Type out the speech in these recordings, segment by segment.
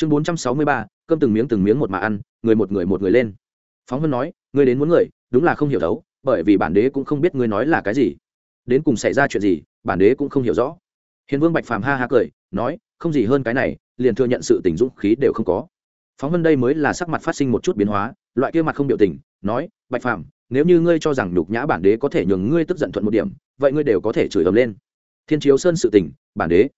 chương bốn trăm sáu mươi ba, cơm từng miếng từng miếng một mà ăn, người một người một người lên. Phóng vân nói, ngươi đến muốn người, đúng là không hiểu đấu, bởi vì bản đế cũng không biết ngươi nói là cái gì. Đến cùng xảy ra chuyện gì, bản đế cũng không hiểu rõ. Hiền vương bạch phàm ha ha cười, nói, không gì hơn cái này, liền thừa nhận sự tình dũng khí đều không có. Phóng vân đây mới là sắc mặt phát sinh một chút biến hóa, loại kia mặt không biểu tình, nói, bạch phàm, nếu như ngươi cho rằng nhục nhã bản đế có thể nhường ngươi tức giận thuận một điểm, vậy ngươi đều có thể chửi ầm lên. Thiên chiếu sơn sự tình, bản đế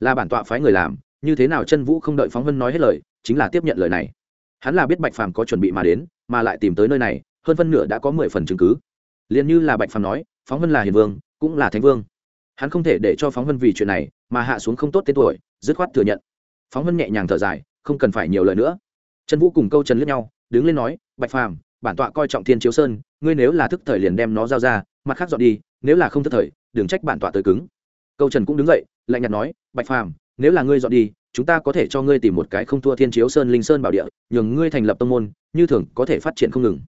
là bản tọa phái người làm như thế nào chân vũ không đợi phóng vân nói hết lời, chính là tiếp nhận lời này. Hắn là biết bạch phàm có chuẩn bị mà đến, mà lại tìm tới nơi này, hơn phân nửa đã có mười phần chứng cứ. Liền như là bạch phàm nói, phóng vân là hiền vương, cũng là thánh vương. Hắn không thể để cho phóng vân vì chuyện này, mà hạ xuống không tốt tên tuổi, dứt khoát thừa nhận. Phóng vân nhẹ nhàng thở dài, không cần phải nhiều lời nữa. Trần vũ cùng câu trần lướt nhau, đứng lên nói, bạch phàm, bản tọa coi trọng thiên chiếu sơn, ngươi nếu là thức thời liền đem nó giao ra, mặt khác dọn đi, nếu là không thức thời, đừng trách bản tọa tới cứng. Câu trần cũng đứng dậy, lạnh nhạt nói, bạch phàm nếu là ngươi dọn đi, chúng ta có thể cho ngươi tìm một cái không thua thiên chiếu sơn linh sơn bảo địa, nhường ngươi thành lập tông môn, như thường có thể phát triển không ngừng.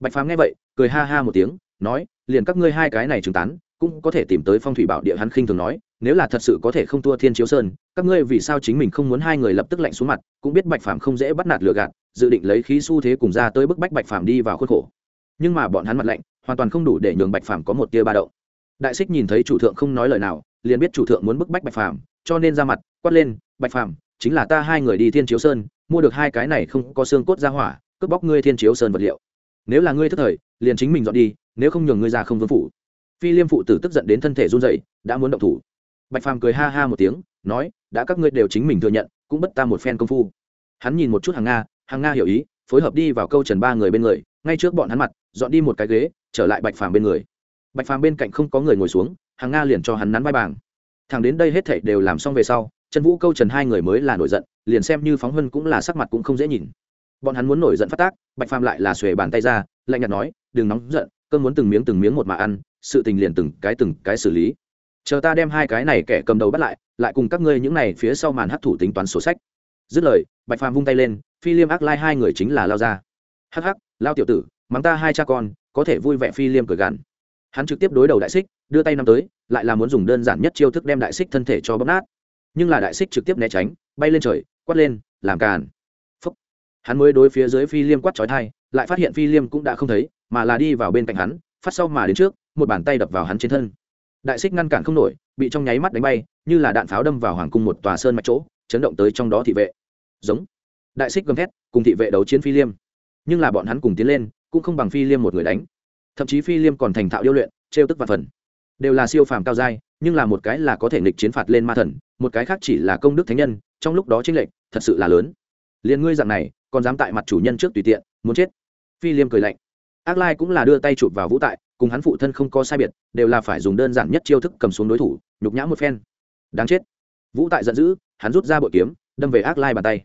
Bạch phàm nghe vậy, cười ha ha một tiếng, nói, liền các ngươi hai cái này chứng tán, cũng có thể tìm tới phong thủy bảo địa hắn khinh thường nói, nếu là thật sự có thể không thua thiên chiếu sơn, các ngươi vì sao chính mình không muốn hai người lập tức lạnh xuống mặt, cũng biết bạch phàm không dễ bắt nạt lừa gạt, dự định lấy khí xu thế cùng ra tới bức bách bạch phàm đi vào khuôn khổ. Nhưng mà bọn hắn mặt lạnh, hoàn toàn không đủ để nhường bạch phàm có một tia ba đậu đại xích nhìn thấy chủ thượng không nói lời nào, liền biết chủ thượng muốn bức bách bạch phàm cho nên ra mặt, quát lên, bạch phàm, chính là ta hai người đi thiên chiếu sơn, mua được hai cái này không có xương cốt ra hỏa, cướp bóc ngươi thiên chiếu sơn vật liệu. Nếu là ngươi thất thời, liền chính mình dọn đi, nếu không nhường ngươi ra không vương phủ. Phi liêm phụ tử tức giận đến thân thể run dậy đã muốn động thủ. Bạch phàm cười ha ha một tiếng, nói, đã các ngươi đều chính mình thừa nhận, cũng bất ta một phen công phu. Hắn nhìn một chút hàng nga hàng nga hiểu ý, phối hợp đi vào câu trần ba người bên người, ngay trước bọn hắn mặt, dọn đi một cái ghế, trở lại bạch phàm bên người. Bạch phàm bên cạnh không có người ngồi xuống, hàng nga liền cho hắn nắn vai bảng thằng đến đây hết thảy đều làm xong về sau, trần vũ câu trần hai người mới là nổi giận, liền xem như phóng hân cũng là sắc mặt cũng không dễ nhìn. Bọn hắn muốn nổi giận phát tác, bạch phàm lại là xuề bàn tay ra, lạnh nhạt nói, đừng nóng giận cơn muốn từng miếng từng miếng một mà ăn, sự tình liền từng cái từng cái xử lý. Chờ ta đem hai cái này kẻ cầm đầu bắt lại lại cùng các ngươi những này phía sau màn hấp thủ tính toán sổ sách. Dứt lời, bạch phàm vung tay lên, phi liêm ác lai hai người chính là lao ra. Hắc hắc, lao tiểu tử, mắng ta hai cha con, có thể vui vẻ phi liêm cười gằn hắn trực tiếp đối đầu đại xích, đưa tay năm tới lại là muốn dùng đơn giản nhất chiêu thức đem đại xích thân thể cho bóp nát. Nhưng là đại xích trực tiếp né tránh, bay lên trời, quát lên, làm càn. Phúc. hắn mới đối phía dưới phi liêm quát trói thai lại phát hiện phi liêm cũng đã không thấy, mà là đi vào bên cạnh hắn, phát sau mà đến trước, một bàn tay đập vào hắn trên thân. Đại xích ngăn cản không nổi, bị trong nháy mắt đánh bay, như là đạn pháo đâm vào hoàng cung một tòa sơn mạch chỗ, chấn động tới trong đó thị vệ. Giống. Đại xích gầm thét, cùng thị vệ đấu chiến phi liêm. Nhưng là bọn hắn cùng tiến lên, cũng không bằng phi liêm một người đánh. Thậm chí phi liêm còn thành thạo điêu luyện, trêu tức và phần đều là siêu phàm cao giai, nhưng là một cái là có thể nghịch chiến phạt lên ma thần, một cái khác chỉ là công đức thánh nhân, trong lúc đó chính lệch, thật sự là lớn. Liền ngươi dạng này, còn dám tại mặt chủ nhân trước tùy tiện, muốn chết? Phi liêm cười lạnh. Ác lai cũng là đưa tay chụp vào vũ tại, cùng hắn phụ thân không có sai biệt, đều là phải dùng đơn giản nhất chiêu thức cầm xuống đối thủ, nhục nhã một phen. Đáng chết. Vũ tại giận dữ, hắn rút ra bội kiếm, đâm về ác lai bàn tay.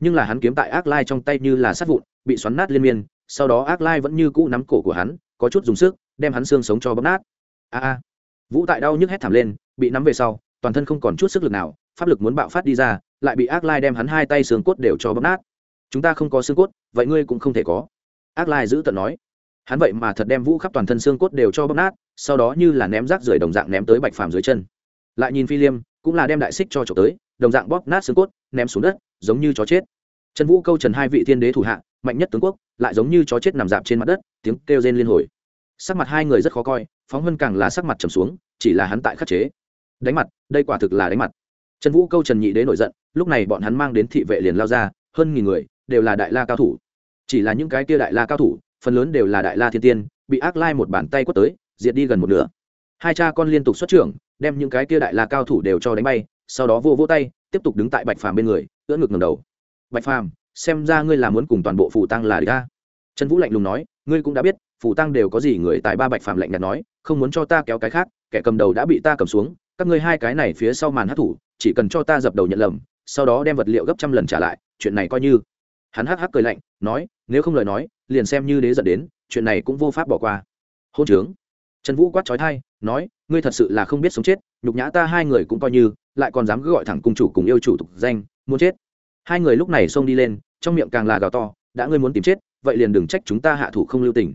Nhưng là hắn kiếm tại ác lai trong tay như là sát vụn, bị xoắn nát liên miên, sau đó ác lai vẫn như cũ nắm cổ của hắn, có chút dùng sức, đem hắn xương sống cho bóp nát. A a vũ tại đau nhức hét thảm lên, bị nắm về sau, toàn thân không còn chút sức lực nào, pháp lực muốn bạo phát đi ra, lại bị ác lai đem hắn hai tay xương cốt đều cho bóp nát. Chúng ta không có xương cốt, vậy ngươi cũng không thể có. Ác lai giữ tận nói. Hắn vậy mà thật đem vũ khắp toàn thân xương cốt đều cho bóp nát, sau đó như là ném rác rưởi đồng dạng ném tới bạch phàm dưới chân. Lại nhìn phi liêm, cũng là đem đại xích cho trộm tới, đồng dạng bóp nát xương cốt, ném xuống đất, giống như chó chết. Trần vũ câu trần hai vị thiên đế thủ hạ, mạnh nhất tướng quốc, lại giống như chó chết nằm dạp trên mặt đất, tiếng kêu rên liên hồi sắc mặt hai người rất khó coi, phóng hơn càng là sắc mặt trầm xuống, chỉ là hắn tại khắc chế. Đánh mặt, đây quả thực là đánh mặt. Trần vũ câu trần nhị đế nổi giận, lúc này bọn hắn mang đến thị vệ liền lao ra, hơn nghìn người, đều là đại la cao thủ. Chỉ là những cái kia đại la cao thủ, phần lớn đều là đại la thiên tiên, bị ác lai một bàn tay quất tới, diệt đi gần một nửa. Hai cha con liên tục xuất trưởng, đem những cái kia đại la cao thủ đều cho đánh bay, sau đó vô vô tay, tiếp tục đứng tại bạch phàm bên người, ưỡn ngực ngầm đầu. Bạch phàm, xem ra ngươi là muốn cùng toàn bộ phù tăng là địch ta. Trần vũ lạnh lùng nói ngươi cũng đã biết phủ tăng đều có gì người tại ba bạch phàm lạnh nhạt nói, không muốn cho ta kéo cái khác, kẻ cầm đầu đã bị ta cầm xuống, các ngươi hai cái này phía sau màn hát thủ chỉ cần cho ta dập đầu nhận lầm, sau đó đem vật liệu gấp trăm lần trả lại, chuyện này coi như. Hắn hắc hắc cười lạnh, nói, nếu không lời nói, liền xem như đế giận đến, chuyện này cũng vô pháp bỏ qua. Hôn trướng. Trần vũ quát trói thai nói, ngươi thật sự là không biết sống chết, nhục nhã ta hai người cũng coi như, lại còn dám gọi thẳng cung chủ cùng yêu chủ tục danh, muốn chết. Hai người lúc này xông đi lên, trong miệng càng là gào to, đã ngươi muốn tìm chết vậy liền đừng trách chúng ta hạ thủ không lưu tình.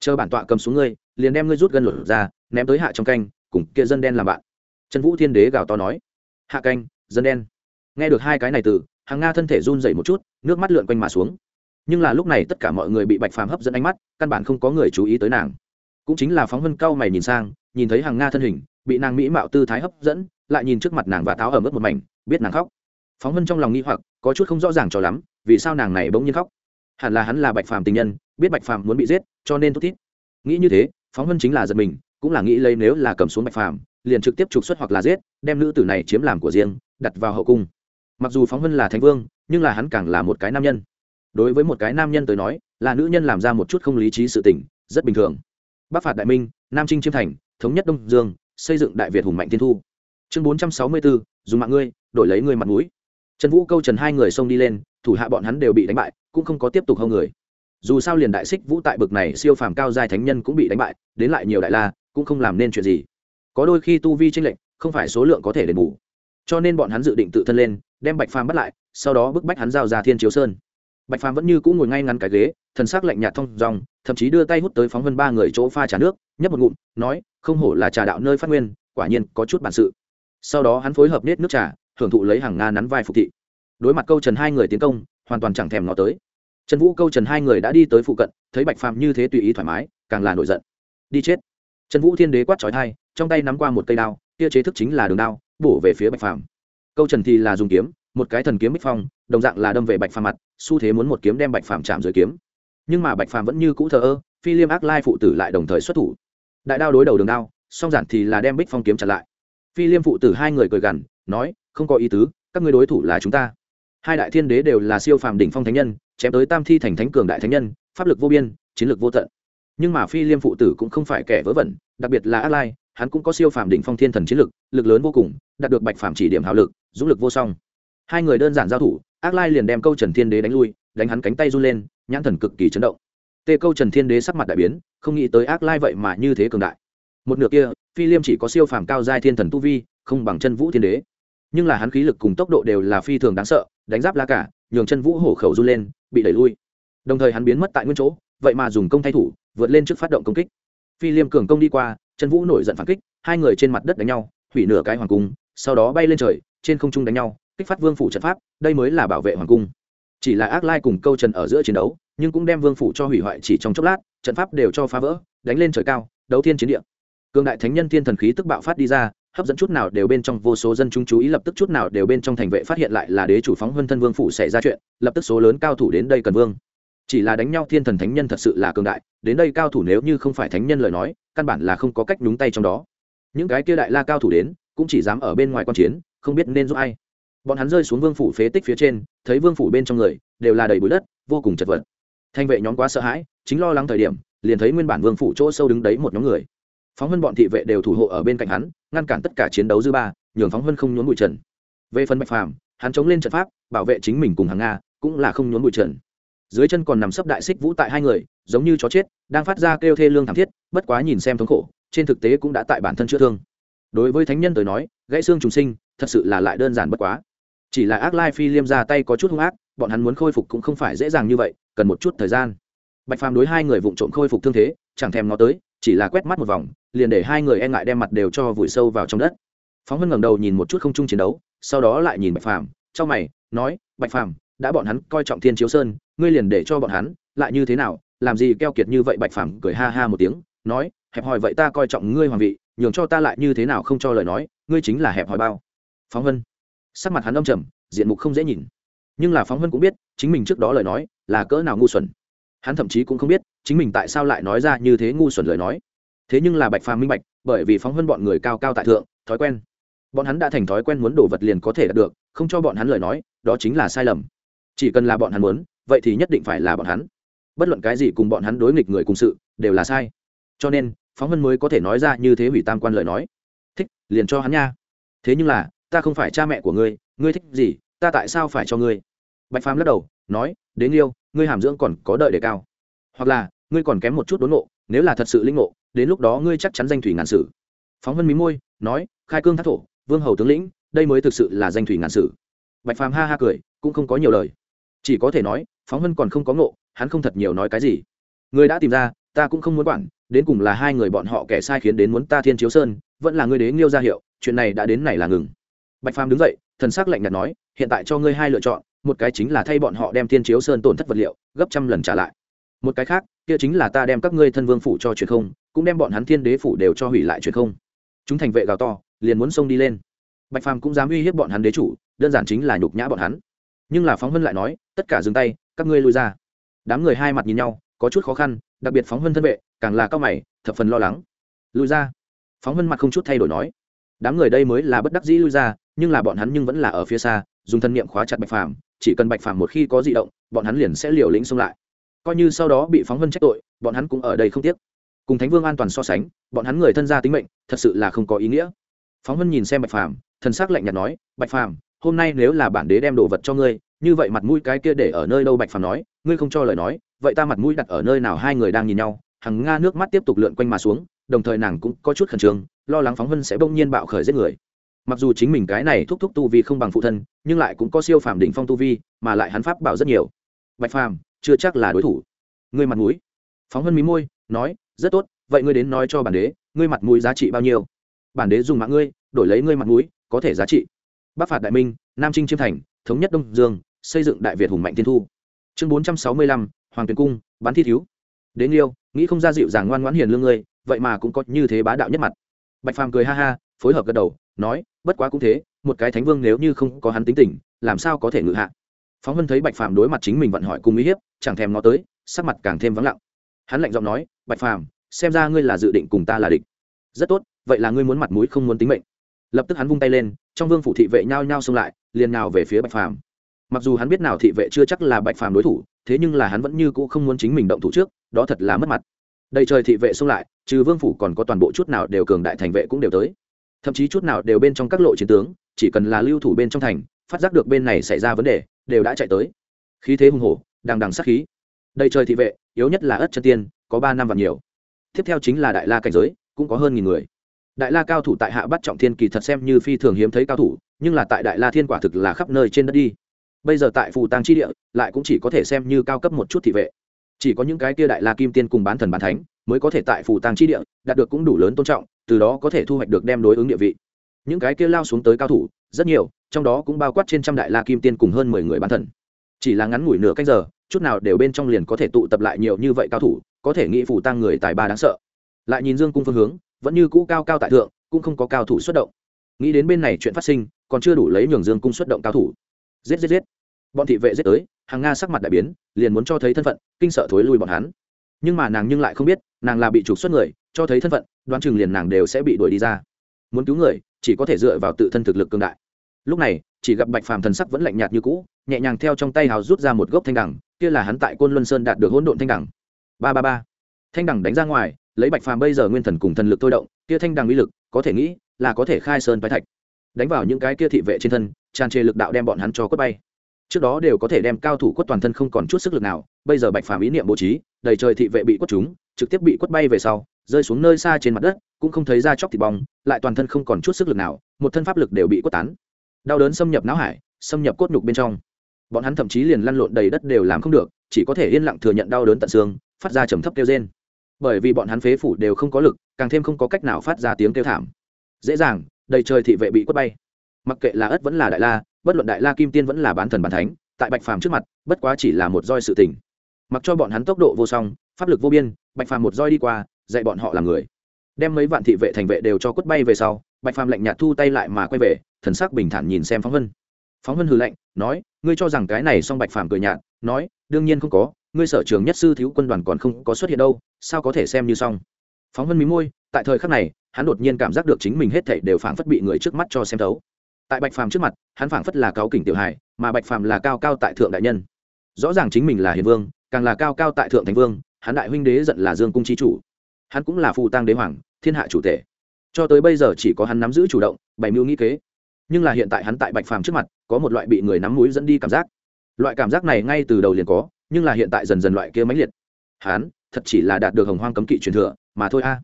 Chờ bản tọa cầm xuống ngươi, liền đem ngươi rút gân lột ra, ném tới hạ trong canh, cùng kia dân đen làm bạn. Trần vũ thiên đế gào to nói. Hạ canh, dân đen. Nghe được hai cái này từ hàng nga thân thể run dậy một chút, nước mắt lượn quanh mà xuống. Nhưng là lúc này tất cả mọi người bị bạch phàm hấp dẫn ánh mắt, căn bản không có người chú ý tới nàng. Cũng chính là phóng vân cao mày nhìn sang, nhìn thấy hàng nga thân hình, bị nàng mỹ mạo tư thái hấp dẫn, lại nhìn trước mặt nàng và táo ở mức một mảnh, biết nàng khóc. Phóng vân trong lòng nghi hoặc, có chút không rõ ràng cho lắm, vì sao nàng này bỗng nhiên khóc hẳn là hắn là bạch phàm tình nhân, biết bạch phàm muốn bị giết, cho nên thút thít. Nghĩ như thế, phóng vân chính là giật mình, cũng là nghĩ lấy nếu là cầm xuống bạch phàm, liền trực tiếp trục xuất hoặc là giết, đem nữ tử này chiếm làm của riêng, đặt vào hậu cung. Mặc dù phóng vân là thánh vương, nhưng là hắn càng là một cái nam nhân. Đối với một cái nam nhân tới nói, là nữ nhân làm ra một chút không lý trí sự tình, rất bình thường. Bắc phạt đại minh, nam trinh chiêm thành, thống nhất đông dương, xây dựng đại việt hùng mạnh tiên thu. Chương bốn trăm sáu mươi bốn, dùng mạng ngươi, đổi lấy ngươi mặt mũi. Trần vũ câu trần hai người xông đi lên, thủ hạ bọn hắn đều bị đánh bại cũng không có tiếp tục hơn người. Dù sao liền đại xích vũ tại bực này siêu phàm cao giai thánh nhân cũng bị đánh bại, đến lại nhiều đại la, cũng không làm nên chuyện gì. Có đôi khi tu vi tranh lệch, không phải số lượng có thể đền bù. Cho nên bọn hắn dự định tự thân lên, đem bạch phàm bắt lại, sau đó bức bách hắn giao ra thiên chiếu sơn. Bạch phàm vẫn như cũng ngồi ngay ngắn cái ghế, thần sắc lạnh nhạt thông dòng thậm chí đưa tay hút tới phóng vân ba người chỗ pha trà nước, nhấp một ngụm, nói, không hổ là trà đạo nơi phát nguyên, quả nhiên có chút bản sự. Sau đó hắn phối hợp nết nước trà, hưởng thụ lấy hàng nga nắn vai phục thị. Đối mặt câu trần hai người tiến công hoàn toàn chẳng thèm ngó tới. Trần vũ câu trần hai người đã đi tới phụ cận, thấy bạch phàm như thế tùy ý thoải mái, càng là nổi giận. Đi chết. Trần vũ thiên đế quát trói thai trong tay nắm qua một cây đao, kia chế thức chính là đường đao, bổ về phía bạch phàm. Câu trần thì là dùng kiếm, một cái thần kiếm bích phong, đồng dạng là đâm về bạch phàm mặt, xu thế muốn một kiếm đem bạch phàm chạm dưới kiếm. Nhưng mà bạch phàm vẫn như cũ thờ ơ, phi liêm ác lai phụ tử lại đồng thời xuất thủ. Đại đao đối đầu đường đao, song giản thì là đem bích phong kiếm chặn lại. Phi liêm phụ tử hai người cười gằn, nói, không có ý tứ, các ngươi đối thủ là chúng ta hai đại thiên đế đều là siêu phàm đỉnh phong thánh nhân, chém tới tam thi thành thánh cường đại thánh nhân, pháp lực vô biên, chiến lược vô tận. Nhưng mà phi liêm phụ tử cũng không phải kẻ vớ vẩn, đặc biệt là ác lai, hắn cũng có siêu phàm đỉnh phong thiên thần chiến lực lực lớn vô cùng, đạt được bạch phàm chỉ điểm hào lực, dũng lực vô song. Hai người đơn giản giao thủ, ác lai liền đem câu trần thiên đế đánh lui, đánh hắn cánh tay run lên, nhãn thần cực kỳ chấn động. Tê câu trần thiên đế sắc mặt đại biến, không nghĩ tới ác lai vậy mà như thế cường đại. Một nửa kia, phi liêm chỉ có siêu phàm cao giai thiên thần tu vi, không bằng chân vũ thiên đế. Nhưng là hắn khí lực cùng tốc độ đều là phi thường đáng sợ đánh giáp la cả, nhường chân vũ hổ khẩu run lên, bị đẩy lui. Đồng thời hắn biến mất tại nguyên chỗ, vậy mà dùng công thay thủ, vượt lên trước phát động công kích. Phi liêm cường công đi qua, chân vũ nổi giận phản kích, hai người trên mặt đất đánh nhau, hủy nửa cái hoàng cung, sau đó bay lên trời, trên không trung đánh nhau, kích phát vương phủ trận pháp, đây mới là bảo vệ hoàng cung. Chỉ là ác lai cùng câu trần ở giữa chiến đấu, nhưng cũng đem vương phủ cho hủy hoại chỉ trong chốc lát, trận pháp đều cho phá vỡ, đánh lên trời cao, đấu thiên chiến địa. Cường đại thánh nhân thiên thần khí tức bạo phát đi ra hấp dẫn chút nào đều bên trong vô số dân chúng chú ý, lập tức chút nào đều bên trong thành vệ phát hiện lại là đế chủ phóng huân thân vương phủ xảy ra chuyện, lập tức số lớn cao thủ đến đây cần vương. Chỉ là đánh nhau thiên thần thánh nhân thật sự là cường đại, đến đây cao thủ nếu như không phải thánh nhân lời nói, căn bản là không có cách nhúng tay trong đó. Những cái kia đại la cao thủ đến, cũng chỉ dám ở bên ngoài quan chiến, không biết nên giúp ai. Bọn hắn rơi xuống vương phủ phế tích phía trên, thấy vương phủ bên trong người, đều là đầy bụi đất, vô cùng chật vật. Thanh vệ nhóm quá sợ hãi, chính lo lắng thời điểm, liền thấy nguyên bản vương phủ chỗ sâu đứng đấy một nhóm người phóng vân bọn thị vệ đều thủ hộ ở bên cạnh hắn, ngăn cản tất cả chiến đấu dư ba, nhường phóng vân không nhốn bụi trần. Về phần bạch phàm, hắn chống lên trận pháp, bảo vệ chính mình cùng hàng nga, cũng là không nhốn bụi trần. Dưới chân còn nằm sấp đại xích vũ tại hai người, giống như chó chết, đang phát ra kêu thê lương thảm thiết, bất quá nhìn xem thống khổ, trên thực tế cũng đã tại bản thân chữa thương. Đối với thánh nhân tới nói, gãy xương trùng sinh, thật sự là lại đơn giản bất quá. Chỉ là ác lai phi liêm ra tay có chút hung ác, bọn hắn muốn khôi phục cũng không phải dễ dàng như vậy, cần một chút thời gian. Bạch phàm đối hai người vụng trộm khôi phục thương thế, chẳng thèm nó tới, chỉ là quét mắt một vòng liền để hai người e ngại đem mặt đều cho vùi sâu vào trong đất. Phóng Hân ngẩng đầu nhìn một chút không chung chiến đấu sau đó lại nhìn bạch phàm trong mày nói bạch phàm đã bọn hắn coi trọng thiên chiếu sơn ngươi liền để cho bọn hắn lại như thế nào làm gì keo kiệt như vậy? Bạch phàm cười ha ha một tiếng nói hẹp hòi vậy ta coi trọng ngươi hoàng vị nhường cho ta lại như thế nào không cho lời nói ngươi chính là hẹp hòi bao. Phóng Hân, sắc mặt hắn âm trầm diện mục không dễ nhìn. Nhưng là phóng Hân cũng biết chính mình trước đó lời nói là cỡ nào ngu xuẩn. Hắn thậm chí cũng không biết chính mình tại sao lại nói ra như thế ngu xuẩn lời nói thế nhưng là bạch phàm minh bạch, bởi vì phóng hơn bọn người cao cao tại thượng, thói quen. Bọn hắn đã thành thói quen muốn đổ vật liền có thể đạt được, không cho bọn hắn lời nói, đó chính là sai lầm. Chỉ cần là bọn hắn muốn, vậy thì nhất định phải là bọn hắn. Bất luận cái gì cùng bọn hắn đối nghịch người cùng sự, đều là sai. Cho nên, phóng vân mới có thể nói ra như thế hủy tam quan lời nói. Thích, liền cho hắn nha. Thế nhưng là, ta không phải cha mẹ của ngươi ngươi thích gì, ta tại sao phải cho ngươi? Bạch phàm lắc đầu, nói đến yêu ngươi hàm dưỡng còn có đợi đề cao. Hoặc là, ngươi còn kém một chút đốn ngộ nếu là thật sự linh ngộ, đến lúc đó ngươi chắc chắn danh thủy ngàn sử. Phóng vân mí môi, nói, khai cương thác thổ, vương hầu tướng lĩnh, đây mới thực sự là danh thủy ngàn sử. Bạch phàm ha ha cười, cũng không có nhiều lời. Chỉ có thể nói, phóng vân còn không có ngộ, hắn không thật nhiều nói cái gì. Người đã tìm ra, ta cũng không muốn quản, đến cùng là hai người bọn họ kẻ sai khiến đến muốn ta thiên chiếu sơn, vẫn là ngươi đế nghiêu ra hiệu, chuyện này đã đến này là ngừng. Bạch phàm đứng dậy, thần sắc lạnh nhạt nói, hiện tại cho ngươi hai lựa chọn, một cái chính là thay bọn họ đem thiên chiếu sơn tổn thất vật liệu, gấp trăm lần trả lại. Một cái khác kia chính là ta đem các ngươi thân vương phủ cho truyền không, cũng đem bọn hắn thiên đế phủ đều cho hủy lại truyền không. Chúng thành vệ gào to, liền muốn xông đi lên. Bạch phàm cũng dám uy hiếp bọn hắn đế chủ, đơn giản chính là nhục nhã bọn hắn. Nhưng là phóng vân lại nói, tất cả dừng tay, các ngươi lui ra. Đám người hai mặt nhìn nhau, có chút khó khăn, đặc biệt phóng vân thân vệ, càng là cao mày, thập phần lo lắng. Lui ra. Phóng vân mặt không chút thay đổi nói. Đám người đây mới là bất đắc dĩ lui ra, nhưng là bọn hắn nhưng vẫn là ở phía xa, dùng thân niệm khóa chặt bạch phàm, chỉ cần bạch phàm một khi có di động, bọn hắn liền sẽ liều lĩnh xông lại coi như sau đó bị phóng vân trách tội, bọn hắn cũng ở đây không tiếc. Cùng thánh vương an toàn so sánh, bọn hắn người thân gia tính mệnh, thật sự là không có ý nghĩa. Phóng vân nhìn xem bạch phàm, thần s ắ c lạnh nhạt nói, bạch phàm, hôm nay nếu là bản đế đem đồ vật cho ngươi, như vậy mặt mũi cái kia để ở nơi đâu? Bạch phàm nói, ngươi không cho lời nói, vậy ta mặt mũi đặt ở nơi nào hai người đang nhìn nhau? Hằng nga nước mắt tiếp tục lượn quanh mà xuống, đồng thời nàng cũng có chút khẩn trương, lo lắng phóng vân sẽ bỗng nhiên bạo khởi giết người. Mặc dù chính mình cái này thúc thúc tu vi không bằng phụ thân, nhưng lại cũng có siêu phàm đỉnh phong tu vi, mà lại hắn pháp bảo rất nhiều. Bạch phàm chưa chắc là đối thủ. Ngươi mặt mũi. Phóng hân mí môi, nói, rất tốt, vậy ngươi đến nói cho bản đế, ngươi mặt mũi giá trị bao nhiêu? Bản đế dùng mạng ngươi, đổi lấy ngươi mặt mũi, có thể giá trị. Bắc phạt đại minh, nam trinh chiêm thành, thống nhất đông dương, xây dựng đại việt hùng mạnh tiên thu. Chương bốn trăm sáu mươi lăm, hoàng tuyền cung, bán thi thiếu. Đến yêu nghĩ không ra dịu dàng ngoan ngoãn hiền lương ngươi, vậy mà cũng có như thế bá đạo nhất mặt. Bạch phàm cười ha ha, phối hợp gật đầu, nói, bất quá cũng thế, một cái thánh vương nếu như không có hắn tính tình, làm sao có thể ngự hạ? Phóng Hân thấy bạch phàm đối mặt chính mình vận hỏi cùng uy hiếp, chẳng thèm nó tới, sắc mặt càng thêm vắng lặng. Hắn lạnh giọng nói, bạch phàm, xem ra ngươi là dự định cùng ta là địch. Rất tốt, vậy là ngươi muốn mặt mũi không muốn tính mệnh. Lập tức hắn vung tay lên, trong vương phủ thị vệ nhao nhao xông lại, liền nào về phía bạch phàm. Mặc dù hắn biết nào thị vệ chưa chắc là bạch phàm đối thủ, thế nhưng là hắn vẫn như cũ không muốn chính mình động thủ trước, đó thật là mất mặt. Đầy trời thị vệ xông lại, trừ vương phủ còn có toàn bộ chút nào đều cường đại thành vệ cũng đều tới. Thậm chí chút nào đều bên trong các lộ chiến tướng, chỉ cần là lưu thủ bên trong thành, phát giác được bên này xảy ra vấn đề đều đã chạy tới. Khí thế hùng hổ, đằng đằng sát khí. Đầy trời thị vệ, yếu nhất là ất chân tiên, có ba năm và nhiều. Tiếp theo chính là đại la cảnh giới, cũng có hơn nghìn người. Đại la cao thủ tại hạ bắt trọng thiên kỳ thật xem như phi thường hiếm thấy cao thủ, nhưng là tại đại la thiên quả thực là khắp nơi trên đất đi. Bây giờ tại phù tăng chi địa, lại cũng chỉ có thể xem như cao cấp một chút thị vệ. Chỉ có những cái kia đại la kim tiên cùng bán thần bán thánh, mới có thể tại phù tăng chi địa, đạt được cũng đủ lớn tôn trọng, từ đó có thể thu hoạch được đem đối ứng địa vị. Những cái kia lao xuống tới cao thủ, rất nhiều trong đó cũng bao quát trên trăm đại la kim tiên cùng hơn mười người bán thần. Chỉ là ngắn ngủi nửa canh giờ, chút nào đều bên trong liền có thể tụ tập lại nhiều như vậy cao thủ, có thể nghĩ phủ tăng người tài ba đáng sợ. Lại nhìn dương cung phương hướng, vẫn như cũ cao cao tại thượng, cũng không có cao thủ xuất động. Nghĩ đến bên này chuyện phát sinh, còn chưa đủ lấy nhường dương cung xuất động cao thủ. Giết giết giết. Bọn thị vệ giết tới, hàng nga sắc mặt đại biến, liền muốn cho thấy thân phận, kinh sợ thối lui bọn hắn. Nhưng mà nàng nhưng lại không biết, nàng là bị trục xuất người, cho thấy thân phận, đoán chừng liền nàng đều sẽ bị đuổi đi ra. Muốn cứu người, chỉ có thể dựa vào tự thân thực lực cương đại lúc này, chỉ gặp bạch phàm thần sắc vẫn lạnh nhạt như cũ, nhẹ nhàng theo trong tay hào rút ra một gốc thanh đẳng kia là hắn tại côn luân sơn đạt được hỗn độn thanh đẳng ba ba ba. Thanh đẳng đánh ra ngoài, lấy bạch phàm bây giờ nguyên thần cùng thần lực thôi động, kia thanh đẳng uy lực, có thể nghĩ, là có thể khai sơn phái thạch. Đánh vào những cái kia thị vệ trên thân, tràn trề lực đạo đem bọn hắn cho quất bay. Trước đó đều có thể đem cao thủ quất toàn thân không còn chút sức lực nào, bây giờ bạch phàm ý niệm bố trí, đầy trời thị vệ bị quất chúng trực tiếp bị quất bay về sau, rơi xuống nơi xa trên mặt đất, cũng không thấy ra chóc thịt bong, lại toàn thân không còn chút sức lực nào, một thân pháp lực đều bị quất tán đau đớn xâm nhập não hải, xâm nhập cốt nhục bên trong. Bọn hắn thậm chí liền lăn lộn đầy đất đều làm không được, chỉ có thể yên lặng thừa nhận đau đớn tận xương, phát ra trầm thấp kêu trên bởi vì bọn hắn phế phủ đều không có lực, càng thêm không có cách nào phát ra tiếng kêu thảm. Dễ dàng, đầy trời thị vệ bị quất bay. Mặc kệ là ất vẫn là đại la, bất luận đại la kim tiên vẫn là bán thần bán thánh, tại bạch phàm trước mặt, bất quá chỉ là một roi sự tình. Mặc cho bọn hắn tốc độ vô song, pháp lực vô biên, bạch phàm một roi đi qua, dạy bọn họ làm người. Đem mấy vạn thị vệ thành vệ đều cho quất bay về sau bạch phàm lạnh nhạt thu tay lại mà quay về, thần sắc bình thản nhìn xem phóng vân. Phóng vân hừ lạnh, nói, ngươi cho rằng cái này xong bạch phàm cười nhạt, nói, đương nhiên không có, ngươi sở trường nhất sư thiếu quân đoàn còn không có xuất hiện đâu, sao có thể xem như xong phóng vân mí môi, tại thời khắc này, hắn đột nhiên cảm giác được chính mình hết thảy đều phảng phất bị người trước mắt cho xem thấu. Tại bạch phàm trước mặt, hắn phảng phất là cáo kỉnh tiểu hài, mà bạch phàm là cao cao tại thượng đại nhân. Rõ ràng chính mình là hiền vương, càng là cao cao tại thượng thành vương, hắn đại huynh đế giận là dương cung trí chủ. Hắn cũng là phù tăng đế hoàng, thiên hạ chủ tể cho tới bây giờ chỉ có hắn nắm giữ chủ động, bày mưu nghĩ kế. Nhưng là hiện tại hắn tại bạch phàm trước mặt, có một loại bị người nắm mũi dẫn đi cảm giác. Loại cảm giác này ngay từ đầu liền có, nhưng là hiện tại dần dần loại kia mãnh liệt. Hắn, thật chỉ là đạt được hồng hoang cấm kỵ truyền thừa, mà thôi a.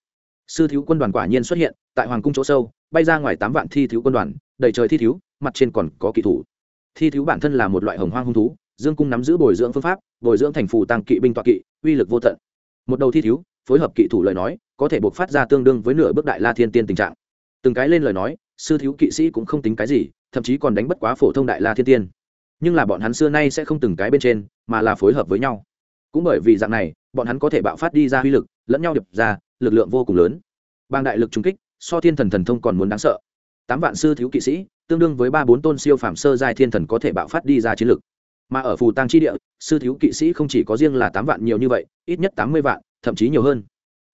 Sư thiếu quân đoàn quả nhiên xuất hiện, tại hoàng cung chỗ sâu, bay ra ngoài tám vạn thi thiếu quân đoàn, đầy trời thi thiếu, mặt trên còn có kỵ thủ. Thi thiếu bản thân là một loại hồng hoang hung thú, dương cung nắm giữ bồi dưỡng phương pháp, bồi dưỡng thành phù tăng kỵ binh toạ kỵ, uy lực vô tận. Một đầu thi thiếu phối hợp kỵ thủ lời nói, có thể buộc phát ra tương đương với nửa bước đại la thiên tiên tình trạng. Từng cái lên lời nói, sư thiếu kỵ sĩ cũng không tính cái gì, thậm chí còn đánh bất quá phổ thông đại la thiên tiên. Nhưng là bọn hắn xưa nay sẽ không từng cái bên trên, mà là phối hợp với nhau. Cũng bởi vì dạng này, bọn hắn có thể bạo phát đi ra uy lực, lẫn nhau điệp ra, lực lượng vô cùng lớn. Bang đại lực trung kích, so thiên thần thần thông còn muốn đáng sợ. Tám vạn sư thiếu kỵ sĩ, tương đương với ba bốn tôn siêu phạm sơ giai thiên thần có thể bạo phát đi ra chiến lực. Mà ở phù tăng chi địa, sư thiếu kỵ sĩ không chỉ có riêng là tám vạn nhiều như vậy, ít nhất tám mươi vạn thậm chí nhiều hơn.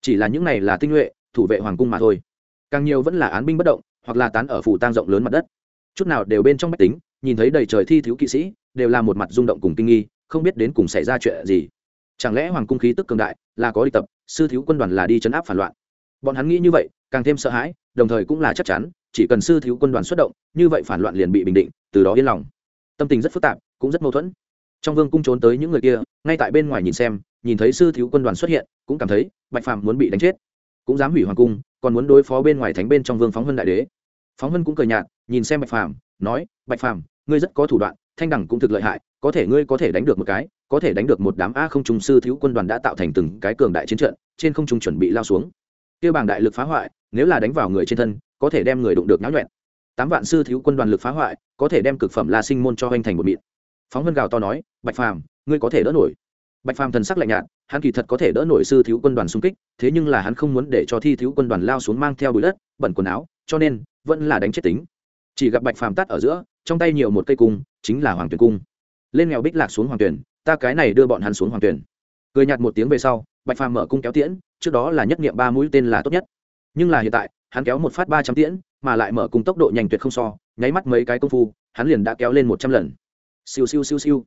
Chỉ là những này là tinh nhuệ, thủ vệ hoàng cung mà thôi. Càng nhiều vẫn là án binh bất động, hoặc là tán ở phủ tang rộng lớn mặt đất. Chút nào đều bên trong mách tính, nhìn thấy đầy trời thi thiếu kỵ sĩ, đều là một mặt rung động cùng kinh nghi, không biết đến cùng xảy ra chuyện gì. Chẳng lẽ hoàng cung khí tức cường đại, là có đi tập, sư thiếu quân đoàn là đi chấn áp phản loạn? Bọn hắn nghĩ như vậy, càng thêm sợ hãi, đồng thời cũng là chắc chắn, chỉ cần sư thiếu quân đoàn xuất động, như vậy phản loạn liền bị bình định, từ đó yên lòng. Tâm tình rất phức tạp, cũng rất mâu thuẫn. Trong vương cung trốn tới những người kia, ngay tại bên ngoài nhìn xem nhìn thấy sư thiếu quân đoàn xuất hiện, cũng cảm thấy bạch phàm muốn bị đánh chết. Cũng dám hủy hoàng cung, còn muốn đối phó bên ngoài thánh bên trong vương phóng vân đại đế. Phóng vân cũng cười nhạt, nhìn xem bạch phàm, nói, bạch phàm, ngươi rất có thủ đoạn, thanh đẳng cũng thực lợi hại, có thể ngươi có thể đánh được một cái, có thể đánh được một đám a không trung sư thiếu quân đoàn đã tạo thành từng cái cường đại chiến trận, trên không trung chuẩn bị lao xuống. Kia bảng đại lực phá hoại, nếu là đánh vào người trên thân, có thể đem người đụng được nháo nhuẹn. Tám vạn sư thiếu quân đoàn lực phá hoại, có thể đem cực phẩm la sinh môn cho hoành thành một mịn phóng vân gào to nói, bạch phàm, ngươi có thể đỡ nổi bạch phàm thần sắc lạnh nhạt, hắn kỳ thật có thể đỡ nổi sư thiếu quân đoàn xung kích, thế nhưng là hắn không muốn để cho thi thiếu quân đoàn lao xuống mang theo bụi đất, bẩn quần áo, cho nên, vẫn là đánh chết tính. Chỉ gặp bạch phàm tắt ở giữa, trong tay nhiều một cây cung, chính là hoàng tuyển cung. Lên nghèo bích lạc xuống hoàng tuyển, ta cái này đưa bọn hắn xuống hoàng tuyển. Cười nhạt một tiếng về sau, bạch phàm mở cung kéo tiễn, trước đó là nhất nghiệm ba mũi tên là tốt nhất. Nhưng là hiện tại, hắn kéo một phát ba trăm tiễn, mà lại mở cung tốc độ nhanh tuyệt không so, nháy mắt mấy cái công phu, hắn liền đã kéo lên một trăm lần. Siêu siêu siêu siêu.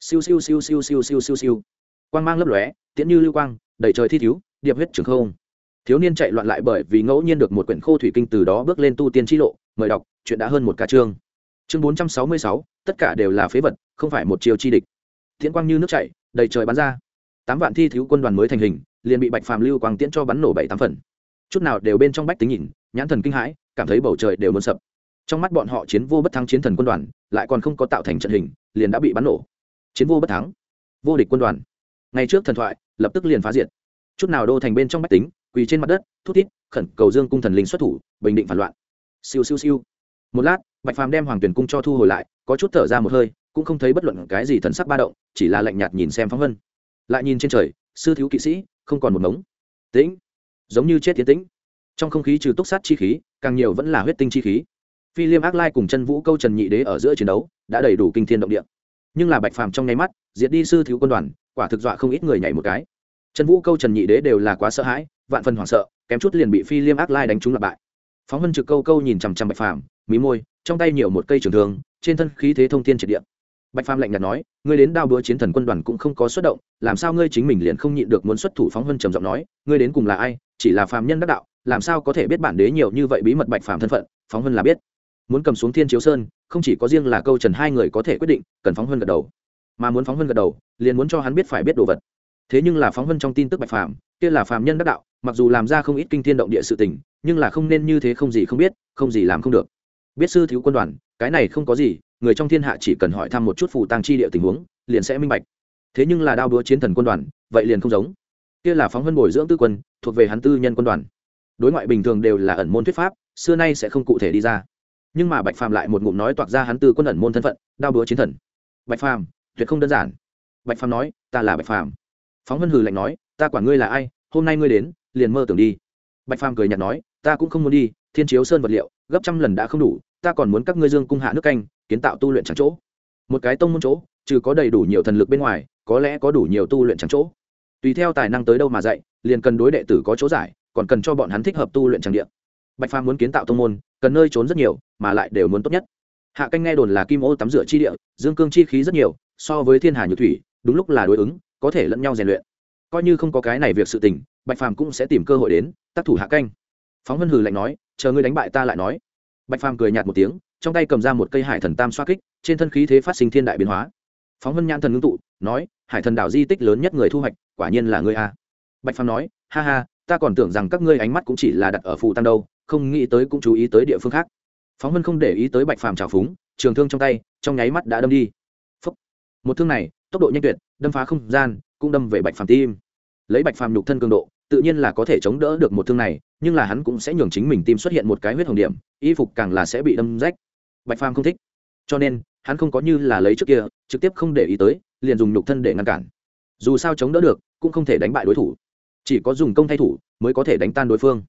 Siêu siêu siêu siêu siêu siêu siêu siêu quang mang lấp lóe, tiễn như lưu quang, đầy trời thi thiếu, điệp huyết trường không. Thiếu niên chạy loạn lại bởi vì ngẫu nhiên được một quyển khô thủy kinh từ đó bước lên tu tiên t lộ, mời đọc, chuyện đã hơn một ca chương. Chương bốn trăm sáu mươi sáu, tất cả đều là phế vật, không phải một chiều chi địch. Tiễn quang như nước chảy, đầy trời bắn ra. Tám vạn thi thiếu quân đoàn mới thành hình, liền bị bạch phàm lưu quang tiễn cho bắn nổ bảy tám phần. Chút nào đều bên trong bách tính nhìn, nhãn thần kinh hãi, cảm thấy bầu trời đều muốn sập. Trong mắt bọn họ chiến vô bất thắng chiến thần quân đoàn, lại còn không có tạo thành trận hình, liền đã bị bắn nổ. Chiến vô bất thắng. Vô địch quân đoàn ngày trước thần thoại, lập tức liền phá diệt. Chút nào đô thành bên trong bách tính, quỳ trên mặt đất, thút thít, khẩn cầu dương cung thần linh xuất thủ, bình định phản loạn. Siêu siêu siêu. Một lát, bạch phàm đem hoàng tuyển cung cho thu hồi lại, có chút thở ra một hơi, cũng không thấy bất luận cái gì thần sắc ba động, chỉ là lạnh nhạt nhìn xem phóng vân. Lại nhìn trên trời, sư thiếu kỵ sĩ, không còn một mống tĩnh. Giống như chết tiến tĩnh. Trong không khí trừ túc sát chi khí, càng nhiều vẫn là huyết tinh chi khí. Phi liêm ác lai cùng chân vũ câu trần nhị đế ở giữa chiến đấu, đã đầy đủ kinh thiên động địa. Nhưng là bạch phàm trong nháy mắt diệt đi sư thiếu quân đoàn, quả thực dọa không ít người nhảy một cái. Trần vũ câu trần nhị đế đều là quá sợ hãi, vạn phần hoảng sợ, kém chút liền bị phi liêm ác lai đánh trúng lặp bại. Phóng hân trực câu câu nhìn chằm chằm bạch phàm, mí môi, trong tay nhiều một cây trường thương, trên thân khí thế thông thiên triệt địa. Bạch phàm lạnh nhạt nói, ngươi đến đao búa chiến thần quân đoàn cũng không có xuất động, làm sao ngươi chính mình liền không nhịn được muốn xuất thủ? Phóng hân trầm giọng nói, ngươi đến cùng là ai? Chỉ là phàm nhân đắc đạo, làm sao có thể biết bản đế nhiều như vậy bí mật bạch phàm thân phận? Phóng hân là biết. Muốn cầm xuống thiên chiếu sơn, không chỉ có riêng là câu trần hai người có thể quyết định, cần phóng hân gật đầu mà muốn phóng vân gật đầu, liền muốn cho hắn biết phải biết đồ vật. Thế nhưng là phóng vân trong tin tức bạch phàm, kia là phàm nhân đắc đạo, mặc dù làm ra không ít kinh thiên động địa sự tình, nhưng là không nên như thế không gì không biết, không gì làm không được. Biết sư thiếu quân đoàn, cái này không có gì, người trong thiên hạ chỉ cần hỏi thăm một chút phù tăng chi địa tình huống, liền sẽ minh bạch. Thế nhưng là đao đúa chiến thần quân đoàn, vậy liền không giống. Kia là phóng vân bồi dưỡng tư quân, thuộc về hắn tư nhân quân đoàn. Đối ngoại bình thường đều là ẩn môn thuyết pháp, xưa nay sẽ không cụ thể đi ra. Nhưng mà bạch phàm lại một ngụm nói toạc ra hắn tư quân ẩn môn thân phận, đao đúa chiến thần. Bạch phàm tuyệt không đơn giản. Bạch phàm nói, ta là bạch phàm. Phóng vân hừ lạnh nói, ta quản ngươi là ai, hôm nay ngươi đến, liền mơ tưởng đi. Bạch phàm cười nhạt nói, ta cũng không muốn đi, thiên chiếu sơn vật liệu, gấp trăm lần đã không đủ, ta còn muốn các ngươi dương cung hạ nước canh, kiến tạo tu luyện trắng chỗ. Một cái tông môn chỗ, trừ có đầy đủ nhiều thần lực bên ngoài, có lẽ có đủ nhiều tu luyện trắng chỗ. Tùy theo tài năng tới đâu mà dạy, liền cần đối đệ tử có chỗ giải, còn cần cho bọn hắn thích hợp tu luyện tràng địa. Bạch phàm muốn kiến tạo tông môn, cần nơi trốn rất nhiều, mà lại đều muốn tốt nhất. Hạ canh nghe đồn là kim ô tắm rửa chi địa, dương cương chi khí rất nhiều so với thiên hà nhược thủy, đúng lúc là đối ứng, có thể lẫn nhau rèn luyện. Coi như không có cái này việc sự tình, bạch phàm cũng sẽ tìm cơ hội đến, tác thủ hạ canh. Phóng vân hừ lạnh nói, chờ ngươi đánh bại ta lại nói. Bạch phàm cười nhạt một tiếng, trong tay cầm ra một cây hải thần tam xoa kích, trên thân khí thế phát sinh thiên đại biến hóa. Phóng vân nhãn thần ngưng tụ, nói, hải thần đảo di tích lớn nhất người thu hoạch, quả nhiên là ngươi a. Bạch phàm nói, ha ha, ta còn tưởng rằng các ngươi ánh mắt cũng chỉ là đặt ở phù tam đâu, không nghĩ tới cũng chú ý tới địa phương khác. Phóng vân không để ý tới bạch phàm trào phúng, trường thương trong tay, trong nháy mắt đã đâm đi một thương này, tốc độ nhanh tuyệt, đâm phá không gian, cũng đâm về bạch phàm tim. Lấy bạch phàm nhục thân cường độ, tự nhiên là có thể chống đỡ được một thương này, nhưng là hắn cũng sẽ nhường chính mình tim xuất hiện một cái huyết hồng điểm, y phục càng là sẽ bị đâm rách. Bạch phàm không thích. Cho nên, hắn không có như là lấy trước kia, trực tiếp không để ý tới, liền dùng nhục thân để ngăn cản. Dù sao chống đỡ được, cũng không thể đánh bại đối thủ. Chỉ có dùng công thay thủ, mới có thể đánh tan đối phương.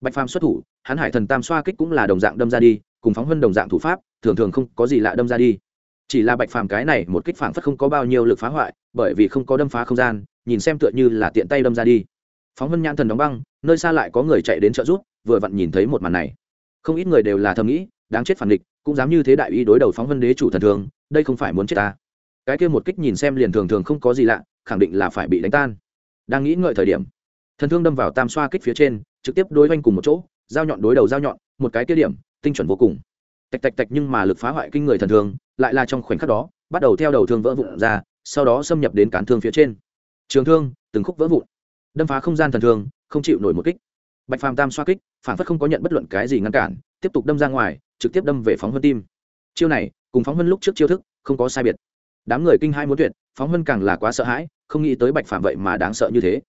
Bạch phàm xuất thủ, hắn hải thần tam xoa kích cũng là đồng dạng đâm ra đi, cùng phóng hơn đồng dạng thủ pháp, thường thường không có gì lạ đâm ra đi chỉ là bạch phàm cái này một kích phản phất không có bao nhiêu lực phá hoại, bởi vì không có đâm phá không gian, nhìn xem tựa như là tiện tay đâm ra đi. Phóng vân nhãn thần đóng băng, nơi xa lại có người chạy đến trợ giúp, vừa vặn nhìn thấy một màn này. Không ít người đều là thầm nghĩ, đáng chết phản địch, cũng dám như thế đại uy đối đầu phóng vân đế chủ thần thường, đây không phải muốn chết ta. Cái kia một kích nhìn xem liền thường thường không có gì lạ, khẳng định là phải bị đánh tan. Đang nghĩ ngợi thời điểm, thần thương đâm vào tam xoa kích phía trên, trực tiếp đối oanh cùng một chỗ dao nhọn đối đầu dao nhọn, một cái kia điểm, tinh chuẩn vô cùng. Tạch tạch tạch nhưng mà lực phá hoại kinh người thần thương lại là trong khoảnh khắc đó, bắt đầu theo đầu thương vỡ vụn ra, sau đó xâm nhập đến cán thương phía trên. Trường thương, từng khúc vỡ vụn. Đâm phá không gian thần thương, không chịu nổi một kích. Bạch phàm tam xoa kích, phản phất không có nhận bất luận cái gì ngăn cản, tiếp tục đâm ra ngoài, trực tiếp đâm về phóng vân tim. Chiêu này, cùng phóng vân lúc trước chiêu thức, không có sai biệt. Đám người kinh hai muốn tuyệt, phóng vân càng là quá sợ hãi, không nghĩ tới bạch phàm vậy mà đáng sợ như thế.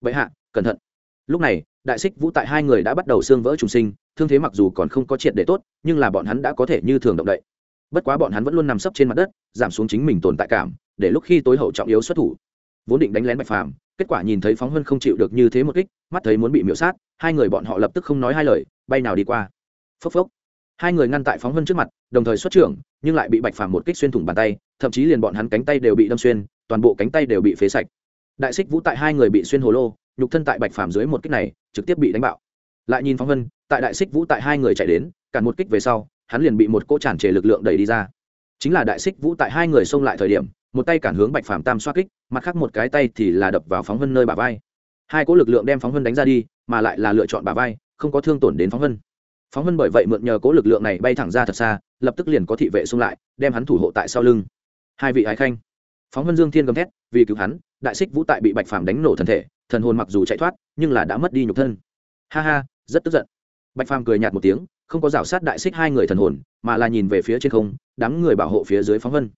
Vậy hạ, cẩn thận. Lúc này, đại xích vũ tại hai người đã bắt đầu xương vỡ trùng sinh, thương thế mặc dù còn không có triệt để tốt, nhưng là bọn hắn đã có thể như thường động đậy bất quá bọn hắn vẫn luôn nằm sấp trên mặt đất, giảm xuống chính mình tồn tại cảm, để lúc khi tối hậu trọng yếu xuất thủ. Vốn định đánh lén bạch phàm, kết quả nhìn thấy phóng hân không chịu được như thế một kích, mắt thấy muốn bị miễu sát, hai người bọn họ lập tức không nói hai lời, bay nào đi qua. Phốc phốc. Hai người ngăn tại phóng hân trước mặt, đồng thời xuất trưởng, nhưng lại bị bạch phàm một kích xuyên thủng bàn tay, thậm chí liền bọn hắn cánh tay đều bị đâm xuyên, toàn bộ cánh tay đều bị phế sạch. Đại xích vũ tại hai người bị xuyên hồ lô, nhục thân tại bạch phàm dưới một kích này, trực tiếp bị đánh bạo. Lại nhìn phóng hân tại đại xích vũ tại hai người chạy đến cản một kích về sau hắn liền bị một cỗ tràn trề lực lượng đẩy đi ra. Chính là đại xích vũ tại hai người xông lại thời điểm, một tay cản hướng bạch phàm tam xoa kích, mặt khác một cái tay thì là đập vào phóng vân nơi bà vai. Hai cỗ lực lượng đem phóng vân đánh ra đi, mà lại là lựa chọn bà vai, không có thương tổn đến phóng vân. Phóng vân bởi vậy mượn nhờ cỗ lực lượng này bay thẳng ra thật xa, lập tức liền có thị vệ xung lại, đem hắn thủ hộ tại sau lưng. Hai vị ái khanh. Phóng vân dương thiên gầm thét, vì cứu hắn, đại xích vũ tại bị bạch phàm đánh nổ thân thể, thần hồn mặc dù chạy thoát, nhưng là đã mất đi nhục thân. Ha ha, rất tức giận. Bạch phàm cười nhạt một tiếng không có rào sát đại xích hai người thần hồn, mà là nhìn về phía trên không, đám người bảo hộ phía dưới phóng vân.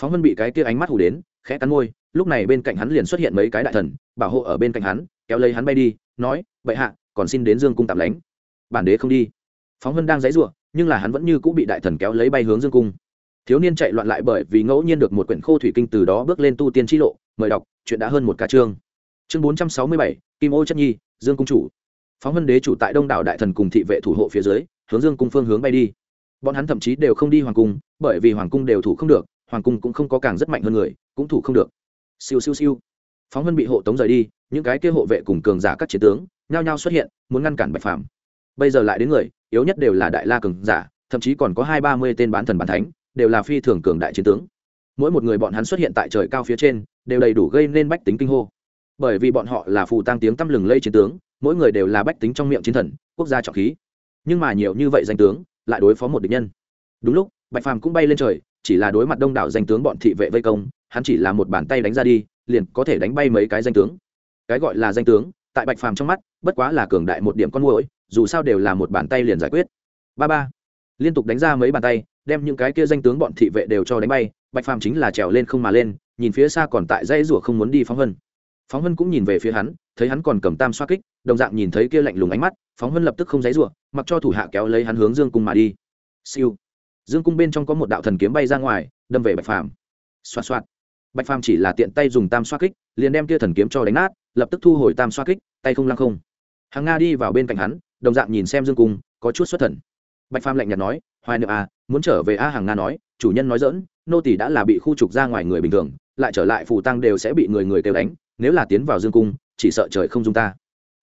Phóng vân bị cái kia ánh mắt hủ đến, khẽ cắn môi, lúc này bên cạnh hắn liền xuất hiện mấy cái đại thần, bảo hộ ở bên cạnh hắn, kéo lấy hắn bay đi, nói vậy hạ, còn xin đến dương cung tạm lánh. Bản đế không đi. Phóng vân đang dãy ruộng nhưng là hắn vẫn như cũng bị đại thần kéo lấy bay hướng dương cung. Thiếu niên chạy loạn lại bởi vì ngẫu nhiên được một quyển khô thủy kinh từ đó bước lên tu tiên t lộ, mời đọc, chuyện đã hơn một ca chương. Chương bốn trăm sáu mươi bảy, kim ô chất nhi, dương cung chủ. Phóng vân đế chủ tại đông đảo đại thần cùng thị vệ thủ hộ phía dưới hướng dương cung phương hướng bay đi. Bọn hắn thậm chí đều không đi hoàng cung, bởi vì hoàng cung đều thủ không được, hoàng cung cũng không có càng rất mạnh hơn người, cũng thủ không được. Siêu siêu siêu. Phóng hân bị hộ tống rời đi, những cái kia hộ vệ cùng cường giả các chiến tướng, nhao nhao xuất hiện, muốn ngăn cản bạch phàm. Bây giờ lại đến người, yếu nhất đều là đại la cường giả, thậm chí còn có hai ba mươi tên bán thần bán thánh, đều là phi thường cường đại chiến tướng. Mỗi một người bọn hắn xuất hiện tại trời cao phía trên, đều đầy đủ gây nên bách tính kinh hô. Bởi vì bọn họ là phù tăng tiếng tăm lừng lây chiến tướng, mỗi người đều là bách tính trong miệng chiến thần, quốc gia trọng khí nhưng mà nhiều như vậy danh tướng lại đối phó một địch nhân. Đúng lúc, bạch phàm cũng bay lên trời, chỉ là đối mặt đông đảo danh tướng bọn thị vệ vây công, hắn chỉ là một bàn tay đánh ra đi, liền có thể đánh bay mấy cái danh tướng. Cái gọi là danh tướng, tại bạch phàm trong mắt, bất quá là cường đại một điểm con mũi dù sao đều là một bàn tay liền giải quyết. Ba ba, liên tục đánh ra mấy bàn tay, đem những cái kia danh tướng bọn thị vệ đều cho đánh bay, bạch phàm chính là trèo lên không mà lên, nhìn phía xa còn tại dãy rủa không muốn đi phóng hơn phóng hân cũng nhìn về phía hắn, thấy hắn còn cầm tam xoa kích, đồng dạng nhìn thấy kia lạnh lùng ánh mắt, phóng hân lập tức không dãy rủa, mặc cho thủ hạ kéo lấy hắn hướng dương cung mà đi. Siêu. Dương cung bên trong có một đạo thần kiếm bay ra ngoài, đâm về bạch phàm. Xoa xoa bạch phàm chỉ là tiện tay dùng tam xoa kích, liền đem kia thần kiếm cho đánh nát, lập tức thu hồi tam xoa kích, tay không lăng không. Hàng nga đi vào bên cạnh hắn, đồng dạng nhìn xem dương cung, có chút xuất thần. Bạch phàm lạnh nhạt nói, hoài niệm à muốn trở về a hàng nga nói, chủ nhân nói dỡn nô tỷ đã là bị khu trục ra ngoài người bình thường, lại trở lại phù tăng đều sẽ bị người người kêu đánh nếu là tiến vào dương cung, chỉ sợ trời không dung ta.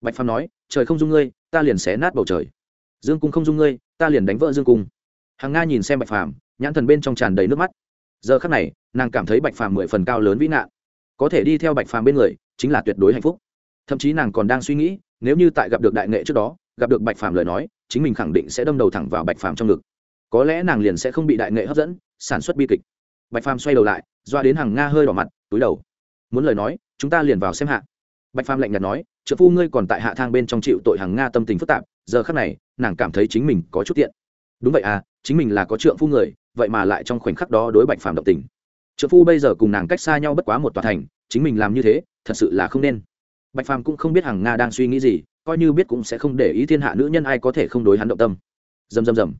Bạch phàm nói, trời không dung ngươi, ta liền xé nát bầu trời. Dương cung không dung ngươi, ta liền đánh vỡ dương cung. Hàng nga nhìn xem bạch phàm, nhãn thần bên trong tràn đầy nước mắt. Giờ khắc này, nàng cảm thấy bạch phàm mười phần cao lớn vĩ nạn. Có thể đi theo bạch phàm bên người, chính là tuyệt đối hạnh phúc. Thậm chí nàng còn đang suy nghĩ, nếu như tại gặp được đại nghệ trước đó, gặp được bạch phàm lời nói, chính mình khẳng định sẽ đâm đầu thẳng vào bạch phàm trong ngực. Có lẽ nàng liền sẽ không bị đại nghệ hấp dẫn, sản xuất bi kịch. Bạch phàm xoay đầu lại, doa đến hàng nga hơi đỏ mặt, túi đầu. Muốn lời nói chúng ta liền vào xem hạ. Bạch phàm lạnh nhạt nói, trợ phu ngươi còn tại hạ thang bên trong chịu tội hàng nga tâm tình phức tạp, giờ khắc này, nàng cảm thấy chính mình có chút tiện. Đúng vậy à chính mình là có trượng phu người, vậy mà lại trong khoảnh khắc đó đối bạch phàm động tình. Trượng phu bây giờ cùng nàng cách xa nhau bất quá một tòa thành, chính mình làm như thế, thật sự là không nên. Bạch phàm cũng không biết hàng nga đang suy nghĩ gì, coi như biết cũng sẽ không để ý thiên hạ nữ nhân ai có thể không đối hắn động tâm. Dầm dầm dầm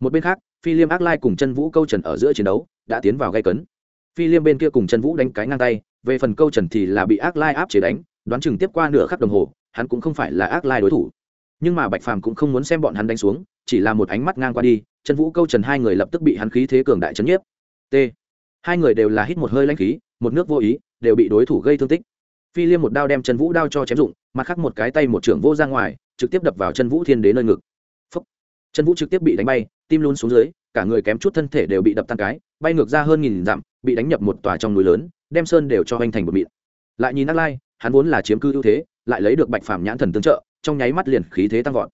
một bên khác, phi liêm ác lai cùng chân vũ câu trần ở giữa chiến đấu, đã tiến vào gây cấn. Phi liêm bên kia cùng chân vũ đánh cái ngang tay về phần câu trần thì là bị ác lai áp chế đánh, đoán chừng tiếp qua nửa khắc đồng hồ, hắn cũng không phải là ác lai đối thủ. Nhưng mà bạch phàm cũng không muốn xem bọn hắn đánh xuống, chỉ là một ánh mắt ngang qua đi, chân vũ câu trần hai người lập tức bị hắn khí thế cường đại chấn nhiếp. T. Hai người đều là hít một hơi lanh khí, một nước vô ý, đều bị đối thủ gây thương tích. Phi liêm một đao đem chân vũ đao cho chém dụng mặt khác một cái tay một trưởng vô ra ngoài, trực tiếp đập vào chân vũ thiên đế nơi ngực. Phấp chân vũ trực tiếp bị đánh bay, tim luôn xuống dưới, cả người kém chút thân thể đều bị đập tan cái, bay ngược ra hơn nghìn dặm, bị đánh nhập một tòa trong núi lớn đem sơn đều cho anh thành một mịn. Lại nhìn ác lai, hắn vốn là chiếm cư ưu thế, lại lấy được bạch phàm nhãn thần tương trợ, trong nháy mắt liền khí thế tăng vọt.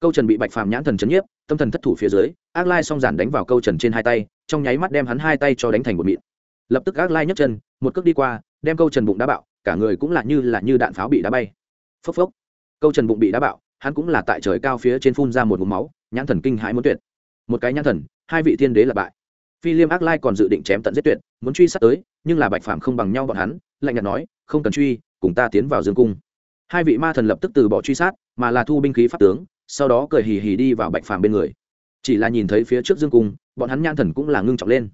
Câu trần bị bạch phàm nhãn thần chấn nhiếp, tâm thần thất thủ phía dưới, ác lai song giản đánh vào câu trần trên hai tay, trong nháy mắt đem hắn hai tay cho đánh thành một mịn. Lập tức ác lai nhấc chân, một cước đi qua, đem câu trần bụng đá bạo, cả người cũng là như là như đạn pháo bị đá bay. Phốc phốc. Câu trần bụng bị đá bạo, hắn cũng là tại trời cao phía trên phun ra một ngụm máu, nhãn thần kinh hãi muốn tuyệt. Một cái nhãn thần, hai vị thiên đế là bại phi liêm ác lai còn dự định chém tận giết tuyệt, muốn truy sát tới, nhưng là bạch phàm không bằng nhau bọn hắn, lạnh nhạt nói, không cần truy, cùng ta tiến vào dương cung. Hai vị ma thần lập tức từ bỏ truy sát, mà là thu binh khí pháp tướng, sau đó cười hì hì đi vào bạch phàm bên người. Chỉ là nhìn thấy phía trước dương cung, bọn hắn nhan thần cũng là ngưng trọng lên.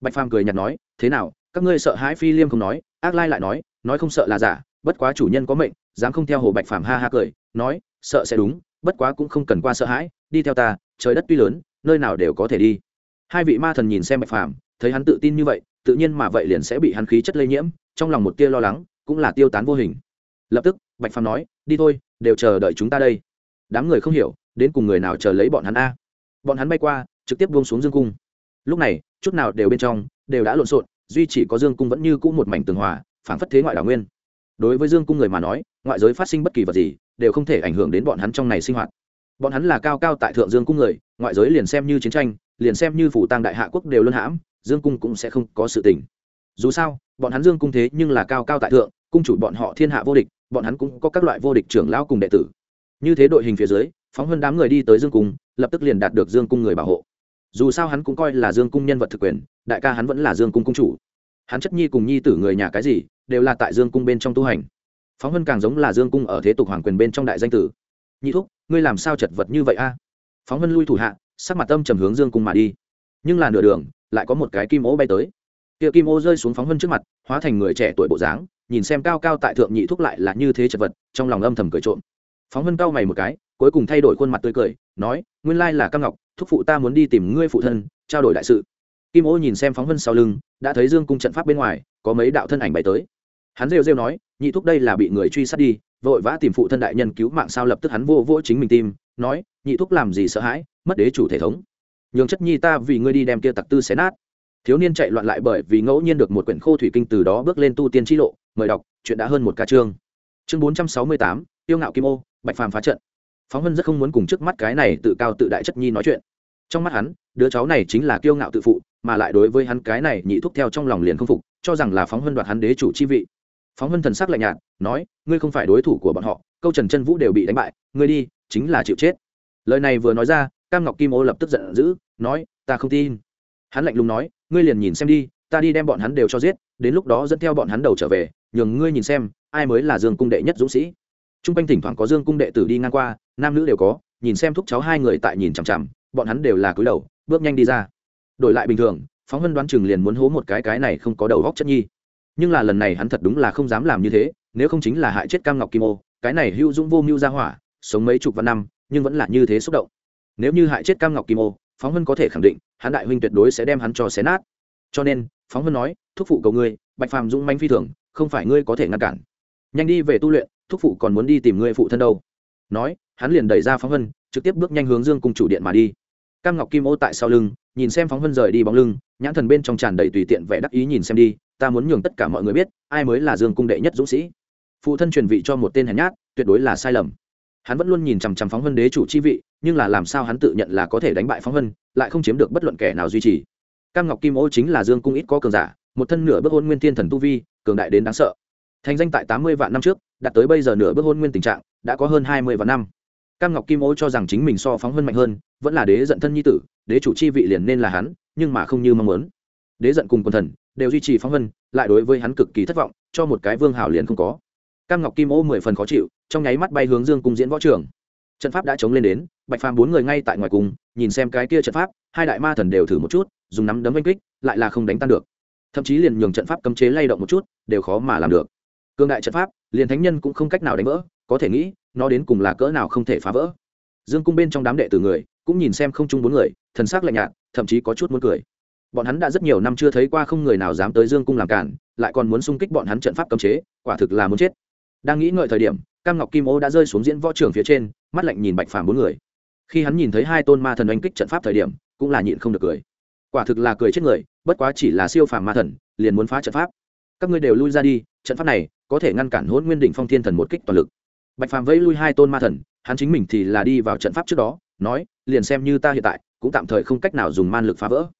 Bạch phàm cười nhạt nói, thế nào, các ngươi sợ hãi phi liêm không nói? Ác lai lại nói nói không sợ là giả, bất quá chủ nhân có mệnh, dám không theo hồ bạch phàm ha ha cười, nói, sợ sẽ đúng, bất quá cũng không cần qua sợ hãi, đi theo ta, trời đất tuy lớn, nơi nào đều có thể đi hai vị ma thần nhìn xem bạch phàm, thấy hắn tự tin như vậy, tự nhiên mà vậy liền sẽ bị hắn khí chất lây nhiễm, trong lòng một tia lo lắng, cũng là tiêu tán vô hình. Lập tức, bạch phàm nói, đi thôi, đều chờ đợi chúng ta đây. Đám người không hiểu, đến cùng người nào chờ lấy bọn hắn a? Bọn hắn bay qua, trực tiếp buông xuống dương cung. Lúc này, chút nào đều bên trong, đều đã lộn xộn, duy chỉ có dương cung vẫn như cũ một mảnh tường hòa, phảng phất thế ngoại đảo nguyên. Đối với dương cung người mà nói, ngoại giới phát sinh bất kỳ vật gì, đều không thể ảnh hưởng đến bọn hắn trong này sinh hoạt. Bọn hắn là cao cao tại thượng dương cung người, ngoại giới liền xem như chiến tranh liền xem như phủ tăng đại hạ quốc đều luân hãm, dương cung cũng sẽ không có sự tình. Dù sao, bọn hắn dương cung thế nhưng là cao cao tại thượng, cung chủ bọn họ thiên hạ vô địch, bọn hắn cũng có các loại vô địch trưởng lao cùng đệ tử. Như thế đội hình phía dưới, phóng hơn đám người đi tới dương cung, lập tức liền đạt được dương cung người bảo hộ. Dù sao hắn cũng coi là dương cung nhân vật thực quyền, đại ca hắn vẫn là dương cung cung chủ. Hắn chất nhi cùng nhi tử người nhà cái gì, đều là tại dương cung bên trong tu hành. Phóng hơn càng giống là dương cung ở thế tục hoàng quyền bên trong đại danh tử. Nhị thúc, ngươi làm sao chật vật như vậy a? Phóng hơn lui thủ hạ sắc mặt tâm trầm hướng dương cung mà đi. Nhưng là nửa đường, lại có một cái kim ô bay tới. Kia kim ô rơi xuống phóng hơn trước mặt, hóa thành người trẻ tuổi bộ dáng, nhìn xem cao cao tại thượng nhị thúc lại là như thế chật vật, trong lòng âm thầm cười trộm. Phóng hơn cao mày một cái, cuối cùng thay đổi khuôn mặt tươi cười, nói, nguyên lai là cam ngọc, thúc phụ ta muốn đi tìm ngươi phụ thân, trao đổi đại sự. Kim ô nhìn xem phóng vân sau lưng, đã thấy dương cung trận pháp bên ngoài, có mấy đạo thân ảnh bày tới. Hắn rêu rêu nói, nhị thúc đây là bị người truy sát đi, vội vã tìm phụ thân đại nhân cứu mạng sao lập tức hắn vô vỗ chính mình tim, nói, nhị thúc làm gì sợ hãi mất đế chủ thể thống. Nhường chất nhi ta vì ngươi đi đem kia tặc tư xé nát. Thiếu niên chạy loạn lại bởi vì ngẫu nhiên được một quyển khô thủy kinh từ đó bước lên tu tiên t lộ, mời đọc, chuyện đã hơn một ca chương. Chương bốn trăm sáu mươi tám, tiêu ngạo kim ô, bạch phàm phá trận. Phóng hân rất không muốn cùng trước mắt cái này tự cao tự đại chất nhi nói chuyện. Trong mắt hắn, đứa cháu này chính là kiêu ngạo tự phụ, mà lại đối với hắn cái này nhị thúc theo trong lòng liền không phục, cho rằng là phóng hân đoạt hắn đế chủ chi vị. Phóng hân thần sắc lạnh nhạt, nói, ngươi không phải đối thủ của bọn họ, câu trần chân vũ đều bị đánh bại, ngươi đi, chính là chịu chết. Lời này vừa nói ra cam ngọc kim ô lập tức giận dữ, nói, ta không tin. Hắn lạnh lùng nói, ngươi liền nhìn xem đi, ta đi đem bọn hắn đều cho giết, đến lúc đó dẫn theo bọn hắn đầu trở về, nhường ngươi nhìn xem, ai mới là dương cung đệ nhất dũng sĩ. T r u n g quanh thỉnh thoảng có dương cung đệ tử đi ngang qua, nam nữ đều có, nhìn xem thúc cháu hai người tại nhìn chằm chằm, bọn hắn đều là cúi đầu, bước nhanh đi ra. Đổi lại bình thường, phóng vân đoán chừng liền muốn hố một cái cái này không có đầu góc chất nhi. Nhưng là lần này hắn thật đúng là không dám làm như thế, nếu không chính là hại chết cam ngọc kim ô, cái này hữu dũng vô mưu ra hỏa, sống mấy chục vạn năm, nhưng vẫn là như thế xúc động nếu như hại chết cam ngọc kim ô, phóng vân có thể khẳng định, hắn đại huynh tuyệt đối sẽ đem hắn cho xé nát. Cho nên, phóng vân nói, thúc phụ cầu ngươi, bạch phàm dũng manh phi thường, không phải ngươi có thể ngăn cản. Nhanh đi về tu luyện, thúc phụ còn muốn đi tìm ngươi phụ thân đâu. Nói, hắn liền đẩy ra phóng vân, trực tiếp bước nhanh hướng dương cung chủ điện mà đi. Cam ngọc kim ô tại sau lưng, nhìn xem phóng vân rời đi bóng lưng, nhãn thần bên trong tràn đầy tùy tiện vẻ đắc ý nhìn xem đi, ta muốn nhường tất cả mọi người biết, ai mới là dương cung đệ nhất dũng sĩ. Phụ thân truyền vị cho một tên hèn nhát, tuyệt đối là sai lầm. Hắn vẫn luôn nhìn chằm chằm phóng vân đế chủ chi vị nhưng là làm sao hắn tự nhận là có thể đánh bại phóng vân, lại không chiếm được bất luận kẻ nào duy trì. Cam ngọc kim ô chính là dương cung ít có cường giả, một thân nửa bước hôn nguyên thiên thần tu vi, cường đại đến đáng sợ. Thành danh tại tám mươi vạn năm trước, đạt tới bây giờ nửa bước hôn nguyên tình trạng, đã có hơn hai mươi vạn năm. Cam ngọc kim ô cho rằng chính mình so phóng vân mạnh hơn, vẫn là đế giận thân nhi tử, đế chủ chi vị liền nên là hắn, nhưng mà không như mong muốn. Đế giận cùng quần thần, đều duy trì phóng vân, lại đối với hắn cực kỳ thất vọng, cho một cái vương hảo liền không có. Cam ngọc kim ô mười phần khó chịu, trong nháy mắt bay hướng dương cung diễn võ trường. Trận pháp đã chống lên đến bạch phàm bốn người ngay tại ngoài cùng, nhìn xem cái kia trận pháp, hai đại ma thần đều thử một chút, dùng nắm đấm oanh kích, lại là không đánh tan được. Thậm chí liền nhường trận pháp cấm chế lay động một chút, đều khó mà làm được. Cương đại trận pháp, liền thánh nhân cũng không cách nào đánh vỡ, có thể nghĩ, nó đến cùng là cỡ nào không thể phá vỡ. Dương cung bên trong đám đệ tử người, cũng nhìn xem không chung bốn người, thần s ắ c lạnh nhạt, thậm chí có chút muốn cười. Bọn hắn đã rất nhiều năm chưa thấy qua không người nào dám tới dương cung làm cản, lại còn muốn xung kích bọn hắn trận pháp cấm chế, quả thực là muốn chết. Đang nghĩ ngợi thời điểm, cam ngọc kim ô đã rơi xuống diễn võ trường phía trên, mắt lạnh nhìn bạch phàm bốn người khi hắn nhìn thấy hai tôn ma thần oanh kích trận pháp thời điểm, cũng là nhịn không được cười. Quả thực là cười chết người, bất quá chỉ là siêu phàm ma thần, liền muốn phá trận pháp. Các ngươi đều lui ra đi, trận pháp này có thể ngăn cản hôn nguyên đỉnh phong thiên thần một kích toàn lực. Bạch phàm vẫy lui hai tôn ma thần, hắn chính mình thì là đi vào trận pháp trước đó, nói, liền xem như ta hiện tại, cũng tạm thời không cách nào dùng man lực phá vỡ.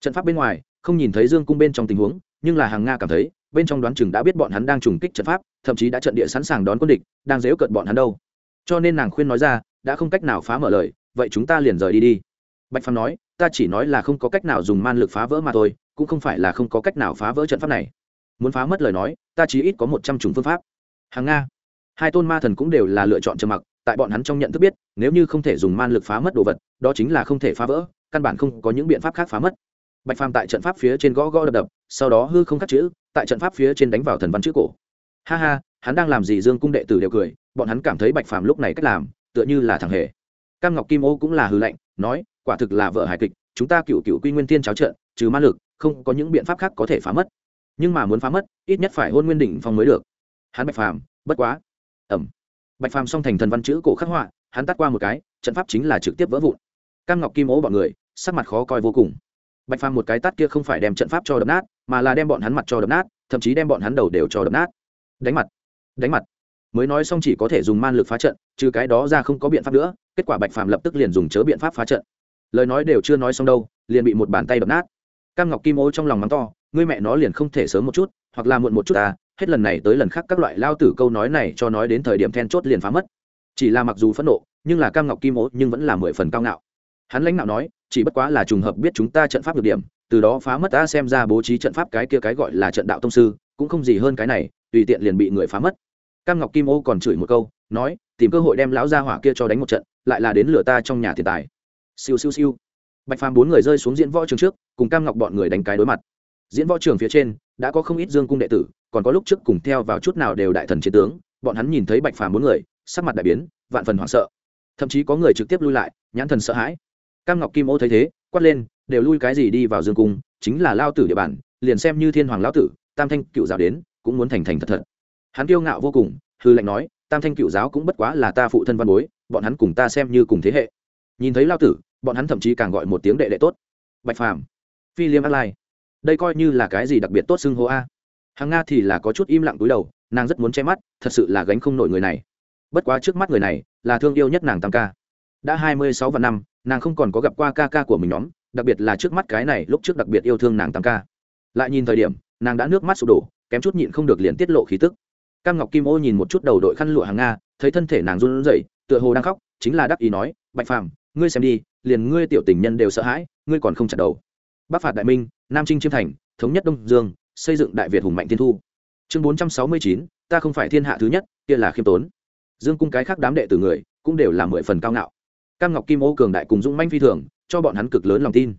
Trận pháp bên ngoài, không nhìn thấy dương cung bên trong tình huống, nhưng là hàng nga cảm thấy, bên trong đoán chừng đã biết bọn hắn đang trùng kích trận pháp, thậm chí đã trận địa sẵn sàng đón quân địch, đang dếu cận bọn hắn đâu. Cho nên nàng khuyên nói ra, đã không cách nào phá mở lời vậy chúng ta liền rời đi đi. Bạch phàm nói, ta chỉ nói là không có cách nào dùng man lực phá vỡ mà thôi, cũng không phải là không có cách nào phá vỡ trận pháp này. Muốn phá mất lời nói, ta chỉ ít có một trăm chủng phương pháp. Hàng nga, hai tôn ma thần cũng đều là lựa chọn trầm mặc, tại bọn hắn trong nhận thức biết, nếu như không thể dùng man lực phá mất đồ vật, đó chính là không thể phá vỡ, căn bản không có những biện pháp khác phá mất. Bạch phàm tại trận pháp phía trên gõ gõ đập đập, sau đó hư không khắc chữ, tại trận pháp phía trên đánh vào thần văn chữ cổ. Ha ha, hắn đang làm gì dương cung đệ tử đều cười, bọn hắn cảm thấy bạch phàm lúc này cách làm, tựa như là thằng hề cam ngọc kim ô cũng là hư lệnh nói quả thực là vợ hài kịch chúng ta cựu cựu quy nguyên tiên cháo trợn, trừ ma lực không có những biện pháp khác có thể phá mất. Nhưng mà muốn phá mất ít nhất phải hôn nguyên đỉnh phong mới được. Hắn bạch phàm bất quá. Ẩm. Bạch phàm song thành thần văn chữ cổ khắc họa hắn tắt qua một cái trận pháp chính là trực tiếp vỡ vụn. Cam ngọc kim ố bọn người sắc mặt khó coi vô cùng. Bạch phàm một cái tắt kia không phải đem trận pháp cho đập nát mà là đem bọn hắn mặt cho đập nát thậm chí đem bọn hắn đầu đều cho đập nát. Đánh mặt. Đánh mặt mới nói xong chỉ có thể dùng man lực phá trận, trừ cái đó ra không có biện pháp nữa, kết quả bạch phàm lập tức liền dùng chớ biện pháp phá trận. Lời nói đều chưa nói xong đâu, liền bị một bàn tay đập nát. Cam ngọc kim ô trong lòng mắng to, ngươi mẹ nó liền không thể sớm một chút, hoặc là muộn một chút à hết lần này tới lần khác các loại lao tử câu nói này cho nói đến thời điểm then chốt liền phá mất. Chỉ là mặc dù phẫn nộ, nhưng là cam ngọc kim ô nhưng vẫn là mười phần cao ngạo. Hắn lãnh đạo nói, chỉ bất quá là trùng hợp biết chúng ta trận pháp được điểm, từ đó phá mất ta xem ra bố trí trận pháp cái kia cái gọi là trận đạo tông sư, cũng không gì hơn cái này, tùy tiện liền bị người phá mất cam ngọc kim ô còn chửi một câu, nói, tìm cơ hội đem lão gia hỏa kia cho đánh một trận, lại là đến lửa ta trong nhà tiền tài. Siêu siêu siêu. Bạch phàm bốn người rơi xuống diễn võ trường trước, cùng cam ngọc bọn người đánh cái đối mặt. Diễn võ trường phía trên, đã có không ít dương cung đệ tử, còn có lúc trước cùng theo vào chút nào đều đại thần chiến tướng, bọn hắn nhìn thấy bạch phàm bốn người, sắc mặt đại biến, vạn phần hoảng sợ. Thậm chí có người trực tiếp lui lại, nhãn thần sợ hãi. Cam ngọc kim ô thấy thế, quát lên, đều lui cái gì đi vào dương cung, chính là lao tử địa bàn, liền xem như thiên hoàng lão tử, tam thanh cựu giáo đến, cũng muốn thành thành thật thật hắn kiêu ngạo vô cùng, hư lệnh nói, tam thanh cựu giáo cũng bất quá là ta phụ thân văn bối, bọn hắn cùng ta xem như cùng thế hệ. Nhìn thấy lao tử, bọn hắn thậm chí càng gọi một tiếng đệ đệ tốt. Bạch phàm, phi liêm ác lai, đây coi như là cái gì đặc biệt tốt xưng hô a? Hàng nga thì là có chút im lặng túi đầu, nàng rất muốn che mắt, thật sự là gánh không nổi người này. Bất quá trước mắt người này, là thương yêu nhất nàng tam ca. Đã hai mươi sáu và năm, nàng không còn có gặp qua ca ca của mình nhóm, đặc biệt là trước mắt cái này lúc trước đặc biệt yêu thương nàng tam ca. Lại nhìn thời điểm, nàng đã nước mắt sụp đổ, kém chút nhịn không được liền tiết lộ khí tức cam ngọc kim ô nhìn một chút đầu đội khăn lụa hàng nga, thấy thân thể nàng run rẩy, tựa hồ đang khóc, chính là đắc ý nói, bạch phàm, ngươi xem đi, liền ngươi tiểu tình nhân đều sợ hãi, ngươi còn không chặt đầu. Bắc phạt đại minh, nam trinh chiêm thành, thống nhất đông dương, xây dựng đại việt hùng mạnh tiên thu. Chương bốn trăm sáu mươi chín, ta không phải thiên hạ thứ nhất, kia là khiêm tốn. Dương cung cái khác đám đệ tử người, cũng đều là mười phần cao ngạo. Cam ngọc kim ô cường đại cùng dũng manh phi thường, cho bọn hắn cực lớn lòng tin.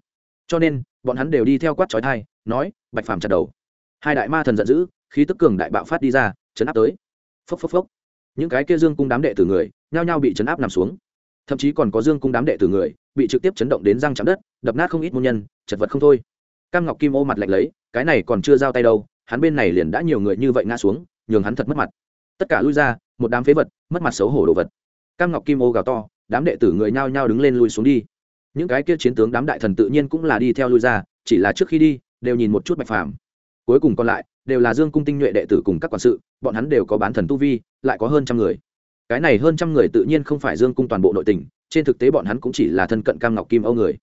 Cho nên, bọn hắn đều đi theo quát trói thai nói, bạch phàm chặt đầu. Hai đại ma thần giận dữ, khí tức cường đại bạo phát đi ra chấn áp tới. Phốc phốc phốc. Những cái kia dương cung đám đệ tử người, nhao nhao bị chấn áp nằm xuống. Thậm chí còn có dương cung đám đệ tử người, bị trực tiếp chấn động đến răng chạm đất, đập nát không ít môn nhân, chật vật không thôi. Cam ngọc kim ô mặt lạnh lấy, cái này còn chưa giao tay đâu, hắn bên này liền đã nhiều người như vậy ngã xuống, nhường hắn thật mất mặt. Tất cả lui ra, một đám phế vật, mất mặt xấu hổ đồ vật. Cam ngọc kim ô gào to, đám đệ tử người nhao nhao đứng lên lui xuống đi. Những cái kia chiến tướng đám đại thần tự nhiên cũng là đi theo lui ra, chỉ là trước khi đi, đều nhìn một chút bạch phàm. Cuối cùng còn lại đều là dương cung tinh nhuệ đệ tử cùng các quản sự, bọn hắn đều có bán thần tu vi, lại có hơn trăm người. Cái này hơn trăm người tự nhiên không phải dương cung toàn bộ nội tình, trên thực tế bọn hắn cũng chỉ là thân cận cam ngọc kim âu người.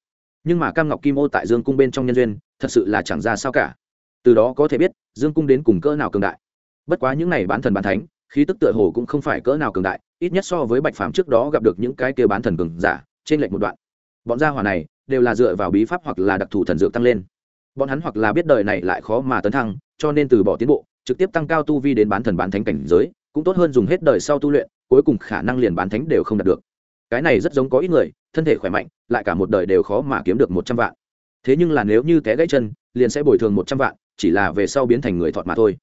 Nhưng mà cam ngọc kim ô tại dương cung bên trong nhân duyên, thật sự là chẳng ra sao cả. Từ đó có thể biết, dương cung đến cùng cỡ nào cường đại. Bất quá những này bán thần bán thánh, khí tức tựa hồ cũng không phải cỡ nào cường đại, ít nhất so với bạch phàm trước đó gặp được những cái kia bán thần cường giả, trên lệnh một đoạn. Bọn gia hỏa này, đều là dựa vào bí pháp hoặc là đặc thù thần dược tăng lên bọn hắn hoặc là biết đời này lại khó mà tấn thăng, cho nên từ bỏ tiến bộ, trực tiếp tăng cao tu vi đến bán thần bán thánh cảnh giới, cũng tốt hơn dùng hết đời sau tu luyện, cuối cùng khả năng liền bán thánh đều không đạt được. Cái này rất giống có ít người, thân thể khỏe mạnh, lại cả một đời đều khó mà kiếm được một trăm vạn. Thế nhưng là nếu như té gãy chân, liền sẽ bồi thường một trăm vạn, chỉ là về sau biến thành người thọt mà thôi.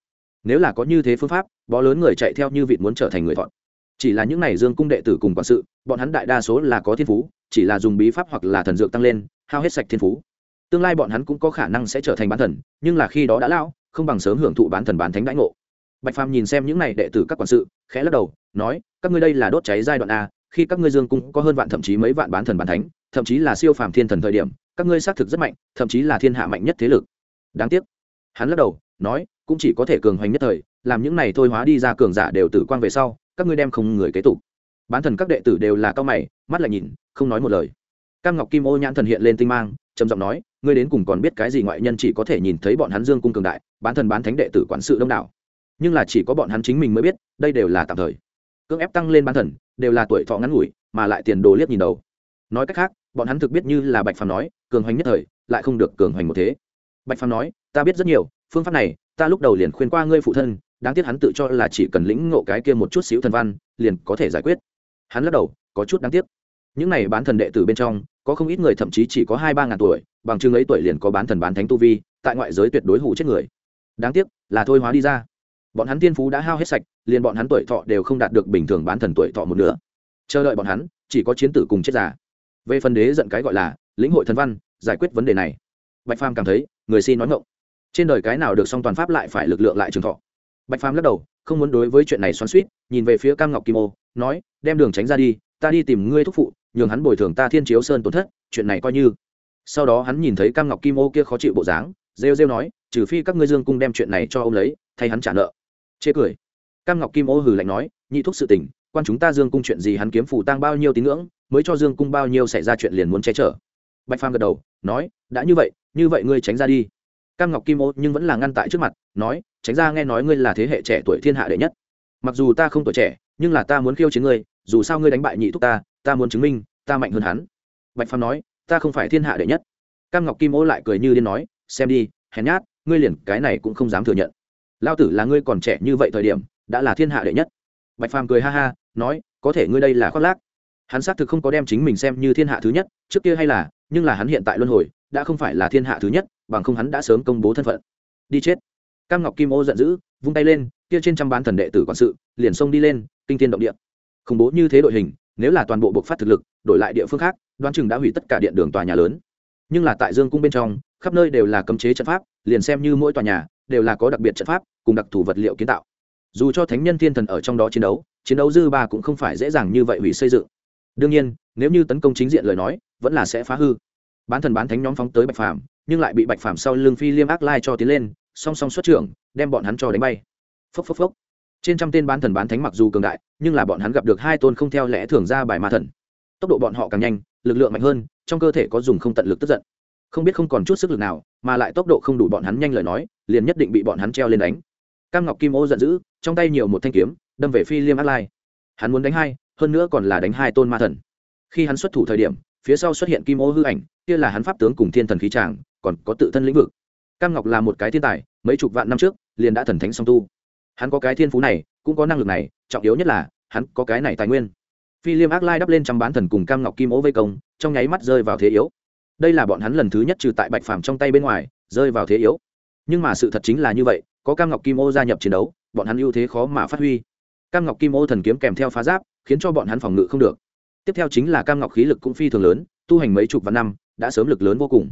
Nếu là có như thế phương pháp, bó lớn người chạy theo như vịt muốn trở thành người thọt. Chỉ là những n à y dương cung đệ tử cùng quản sự, bọn hắn đại đa số là có thiên phú, chỉ là dùng bí pháp hoặc là thần dược tăng lên, hao hết sạch thiên phú tương lai bọn hắn cũng có khả năng sẽ trở thành bán thần, nhưng là khi đó đã lao không bằng sớm hưởng thụ bán thần bán thánh đãi ngộ. Bạch phàm nhìn xem những này đệ tử các quản sự, khẽ lắc đầu, nói, các ngươi đây là đốt cháy giai đoạn a, khi các ngươi dương cung có hơn vạn thậm chí mấy vạn bán thần bán thánh, thậm chí là siêu phàm thiên thần thời điểm, các ngươi xác thực rất mạnh, thậm chí là thiên hạ mạnh nhất thế lực. Đáng tiếc. Hắn lắc đầu, nói, cũng chỉ có thể cường hoành nhất thời, làm những này thôi hóa đi ra cường giả đều tử quang về sau, các ngươi đem không người kế tục. Bán thần các đệ tử đều là cao mày, mắt lại nhìn, không nói một lời cam ngọc kim ô nhãn thần hiện lên tinh mang, trầm giọng nói, ngươi đến cùng còn biết cái gì ngoại nhân chỉ có thể nhìn thấy bọn hắn dương cung cường đại, bán thần bán thánh đệ tử quản sự đông đảo. Nhưng là chỉ có bọn hắn chính mình mới biết, đây đều là tạm thời. Cưỡng ép tăng lên bán thần, đều là tuổi thọ ngắn ngủi, mà lại tiền đồ liếc nhìn đầu. Nói cách khác, bọn hắn thực biết như là bạch phàm nói, cường hoành nhất thời, lại không được cường hoành một thế. Bạch phàm nói, ta biết rất nhiều, phương pháp này, ta lúc đầu liền khuyên qua ngươi phụ thân, đáng tiếc hắn tự cho là chỉ cần lĩnh ngộ cái kia một chút xíu thần văn, liền có thể giải quyết. Hắn lắc đầu, có chút đáng tiếc. Những này bán thần đệ tử bên trong có không ít người thậm chí chỉ có hai ba ngàn tuổi, bằng chứng ấy tuổi liền có bán thần bán thánh tu vi, tại ngoại giới tuyệt đối hủ chết người. Đáng tiếc, là thôi hóa đi ra. Bọn hắn tiên phú đã hao hết sạch, liền bọn hắn tuổi thọ đều không đạt được bình thường bán thần tuổi thọ một nửa. Chờ đợi bọn hắn, chỉ có chiến tử cùng chết già. Về phần đế giận cái gọi là lĩnh hội thần văn, giải quyết vấn đề này. Bạch phàm cảm thấy, người xin nói ngộng trên đời cái nào được song toàn pháp lại phải lực lượng lại trường thọ. Bạch phàm lắc đầu, không muốn đối với chuyện này xoắn suýt nhìn về phía cam ngọc kim ô, nói, đem đường tránh ra đi, ta đi tìm ngươi thúc phụ nhường hắn bồi thường ta thiên chiếu sơn tổn thất, chuyện này coi như. Sau đó hắn nhìn thấy cam ngọc kim ô kia khó chịu bộ dáng, rêu rêu nói, trừ phi các ngươi dương cung đem chuyện này cho ông lấy, thay hắn trả nợ. Chê cười. Cam ngọc kim ô hừ lạnh nói, nhị thúc sự tình, quan chúng ta dương cung chuyện gì hắn kiếm phủ tăng bao nhiêu tín ngưỡng, mới cho dương cung bao nhiêu xảy ra chuyện liền muốn che chở. Bạch phàm gật đầu, nói, đã như vậy như vậy ngươi tránh ra đi. Cam ngọc kim ô nhưng vẫn là ngăn tại trước mặt, nói, tránh ra nghe nói ngươi là thế hệ trẻ tuổi thiên hạ đệ nhất. Mặc dù ta không tuổi trẻ, nhưng là ta muốn khiêu chiến ngươi, dù sao ngươi đánh bại nhị thúc ta ta muốn chứng minh, ta mạnh hơn hắn. Bạch phàm nói, ta không phải thiên hạ đệ nhất. Cam ngọc kim ô lại cười như điên nói, xem đi, hèn nhát, ngươi liền cái này cũng không dám thừa nhận. Lao tử là ngươi còn trẻ như vậy thời điểm, đã là thiên hạ đệ nhất. Bạch phàm cười ha ha, nói, có thể ngươi đây là khoác lác. Hắn xác thực không có đem chính mình xem như thiên hạ thứ nhất, trước kia hay là, nhưng là hắn hiện tại luân hồi, đã không phải là thiên hạ thứ nhất, bằng không hắn đã sớm công bố thân phận. Đi chết. Cam ngọc kim ô giận dữ, vung tay lên, kia trên trăm bán thần đệ tử quản sự, liền xông đi lên, kinh thiên động địa. Khủng bố như thế đội hình nếu là toàn bộ bộc phát thực lực, đổi lại địa phương khác, đoán chừng đã hủy tất cả điện đường tòa nhà lớn. Nhưng là tại dương cung bên trong, khắp nơi đều là cấm chế trận pháp, liền xem như mỗi tòa nhà, đều là có đặc biệt trận pháp, cùng đặc thù vật liệu kiến tạo. Dù cho thánh nhân thiên thần ở trong đó chiến đấu chiến đấu dư ba cũng không phải dễ dàng như vậy hủy xây dựng. Đương nhiên, nếu như tấn công chính diện lời nói, vẫn là sẽ phá hư. Bán thần bán thánh nhóm phóng tới bạch phàm, nhưng lại bị bạch phàm sau lưng phi liêm ác lai cho tiến lên, song song xuất trưởng, đem bọn hắn cho đánh bay. Phốc phốc phốc trên trăm tên bán thần bán thánh mặc dù cường đại, nhưng là bọn hắn gặp được hai tôn không theo lẽ thường ra bài ma thần. Tốc độ bọn họ càng nhanh, lực lượng mạnh hơn, trong cơ thể có dùng không tận lực tức giận. Không biết không còn chút sức lực nào, mà lại tốc độ không đủ bọn hắn nhanh lời nói, liền nhất định bị bọn hắn treo lên đánh. Cam ngọc kim ô giận dữ, trong tay nhiều một thanh kiếm, đâm về phi liêm át lai. Hắn muốn đánh hai, hơn nữa còn là đánh hai tôn ma thần. Khi hắn xuất thủ thời điểm, phía sau xuất hiện kim ô hư ảnh, kia là hắn pháp tướng cùng thiên thần khí tràng, còn có tự thân lĩnh vực. Cam ngọc là một cái thiên tài, mấy chục vạn năm trước, liền đã thần thánh song tu hắn có cái thiên phú này, cũng có năng lực này, trọng yếu nhất là, hắn có cái này tài nguyên. Phi liêm ác lai đắp lên trăm bán thần cùng cam ngọc kim ố vây công, trong nháy mắt rơi vào thế yếu. Đây là bọn hắn lần thứ nhất trừ tại bạch phàm trong tay bên ngoài, rơi vào thế yếu. Nhưng mà sự thật chính là như vậy, có cam ngọc kim ô gia nhập chiến đấu, bọn hắn ưu thế khó mà phát huy. Cam ngọc kim ô thần kiếm kèm theo phá giáp, khiến cho bọn hắn phòng ngự không được. Tiếp theo chính là cam ngọc khí lực cũng phi thường lớn, tu hành mấy chục vạn năm, đã sớm lực lớn vô cùng.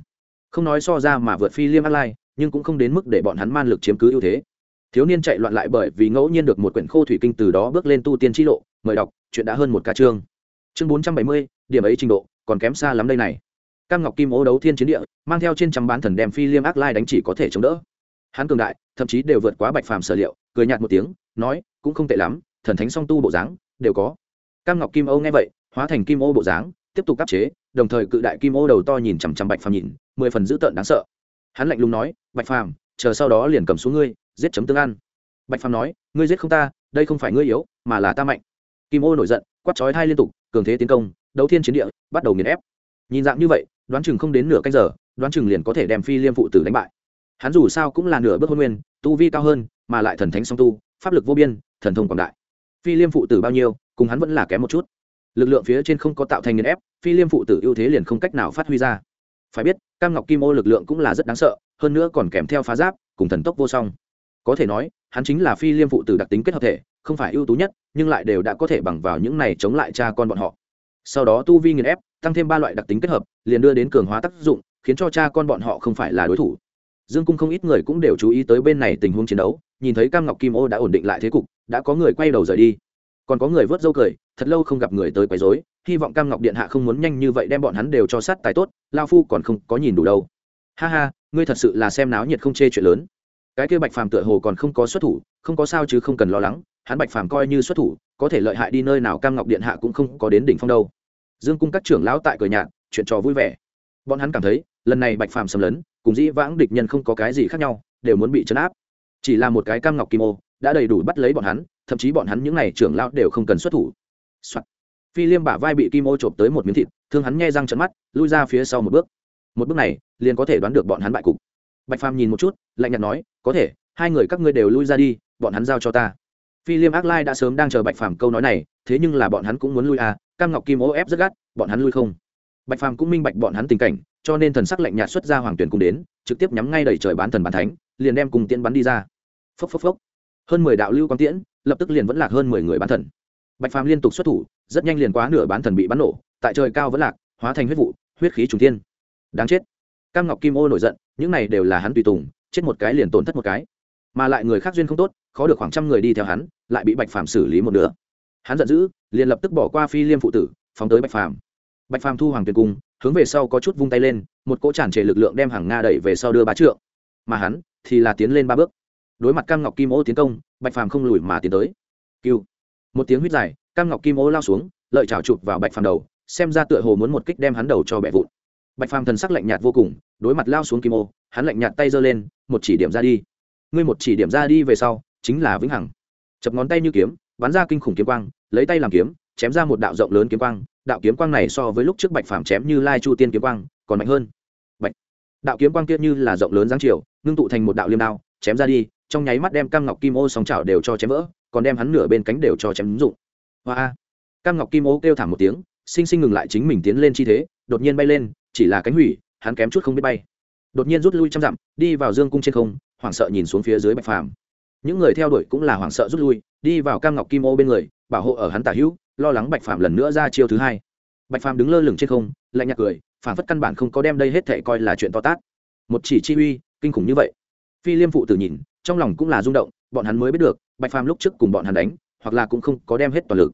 Không nói so ra mà vượt phi liêm ác lai nhưng cũng không đến mức để bọn hắn man lực chiếm cứ ưu thế thiếu niên chạy loạn lại bởi vì ngẫu nhiên được một quyển khô thủy kinh từ đó bước lên tu tiên t lộ. Mời đọc, chuyện đã hơn một ca chương. Chương bốn trăm bảy mươi, điểm ấy trình độ, còn kém xa lắm đây này. Cam ngọc kim ô đấu thiên chiến địa, mang theo trên trăm bán thần đem phi liêm ác lai đánh chỉ có thể chống đỡ. Hắn cường đại, thậm chí đều vượt quá bạch phàm sở liệu, cười nhạt một tiếng, nói, cũng không tệ lắm, thần thánh song tu bộ dáng, đều có. Cam ngọc kim ô nghe vậy, hóa thành kim ô bộ dáng, tiếp tục áp chế, đồng thời cự đại kim ô đầu to nhìn chằm chằm bạch phàm nhìn, mười phần dữ tợn đáng sợ. Hắn lạnh lùng nói, bạch phàm, chờ sau đó liền cầm xuống ngươi giết chấm tương ăn bạch phàm nói, ngươi giết không ta, đây không phải ngươi yếu, mà là ta mạnh. Kim ô nổi giận, quát chói thai liên tục, cường thế tiến công, đấu thiên chiến địa, bắt đầu nghiền ép. Nhìn dạng như vậy, đoán chừng không đến nửa canh giờ, đoán chừng liền có thể đem phi liêm phụ tử đánh bại. Hắn dù sao cũng là nửa bước hôn nguyên, tu vi cao hơn, mà lại thần thánh song tu, pháp lực vô biên, thần thông quảng đại. Phi liêm phụ tử bao nhiêu, cùng hắn vẫn là kém một chút. Lực lượng phía trên không có tạo thành nghiền ép, phi liêm phụ tử ưu thế liền không cách nào phát huy ra. Phải biết, cam ngọc kim ô lực lượng cũng là rất đáng sợ, hơn nữa còn kèm theo phá giáp, cùng thần tốc vô song có thể nói, hắn chính là phi liêm phụ tử đặc tính kết hợp thể, không phải ưu tú nhất, nhưng lại đều đã có thể bằng vào những này chống lại cha con bọn họ. Sau đó tu vi nghiền ép, tăng thêm ba loại đặc tính kết hợp, liền đưa đến cường hóa tác dụng, khiến cho cha con bọn họ không phải là đối thủ. Dương cung không ít người cũng đều chú ý tới bên này tình huống chiến đấu, nhìn thấy cam ngọc kim ô đã ổn định lại thế cục, đã có người quay đầu rời đi. Còn có người vớt dâu cười, thật lâu không gặp người tới quấy rối, hy vọng cam ngọc điện hạ không muốn nhanh như vậy đem bọn hắn đều cho sát tài tốt, lao phu còn không có nhìn đủ đâu. Ha ha, ngươi thật sự là xem náo nhiệt không chê chuyện lớn cái kia bạch phàm tựa hồ còn không có xuất thủ, không có sao chứ không cần lo lắng, hắn bạch phàm coi như xuất thủ, có thể lợi hại đi nơi nào cam ngọc điện hạ cũng không có đến đỉnh phong đâu. Dương cung các trưởng lão tại cửa nhạc chuyện trò vui vẻ. Bọn hắn cảm thấy, lần này bạch phàm xâm lấn, cùng dĩ vãng địch nhân không có cái gì khác nhau, đều muốn bị chấn áp. Chỉ là một cái cam ngọc kim ô, đã đầy đủ bắt lấy bọn hắn, thậm chí bọn hắn những n à y trưởng lão đều không cần xuất thủ、Soạn. phi liêm bả vai bị kim ô trộm tới một miếng thịt, thương hắn nghe răng trận mắt, lui ra phía sau một bước. Một bước này, liền có thể đoán được bọn hắn bại cục bạch phàm nhìn một chút, lạnh nhạt nói, có thể, hai người các ngươi đều lui ra đi, bọn hắn giao cho ta. Phi liêm ác lai đã sớm đang chờ bạch phàm câu nói này, thế nhưng là bọn hắn cũng muốn lui à cam ngọc kim ô ép rất gắt, bọn hắn lui không? Bạch phàm cũng minh bạch bọn hắn tình cảnh, cho nên thần sắc lạnh nhạt xuất ra hoàng tuyển cùng đến, trực tiếp nhắm ngay đẩy trời bán thần bán thánh, liền đem cùng tiễn bắn đi ra. Phốc phốc phốc. Hơn mười đạo lưu quang tiễn, lập tức liền vẫn lạc hơn mười người bán thần. Bạch phàm liên tục xuất thủ, rất nhanh liền quá nửa bán thần bị bắn nổ, tại trời cao vẫn lạc, hóa thành huyết vụ, huyết khí trùng thiên. Đáng chết. Cam ngọc kim ô nổi giận những này đều là hắn tùy tùng chết một cái liền tổn thất một cái. Mà lại người khác duyên không tốt khó được khoảng trăm người đi theo hắn lại bị bạch phàm xử lý một nửa. Hắn giận dữ liền lập tức bỏ qua phi liêm phụ tử phóng tới bạch phàm. Bạch phàm thu hoàng tuyền cung hướng về sau có chút vung tay lên một cỗ tràn trề lực lượng đem hàng nga đẩy về sau đưa bá trượng. Mà hắn thì là tiến lên ba bước. Đối mặt cam ngọc kim ô tiến công bạch phàm không lùi mà tiến tới. Kiêu, một tiếng huýt dài cam ngọc kim ô lao xuống lợi chảo chụp vào bạch phàm đầu xem ra tựa hồ muốn một kích đem hắn đầu cho bẻ vụn. Bạch phàm thần sắc lạnh nhạt vô cùng đối mặt lao xuống kim ô, hắn lạnh nhạt tay giơ lên, một chỉ điểm ra đi. Ngươi một chỉ điểm ra đi về sau, chính là vĩnh hằng. Chập ngón tay như kiếm, bắn ra kinh khủng kiếm quang, lấy tay làm kiếm, chém ra một đạo rộng lớn kiếm quang. Đạo kiếm quang này so với lúc trước bạch phàm chém như lai chu tiên kiếm quang, còn mạnh hơn. Bạch. Đạo kiếm quang kia như là rộng lớn giáng chiều, ngưng tụ thành một đạo liêm đao, chém ra đi, trong nháy mắt đem cam ngọc kim ô sóng chảo đều cho chém vỡ, còn đem hắn nửa bên cánh đều cho chém ứng dụng. Hoa cam ngọc kim ô kêu thảm một tiếng, sinh sinh ngừng lại chính mình tiến lên chi thế, đột nhiên bay lên, chỉ là cánh hủy hắn kém chút không biết bay. Đột nhiên rút lui trăm dặm, đi vào dương cung trên không, hoảng sợ nhìn xuống phía dưới bạch phàm. Những người theo đuổi cũng là hoảng sợ rút lui, đi vào cam ngọc kim ô bên người, bảo hộ ở hắn tả hữu, lo lắng bạch phàm lần nữa ra chiêu thứ hai. Bạch phàm đứng lơ lửng trên không, lạnh nhạt cười phản phất căn bản không có đem đây hết thệ coi là chuyện to tát. Một chỉ chi uy, kinh khủng như vậy. Phi liêm phụ tử nhìn, trong lòng cũng là rung động, bọn hắn mới biết được, bạch phàm lúc trước cùng bọn hắn đánh, hoặc là cũng không có đem hết toàn lực.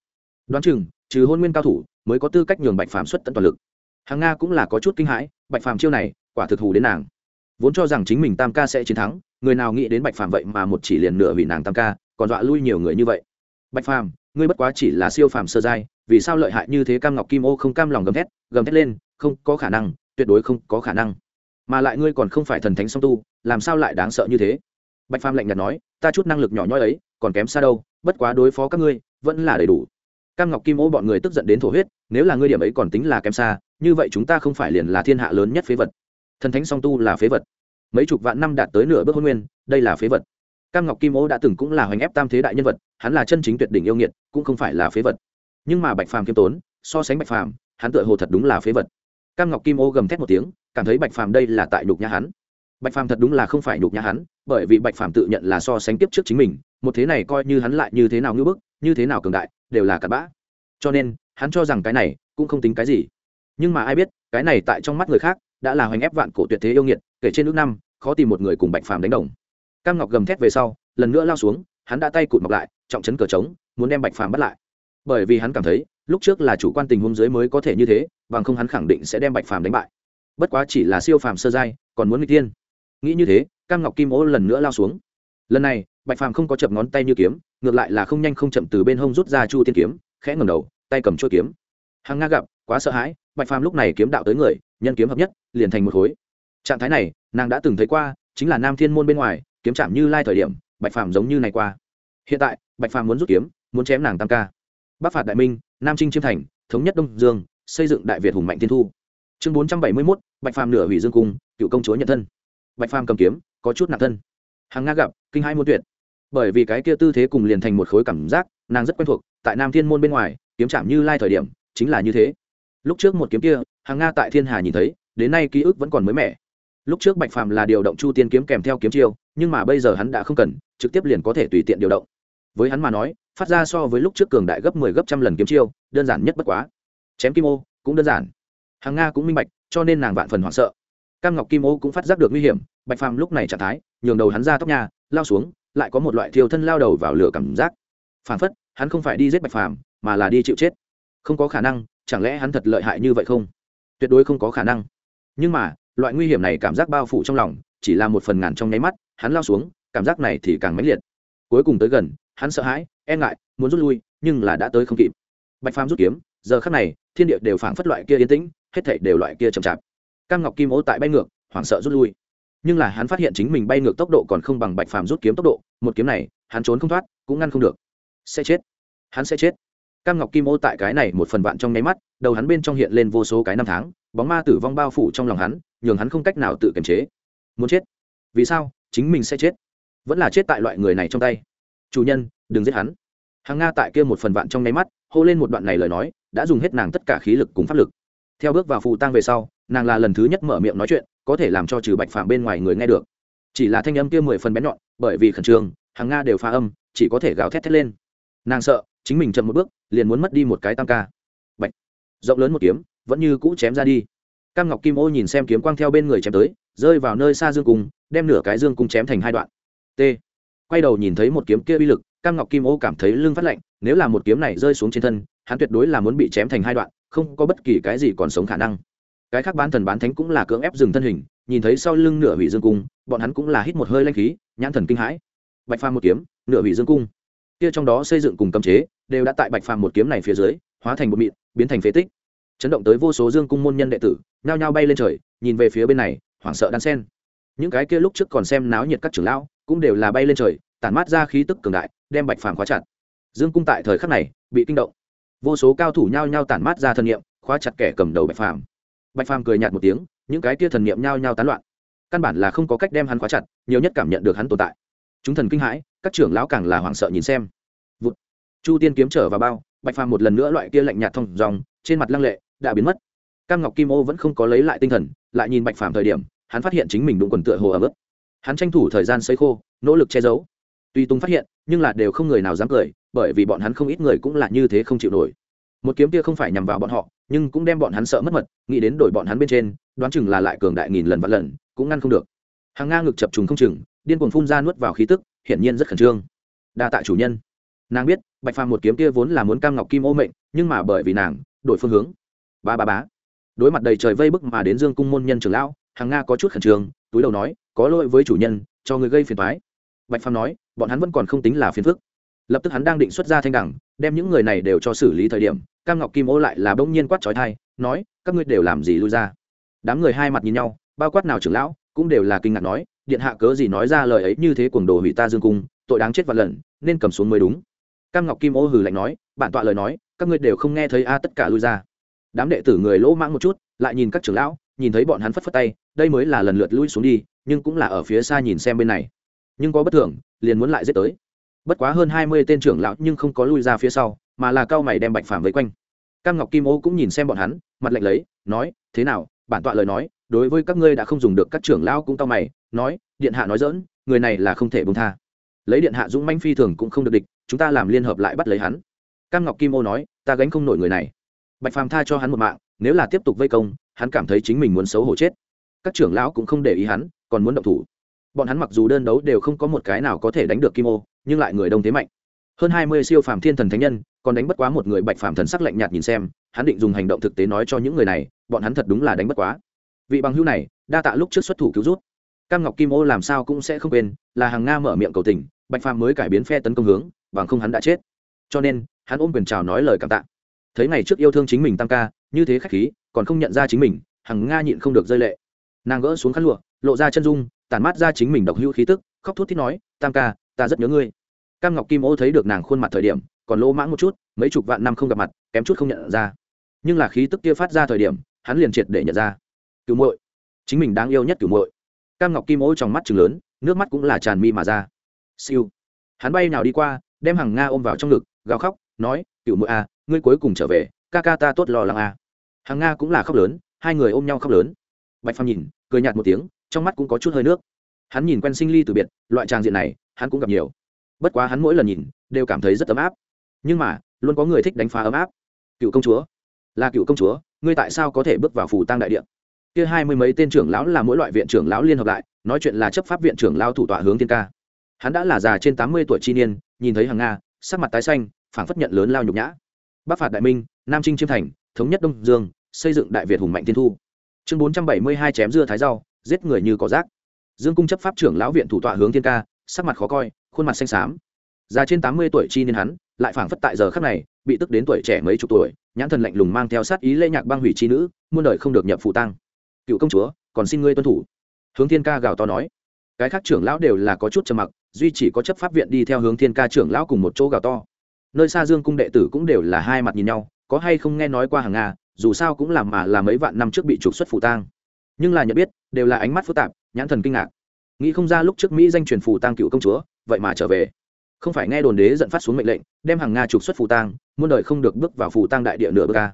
Đoán chừng, trừ hôn nguyên cao thủ, mới có tư cách nhường bạch phàm xuất tận toàn lực. Hàng nga cũng là có chút kinh hãi bạch phàm chiêu này, quả thực hù đến nàng. Vốn cho rằng chính mình tam ca sẽ chiến thắng, người nào nghĩ đến bạch phàm vậy mà một chỉ liền nửa hủy nàng tam ca, còn dọa lui nhiều người như vậy. Bạch phàm, ngươi bất quá chỉ là siêu phàm sơ giai, vì sao lợi hại như thế cam ngọc kim ô không cam lòng gầm thét gầm thét lên, không có khả năng, tuyệt đối không có khả năng. Mà lại ngươi còn không phải thần thánh song tu, làm sao lại đáng sợ như thế? Bạch phàm lạnh nhạt nói, ta chút năng lực nhỏ nhoi ấy, còn kém xa đâu, bất quá đối phó các ngươi, vẫn là đầy đủ cam ngọc kim ô bọn người tức giận đến thổ huyết, nếu là ngươi điểm ấy còn tính là kém xa, như vậy chúng ta không phải liền là thiên hạ lớn nhất phế vật. Thần thánh song tu là phế vật. Mấy chục vạn năm đạt tới nửa bước hôn nguyên, đây là phế vật. Cam ngọc kim ô đã từng cũng là hoành ép tam thế đại nhân vật, hắn là chân chính tuyệt đỉnh yêu nghiệt, cũng không phải là phế vật. Nhưng mà bạch phàm kiêm tốn, so sánh bạch phàm, hắn tựa hồ thật đúng là phế vật. Cam ngọc kim ô gầm thét một tiếng, cảm thấy bạch phàm đây là tại nhục nhã hắn. Bạch phàm thật đúng là không phải nhục nhã hắn, bởi vì bạch phàm tự nhận là so sánh tiếp trước chính mình, một thế này coi như hắn lại như thế nào ngưỡng bức, như thế nào cường đại đều là cặn bã. Cho nên, hắn cho rằng cái này cũng không tính cái gì. Nhưng mà ai biết, cái này tại trong mắt người khác đã là hoành ép vạn cổ tuyệt thế yêu nghiệt, kể trên nước năm, khó tìm một người cùng bạch phàm đánh đồng. Cam ngọc gầm thét về sau, lần nữa lao xuống, hắn đã tay cụt mọc lại, trọng chấn cờ trống, muốn đem bạch phàm bắt lại. Bởi vì hắn cảm thấy, lúc trước là chủ quan tình huống dưới mới có thể như thế, bằng không hắn khẳng định sẽ đem bạch phàm đánh bại. Bất quá chỉ là siêu phàm sơ giai, còn muốn n g tiên nghĩ như thế, cam ngọc kim ô lần nữa lao xuống. Lần này bạch phàm không có chập ngón tay như kiếm, ngược lại là không nhanh không chậm từ bên hông rút ra chu tiên kiếm, khẽ ngầm đầu, tay cầm chuôi kiếm. Hằng nga gặp, quá sợ hãi, bạch phàm lúc này kiếm đạo tới người, nhân kiếm hợp nhất, liền thành một khối. Trạng thái này, nàng đã từng thấy qua, chính là nam thiên môn bên ngoài, kiếm chạm như lai thời điểm, bạch phàm giống như này qua. Hiện tại, bạch phàm muốn rút kiếm, muốn chém nàng tam ca. Bắc phạt đại minh, nam trinh chiêm thành, thống nhất đông dương, xây dựng đại việt hùng mạnh thiên thu. Chương bốn trăm bảy mươi mốt, bạch phàm nửa hủy dương cung, cựu công chúa nhận thân. Bạch phàm cầm kiếm, có chút nặng thân. Hàng nga gặp kinh hai muôn tuyệt. Bởi vì cái kia tư thế cùng liền thành một khối cảm giác, nàng rất quen thuộc, tại nam thiên môn bên ngoài, kiếm chạm như lai thời điểm, chính là như thế. Lúc trước một kiếm kia hàng nga tại thiên hà nhìn thấy, đến nay ký ức vẫn còn mới mẻ. Lúc trước bạch phàm là điều động chu tiên kiếm kèm theo kiếm chiêu, nhưng mà bây giờ hắn đã không cần, trực tiếp liền có thể tùy tiện điều động. Với hắn mà nói, phát ra so với lúc trước cường đại gấp mười 10 gấp trăm lần kiếm chiêu, đơn giản nhất bất quá. Chém kim ô, cũng đơn giản. Hàng nga cũng minh bạch, cho nên nàng vạn phần hoảng sợ cam ngọc kim ô cũng phát giác được nguy hiểm, bạch phàm lúc này trạng thái, nhường đầu hắn ra tóc nhà, lao xuống, lại có một loại thiêu thân lao đầu vào lửa cảm giác. Phản phất, hắn không phải đi giết bạch phàm, mà là đi chịu chết. Không có khả năng, chẳng lẽ hắn thật lợi hại như vậy không? Tuyệt đối không có khả năng. Nhưng mà, loại nguy hiểm này cảm giác bao phủ trong lòng, chỉ là một phần ngàn trong nháy mắt, hắn lao xuống, cảm giác này thì càng mãnh liệt. Cuối cùng tới gần, hắn sợ hãi e ngại, muốn rút lui, nhưng là đã tới không kịp. Bạch phàm rút kiếm, giờ khắc này, thiên địa đều phảng phất loại kia yên tĩnh, hết thảy đều loại kia chậm chạp cam ngọc kim ô tại bay ngược, hoảng sợ rút lui. Nhưng là hắn phát hiện chính mình bay ngược tốc độ còn không bằng bạch phàm rút kiếm tốc độ, một kiếm này, hắn trốn không thoát, cũng ngăn không được. Sẽ chết. Hắn sẽ chết. Cam ngọc kim ô tại cái này một phần vạn trong nháy mắt, đầu hắn bên trong hiện lên vô số cái năm tháng, bóng ma tử vong bao phủ trong lòng hắn, nhường hắn không cách nào tự kiềm chế. Muốn chết? Vì sao? Chính mình sẽ chết. Vẫn là chết tại loại người này trong tay. Chủ nhân, đừng giết hắn. Hàng nga tại kia một phần vạn trong nháy mắt, hô lên một đoạn này lời nói, đã dùng hết nàng tất cả khí lực cùng pháp lực. Theo bước vào phù tang về sau nàng là lần thứ nhất mở miệng nói chuyện, có thể làm cho trừ bạch phạm bên ngoài người nghe được. Chỉ là thanh âm kia mười phần bén nhọn, bởi vì khẩn trương, hàng nga đều pha âm, chỉ có thể gào thét thét lên. Nàng sợ, chính mình chậm một bước, liền muốn mất đi một cái tam ca. Bạch. Rộng lớn một kiếm, vẫn như cũ chém ra đi. Cam ngọc kim ô nhìn xem kiếm quang theo bên người chém tới, rơi vào nơi xa dương cung, đem nửa cái dương cung chém thành hai đoạn. T. Quay đầu nhìn thấy một kiếm kia uy lực, cam ngọc kim ô cảm thấy lưng phát lạnh, nếu là một kiếm này rơi xuống trên thân, hắn tuyệt đối là muốn bị chém thành hai đoạn, không có bất kỳ cái gì còn sống khả năng cái khác bán thần bán thánh cũng là cưỡng ép dừng thân hình, nhìn thấy sau lưng nửa hủy dương cung, bọn hắn cũng là hít một hơi lanh khí, nhãn thần kinh hãi. Bạch phàm một kiếm, nửa hủy dương cung. Kia trong đó xây dựng cùng cấm chế, đều đã tại bạch phàm một kiếm này phía dưới, hóa thành một mịn, biến thành phế tích. Chấn động tới vô số dương cung môn nhân đệ tử, nhao nhao bay lên trời, nhìn về phía bên này, hoảng sợ đan sen. Những cái kia lúc trước còn xem náo nhiệt các trưởng lão, cũng đều là bay lên trời, tản mát ra khí tức cường đại, đem bạch phàm khóa chặt. Dương cung tại thời khắc này, bị kinh động. Vô số cao thủ nhao nhao tản mát ra thần niệm, khóa chặt kẻ cầm đầu bạch phàm bạch phàm cười nhạt một tiếng, những cái kia thần niệm nhao nhao tán loạn. Căn bản là không có cách đem hắn khóa chặt, nhiều nhất cảm nhận được hắn tồn tại. Chúng thần kinh hãi, các trưởng lão càng là hoảng sợ nhìn xem. Vụt. chu tiên kiếm trở vào bao, bạch phàm một lần nữa loại kia lạnh nhạt thông dòng, trên mặt lăng lệ, đã biến mất. Cam ngọc kim ô vẫn không có lấy lại tinh thần, lại nhìn bạch phàm thời điểm, hắn phát hiện chính mình đụng quần tựa hồ ở ức hắn tranh thủ thời gian sấy khô, nỗ lực che giấu. Tuy tung phát hiện, nhưng là đều không người nào dám cười, bởi vì bọn hắn không ít người cũng là như thế không chịu nổi. Một kiếm kia không phải nhằm vào bọn họ nhưng cũng đem bọn hắn sợ mất mật, nghĩ đến đổi bọn hắn bên trên, đoán chừng là lại cường đại nghìn lần vạn lần, cũng ngăn không được. Hàng nga ngực chập trùng không chừng, điên cuồng phun ra nuốt vào khí tức, hiển nhiên rất khẩn trương. Đa tạ chủ nhân. Nàng biết, bạch phàm một kiếm kia vốn là muốn cam ngọc kim ô mệnh, nhưng mà bởi vì nàng, đổi phương hướng. Ba ba bá đối mặt đầy trời vây bức mà đến dương cung môn nhân trưởng lão, hàng nga có chút khẩn trương, túi đầu nói, có lỗi với chủ nhân, cho người gây phiền toái. Bạch phàm nói, bọn hắn vẫn còn không tính là phiền phức. Lập tức hắn đang định xuất ra thanh đẳng đem những người này đều cho xử lý thời điểm, cam ngọc kim ô lại là bỗng nhiên quát trói thai, nói, các ngươi đều làm gì lui ra? Đám người hai mặt nhìn nhau, bao quát nào trưởng lão cũng đều là kinh ngạc nói, điện hạ cớ gì nói ra lời ấy như thế cuồng đồ hủy ta dương cung, tội đáng chết vạn lần, nên cầm xuống mới đúng. Cam ngọc kim ô hừ lạnh nói, bản tọa lời nói, các ngươi đều không nghe thấy a, tất cả lui ra. Đám đệ tử người lỗ mãng một chút, lại nhìn các trưởng lão, nhìn thấy bọn hắn phất phất tay, đây mới là lần lượt lui xuống đi, nhưng cũng là ở phía xa nhìn xem bên này. Nhưng có bất thường, liền muốn lại giết tới bất quá hơn hai mươi tên trưởng lão nhưng không có lui ra phía sau, mà là cao mày đem bạch phàm vây quanh. Cam ngọc kim ô cũng nhìn xem bọn hắn, mặt lạnh lấy, nói, thế nào, bản tọa lời nói, đối với các ngươi đã không dùng được các trưởng lão cũng cao mày, nói, điện hạ nói dỡn người này là không thể bông tha. Lấy điện hạ dũng manh phi thường cũng không được địch, chúng ta làm liên hợp lại bắt lấy hắn. Cam ngọc kim ô nói, ta gánh không nổi người này. Bạch phàm tha cho hắn một mạng, nếu là tiếp tục vây công, hắn cảm thấy chính mình muốn xấu hổ chết. Các trưởng lão cũng không để ý hắn, còn muốn động thủ bọn hắn mặc dù đơn đấu đều không có một cái nào có thể đánh được kim ô, nhưng lại người đông thế mạnh. Hơn hai mươi siêu phàm thiên thần thánh nhân, còn đánh bất quá một người bạch phàm thần sắc lạnh nhạt nhìn xem, hắn định dùng hành động thực tế nói cho những người này, bọn hắn thật đúng là đánh bất quá. Vị bằng hữu này, đa tạ lúc trước xuất thủ cứu rút cam ngọc kim ô làm sao cũng sẽ không quên, là hàng nga mở miệng cầu tình, bạch phàm mới cải biến phe tấn công hướng, bằng không hắn đã chết. Cho nên, hắn ôm quyền chào nói lời cảm tạ. Thấy ngày trước yêu thương chính mình tăng ca, như thế khách khí, còn không nhận ra chính mình hằng nga nhịn không được rơi lệ. Nàng gỡ xuống khăn lụa, lộ ra chân dung tản mát ra chính mình độc hữu khí tức, khóc thút thít nói, tam ca, ta rất nhớ ngươi. Cam ngọc kim ô thấy được nàng khuôn mặt thời điểm, còn lỗ mãng một chút, mấy chục vạn năm không gặp mặt, kém chút không nhận ra. Nhưng là khí tức kia phát ra thời điểm, hắn liền triệt để nhận ra. Cứu muội, chính mình đáng yêu nhất cứu muội. Cam ngọc kim ô trong mắt trừng lớn, nước mắt cũng là tràn mi mà ra. Siêu. Hắn bay nào đi qua, đem hàng nga ôm vào trong ngực, gào khóc, nói cựu muội à ngươi cuối cùng trở về, ca ca ta tốt lo lắng à. hàng nga cũng là khóc lớn, hai người ôm nhau khóc lớn. Bạch phàm nhìn, cười nhạt một tiếng trong mắt cũng có chút hơi nước. Hắn nhìn quen sinh ly từ biệt, loại tràng diện này, hắn cũng gặp nhiều. Bất quá hắn mỗi lần nhìn, đều cảm thấy rất ấm áp. Nhưng mà, luôn có người thích đánh phá ấm áp. Cựu công chúa. Là cựu công chúa, ngươi tại sao có thể bước vào phủ tăng đại điện kia hai mươi mấy tên trưởng lão là mỗi loại viện trưởng lão liên hợp lại, nói chuyện là chấp pháp viện trưởng lao thủ tọa hướng thiên ca. Hắn đã là già trên tám mươi tuổi chi niên, nhìn thấy hàng nga, sắc mặt tái xanh, phảng phất nhận lớn lao nhục nhã. Bắc phạt đại minh, nam trinh chiêm thành, thống nhất đông dương, xây dựng đại việt hùng mạnh tiên thu. Chương bốn trăm bảy mươi hai chém dưa thái rau giết người như cỏ rác. Dương cung chấp pháp trưởng lão viện thủ tọa hướng thiên ca, sắc mặt khó coi, khuôn mặt xanh xám. Già trên tám mươi tuổi chi niên hắn, lại phảng phất tại giờ khắc này, bị tức đến tuổi trẻ mấy chục tuổi, nhãn thần lạnh lùng mang theo sát ý lễ nhạc băng hủy chi nữ, muôn đời không được nhập phụ tăng. Cựu công chúa, còn xin ngươi tuân thủ. Hướng thiên ca gào to nói. Cái khác trưởng lão đều là có chút trầm mặc, duy chỉ có chấp pháp viện đi theo hướng thiên ca trưởng lão cùng một chỗ gào to. Nơi xa dương cung đệ tử cũng đều là hai mặt nhìn nhau, có hay không nghe nói qua hàng nga, dù sao cũng làm mà là mấy vạn năm trước bị trục xuất phủ tang nhưng là nhận biết, đều là ánh mắt phức tạp, nhãn thần kinh ngạc. Nghĩ không ra lúc trước mỹ danh truyền phủ tang cựu công chúa, vậy mà trở về. Không phải nghe đồn đế dẫn phát xuống mệnh lệnh, đem hàng nga trục xuất phủ tang, muôn đời không được bước vào phủ tang đại địa nửa bước ca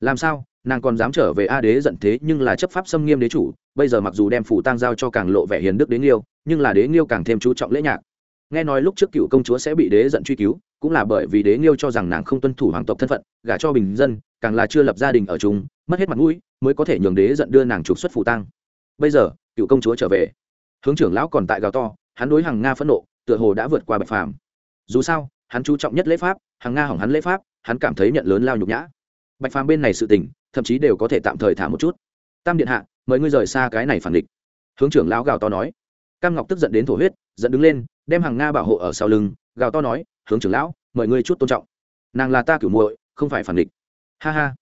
làm sao, nàng còn dám trở về a đế giận thế nhưng là chấp pháp xâm nghiêm đế chủ, bây giờ mặc dù đem phủ tang giao cho càng lộ vẻ hiền đức đế nghiêu, nhưng là đế nghiêu càng thêm chú trọng lễ nhạc. Nghe nói lúc trước cựu công chúa sẽ bị đế giận truy cứu, cũng là bởi vì đế nghiêu cho rằng nàng không tuân thủ hoàng tộc thân phận, gả cho bình dân, càng là chưa lập gia đình ở chúng mất hết mặt mũi mới có thể nhường đế giận đưa nàng trục xuất phủ tang. Bây giờ, cựu công chúa trở về. Hướng trưởng lão còn tại gào to, hắn đối hàng nga phẫn nộ, tựa hồ đã vượt qua bạch phàm. Dù sao, hắn chú trọng nhất lễ pháp hàng nga hỏng hắn lễ pháp, hắn cảm thấy nhận lớn lao nhục nhã. Bạch phàm bên này sự tình, thậm chí đều có thể tạm thời thả một chút. Tam điện hạ, mời ngươi rời xa cái này phản địch. Hướng trưởng lão gào to nói. Cam ngọc tức giận đến thổ huyết dẫn đứng lên, đem hàng nga bảo hộ ở sau lưng, gào to nói, hướng trưởng lão, mời ngươi chút tôn trọng. Nàng là ta cửu muội, không phải phản địch. Ha ha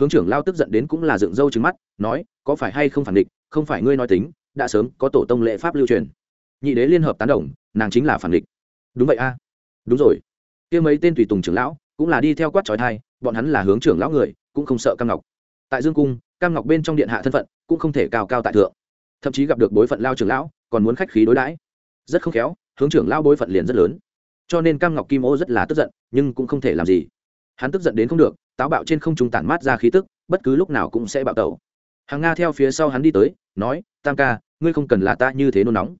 hướng trưởng lao tức giận đến cũng là dựng râu trứng mắt, nói, có phải hay không phản địch? Không phải ngươi nói tính, đã sớm có tổ tông lệ pháp lưu truyền. Nhị đế liên hợp tán đồng, nàng chính là phản địch. Đúng vậy a. Đúng rồi. Kia mấy tên tùy tùng trưởng lão cũng là đi theo quát trói thai, bọn hắn là hướng trưởng lão người, cũng không sợ cam ngọc. Tại dương cung, cam ngọc bên trong điện hạ thân phận cũng không thể cao cao tại thượng. Thậm chí gặp được bối phận lao trưởng lão, còn muốn khách khí đối đãi. Rất không khéo, hướng trưởng lao bối phận liền rất lớn. Cho nên cam ngọc kim ô rất là tức giận, nhưng cũng không thể làm gì. Hắn tức giận đến không được táo bạo trên không trung tản mát ra khí tức, bất cứ lúc nào cũng sẽ bạo tẩu. Hàng nga theo phía sau hắn đi tới, nói, tam ca, ngươi không cần là ta như thế nôn nóng.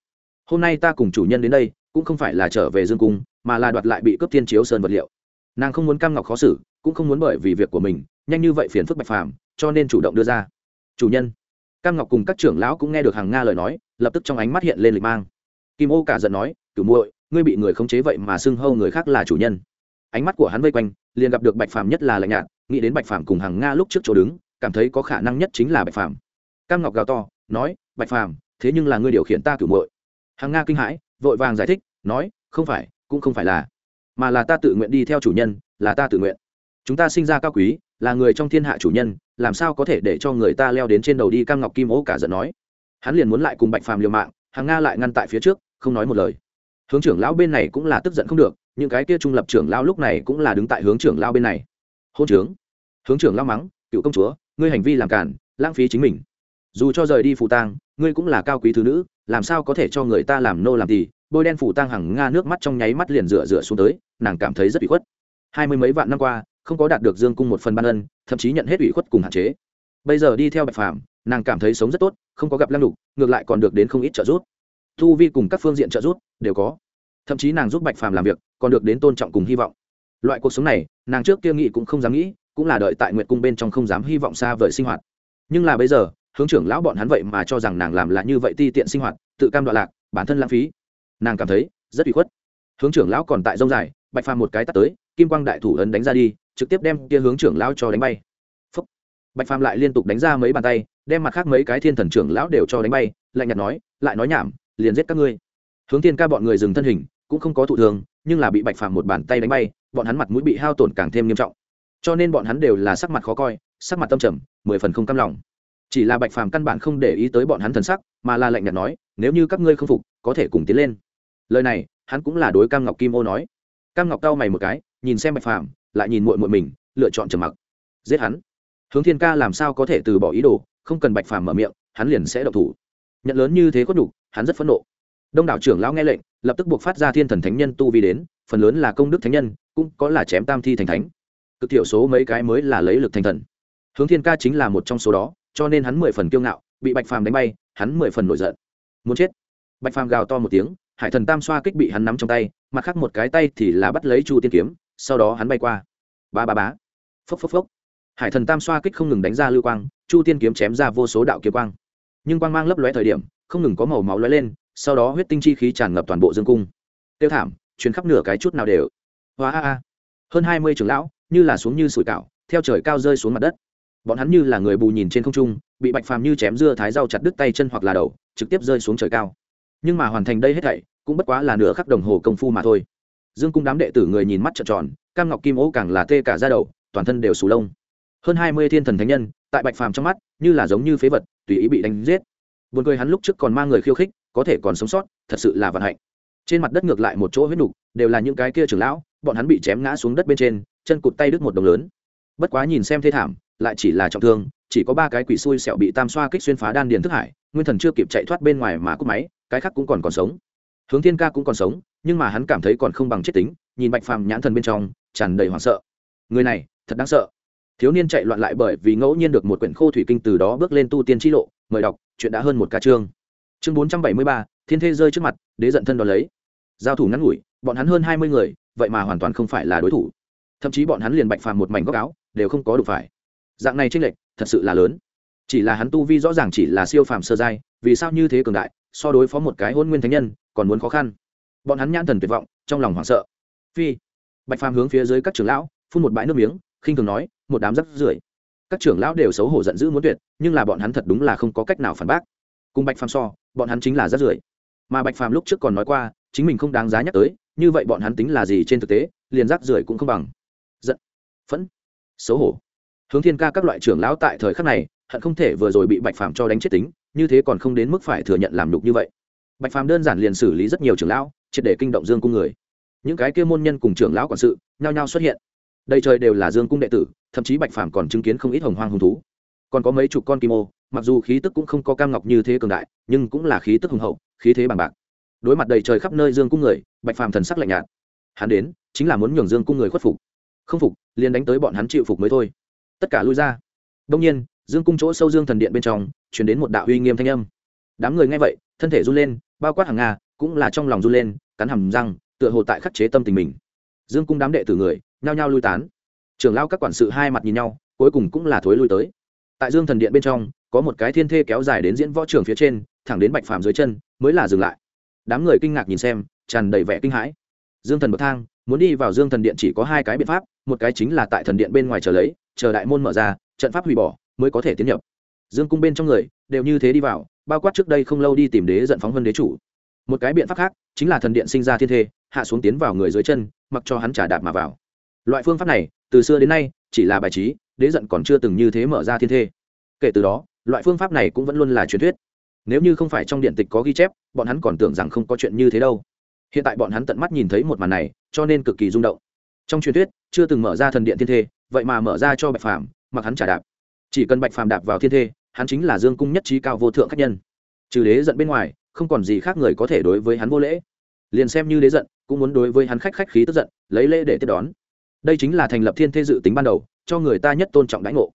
Hôm nay ta cùng chủ nhân đến đây, cũng không phải là trở về dương cung, mà là đoạt lại bị cướp thiên chiếu sơn vật liệu. Nàng không muốn cam ngọc khó xử, cũng không muốn bởi vì việc của mình, nhanh như vậy phiền phức bạch phàm, cho nên chủ động đưa ra. Chủ nhân. Cam ngọc cùng các trưởng lão cũng nghe được hàng nga lời nói, lập tức trong ánh mắt hiện lên lịch mang. Kim ô cả giận nói, cửu muội, ngươi bị người khống chế vậy mà xưng hâu người khác là chủ nhân ánh mắt của hắn vây quanh, liền gặp được bạch phàm nhất là lạnh nhạt, nghĩ đến bạch phàm cùng hàng nga lúc trước chỗ đứng, cảm thấy có khả năng nhất chính là bạch phàm. Cam ngọc gào to, nói, bạch phàm, thế nhưng là ngươi điều khiển ta cửu muội. Hàng nga kinh hãi, vội vàng giải thích, nói, không phải, cũng không phải là, mà là ta tự nguyện đi theo chủ nhân, là ta tự nguyện. Chúng ta sinh ra cao quý, là người trong thiên hạ chủ nhân, làm sao có thể để cho người ta leo đến trên đầu đi? Cam ngọc kim ố cả giận nói. Hắn liền muốn lại cùng bạch phàm liều mạng hàng nga lại ngăn tại phía trước, không nói một lời. Hướng trưởng lão bên này cũng là tức giận không được những cái kia trung lập trưởng lao lúc này cũng là đứng tại hướng trưởng lao bên này. Hôn trướng. Hướng trưởng lao mắng, cựu công chúa, ngươi hành vi làm cản lãng phí chính mình. Dù cho rời đi phù tang, ngươi cũng là cao quý thứ nữ, làm sao có thể cho người ta làm nô làm gì bôi đen phủ tang hằng nga nước mắt trong nháy mắt liền rửa rửa xuống tới, nàng cảm thấy rất bị khuất. Hai mươi mấy vạn năm qua, không có đạt được dương cung một phần ban ân, thậm chí nhận hết ủy khuất cùng hạn chế. Bây giờ đi theo bạch phàm, nàng cảm thấy sống rất tốt, không có gặp lăng đục ngược lại còn được đến không ít trợ giúp. Thu vi cùng các phương diện trợ giúp đều có. Thậm chí nàng giúp bạch phàm làm việc còn được đến tôn trọng cùng hy vọng. Loại cuộc sống này, nàng trước kia nghĩ cũng không dám nghĩ, cũng là đợi tại nguyệt cung bên trong không dám hy vọng xa vời sinh hoạt. Nhưng là bây giờ, hướng trưởng lão bọn hắn vậy mà cho rằng nàng làm là như vậy ti tiện sinh hoạt, tự cam đoạn lạc, bản thân lãng phí. Nàng cảm thấy, rất bị khuất. Hướng trưởng lão còn tại rông dài, bạch phàm một cái tắt tới, kim quang đại thủ ấn đánh ra đi, trực tiếp đem kia hướng trưởng lão cho đánh bay. Phúc. bạch phàm lại liên tục đánh ra mấy bàn tay, đem mặt khác mấy cái thiên thần trưởng lão đều cho đánh bay, lạnh nhạt nói, lại nói nhảm, liền giết các ngươi. Hướng thiên ca bọn người dừng thân hình cũng không có thụ thường nhưng là bị bạch phàm một bàn tay đánh bay, bọn hắn mặt mũi bị hao tổn càng thêm nghiêm trọng. Cho nên bọn hắn đều là sắc mặt khó coi, sắc mặt tâm trầm, mười phần không cam lòng. Chỉ là bạch phàm căn bản không để ý tới bọn hắn thần sắc, mà là lạnh nhạt nói, nếu như các ngươi không phục, có thể cùng tiến lên. Lời này, hắn cũng là đối cam ngọc kim ô nói. Cam ngọc cau mày một cái, nhìn xem bạch phàm, lại nhìn muội muội mình, lựa chọn trầm mặc. Giết hắn. Hướng thiên ca làm sao có thể từ bỏ ý đồ, không cần bạch phàm mở miệng, hắn liền sẽ độc thủ. Nhận lớn như thế có đủ, hắn rất phẫn nộ. Đông đảo trưởng lão nghe lệnh lập tức buộc phát ra thiên thần thánh nhân tu vi đến, phần lớn là công đức thánh nhân, cũng có là chém tam thi thành thánh. Cực thiểu số mấy cái mới là lấy lực thành thần. Hướng thiên ca chính là một trong số đó, cho nên hắn mười phần kiêu ngạo, bị bạch phàm đánh bay, hắn mười phần nổi giận. Muốn chết. Bạch phàm gào to một tiếng, hải thần tam xoa kích bị hắn nắm trong tay, mặt khác một cái tay thì là bắt lấy chu tiên kiếm, sau đó hắn bay qua. Ba ba bá phốc phốc phốc. Hải thần tam xoa kích không ngừng đánh ra lưu quang, chu tiên kiếm chém ra vô số đạo kiếm quang. Nhưng quang mang lấp lóe thời điểm, không ngừng có màu máu lóe lên sau đó huyết tinh chi khí tràn ngập toàn bộ dương cung. Tiêu thảm chuyến khắp nửa cái chút nào đều. Hoa a a. Hơn hai mươi trưởng lão, như là xuống như sủi cảo, theo trời cao rơi xuống mặt đất. Bọn hắn như là người bù nhìn trên không trung, bị bạch phàm như chém dưa thái rau chặt đứt tay chân hoặc là đầu, trực tiếp rơi xuống trời cao. Nhưng mà hoàn thành đây hết thảy, cũng bất quá là nửa khắc đồng hồ công phu mà thôi. Dương cung đám đệ tử người nhìn mắt trợn tròn, cam ngọc kim ố càng là tê cả ra đầu, toàn thân đều sù lông. Hơn hai mươi thiên thần thánh nhân, tại bạch phàm trong mắt, như là giống như phế vật, tùy ý bị đánh giết. Buồn cười hắn lúc trước còn mang người khiêu khích có thể còn sống sót, thật sự là vận hạnh. Trên mặt đất ngược lại một chỗ huyết nục, đều là những cái kia trưởng lão, bọn hắn bị chém ngã xuống đất bên trên, chân cụt tay đứt một đồng lớn. Bất quá nhìn xem thê thảm, lại chỉ là trọng thương, chỉ có ba cái quỷ xui sẹo bị tam xoa kích xuyên phá đan điền thức hải, nguyên thần chưa kịp chạy thoát bên ngoài mà cúp máy, cái khác cũng còn còn sống. Hướng thiên ca cũng còn sống, nhưng mà hắn cảm thấy còn không bằng chết tính, nhìn bạch phàm nhãn thần bên trong, tràn đầy hoảng sợ. Người này, thật đáng sợ. Thiếu niên chạy loạn lại bởi vì ngẫu nhiên được một quyển khô thủy kinh từ đó bước lên tu tiên t lộ, mời đọc, chuyện đã hơn một ca chương chương bốn trăm bảy mươi ba, thiên thê rơi trước mặt, đế giận thân đ ó lấy. Giao thủ ngắn ngủi, bọn hắn hơn hai mươi người, vậy mà hoàn toàn không phải là đối thủ. Thậm chí bọn hắn liền bạch phàm một mảnh góc áo, đều không có đủ phải. Dạng này tranh lệch, thật sự là lớn. Chỉ là hắn tu vi rõ ràng chỉ là siêu phàm sơ giai, vì sao như thế cường đại, so đối phó một cái hôn nguyên thánh nhân, còn muốn khó khăn. Bọn hắn nhãn thần tuyệt vọng, trong lòng hoảng sợ. Phi, bạch phàm hướng phía dưới các trưởng lão, phun một bãi nước miếng, khinh thường nói, một đám rắc rưởi. Các trưởng lão đều xấu hổ giận dữ muốn tuyệt, nhưng là bọn hắn thật đúng là không có cách nào phản bác. Cùng bạch phàm so bọn hắn chính là rác rưởi. Mà bạch phàm lúc trước còn nói qua, chính mình không đáng giá nhắc tới, như vậy bọn hắn tính là gì trên thực tế, liền rác rưởi cũng không bằng. Giận, phẫn, xấu hổ. Hướng thiên ca các loại trưởng lão tại thời khắc này, hận không thể vừa rồi bị bạch phàm cho đánh chết tính, như thế còn không đến mức phải thừa nhận làm đục như vậy. Bạch phàm đơn giản liền xử lý rất nhiều trưởng lão, triệt để kinh động dương cung người. Những cái kia môn nhân cùng trưởng lão quản sự, nhao nhao xuất hiện. Đây trời đều là dương cung đệ tử, thậm chí bạch phàm còn chứng kiến không ít hồng hoang hung thú. Còn có mấy chục con kim ô mặc dù khí tức cũng không có cam ngọc như thế cường đại, nhưng cũng là khí tức hùng hậu, khí thế bằng bạc. Đối mặt đầy trời khắp nơi dương cung người, bạch phàm thần sắc lạnh nhạt. Hắn đến, chính là muốn nhường dương cung người khuất phục. Không phục, liền đánh tới bọn hắn chịu phục mới thôi. Tất cả lui ra. Đông nhiên, dương cung chỗ sâu dương thần điện bên trong chuyển đến một đạo uy nghiêm thanh âm. Đám người nghe vậy, thân thể run lên, bao quát hàng nga, cũng là trong lòng run lên, cắn hầm răng, tựa hồ tại khắc chế tâm tình mình. Dương cung đám đệ tử người, nhao nhao lui tán. Trưởng lao các quản sự hai mặt nhìn nhau, cuối cùng cũng là thối lui tới. Tại dương thần điện bên trong có một cái thiên thê kéo dài đến diễn võ trường phía trên, thẳng đến bạch phàm dưới chân, mới là dừng lại. Đám người kinh ngạc nhìn xem, tràn đầy vẻ kinh hãi. Dương thần bậc thang, muốn đi vào dương thần điện chỉ có hai cái biện pháp, một cái chính là tại thần điện bên ngoài chờ lấy, chờ đại môn mở ra, trận pháp hủy bỏ, mới có thể tiến nhập. Dương cung bên trong người, đều như thế đi vào, bao quát trước đây không lâu đi tìm đế giận phóng vân đế chủ. Một cái biện pháp khác, chính là thần điện sinh ra thiên thê, hạ xuống tiến vào người dưới chân, mặc cho hắn trả đạp mà vào. Loại phương pháp này, từ xưa đến nay, chỉ là bài trí, đế giận còn chưa từng như thế mở ra thiên thê. Kể từ đó loại phương pháp này cũng vẫn luôn là truyền thuyết. Nếu như không phải trong điện tịch có ghi chép, bọn hắn còn tưởng rằng không có chuyện như thế đâu. Hiện tại bọn hắn tận mắt nhìn thấy một màn này, cho nên cực kỳ rung động. Trong truyền thuyết, chưa từng mở ra thần điện thiên thê, vậy mà mở ra cho bạch phàm, mặc hắn trả đạp. Chỉ cần bạch phàm đạp vào thiên thê, hắn chính là dương cung nhất trí cao vô thượng khách nhân. Trừ đế giận bên ngoài, không còn gì khác người có thể đối với hắn vô lễ. Liền xem như đế giận, cũng muốn đối với hắn khách khách khí tức giận, lấy lễ để tiếp đón. Đây chính là thành lập thiên thê dự tính ban đầu, cho người ta nhất tôn trọng đãi ngộ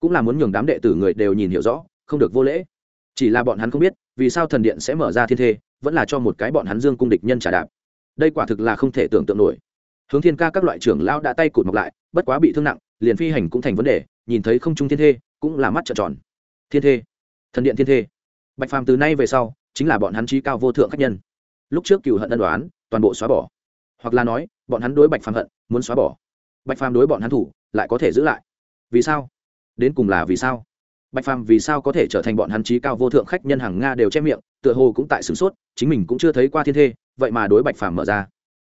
cũng là muốn nhường đám đệ tử người đều nhìn hiểu rõ, không được vô lễ. Chỉ là bọn hắn không biết, vì sao thần điện sẽ mở ra thiên thê, vẫn là cho một cái bọn hắn dương cung địch nhân trả đạp. Đây quả thực là không thể tưởng tượng nổi. Hướng thiên ca các loại trưởng lão đã tay cụt mọc lại, bất quá bị thương nặng, liền phi hành cũng thành vấn đề, nhìn thấy không trung thiên thê, cũng là mắt trợn tròn. Thiên thê, thần điện thiên thê. Bạch phàm từ nay về sau, chính là bọn hắn trí cao vô thượng khách nhân. Lúc trước cựu hận ân đoán toàn bộ xóa bỏ. Hoặc là nói, bọn hắn đối bạch phàm hận, muốn xóa bỏ. Bạch phàm đối bọn hắn thủ, lại có thể giữ lại. Vì sao? Đến cùng là vì sao? Bạch phàm vì sao có thể trở thành bọn hắn trí cao vô thượng khách nhân hàng nga đều che miệng, tựa hồ cũng tại sửng sốt, chính mình cũng chưa thấy qua thiên thê, vậy mà đối bạch phàm mở ra.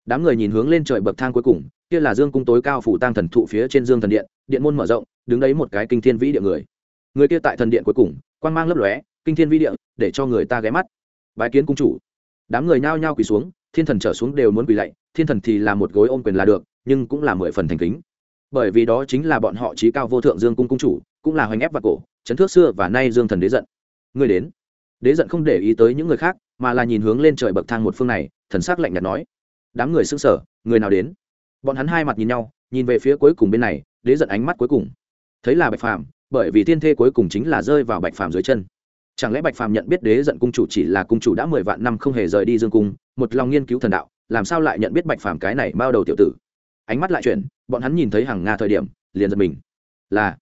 Đám người nhìn hướng lên trời bậc thang cuối cùng, kia là dương cung tối cao phủ tăng thần thụ phía trên dương thần điện điện môn mở rộng, đứng đấy một cái kinh thiên vĩ địa người. Người kia tại thần điện cuối cùng quan mang lấp lóe, kinh thiên vĩ địa, để cho người ta ghé mắt. Bái kiến cung chủ. Đám người nhao nhao quỳ xuống, thiên thần trở xuống đều muốn quỳ lạy, thiên thần thì là một gối ôm quyền là được, nhưng cũng là mười phần thành kính bởi vì đó chính là bọn họ trí cao vô thượng dương cung cung chủ, cũng là hoành ép và cổ, chấn thước xưa và nay dương thần đế giận. Người đến. Đế giận không để ý tới những người khác, mà là nhìn hướng lên trời bậc thang một phương này, thần s ắ c lạnh nhạt nói. Đám người xưng sở người nào đến? Bọn hắn hai mặt nhìn nhau, nhìn về phía cuối cùng bên này, đế giận ánh mắt cuối cùng. Thấy là bạch phàm, bởi vì thiên thê cuối cùng chính là rơi vào bạch phàm dưới chân. Chẳng lẽ bạch phàm nhận biết đế giận cung chủ chỉ là cung chủ đã mười vạn năm không hề rời đi dương cung, một lòng nghiên cứu thần đạo, làm sao lại nhận biết bạch phàm cái này bao đầu tiểu tử? Ánh mắt lại chuyển bọn hắn nhìn thấy hàng nga thời điểm, liền giật mình. Là,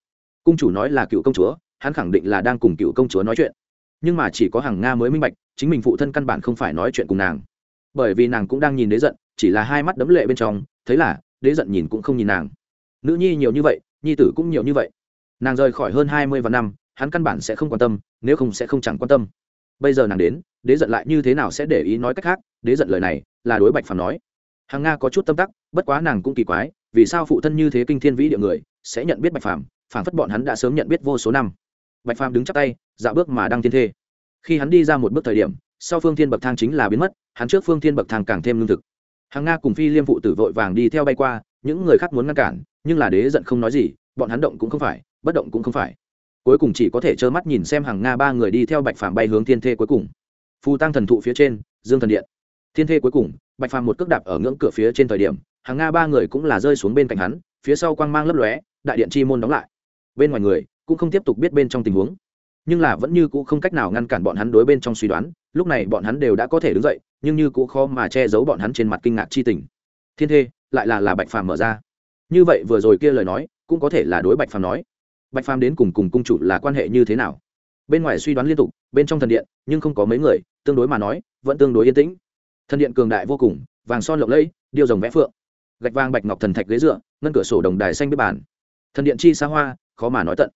cung chủ nói là cựu công chúa, hắn khẳng định là đang cùng cựu công chúa nói chuyện. Nhưng mà chỉ có hàng nga mới minh bạch, chính mình phụ thân căn bản không phải nói chuyện cùng nàng. Bởi vì nàng cũng đang nhìn đế giận, chỉ là hai mắt đấm lệ bên trong, thấy là, đế giận nhìn cũng không nhìn nàng. Nữ nhi nhiều như vậy, nhi tử cũng nhiều như vậy. Nàng rời khỏi hơn hai mươi vạn năm, hắn căn bản sẽ không quan tâm, nếu không sẽ không chẳng quan tâm. Bây giờ nàng đến, đế giận lại như thế nào sẽ để ý nói cách khác, đế giận lời này là đối bạch phàm nói. Hàng nga có chút tâm tắc, bất quá nàng cũng kỳ quái vì sao phụ thân như thế kinh thiên vĩ địa người sẽ nhận biết bạch phàm phản phất bọn hắn đã sớm nhận biết vô số năm. Bạch phàm đứng chắc tay dạo bước mà đăng thiên thê. Khi hắn đi ra một bước thời điểm, sau phương thiên bậc thang chính là biến mất, hắn trước phương thiên bậc thang càng thêm lương thực. Hàng nga cùng phi liêm phụ tử vội vàng đi theo bay qua, những người khác muốn ngăn cản, nhưng là đế giận không nói gì, bọn hắn động cũng không phải, bất động cũng không phải. Cuối cùng chỉ có thể trơ mắt nhìn xem hàng nga ba người đi theo bạch phàm bay hướng thiên thê cuối cùng. Phù tăng thần thụ phía trên, dương thần điện. Thiên thê cuối cùng, bạch phàm một cước đạp ở ngưỡng cửa phía trên thời điểm hàng nga ba người cũng là rơi xuống bên cạnh hắn, phía sau quang mang lấp lóe, đại điện chi môn đóng lại. Bên ngoài người cũng không tiếp tục biết bên trong tình huống. Nhưng là vẫn như cũ không cách nào ngăn cản bọn hắn đối bên trong suy đoán, lúc này bọn hắn đều đã có thể đứng dậy, nhưng như cũ khó mà che giấu bọn hắn trên mặt kinh ngạc chi tình. Thiên thê, lại là là bạch phàm mở ra. Như vậy vừa rồi kia lời nói, cũng có thể là đối bạch phàm nói. Bạch phàm đến cùng cùng cung chủ là quan hệ như thế nào? Bên ngoài suy đoán liên tục, bên trong thần điện, nhưng không có mấy người, tương đối mà nói, vẫn tương đối yên tĩnh. Thần điện cường đại vô cùng, vàng son lộng lẫy, điêu rồng vẽ phượng gạch vàng bạch ngọc thần thạch ghế dựa, ngân cửa sổ đồng đài xanh bếp bàn. Thần điện chi xa hoa, khó mà nói tận.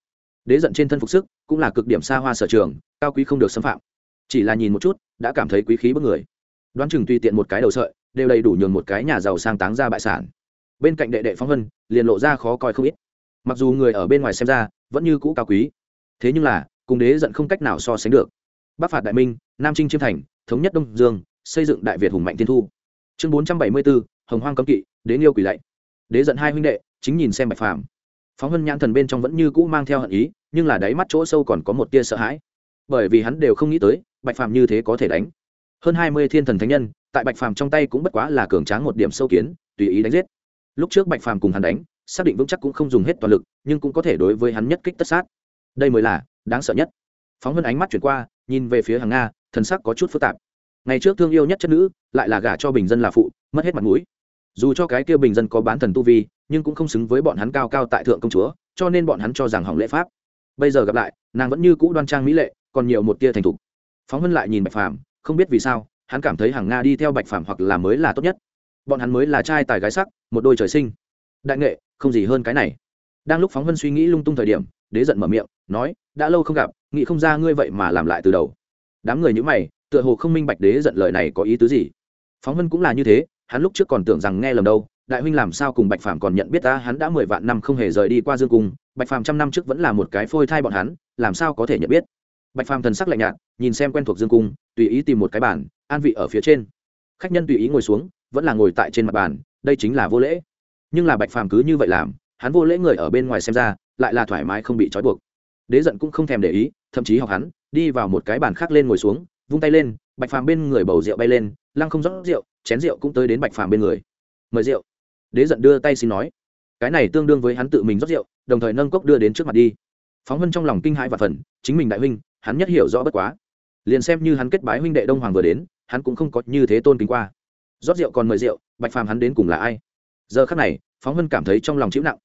Đế giận trên thân phục sức, cũng là cực điểm xa hoa sở trường, cao quý không được xâm phạm. Chỉ là nhìn một chút, đã cảm thấy quý khí bất người. Đoán chừng tùy tiện một cái đầu sợi, đều đầy đủ nhường một cái nhà giàu sang táng ra bại sản. Bên cạnh đệ đệ phóng vân, liền lộ ra khó coi không ít. Mặc dù người ở bên ngoài xem ra, vẫn như cũ cao quý. Thế nhưng là, cùng đế giận không cách nào so sánh được. Bắc phạt đại minh, nam trinh chiêm thành, thống nhất đông dương, xây dựng đại việt hùng mạnh tiên thu. Chương bốn trăm bảy mươi bốn hồng hoang cấm kỵ, đế yêu quỷ lạy. Đế giận hai huynh đệ, chính nhìn xem bạch phàm. Phóng hân nhãn thần bên trong vẫn như cũ mang theo hận ý, nhưng là đáy mắt chỗ sâu còn có một tia sợ hãi. Bởi vì hắn đều không nghĩ tới, bạch phàm như thế có thể đánh. Hơn hai mươi thiên thần thánh nhân, tại bạch phàm trong tay cũng bất quá là cường tráng một điểm sâu kiến, tùy ý đánh giết. Lúc trước bạch phàm cùng hắn đánh, xác định vững chắc cũng không dùng hết toàn lực, nhưng cũng có thể đối với hắn nhất kích tất sát. Đây mới là đáng sợ nhất. Phóng hân ánh mắt chuyển qua, nhìn về phía hàng nga, thần sắc có chút phức tạp. Ngày trước thương yêu nhất chất nữ, lại là gả cho bình dân là phụ, mất hết mặt mũi dù cho cái kia bình dân có bán thần tu vi, nhưng cũng không xứng với bọn hắn cao cao tại thượng công chúa, cho nên bọn hắn cho rằng hỏng lễ pháp. Bây giờ gặp lại, nàng vẫn như cũ đoan trang mỹ lệ, còn nhiều một tia thành thục. Phóng vân lại nhìn bạch phàm, không biết vì sao, hắn cảm thấy hàng nga đi theo bạch phàm hoặc là mới là tốt nhất. Bọn hắn mới là trai tài gái sắc, một đôi trời sinh. Đại nghệ, không gì hơn cái này. Đang lúc phóng vân suy nghĩ lung tung thời điểm, đế giận mở miệng, nói, đã lâu không gặp, nghĩ không ra ngươi vậy mà làm lại từ đầu. Đám người như mày, tựa hồ không minh bạch đế giận lời này có ý tứ gì. Phóng vân cũng là như thế hắn lúc trước còn tưởng rằng nghe lầm đâu, đại huynh làm sao cùng bạch phàm còn nhận biết ta, hắn đã mười vạn năm không hề rời đi qua dương cung, bạch phàm trăm năm trước vẫn là một cái phôi thai bọn hắn, làm sao có thể nhận biết? Bạch phàm thần sắc lạnh nhạt, nhìn xem quen thuộc dương cung, tùy ý tìm một cái bàn, an vị ở phía trên. Khách nhân tùy ý ngồi xuống, vẫn là ngồi tại trên mặt bàn, đây chính là vô lễ. Nhưng là bạch phàm cứ như vậy làm, hắn vô lễ người ở bên ngoài xem ra, lại là thoải mái không bị trói buộc. Đế giận cũng không thèm để ý, thậm chí học hắn, đi vào một cái bàn khác lên ngồi xuống, vung tay lên, bạch phàm bên người bầu rượu bay lên, lăng không rót rượu chén rượu cũng tới đến bạch phàm bên người. Mời rượu. Đế giận đưa tay xin nói. Cái này tương đương với hắn tự mình rót rượu, đồng thời nâng cốc đưa đến trước mặt đi. Phóng hân trong lòng kinh hãi và phần chính mình đại huynh, hắn nhất hiểu rõ bất quá. Liền xem như hắn kết bái huynh đệ đông hoàng vừa đến, hắn cũng không có như thế tôn kính qua. Rót rượu còn mời rượu, bạch phàm hắn đến cùng là ai? Giờ khắc này, phóng hân cảm thấy trong lòng chịu nặng.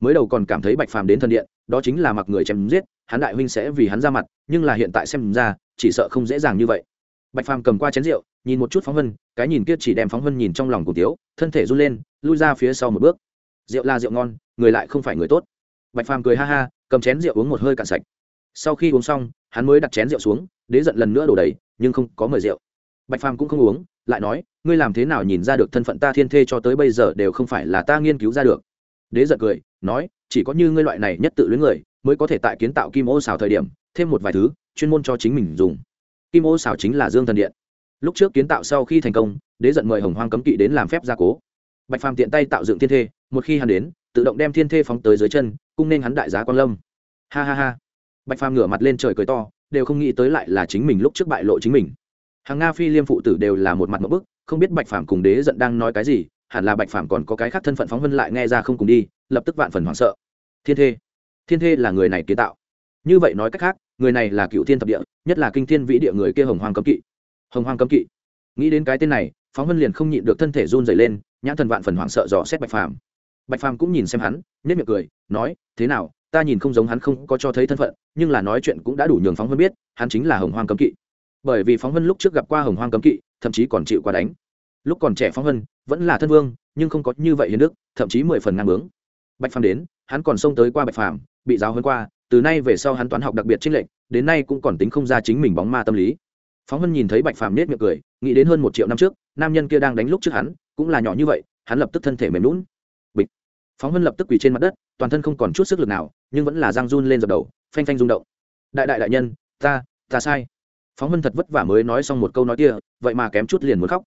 Mới đầu còn cảm thấy bạch phàm đến thần điện, đó chính là mặc người chém giết, hắn đại huynh sẽ vì hắn ra mặt, nhưng là hiện tại xem ra, chỉ sợ không dễ dàng như vậy. Bạch phàm cầm qua chén rượu nhìn một chút phóng vân cái nhìn kia chỉ đem phóng vân nhìn trong lòng cùng tiếu, thân thể run lên, lui ra phía sau một bước. Rượu là rượu ngon, người lại không phải người tốt. Bạch phàm cười ha ha, cầm chén rượu uống một hơi cạn sạch. Sau khi uống xong, hắn mới đặt chén rượu xuống, đế giận lần nữa đổ đầy, nhưng không có mời rượu. Bạch phàm cũng không uống, lại nói, ngươi làm thế nào nhìn ra được thân phận ta thiên thê cho tới bây giờ đều không phải là ta nghiên cứu ra được? Đế giận cười, nói, chỉ có như ngươi loại này nhất tự luyến người, mới có thể tại kiến tạo kim ô xào thời điểm, thêm một vài thứ, chuyên môn cho chính mình dùng. Kim ô xào chính là dương thần điện lúc trước kiến tạo sau khi thành công, đế giận mời hồng hoang cấm kỵ đến làm phép gia cố. Bạch phàm tiện tay tạo dựng thiên thê, một khi hắn đến, tự động đem thiên thê phóng tới dưới chân, cung nên hắn đại giá quan lâm. Ha ha ha. Bạch phàm ngửa mặt lên trời cười to, đều không nghĩ tới lại là chính mình lúc trước bại lộ chính mình. Hàng nga phi liêm phụ tử đều là một mặt một bức, không biết bạch phàm cùng đế giận đang nói cái gì, hẳn là bạch phàm còn có cái khác thân phận phóng vân lại nghe ra không cùng đi, lập tức vạn phần hoảng sợ. Thiên thê. Thiên thê là người này kiến tạo. Như vậy nói cách khác, người này là cựu thiên thập địa, nhất là kinh thiên vĩ địa người kia hồng hoang cấm kỵ hồng hoang cấm kỵ. Nghĩ đến cái tên này, phóng vân liền không nhịn được thân thể run dày lên, nhãn thần vạn phần hoảng sợ dò xét bạch phàm. Bạch phàm cũng nhìn xem hắn nhất miệng cười, nói, thế nào, ta nhìn không giống hắn không có cho thấy thân phận, nhưng là nói chuyện cũng đã đủ nhường phóng vân biết, hắn chính là hồng hoang cấm kỵ. Bởi vì phóng vân lúc trước gặp qua hồng hoang cấm kỵ, thậm chí còn chịu qua đánh. Lúc còn trẻ phóng vân, vẫn là thân vương, nhưng không có như vậy hiến đức, thậm chí mười phần ngang bướng. Bạch phàm đến, hắn còn xông tới qua bạch phàm, bị giáo hơn qua, từ nay về sau hắn toán học đặc biệt trinh lệnh đến nay cũng còn tính không ra chính mình bóng ma tâm lý phóng hân nhìn thấy bạch phàm nết miệng cười, nghĩ đến hơn một triệu năm trước, nam nhân kia đang đánh lúc trước hắn, cũng là nhỏ như vậy, hắn lập tức thân thể mềm lún bịch. Phóng hân lập tức quỳ trên mặt đất, toàn thân không còn chút sức lực nào, nhưng vẫn là giang run lên dập đầu, phanh phanh rung động. Đại đại đại nhân, ta ta sai. Phóng hân thật vất vả mới nói xong một câu nói kia, vậy mà kém chút liền muốn khóc.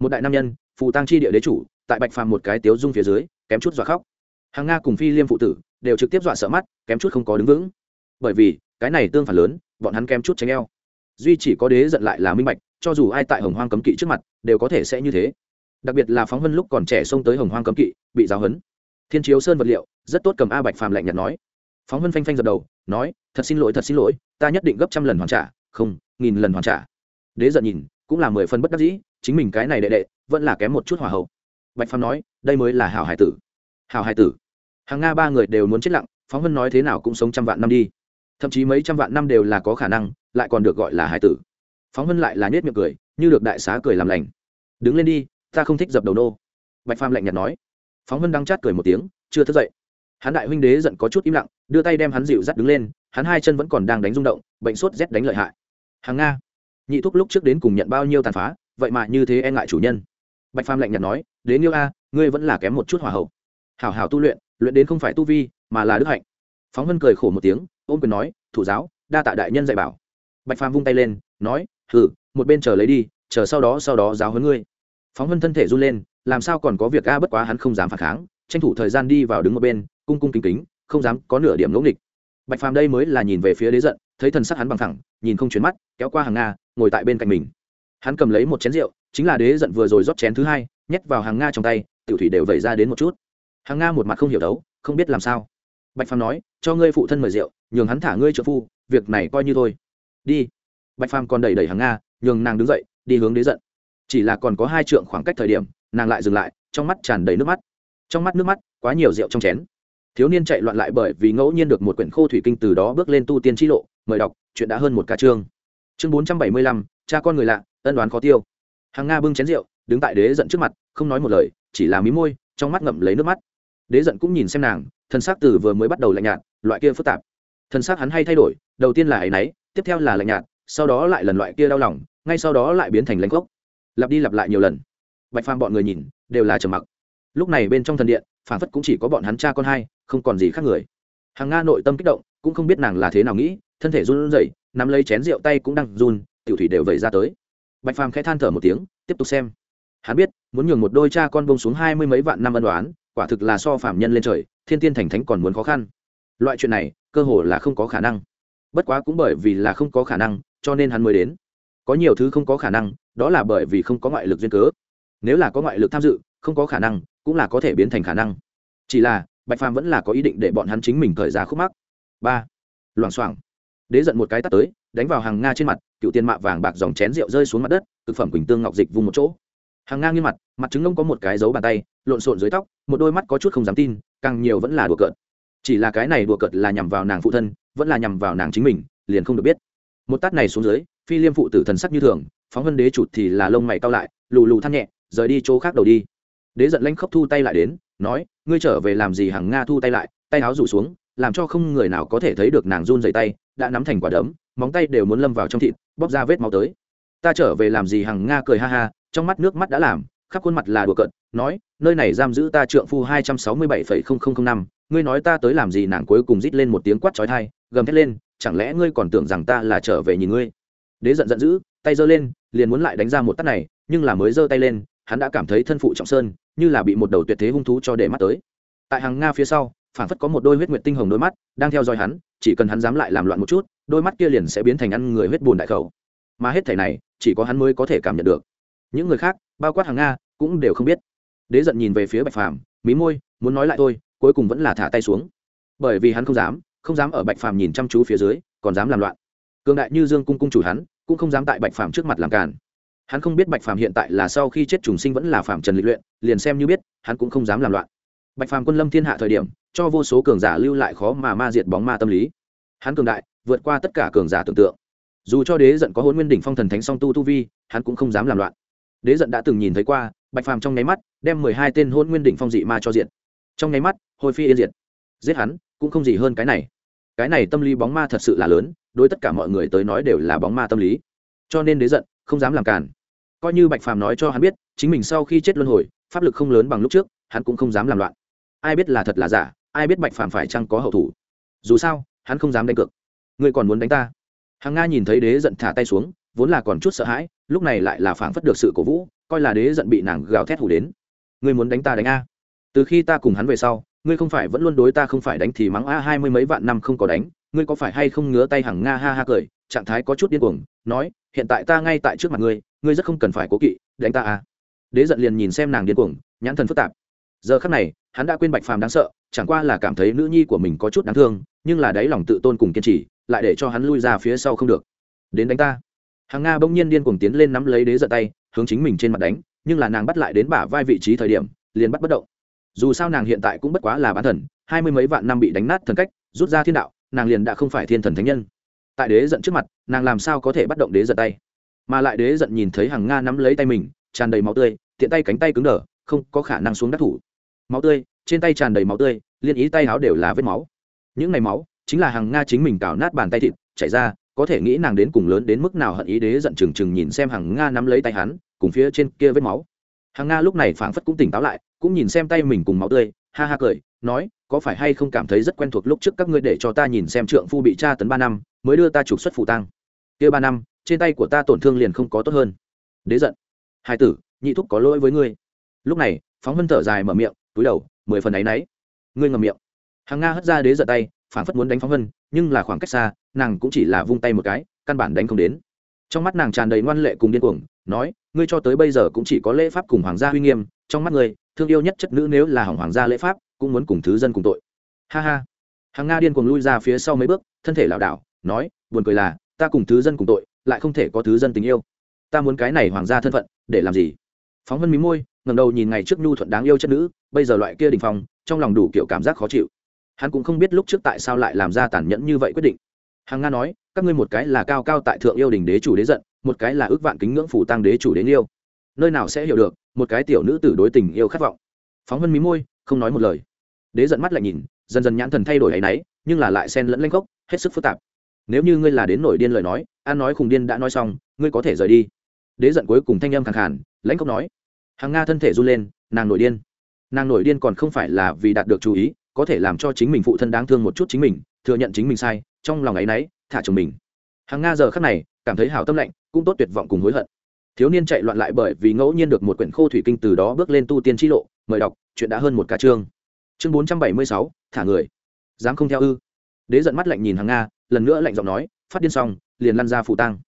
Một đại nam nhân, phù tăng chi địa đế chủ, tại bạch phàm một cái tiếu dung phía dưới, kém chút dọa khóc. Hàng nga cùng phi liêm phụ tử đều trực tiếp dọa sợ mắt, kém chút không có đứng vững. Bởi vì, cái này tương phản lớn, bọn hắn kém chút tránh eo duy chỉ có đế giận lại là minh bạch, cho dù ai tại hồng hoang cấm kỵ trước mặt, đều có thể sẽ như thế. Đặc biệt là phóng vân lúc còn trẻ xông tới hồng hoang cấm kỵ, bị giáo hấn thiên chiếu sơn vật liệu, rất tốt cầm a bạch phàm lạnh nhạt nói. Phóng vân phanh phanh gật đầu, nói, thật xin lỗi, thật xin lỗi, ta nhất định gấp trăm lần hoàn trả, không, nghìn lần hoàn trả. Đế giận nhìn, cũng là mười phân bất đắc dĩ, chính mình cái này đệ đệ, vẫn là kém một chút hòa hậu. Bạch phàm nói, đây mới là hảo hải tử. Hảo hải tử. Hàng nga ba người đều muốn chết lặng, phóng vân nói thế nào cũng sống trăm vạn năm đi. Thậm chí mấy trăm vạn năm đều là có khả năng lại còn được gọi là hải tử. Phóng vân lại là nết miệng cười, như được đại xá cười làm lành. Đứng lên đi, ta không thích dập đầu nô. Bạch phàm lạnh nhạt nói. Phóng vân đang chát cười một tiếng, chưa thức dậy. Hắn đại huynh đế giận có chút im lặng, đưa tay đem hắn dịu dắt đứng lên, hắn hai chân vẫn còn đang đánh rung động, bệnh sốt rét đánh lợi hại. Hàng nga, nhị thúc lúc trước đến cùng nhận bao nhiêu tàn phá, vậy mà như thế e ngại chủ nhân. Bạch phàm lạnh nhạt nói, đế yêu a, ngươi vẫn là kém một chút hỏa hậu. Hảo hảo tu luyện luyện đến không phải tu vi, mà là đức hạnh. Phóng vân cười khổ một tiếng, ôm quyền nói, thủ giáo, đa tạ đại nhân dạy bảo bạch phàm vung tay lên, nói hử một bên chờ lấy đi, chờ sau đó sau đó giáo huấn ngươi. Phóng vân thân thể run lên, làm sao còn có việc a, bất quá hắn không dám phản kháng, tranh thủ thời gian đi vào đứng một bên, cung cung kính kính, không dám có nửa điểm ngẫu nghịch. Bạch phàm đây mới là nhìn về phía đế giận, thấy thần sắc hắn bằng thẳng, nhìn không chuyển mắt, kéo qua hàng nga, ngồi tại bên cạnh mình. Hắn cầm lấy một chén rượu, chính là đế giận vừa rồi rót chén thứ hai, nhét vào hàng nga trong tay, tiểu thủy đều vẩy ra đến một chút. Hàng nga một mặt không hiểu đấu, không biết làm sao. Bạch phàm nói, cho ngươi phụ thân mời rượu, nhường hắn thả ngươi trợ phu, việc này coi như thôi đi. Bạch phàm còn đẩy đẩy hàng nga, nhường nàng đứng dậy, đi hướng đế giận. Chỉ là còn có hai trượng khoảng cách thời điểm, nàng lại dừng lại, trong mắt tràn đầy nước mắt. Trong mắt nước mắt, quá nhiều rượu trong chén. Thiếu niên chạy loạn lại bởi vì ngẫu nhiên được một quyển khô thủy kinh từ đó bước lên tu tiên t lộ, mời đọc, chuyện đã hơn một ca chương. Chương bốn trăm bảy mươi lăm, cha con người lạ, ân đoán khó tiêu. Hàng nga bưng chén rượu, đứng tại đế giận trước mặt, không nói một lời, chỉ là mí môi, trong mắt ngậm lấy nước mắt. Đế giận cũng nhìn xem nàng, thân xác từ vừa mới bắt đầu lạnh nhạt, loại kia phức tạp. Thân xác hắn hay thay đổi, đầu tiên là áy náy tiếp theo là lạnh nhạt, sau đó lại lần loại kia đau lòng, ngay sau đó lại biến thành lãnh gốc. Lặp đi lặp lại nhiều lần. Bạch phàm bọn người nhìn, đều là trầm mặc. Lúc này bên trong thần điện phản phất cũng chỉ có bọn hắn cha con hai, không còn gì khác người. Hàng nga nội tâm kích động, cũng không biết nàng là thế nào nghĩ, thân thể run rẩy, nắm lấy chén rượu tay cũng đang run, tiểu thủy đều vẩy ra tới. Bạch phàm khẽ than thở một tiếng, tiếp tục xem. Hắn biết, muốn nhường một đôi cha con bông xuống hai mươi mấy vạn năm ân đoán quả thực là so phạm nhân lên trời, thiên tiên thành thánh còn muốn khó khăn. Loại chuyện này, cơ hồ là không có khả năng bất quá cũng bởi vì là không có khả năng, cho nên hắn mới đến. Có nhiều thứ không có khả năng, đó là bởi vì không có ngoại lực duyên cớ. Nếu là có ngoại lực tham dự, không có khả năng, cũng là có thể biến thành khả năng. Chỉ là, bạch phàm vẫn là có ý định để bọn hắn chính mình thời ra khúc mắc. Ba. Loảng xoảng. Đế giận một cái tắt tới, đánh vào hàng nga trên mặt, cựu tiền mạ vàng bạc dòng chén rượu rơi xuống mặt đất thực phẩm quỳnh tương ngọc dịch vùng một chỗ. Hàng ngang như mặt mặt trứng ông có một cái dấu bàn tay, lộn xộn dưới tóc, một đôi mắt có chút không dám tin, càng nhiều vẫn là đùa cợt chỉ là cái này đùa cợt là nhằm vào nàng phụ thân, vẫn là nhằm vào nàng chính mình, liền không được biết. Một tát này xuống dưới, phi liêm phụ tử thần sắc như thường, phóng vân đế chụt thì là lông mày cao lại, lù lù than nhẹ, rời đi chỗ khác đầu đi. Đế giận lanh khóc thu tay lại đến, nói, ngươi trở về làm gì hàng nga thu tay lại, tay áo rủ xuống, làm cho không người nào có thể thấy được nàng run dày tay, đã nắm thành quả đấm, móng tay đều muốn lâm vào trong thịt, bóp ra vết máu tới. Ta trở về làm gì hàng nga cười ha ha, trong mắt nước mắt đã làm, khắp khuôn mặt là đùa cợt, nói, nơi này giam giữ ta trượng phu hai trăm sáu mươi bảy phẩy không không không năm ngươi nói ta tới làm gì nàng cuối cùng rít lên một tiếng quát trói thai gầm thét lên, chẳng lẽ ngươi còn tưởng rằng ta là trở về nhìn ngươi? Đế giận giận dữ, tay giơ lên, liền muốn lại đánh ra một tát này, nhưng là mới giơ tay lên, hắn đã cảm thấy thân phụ trọng sơn, như là bị một đầu tuyệt thế hung thú cho để mắt tới. Tại hàng nga phía sau phản phất có một đôi huyết nguyệt tinh hồng đôi mắt đang theo dõi hắn, chỉ cần hắn dám lại làm loạn một chút, đôi mắt kia liền sẽ biến thành ăn người huyết bùn đại khẩu. Mà hết thể này, chỉ có hắn mới có thể cảm nhận được. Những người khác, bao quát hàng nga, cũng đều không biết. Đế giận nhìn về phía bạch phàm, mí môi, muốn nói lại thôi cuối cùng vẫn là thả tay xuống. Bởi vì hắn không dám không dám ở bạch phàm nhìn chăm chú phía dưới, còn dám làm loạn. Cường đại như dương cung cung chủ hắn, cũng không dám tại bạch phàm trước mặt làm càn. Hắn không biết bạch phàm hiện tại là sau khi chết trùng sinh vẫn là phàm trần lịch luyện, liền xem như biết, hắn cũng không dám làm loạn. Bạch phàm quân lâm thiên hạ thời điểm, cho vô số cường giả lưu lại khó mà ma diệt bóng ma tâm lý. Hắn cường đại, vượt qua tất cả cường giả tưởng tượng. Dù cho đế giận có hôn nguyên đỉnh phong thần thánh song tu tu vi, hắn cũng không dám làm loạn. Đế giận đã từng nhìn thấy qua, bạch phàm trong nháy mắt, đem mười hai tên hôn nguyên đỉnh phong dị ma cho diện trong nháy mắt, hồi phi yên diệt. Giết hắn, cũng không gì hơn cái này. Cái này tâm lý bóng ma thật sự là lớn, đối tất cả mọi người tới nói đều là bóng ma tâm lý. Cho nên đế giận, không dám làm cản coi như bạch phàm nói cho hắn biết, chính mình sau khi chết luân hồi, pháp lực không lớn bằng lúc trước, hắn cũng không dám làm loạn. Ai biết là thật là giả, ai biết bạch phàm phải chăng có hậu thủ. Dù sao, hắn không dám đánh cược. Ngươi còn muốn đánh ta? Hằng nga nhìn thấy đế giận thả tay xuống, vốn là còn chút sợ hãi, lúc này lại là phảng phất được sự cổ vũ, coi là đế giận bị nàng gào thét hủ đến. Ngươi muốn đánh ta đánh a? Từ khi ta cùng hắn về sau, ngươi không phải vẫn luôn đối ta không phải đánh thì mắng a hai mươi mấy vạn năm không có đánh, ngươi có phải hay không ngứa tay hằng nga ha ha cười, trạng thái có chút điên cuồng, nói, hiện tại ta ngay tại trước mặt ngươi ngươi rất không cần phải cố kỵ, đánh ta a. Đế giận liền nhìn xem nàng điên cuồng, nhãn thần phức tạp. Giờ khắc này, hắn đã quên bạch phàm đáng sợ, chẳng qua là cảm thấy nữ nhi của mình có chút đáng thương, nhưng là đáy lòng tự tôn cùng kiên trì, lại để cho hắn lui ra phía sau không được. Đến đánh ta. Hàng nga bỗng nhiên điên cuồng tiến lên nắm lấy đế giận tay, hướng chính mình trên mặt đánh, nhưng là nàng bắt lại đến bả vai vị trí thời điểm, liền bắt bất động dù sao nàng hiện tại cũng bất quá là bán thần, hai mươi mấy vạn năm bị đánh nát thần cách, rút ra thiên đạo, nàng liền đã không phải thiên thần thánh nhân. Tại đế giận trước mặt, nàng làm sao có thể bắt động đế giận tay? Mà lại đế giận nhìn thấy hàng nga nắm lấy tay mình, tràn đầy máu tươi, tiện tay cánh tay cứng đờ, không có khả năng xuống đắc thủ. Máu tươi, trên tay tràn đầy máu tươi, liên ý tay áo đều là vết máu. Những ngày máu, chính là hàng nga chính mình cào nát bàn tay thịt, chảy ra, có thể nghĩ nàng đến cùng lớn đến mức nào hận ý đế giận trừng trừng nhìn xem hàng nga nắm lấy tay hắn, cùng phía trên kia vết máu. Hàng nga lúc này phảng phất cũng tỉnh táo lại cũng nhìn xem tay mình cùng máu tươi, ha ha cười, nói, có phải hay không cảm thấy rất quen thuộc lúc trước các ngươi để cho ta nhìn xem trượng phu bị tra tấn ba năm, mới đưa ta trục xuất phụ tăng kia ba năm, trên tay của ta tổn thương liền không có tốt hơn. Đế giận. Hai tử, nhị thúc có lỗi với ngươi. Lúc này, phóng vân thở dài mở miệng, túi đầu, mười phần áy náy. Ngươi ngầm miệng. Hàng nga hất ra đế giận tay, phảng phất muốn đánh phóng vân nhưng là khoảng cách xa, nàng cũng chỉ là vung tay một cái, căn bản đánh không đến. Trong mắt nàng tràn đầy ngoan lệ cùng điên cuồng nói, ngươi cho tới bây giờ cũng chỉ có lễ pháp cùng hoàng gia uy nghiêm, trong mắt ngươi, thương yêu nhất chất nữ nếu là hỏng hoàng gia lễ pháp, cũng muốn cùng thứ dân cùng tội. Ha ha. Hàng nga điên cuồng lui ra phía sau mấy bước, thân thể lảo đảo, nói, buồn cười là, ta cùng thứ dân cùng tội, lại không thể có thứ dân tình yêu. Ta muốn cái này hoàng gia thân phận, để làm gì? Phóng vân mí môi ngầm đầu nhìn ngày trước nhu thuận đáng yêu chất nữ, bây giờ loại kia đình phong, trong lòng đủ kiểu cảm giác khó chịu. Hắn cũng không biết lúc trước tại sao lại làm ra tàn nhẫn như vậy quyết định. Hằng nga nói, các ngươi một cái là cao cao tại thượng yêu đình đế chủ đế giận một cái là ước vạn kính ngưỡng phủ tăng đế chủ đến yêu nơi nào sẽ hiểu được, một cái tiểu nữ tử đối tình yêu khát vọng. Phóng vân mí môi, không nói một lời. Đế giận mắt lại nhìn, dần dần nhãn thần thay đổi áy náy nhưng là lại xen lẫn lanh gốc hết sức phức tạp. Nếu như ngươi là đến nổi điên lời nói an nói khùng điên đã nói xong, ngươi có thể rời đi. Đế giận cuối cùng thanh âm khẳng khàn, lãnh cốc nói. Hàng nga thân thể run lên, nàng nổi điên. Nàng nổi điên còn không phải là vì đạt được chú ý, có thể làm cho chính mình phụ thân đáng thương một chút chính mình, thừa nhận chính mình sai, trong lòng ấ y n ấ y thả chồng mình. Hàng nga giờ khắc này cảm thấy hảo tâm lạnh, cũng tốt tuyệt vọng cùng hối hận. Thiếu niên chạy loạn lại bởi vì ngẫu nhiên được một quyển khô thủy kinh từ đó bước lên tu tiên t lộ, mời đọc, chuyện đã hơn một ca chương. Chương bốn trăm bảy mươi sáu, thả người. Dám không theo ư? Đế giận mắt lạnh nhìn hàng nga, lần nữa lạnh giọng nói, phát điên xong, liền lăn ra phụ tăng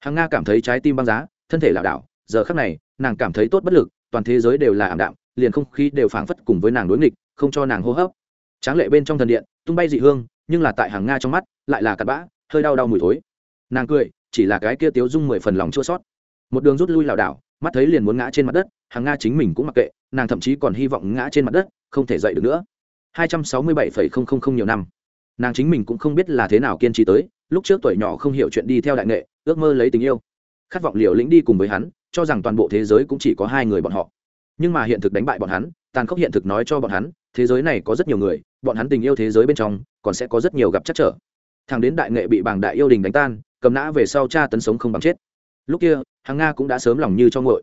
hàng nga cảm thấy trái tim băng giá, thân thể lảo đảo, giờ khắc này, nàng cảm thấy tốt bất lực, toàn thế giới đều là ảm đạm, liền không khí đều phảng phất cùng với nàng đối nghịch, không cho nàng hô hấp. Tráng lệ bên trong thần điện, tung bay dị hương, nhưng là tại hàng nga trong mắt, lại là cặn bã, hơi đau đau mùi thối. Nàng cười chỉ là cái kia tiếu dung mười phần lòng chua sót. Một đường rút lui lảo đảo, mắt thấy liền muốn ngã trên mặt đất, hàng nga chính mình cũng mặc kệ, nàng thậm chí còn hy vọng ngã trên mặt đất, không thể dậy được nữa. hai trăm sáu mươi bảy phẩy không không không nhiều năm. Nàng chính mình cũng không biết là thế nào kiên trì tới, lúc trước tuổi nhỏ không hiểu chuyện đi theo đại nghệ, ước mơ lấy tình yêu. Khát vọng liều lĩnh đi cùng với hắn, cho rằng toàn bộ thế giới cũng chỉ có hai người bọn họ. Nhưng mà hiện thực đánh bại bọn hắn, tàn khốc hiện thực nói cho bọn hắn, thế giới này có rất nhiều người, bọn hắn tình yêu thế giới bên trong, còn sẽ có rất nhiều gặp chắc trở thằng đến đại nghệ bị bảng đại yêu đình đánh tan, cầm nã về sau cha tấn sống không bằng chết. Lúc kia, hàng nga cũng đã sớm lòng như cho ngội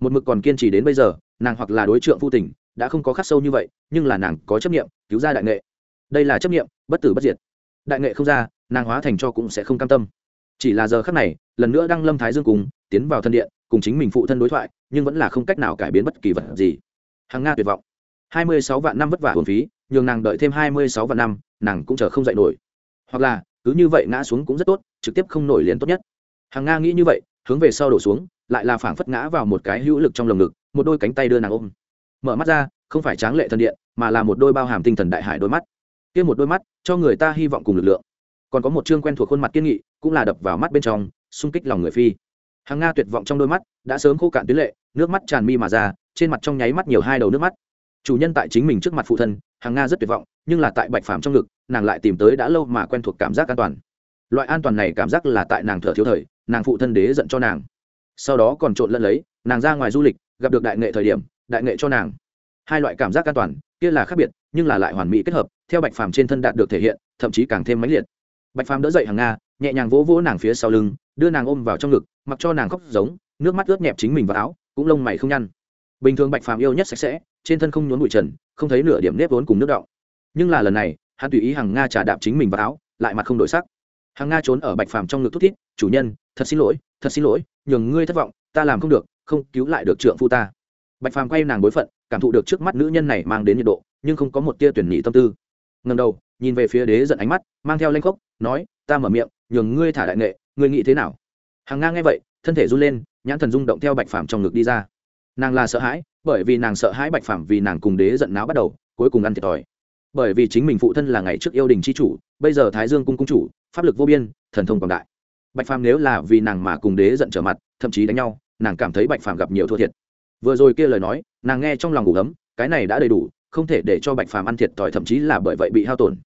một mực còn kiên trì đến bây giờ, nàng hoặc là đối tượng phu tình, đã không có khắc sâu như vậy, nhưng là nàng có chấp nghiệm cứu ra đại nghệ. Đây là chấp nghiệm bất tử bất diệt. Đại nghệ không ra, nàng hóa thành cho cũng sẽ không cam tâm. Chỉ là giờ khắc này, lần nữa đăng lâm thái dương cùng, tiến vào thân điện, cùng chính mình phụ thân đối thoại, nhưng vẫn là không cách nào cải biến bất kỳ vật gì. Hàng nga tuyệt vọng. Hai mươi sáu vạn năm vất vả hồn phí, nhường nàng đợi thêm hai mươi sáu vạn năm, nàng cũng chờ không dậy nổi hoặc là cứ như vậy ngã xuống cũng rất tốt, trực tiếp không nổi liền tốt nhất. Hàng nga nghĩ như vậy, hướng về sau đổ xuống, lại là phảng phất ngã vào một cái hữu lực trong lồng ngực, một đôi cánh tay đưa nàng ôm. Mở mắt ra, không phải tráng lệ thần điện, mà là một đôi bao hàm tinh thần đại hải đôi mắt. Kia một đôi mắt, cho người ta hy vọng cùng lực lượng. Còn có một chương quen thuộc khuôn mặt kiên nghị, cũng là đập vào mắt bên trong, xung kích lòng người phi. Hàng nga tuyệt vọng trong đôi mắt, đã sớm khô cạn tuyến lệ, nước mắt tràn mi mà ra, trên mặt trong nháy mắt nhiều hai đầu nước mắt. Chủ nhân tại chính mình trước mặt phụ thân, hàng nga rất tuyệt vọng, nhưng là tại bạch phàm trong ngực nàng lại tìm tới đã lâu mà quen thuộc cảm giác an toàn. Loại an toàn này cảm giác là tại nàng thở thiếu thời, nàng phụ thân đế giận cho nàng. Sau đó còn trộn lẫn lấy, nàng ra ngoài du lịch, gặp được đại nghệ thời điểm, đại nghệ cho nàng. Hai loại cảm giác an toàn, kia là khác biệt, nhưng là lại hoàn mỹ kết hợp, theo bạch phàm trên thân đạt được thể hiện, thậm chí càng thêm mãnh liệt. Bạch phàm đỡ dậy hàng nga, nhẹ nhàng vỗ vỗ nàng phía sau lưng, đưa nàng ôm vào trong ngực, mặc cho nàng khóc giống, nước mắt ướt nhẹp chính mình vào áo, cũng lông mày không nhăn. Bình thường bạch phàm yêu nhất sạch sẽ, trên thân không nhốn bụi trần, không thấy nửa điểm nếp vốn cùng nước đọng. Nhưng là lần này hắn tùy ý hàng nga trả đạp chính mình vào áo, lại mặt không đổi sắc. Hàng nga trốn ở bạch phàm trong ngực thút thít, chủ nhân, thật xin lỗi, thật xin lỗi, nhường ngươi thất vọng, ta làm không được, không cứu lại được trượng phu ta. Bạch phàm quay nàng bối phận, cảm thụ được trước mắt nữ nhân này mang đến nhiệt độ, nhưng không có một tia tuyển nhị tâm tư. Ngần đầu, nhìn về phía đế giận ánh mắt, mang theo lanh khốc, nói, ta mở miệng, nhường ngươi thả đại nghệ, ngươi nghĩ thế nào? Hàng nga nghe vậy, thân thể run lên, nhãn thần rung động theo bạch phàm trong ngực đi ra. Nàng là sợ hãi, bởi vì nàng sợ hãi bạch phàm vì nàng cùng đế giận náo bắt đầu, cuối cùng ăn thiệt thòi bởi vì chính mình phụ thân là ngày trước yêu đình c h i chủ, bây giờ thái dương cung cung chủ, pháp lực vô biên, thần thông quảng đại. Bạch phàm nếu là vì nàng mà cùng đế giận trở mặt, thậm chí đánh nhau, nàng cảm thấy bạch phàm gặp nhiều thua thiệt. Vừa rồi kia lời nói, nàng nghe trong lòng ngủ ấm, cái này đã đầy đủ, không thể để cho bạch phàm ăn thiệt thòi, thậm chí là bởi vậy bị hao tổn.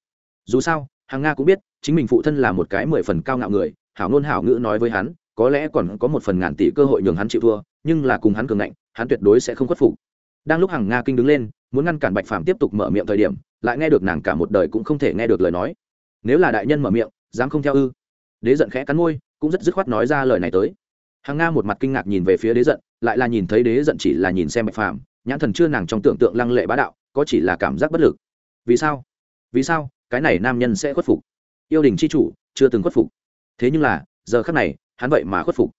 Dù sao, hàng nga cũng biết, chính mình phụ thân là một cái mười phần cao ngạo người, hảo ngôn hảo ngữ nói với hắn, có lẽ còn có một phần ngàn tỷ cơ hội nhường hắn chịu thua, nhưng là cùng hắn cường ngạnh, hắn tuyệt đối sẽ không khuất phục. Đang lúc hàng nga kinh đứng lên muốn ngăn cản bạch phàm tiếp tục mở miệng thời điểm, lại nghe được nàng cả một đời cũng không thể nghe được lời nói. Nếu là đại nhân mở miệng, dám không theo ư? Đế giận khẽ cắn môi, cũng rất dứt khoát nói ra lời này tới. Hàng nga một mặt kinh ngạc nhìn về phía đế giận, lại là nhìn thấy đế giận chỉ là nhìn xem bạch phàm, nhãn thần chưa nàng trong tưởng tượng lăng lệ bá đạo, có chỉ là cảm giác bất lực. Vì sao? Vì sao? Cái này nam nhân sẽ khuất phục. Yêu đình c h i chủ, chưa từng khuất phục. Thế nhưng là, giờ khắc này, hắn vậy mà khuất phục.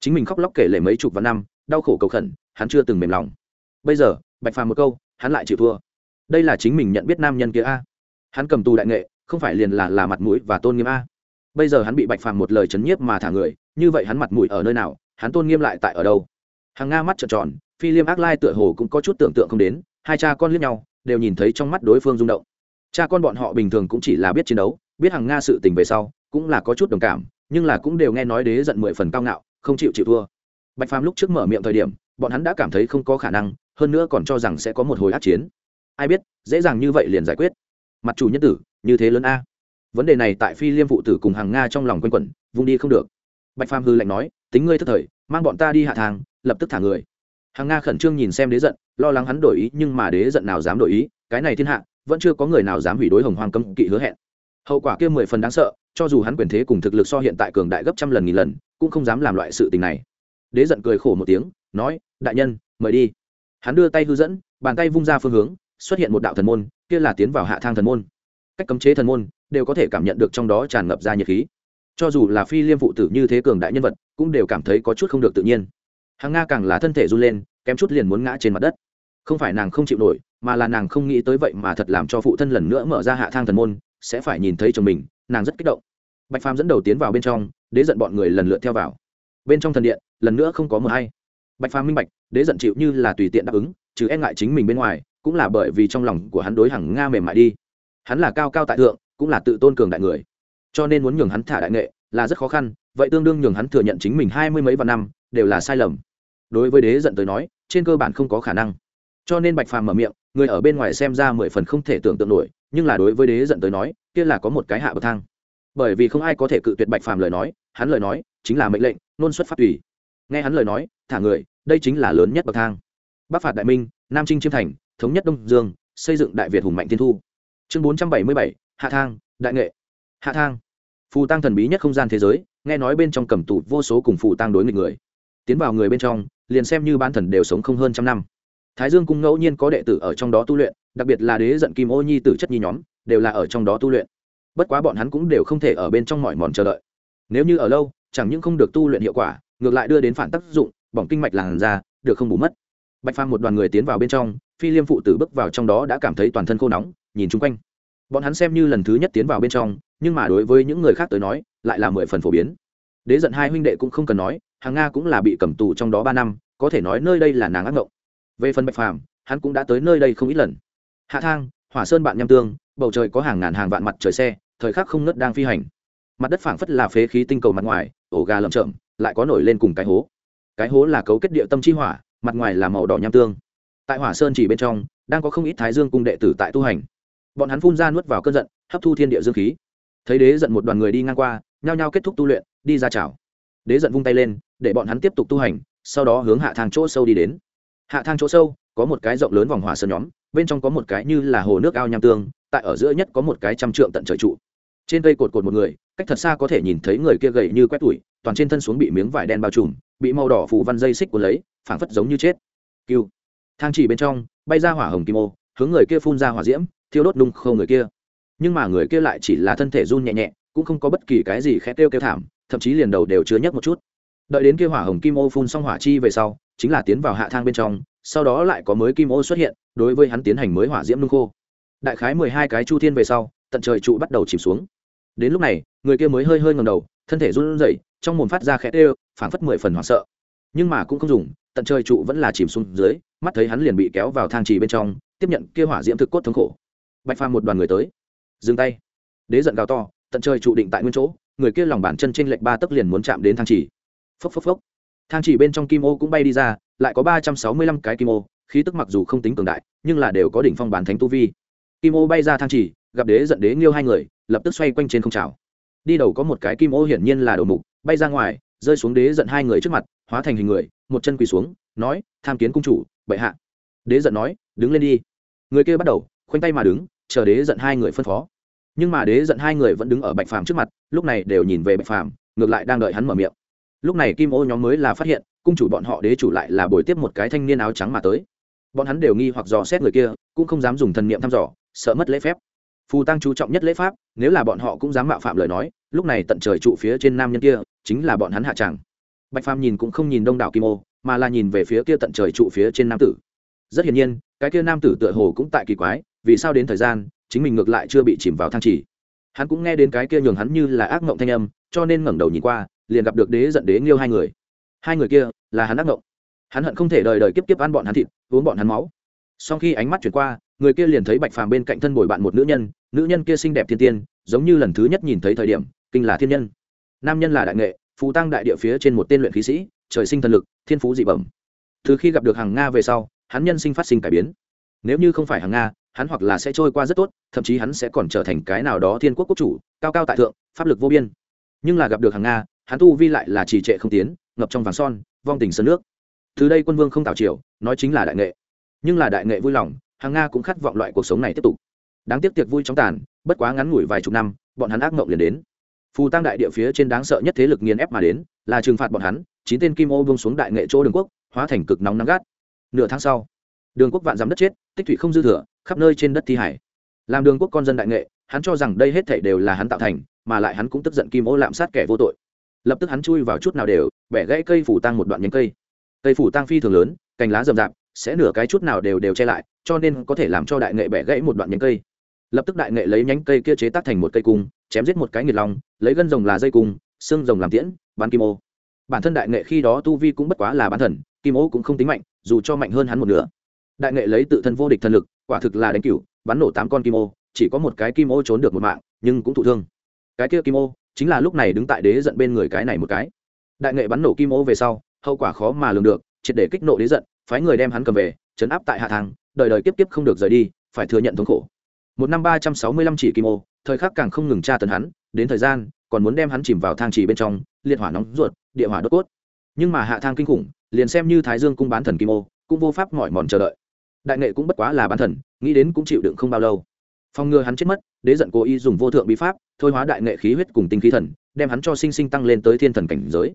Chính mình khóc lóc kể lể mấy chục vạn năm, đau khổ cầu khẩn, hắn chưa từng mềm lòng. Bây giờ, bạch phàm một câu hắn lại chịu thua. Đây là chính mình nhận biết nam nhân kia a. Hắn cầm tù đại nghệ, không phải liền là là mặt mũi và tôn nghiêm a. Bây giờ hắn bị bạch phàm một lời chấn nhiếp mà thả người, như vậy hắn mặt mũi ở nơi nào, hắn tôn nghiêm lại tại ở đâu? Hàng nga mắt trợn tròn, phi liêm ác lai tựa hồ cũng có chút tưởng tượng không đến, hai cha con liếc nhau, đều nhìn thấy trong mắt đối phương rung động. Cha con bọn họ bình thường cũng chỉ là biết chiến đấu, biết hàng nga sự tình về sau, cũng là có chút đồng cảm, nhưng là cũng đều nghe nói đế giận mười phần cao ngạo, không chịu chịu thua. Bạch phàm lúc trước mở miệng thời điểm bọn hắn đã cảm thấy không có khả năng, hơn nữa còn cho rằng sẽ có một hồi át chiến. Ai biết, dễ dàng như vậy liền giải quyết. Mặt chủ nhân tử, như thế lớn a. Vấn đề này tại phi liêm phụ tử cùng hàng nga trong lòng quanh quẩn, vung đi không được. Bạch phàm hư lạnh nói, tính ngươi thất thời, mang bọn ta đi hạ thang, lập tức thả người. Hàng nga khẩn trương nhìn xem đế giận, lo lắng hắn đổi ý, nhưng mà đế giận nào dám đổi ý, cái này thiên hạ, vẫn chưa có người nào dám hủy đối hồng hoàng cấm kỵ hứa hẹn. Hậu quả kia mười phần đáng sợ, cho dù hắn quyền thế cùng thực lực so hiện tại cường đại gấp trăm lần nghìn lần, cũng không dám làm loại sự tình này. Đế giận cười khổ một tiếng, nói đại nhân, mời đi. Hắn đưa tay hư dẫn, bàn tay vung ra phương hướng, xuất hiện một đạo thần môn, kia là tiến vào hạ thang thần môn. Cách cấm chế thần môn, đều có thể cảm nhận được trong đó tràn ngập ra nhiệt khí. Cho dù là phi liêm phụ tử như thế cường đại nhân vật, cũng đều cảm thấy có chút không được tự nhiên. Hàng nga càng là thân thể run lên, kém chút liền muốn ngã trên mặt đất. Không phải nàng không chịu nổi, mà là nàng không nghĩ tới vậy mà thật làm cho phụ thân lần nữa mở ra hạ thang thần môn, sẽ phải nhìn thấy chồng mình, nàng rất kích động. Bạch phàm dẫn đầu tiến vào bên trong, đế giận bọn người lần lượt theo vào. Bên trong thần điện, lần nữa không có mờ hay bạch phàm minh bạch, đế giận chịu như là tùy tiện đáp ứng chứ e ngại chính mình bên ngoài, cũng là bởi vì trong lòng của hắn đối hằng nga mềm mại đi. Hắn là cao cao tại thượng, cũng là tự tôn cường đại người. Cho nên muốn nhường hắn thả đại nghệ là rất khó khăn, vậy tương đương nhường hắn thừa nhận chính mình hai mươi mấy vạn năm đều là sai lầm. Đối với đế giận tới nói, trên cơ bản không có khả năng. Cho nên bạch phàm mở miệng, người ở bên ngoài xem ra mười phần không thể tưởng tượng nổi, nhưng là đối với đế giận tới nói, kia là có một cái hạ bậc thang. Bởi vì không ai có thể cự tuyệt bạch phàm lời nói, hắn lời nói chính là mệnh lệnh, nôn xuất phát tùy. Nghe hắn lời nói, thả người đây chính là lớn nhất bậc thang. Bắc phạt đại minh, nam trinh chiêm thành, thống nhất đông dương, xây dựng đại việt hùng mạnh tiên thu. Chương bốn trăm bảy mươi bảy, hạ thang, đại nghệ. Hạ thang. Phù tăng thần bí nhất không gian thế giới, nghe nói bên trong cầm tụ vô số cùng phù tăng đối nghịch người. Tiến vào người bên trong, liền xem như bán thần đều sống không hơn trăm năm. Thái dương cung ngẫu nhiên có đệ tử ở trong đó tu luyện, đặc biệt là đế giận kim ô nhi tử chất nhi nhóm, đều là ở trong đó tu luyện. Bất quá bọn hắn cũng đều không thể ở bên trong mọi mòn chờ đợi. Nếu như ở lâu, chẳng những không được tu luyện hiệu quả, ngược lại đưa đến phản tác dụng bỏng kinh mạch làn ra được không bù mất. Bạch phàm một đoàn người tiến vào bên trong, phi liêm phụ tử bước vào trong đó đã cảm thấy toàn thân khô nóng, nhìn chung quanh. Bọn hắn xem như lần thứ nhất tiến vào bên trong, nhưng mà đối với những người khác tới nói, lại là mười phần phổ biến. Đế giận hai huynh đệ cũng không cần nói hàng nga cũng là bị cầm tù trong đó ba năm, có thể nói nơi đây là nàng ác ngộng. Về phần bạch phàm, hắn cũng đã tới nơi đây không ít lần. Hạ thang, hỏa sơn bạn nham tương, bầu trời có hàng ngàn hàng vạn mặt trời xe, thời khắc không ngớt đang phi hành. Mặt đất phảng phất là phế khí tinh cầu mặt ngoài, ổ gà lầm chậm lại có nổi lên cùng cái hố cái hố là cấu kết địa tâm chi hỏa, mặt ngoài là màu đỏ nham tương. Tại hỏa sơn chỉ bên trong, đang có không ít thái dương cung đệ tử tại tu hành. Bọn hắn phun ra nuốt vào cơn giận, hấp thu thiên địa dương khí. Thấy đế giận một đoàn người đi ngang qua, nhao nhao kết thúc tu luyện, đi ra chào đế giận vung tay lên, để bọn hắn tiếp tục tu hành, sau đó hướng hạ thang chỗ sâu đi đến. Hạ thang chỗ sâu, có một cái rộng lớn vòng hỏa sơn nhóm, bên trong có một cái như là hồ nước ao nham tương, tại ở giữa nhất có một cái trăm trượng tận trời trụ trên cây cột cột một người, cách thật xa có thể nhìn thấy người kia gầy như quét tủi, toàn trên thân xuống bị miếng vải đen bao trùm, bị màu đỏ phủ văn dây xích cuốn lấy, phảng phất giống như chết. Cưu thang chỉ bên trong, bay ra hỏa hồng kim ô, hướng người kia phun ra hỏa diễm, thiêu đốt đung khâu người kia. Nhưng mà người kia lại chỉ là thân thể run nhẹ nhẹ, cũng không có bất kỳ cái gì khét kêu kêu thảm, thậm chí liền đầu đều chứa nhất một chút. Đợi đến kia hỏa hồng kim ô phun xong hỏa chi về sau, chính là tiến vào hạ thang bên trong, sau đó lại có mới kim ô xuất hiện, đối với hắn tiến hành mới hỏa diễm nung khô. Đại khái mười hai cái chu thiên về sau tận trời trụ bắt đầu chìm xuống. Đến lúc này, người kia mới hơi hơi ngầm đầu, thân thể run rẩy, trong mồm phát ra khẽ ê phảng phất mười phần hoảng sợ. Nhưng mà cũng không dùng, tận trời trụ vẫn là chìm xuống dưới, mắt thấy hắn liền bị kéo vào thang trì bên trong, tiếp nhận kia hỏa diễm thực cốt thống khổ. Bạch phàm một đoàn người tới. Dừng tay. Đế giận gào to, tận trời trụ định tại nguyên chỗ, người kia lòng bàn chân trên lệch ba tấc liền muốn chạm đến thang trì. Phốc phốc phốc. Thang trì bên trong kim ô cũng bay đi ra, lại có ba trăm sáu mươi lăm cái kim ô, khí tức mặc dù không tính cường đại, nhưng là đều có đỉnh phong bản thánh tu vi. Kim ô bay ra thang trì gặp đế giận đế nghiêu hai người, lập tức xoay quanh trên không trào. Đi đầu có một cái kim ô hiển nhiên là đầu mục, bay ra ngoài, rơi xuống đế giận hai người trước mặt, hóa thành hình người, một chân quỳ xuống, nói, tham kiến cung chủ, bệ hạ. Đế giận nói, đứng lên đi. Người kia bắt đầu, khoanh tay mà đứng, chờ đế giận hai người phân phó. Nhưng mà đế giận hai người vẫn đứng ở bạch phàm trước mặt, lúc này đều nhìn về bạch phàm, ngược lại đang đợi hắn mở miệng. Lúc này kim ô nhóm mới là phát hiện, cung chủ bọn họ đế chủ lại là buổi tiếp một cái thanh niên áo trắng mà tới. Bọn hắn đều nghi hoặc dò xét người kia, cũng không dám dùng thần niệm thăm dò, sợ mất lễ phép phù tăng chú trọng nhất lễ pháp, nếu là bọn họ cũng dám mạo phạm lời nói, lúc này tận trời trụ phía trên nam nhân kia, chính là bọn hắn hạ tràng. Bạch phàm nhìn cũng không nhìn đông đảo kim ô, mà là nhìn về phía kia tận trời trụ phía trên nam tử. Rất hiển nhiên, cái kia nam tử tựa hồ cũng tại kỳ quái, vì sao đến thời gian, chính mình ngược lại chưa bị chìm vào thang chỉ. Hắn cũng nghe đến cái kia nhường hắn như là ác mộng thanh âm, cho nên ngẩng đầu nhìn qua, liền gặp được đế giận đế nghiêu hai người. Hai người kia là hắn ác mộng hắn hận không thể đời đời kiếp kiếp ăn bọn hắn thịt, uống bọn hắn máu sau khi ánh mắt chuyển qua, người kia liền thấy bạch phàm bên cạnh thân bồi bạn một nữ nhân nữ nhân kia xinh đẹp thiên tiên, giống như lần thứ nhất nhìn thấy thời điểm, kinh là thiên nhân. Nam nhân là đại nghệ, phù tăng đại địa phía trên một tên luyện khí sĩ, trời sinh thần lực, thiên phú dị bẩm. Từ khi gặp được hàng nga về sau, hắn nhân sinh phát sinh cải biến. Nếu như không phải hàng nga, hắn hoặc là sẽ trôi qua rất tốt, thậm chí hắn sẽ còn trở thành cái nào đó thiên quốc quốc chủ, cao cao tại thượng, pháp lực vô biên. Nhưng là gặp được hàng nga, hắn tu vi lại là trì trệ không tiến, ngập trong vàng son, vong tình sơn nước. Từ đây quân vương không tạo triều, nói chính là đại nghệ nhưng là đại nghệ vui lòng, hàng nga cũng khát vọng loại cuộc sống này tiếp tục. Đáng tiếc tiệc vui trong tàn, bất quá ngắn ngủi vài chục năm, bọn hắn ác mộng liền đến. Phù tăng đại địa phía trên đáng sợ nhất thế lực nghiền ép mà đến, là trừng phạt bọn hắn, chín tên kim ô bông xuống đại nghệ chỗ đường quốc, hóa thành cực nóng nắng gắt. Nửa tháng sau, đường quốc vạn dám đất chết, tích thủy không dư thừa, khắp nơi trên đất thi hải. Làm đường quốc con dân đại nghệ, hắn cho rằng đây hết thảy đều là hắn tạo thành, mà lại hắn cũng tức giận kim ô lạm sát kẻ vô tội. Lập tức hắn chui vào chút nào đều, bẻ gãy cây phủ tăng một đoạn nhánh cây. Cây phủ tăng phi thường lớn, cành lá rậm rạp sẽ nửa cái chút nào đều đều che lại, cho nên có thể làm cho đại nghệ bẻ gãy một đoạn nhánh cây. Lập tức đại nghệ lấy nhánh cây kia chế tác thành một cây cung, chém giết một cái nghiệt lòng lấy gân rồng là dây cung, xương rồng làm tiễn bắn kim ô. Bản thân đại nghệ khi đó tu vi cũng bất quá là bán thần, kim ô cũng không tính mạnh, dù cho mạnh hơn hắn một nửa. Đại nghệ lấy tự thân vô địch thần lực, quả thực là đánh cửu, bắn nổ tám con kim ô, chỉ có một cái kim ô trốn được một mạng, nhưng cũng thụ thương. Cái kia kim ô, chính là lúc này đứng tại đế giận bên người cái này một cái. Đại nghệ bắn nổ kim ô về sau, hậu quả khó mà lường được, triệt để kích nộ đế giận phái người đem hắn cầm về chấn áp tại hạ thang, đời đời kiếp kiếp không được rời đi, phải thừa nhận thống khổ. Một năm ba trăm sáu mươi lăm chỉ kim ô, thời khắc càng không ngừng tra tấn hắn, đến thời gian, còn muốn đem hắn chìm vào thang chỉ bên trong, liệt hỏa nóng ruột, địa hỏa đốt cốt. Nhưng mà hạ thang kinh khủng, liền xem như thái dương cung bán thần kim ô, cũng vô pháp mỏi mòn chờ đợi. Đại nghệ cũng bất quá là bán thần, nghĩ đến cũng chịu đựng không bao lâu. Phòng ngừa hắn chết mất, đế giận cố ý dùng vô thượng bí pháp, thôi hóa đại nghệ khí huyết cùng tinh khí thần, đem hắn cho sinh sinh tăng lên tới thiên thần cảnh giới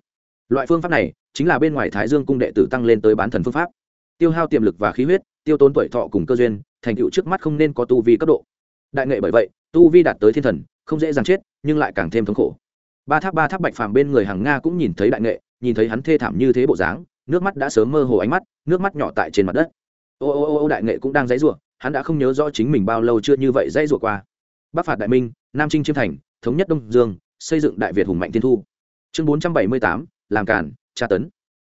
loại phương pháp này chính là bên ngoài thái dương cung đệ tử tăng lên tới bán thần phương pháp. Tiêu hao tiềm lực và khí huyết, tiêu tốn tuổi thọ cùng cơ duyên, thành tựu trước mắt không nên có tu vi cấp độ. Đại nghệ bởi vậy, tu vi đạt tới thiên thần, không dễ dàng chết, nhưng lại càng thêm thống khổ. Ba tháp ba tháp bạch phàm bên người hàng nga cũng nhìn thấy đại nghệ, nhìn thấy hắn thê thảm như thế bộ dáng, nước mắt đã sớm mơ hồ ánh mắt, nước mắt nhỏ tại trên mặt đất. Ô ô ô ô, đại nghệ cũng đang dãy rủa, hắn đã không nhớ rõ chính mình bao lâu chưa như vậy dãy rủa qua. Bắc phạt đại minh, nam trinh chiêm thành, thống nhất đông dương, xây dựng đại việt hùng mạnh tiên thu. Chương bốn trăm bảy mươi tám làm cản tra tấn.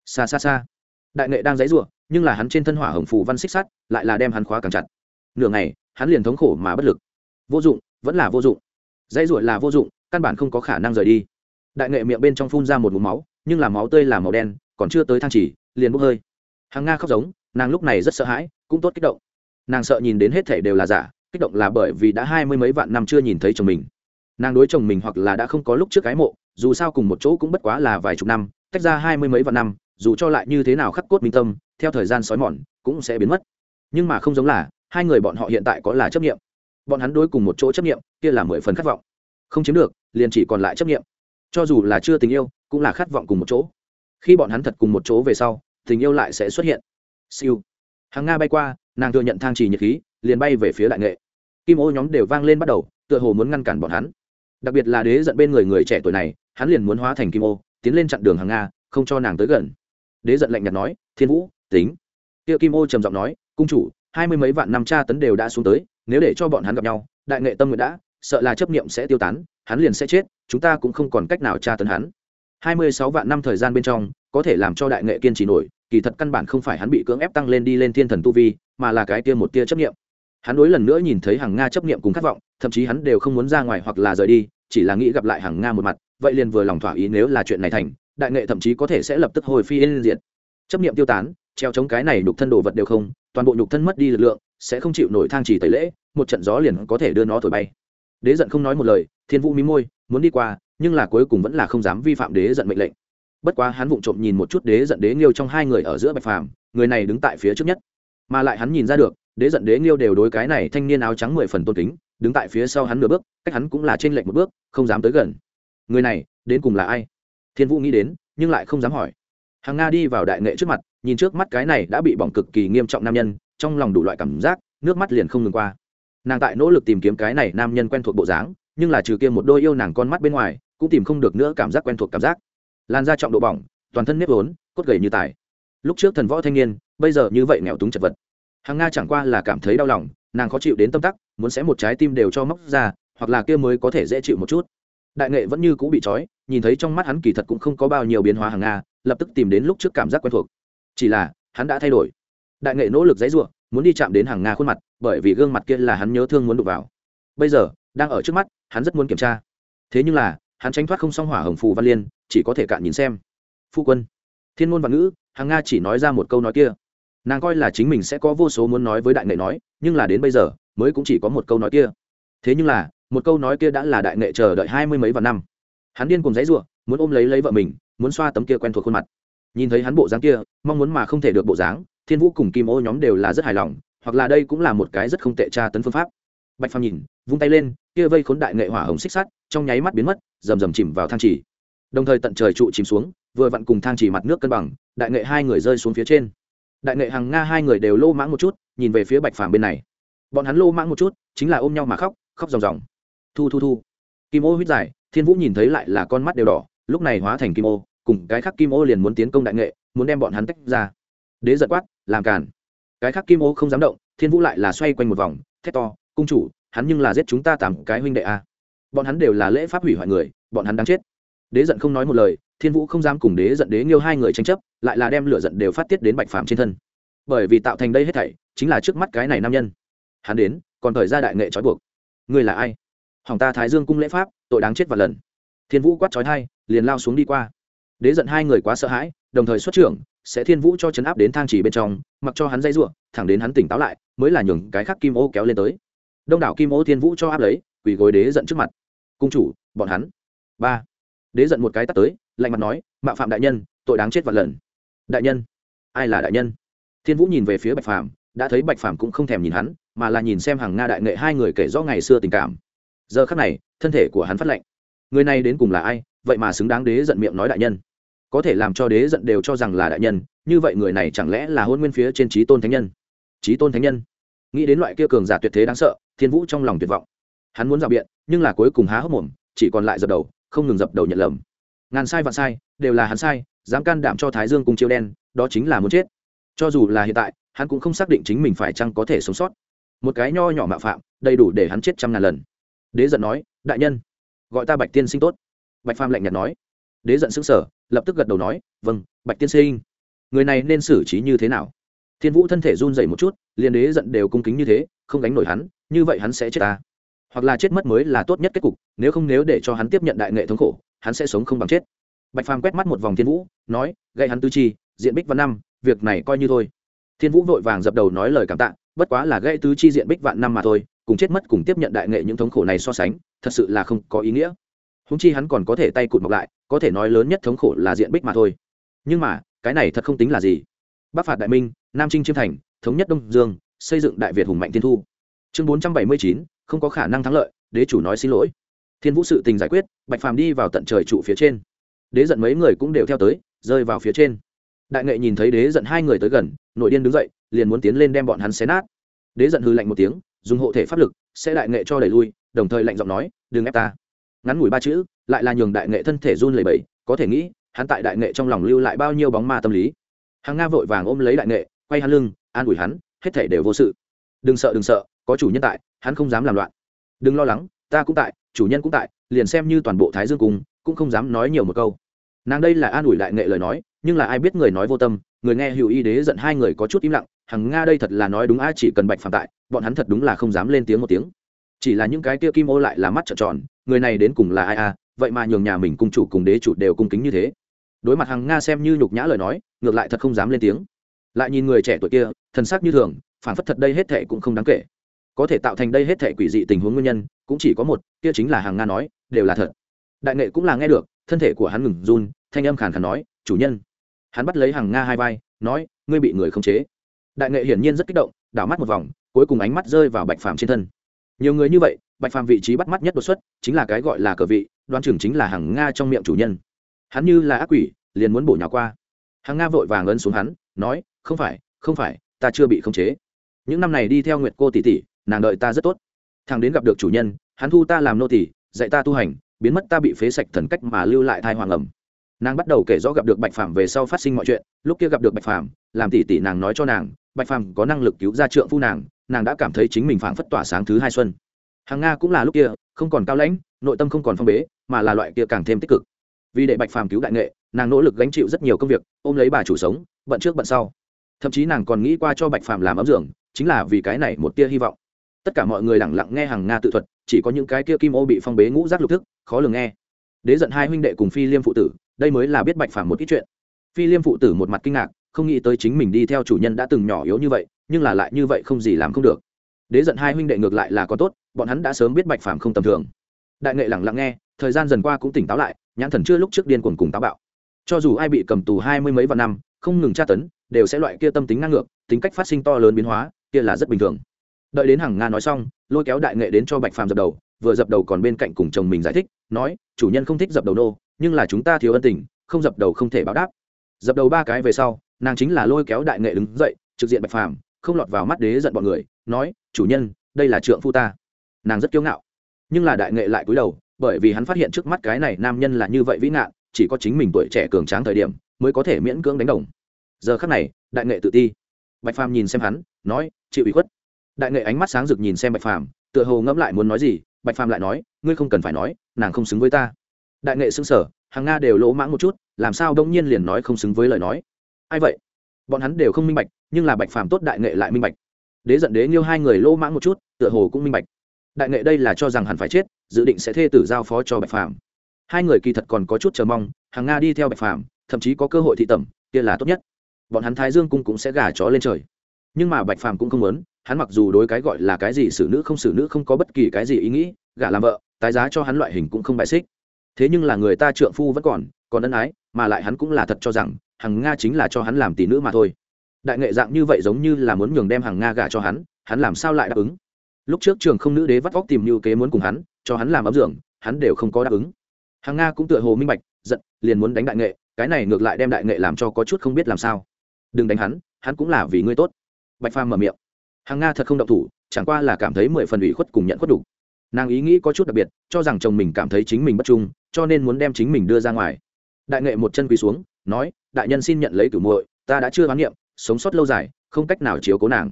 Xa xa xa. Đại nghệ đang dãy rủa, nhưng là hắn trên thân hỏa hồng phù văn xích sắt lại là đem hắn khóa càng chặt. Nửa ngày, hắn liền thống khổ mà bất lực. Vô dụng, vẫn là vô dụng. Dãy ruột là vô dụng, căn bản không có khả năng rời đi. Đại nghệ miệng bên trong phun ra một mũ máu, nhưng là máu tươi là màu đen, còn chưa tới thang chỉ, liền bốc hơi. Hàng nga khóc giống, nàng lúc này rất sợ hãi, cũng tốt kích động. Nàng sợ nhìn đến hết thể đều là giả, kích động là bởi vì đã hai mươi mấy vạn năm chưa nhìn thấy chồng mình. Nàng đối chồng mình hoặc là đã không có lúc trước cái mộ dù sao cùng một chỗ cũng bất quá là vài chục năm, tách ra hai mươi mấy vạn năm, dù cho lại như thế nào khắc cốt minh tâm, theo thời gian sói mòn, cũng sẽ biến mất. Nhưng mà không giống là, hai người bọn họ hiện tại có là chấp nghiệm bọn hắn đối cùng một chỗ chấp nghiệm kia là mười phần khát vọng. Không chiếm được, liền chỉ còn lại chấp nghiệm cho dù là chưa tình yêu, cũng là khát vọng cùng một chỗ. Khi bọn hắn thật cùng một chỗ về sau, tình yêu lại sẽ xuất hiện. Siêu. Hàng nga bay qua, nàng thừa nhận thang trì nhiệt khí, liền bay về phía đại nghệ. Kim ô nhóm đều vang lên bắt đầu, tựa hồ muốn ngăn cản bọn hắn đặc biệt là đế giận bên người người trẻ tuổi này, hắn liền muốn hóa thành kim ô, tiến lên chặn đường hàng nga, không cho nàng tới gần. Đế giận lạnh nhạt nói, thiên vũ, tính. Tiệ kim ô trầm giọng nói, cung chủ, hai mươi mấy vạn năm tra tấn đều đã xuống tới, nếu để cho bọn hắn gặp nhau, đại nghệ tâm nguyện đã, sợ là chấp niệm sẽ tiêu tán, hắn liền sẽ chết, chúng ta cũng không còn cách nào tra tấn hắn. Hai mươi sáu vạn năm thời gian bên trong, có thể làm cho đại nghệ kiên trì nổi, kỳ thật căn bản không phải hắn bị cưỡng ép tăng lên đi lên thiên thần tu vi, mà là cái tia một tia chấp niệm hắn đối lần nữa nhìn thấy hàng nga chấp niệm cùng khát vọng, thậm chí hắn đều không muốn ra ngoài hoặc là rời đi, chỉ là nghĩ gặp lại hàng nga một mặt, vậy liền vừa lòng thỏa ý nếu là chuyện này thành, đại nghệ thậm chí có thể sẽ lập tức hồi phi lên diện chấp niệm tiêu tán, treo chống cái này nhục thân đồ vật đều không, toàn bộ nhục thân mất đi lực lượng, sẽ không chịu nổi thang trì tẩy lễ, một trận gió liền có thể đưa nó thổi bay. Đế giận không nói một lời, thiên vũ mí môi, muốn đi qua, nhưng là cuối cùng vẫn là không dám vi phạm đế giận mệnh lệnh. Bất quá hắn vụng trộm nhìn một chút đế giận đế nghiêu trong hai người ở giữa bạch phàm, người này đứng tại phía trước nhất. Mà lại hắn nhìn ra được đế giận đế nghiêu đều đối cái này thanh niên áo trắng mười phần tôn kính, đứng tại phía sau hắn nửa bước, cách hắn cũng là trên lệnh một bước, không dám tới gần. Người này, đến cùng là ai? Thiên vũ nghĩ đến, nhưng lại không dám hỏi. Hàng nga đi vào đại nghệ trước mặt, nhìn trước mắt cái này đã bị bỏng cực kỳ nghiêm trọng nam nhân, trong lòng đủ loại cảm giác, nước mắt liền không ngừng qua. Nàng tại nỗ lực tìm kiếm cái này nam nhân quen thuộc bộ dáng, nhưng là trừ kia một đôi yêu nàng con mắt bên ngoài, cũng tìm không được nữa cảm giác quen thuộc cảm giác. Lan ra trọng độ bỏng, toàn thân nếp vốn, cốt gầy như tài. Lúc trước thần võ thanh niên, bây giờ như vậy nghèo túng chật vật hàng nga chẳng qua là cảm thấy đau lòng, nàng khó chịu đến tâm tắc, muốn sẽ một trái tim đều cho móc ra, hoặc là kia mới có thể dễ chịu một chút. Đại nghệ vẫn như cũ bị trói, nhìn thấy trong mắt hắn kỳ thật cũng không có bao nhiêu biến hóa hàng nga, lập tức tìm đến lúc trước cảm giác quen thuộc. Chỉ là, hắn đã thay đổi. Đại nghệ nỗ lực dãy ruộng, muốn đi chạm đến hàng nga khuôn mặt, bởi vì gương mặt kia là hắn nhớ thương muốn đụng vào. Bây giờ, đang ở trước mắt, hắn rất muốn kiểm tra. Thế nhưng là, hắn tránh thoát không xong hỏa hồng phù văn liên, chỉ có thể cạn nhìn xem. Phu quân. Thiên ngôn văn ngữ hàng nga chỉ nói ra một câu nói kia nàng coi là chính mình sẽ có vô số muốn nói với đại nghệ nói, nhưng là đến bây giờ, mới cũng chỉ có một câu nói kia. Thế nhưng là, một câu nói kia đã là đại nghệ chờ đợi hai mươi mấy vạn năm. Hắn điên cùng dãy ruộng muốn ôm lấy lấy vợ mình, muốn xoa tấm kia quen thuộc khuôn mặt. Nhìn thấy hắn bộ dáng kia, mong muốn mà không thể được bộ dáng, thiên vũ cùng kim ô nhóm đều là rất hài lòng, hoặc là đây cũng là một cái rất không tệ tra tấn phương pháp. Bạch phàm nhìn, vung tay lên, kia vây khốn đại nghệ hỏa hồng xích sắt, trong nháy mắt biến mất, rầm rầm chìm vào thang chỉ đồng thời tận trời trụ chìm xuống, vừa vặn cùng thang chỉ mặt nước cân bằng, đại nghệ hai người rơi xuống phía trên đại nghệ hàng nga hai người đều lô mãng một chút, nhìn về phía bạch phàm bên này. Bọn hắn lô mãng một chút, chính là ôm nhau mà khóc khóc ròng ròng. Thu thu thu. Kim ô huyết dài, thiên vũ nhìn thấy lại là con mắt đều đỏ, lúc này hóa thành kim ô, cùng cái khác kim ô liền muốn tiến công đại nghệ, muốn đem bọn hắn tách ra. Đế giật quát, làm càn. Cái khác kim ô không dám động, thiên vũ lại là xoay quanh một vòng, thét to, cung chủ, hắn nhưng là giết chúng ta tám cái huynh đệ a bọn hắn đều là lễ pháp hủy hoại người, bọn hắn đang chết. Đế giận không nói một lời thiên vũ không dám cùng đế giận đế nghiêu hai người tranh chấp, lại là đem lửa giận đều phát tiết đến bạch phàm trên thân. Bởi vì tạo thành đây hết thảy, chính là trước mắt cái này nam nhân. Hắn đến, còn thời ra đại nghệ trói buộc. Người là ai? Hỏng ta thái dương cung lễ pháp, tội đáng chết và lần. Thiên vũ quát trói thai, liền lao xuống đi qua. Đế giận hai người quá sợ hãi, đồng thời xuất trưởng, sẽ thiên vũ cho chấn áp đến thang chỉ bên trong, mặc cho hắn dây ruộng thẳng đến hắn tỉnh táo lại, mới là nhường cái khác kim ô kéo lên tới. Đông đảo kim ô thiên vũ cho áp lấy, quỳ gối đế giận trước mặt. Cung chủ, bọn hắn. Ba. Đế giận một cái tắt tới lạnh mặt nói, mạo phạm đại nhân, tội đáng chết vạn lần. Đại nhân? Ai là đại nhân? Thiên vũ nhìn về phía bạch phàm, đã thấy bạch phàm cũng không thèm nhìn hắn, mà là nhìn xem hàng nga đại nghệ hai người kể rõ ngày xưa tình cảm. Giờ khắc này, thân thể của hắn phát lệnh người này đến cùng là ai? Vậy mà xứng đáng đế giận miệng nói đại nhân. Có thể làm cho đế giận đều cho rằng là đại nhân, như vậy người này chẳng lẽ là hôn nguyên phía trên trí tôn thánh nhân? Trí tôn thánh nhân? Nghĩ đến loại kia cường giả tuyệt thế đáng sợ, thiên vũ trong lòng tuyệt vọng. Hắn muốn rào biện, nhưng là cuối cùng há hốc mồm, chỉ còn lại dập đầu, không ngừng dập đầu nhận lầm ngàn sai vạn sai, đều là hắn sai, dám can đảm cho thái dương cùng chiêu đen, đó chính là muốn chết. Cho dù là hiện tại, hắn cũng không xác định chính mình phải chăng có thể sống sót. Một cái nho nhỏ mạo phạm, đầy đủ để hắn chết trăm ngàn lần. Đế giận nói, đại nhân, gọi ta bạch tiên sinh tốt. Bạch phàm lạnh nhạt nói. Đế giận xứng sở lập tức gật đầu nói vâng bạch tiên sinh, người này nên xử trí như thế nào? Thiên vũ thân thể run dậy một chút, liền đế giận đều cung kính như thế, không gánh nổi hắn, như vậy hắn sẽ chết ta. Hoặc là chết mất mới là tốt nhất kết cục, nếu không nếu để cho hắn tiếp nhận đại nghệ thống khổ hắn sẽ sống không bằng chết. Bạch phàm quét mắt một vòng thiên vũ, nói gây hắn tư chi, diện bích văn năm, việc này coi như thôi. Thiên vũ vội vàng dập đầu nói lời cảm tạ, bất quá là gây tứ chi diện bích vạn năm mà thôi, cùng chết mất cùng tiếp nhận đại nghệ những thống khổ này so sánh, thật sự là không có ý nghĩa. Húng chi hắn còn có thể tay cụt mọc lại, có thể nói lớn nhất thống khổ là diện bích mà thôi. Nhưng mà, cái này thật không tính là gì. Bắc phạt đại minh, nam trinh chiêm thành, thống nhất đông dương, xây dựng đại việt hùng mạnh tiên thu. Chương bốn trăm bảy mươi chín, không có khả năng thắng lợi, đế chủ nói xin lỗi thiên vũ sự tình giải quyết, bạch phàm đi vào tận trời trụ phía trên. Đế giận mấy người cũng đều theo tới, rơi vào phía trên. Đại nghệ nhìn thấy đế giận hai người tới gần, nội điên đứng dậy, liền muốn tiến lên đem bọn hắn xé nát. Đế giận hư lạnh một tiếng, dùng hộ thể pháp lực, sẽ đại nghệ cho đẩy lui, đồng thời lạnh giọng nói, đừng ép ta. Ngắn ngủi ba chữ, lại là nhường đại nghệ thân thể run lẩy bẩy, có thể nghĩ, hắn tại đại nghệ trong lòng lưu lại bao nhiêu bóng ma tâm lý. Hàng nga vội vàng ôm lấy đại nghệ, quay hắn lưng, an ủi hắn, hết thể đều vô sự. Đừng sợ đừng sợ, có chủ nhân tại, hắn không dám làm loạn. Đừng lo lắng, ta cũng tại chủ nhân cũng tại, liền xem như toàn bộ thái dương cung, cũng không dám nói nhiều một câu. Nàng đây là an ủi đại nghệ lời nói, nhưng là ai biết người nói vô tâm, người nghe hữu y đế giận hai người có chút im lặng, hằng nga đây thật là nói đúng ai chỉ cần bạch phạm tại, bọn hắn thật đúng là không dám lên tiếng một tiếng. Chỉ là những cái kia kim ô lại là mắt trợn tròn, người này đến cùng là ai à vậy mà nhường nhà mình cung chủ cùng đế chủ đều cung kính như thế. Đối mặt hằng nga xem như nhục nhã lời nói, ngược lại thật không dám lên tiếng. Lại nhìn người trẻ tuổi kia, thần sắc như thường phản phất thật đây hết thệ cũng không đáng kể có thể tạo thành đây hết thể quỷ dị tình huống nguyên nhân, cũng chỉ có một, kia chính là hàng nga nói, đều là thật. Đại nghệ cũng là nghe được, thân thể của hắn ngừng run, thanh âm khàn khàn nói, chủ nhân. Hắn bắt lấy hàng nga hai vai, nói, ngươi bị người khống chế. Đại nghệ hiển nhiên rất kích động, đảo mắt một vòng, cuối cùng ánh mắt rơi vào bạch phàm trên thân. Nhiều người như vậy, bạch phàm vị trí bắt mắt nhất đột xuất, chính là cái gọi là cờ vị đoan chừng chính là hàng nga trong miệng chủ nhân. Hắn như là ác quỷ, liền muốn bổ nhào qua. Hàng nga vội vàng ấn xuống hắn, nói, không phải không phải, ta chưa bị khống chế. Những năm này đi theo nguyệt cô tỷ tỷ nàng đợi ta rất tốt. Thằng đến gặp được chủ nhân, hắn thu ta làm nô tỷ dạy ta tu hành, biến mất ta bị phế sạch thần cách mà lưu lại thai hoàng ẩm. Nàng bắt đầu kể rõ gặp được bạch phàm về sau phát sinh mọi chuyện, lúc kia gặp được bạch phàm, làm tỷ tỷ nàng nói cho nàng, bạch phàm có năng lực cứu ra trượng phu nàng nàng đã cảm thấy chính mình phảng phất tỏa sáng thứ hai xuân. Hàng nga cũng là lúc kia, không còn cao lãnh, nội tâm không còn phong bế, mà là loại kia càng thêm tích cực. Vì để bạch phàm cứu đại nghệ, nàng nỗ lực gánh chịu rất nhiều công việc, ôm lấy bà chủ sống, bận trước bận sau. Thậm chí nàng còn nghĩ qua cho bạch phàm làm ấm dưỡng chính là vì cái này một tia hy vọng tất cả mọi người lẳng lặng nghe hàng nga tự thuật, chỉ có những cái kia kim ô bị phong bế ngũ giác lục thức, khó lường nghe. Đế giận hai huynh đệ cùng phi liêm phụ tử, đây mới là biết bạch phàm một ít chuyện. Phi liêm phụ tử một mặt kinh ngạc, không nghĩ tới chính mình đi theo chủ nhân đã từng nhỏ yếu như vậy, nhưng là lại như vậy không gì làm không được. Đế giận hai huynh đệ ngược lại là có tốt, bọn hắn đã sớm biết bạch phàm không tầm thường. Đại nghệ lẳng lặng nghe, thời gian dần qua cũng tỉnh táo lại, nhãn thần chưa lúc trước điên cuồng cùng táo bạo. Cho dù ai bị cầm tù hai mươi mấy vạn năm, không ngừng tra tấn, đều sẽ loại kia tâm tính ngang ngược, tính cách phát sinh to lớn biến hóa, kia là rất bình thường đợi đến hàng nga nói xong, lôi kéo đại nghệ đến cho bạch phàm dập đầu, vừa dập đầu còn bên cạnh cùng chồng mình giải thích, nói, chủ nhân không thích dập đầu nô, nhưng là chúng ta thiếu ân tình, không dập đầu không thể báo đáp. Dập đầu ba cái về sau, nàng chính là lôi kéo đại nghệ đứng dậy, trực diện bạch phàm, không lọt vào mắt đế giận bọn người, nói, chủ nhân, đây là trượng phu ta. Nàng rất kiêu ngạo, nhưng là đại nghệ lại cúi đầu, bởi vì hắn phát hiện trước mắt cái này nam nhân là như vậy vĩ ngạn, chỉ có chính mình tuổi trẻ cường tráng thời điểm, mới có thể miễn cưỡng đánh đồng. Giờ khắc này, đại nghệ tự ti. Bạch phàm nhìn xem hắn, nói, chịu ủy khuất đại nghệ ánh mắt sáng rực nhìn xem bạch phàm, tựa hồ ngẫm lại muốn nói gì, bạch phàm lại nói, ngươi không cần phải nói, nàng không xứng với ta. Đại nghệ xứng sở hàng nga đều lỗ mãng một chút, làm sao đông nhiên liền nói không xứng với lời nói? Ai vậy? Bọn hắn đều không minh bạch, nhưng là bạch phàm tốt đại nghệ lại minh bạch. Đế giận đế nghiêu hai người lỗ mãng một chút, tựa hồ cũng minh bạch. Đại nghệ đây là cho rằng hẳn phải chết, dự định sẽ thê tử giao phó cho bạch phàm. Hai người kỳ thật còn có chút chờ mong, hàng nga đi theo bạch phàm, thậm chí có cơ hội thị tẩm, kia là tốt nhất. Bọn hắn thái dương cung cũng sẽ gả chó lên trời nhưng mà bạch phàm cũng không muốn, hắn mặc dù đối cái gọi là cái gì xử nữ không xử nữ không có bất kỳ cái gì ý nghĩ, gả làm vợ, tái giá cho hắn loại hình cũng không bài xích. Thế nhưng là người ta trượng phu vẫn còn còn ân ái, mà lại hắn cũng là thật cho rằng, hằng nga chính là cho hắn làm tỷ nữ mà thôi. Đại nghệ dạng như vậy giống như là muốn nhường đem hằng nga gả cho hắn hắn làm sao lại đáp ứng? Lúc trước trường không nữ đế vắt vóc tìm như kế muốn cùng hắn, cho hắn làm ấm dưỡng hắn đều không có đáp ứng. Hằng nga cũng tựa hồ minh bạch, giận, liền muốn đánh đại nghệ, cái này ngược lại đem đại nghệ làm cho có chút không biết làm sao. Đừng đánh hắn hắn cũng là vì ngươi tốt bạch phàm mở miệng. Hằng nga thật không động thủ, chẳng qua là cảm thấy mười phần ủy khuất cùng nhận khuất đủ. Nàng ý nghĩ có chút đặc biệt, cho rằng chồng mình cảm thấy chính mình bất trung, cho nên muốn đem chính mình đưa ra ngoài. Đại nghệ một chân quỳ xuống, nói, đại nhân xin nhận lấy cửu muội, ta đã chưa hoán niệm, sống sót lâu dài, không cách nào chiếu cố nàng.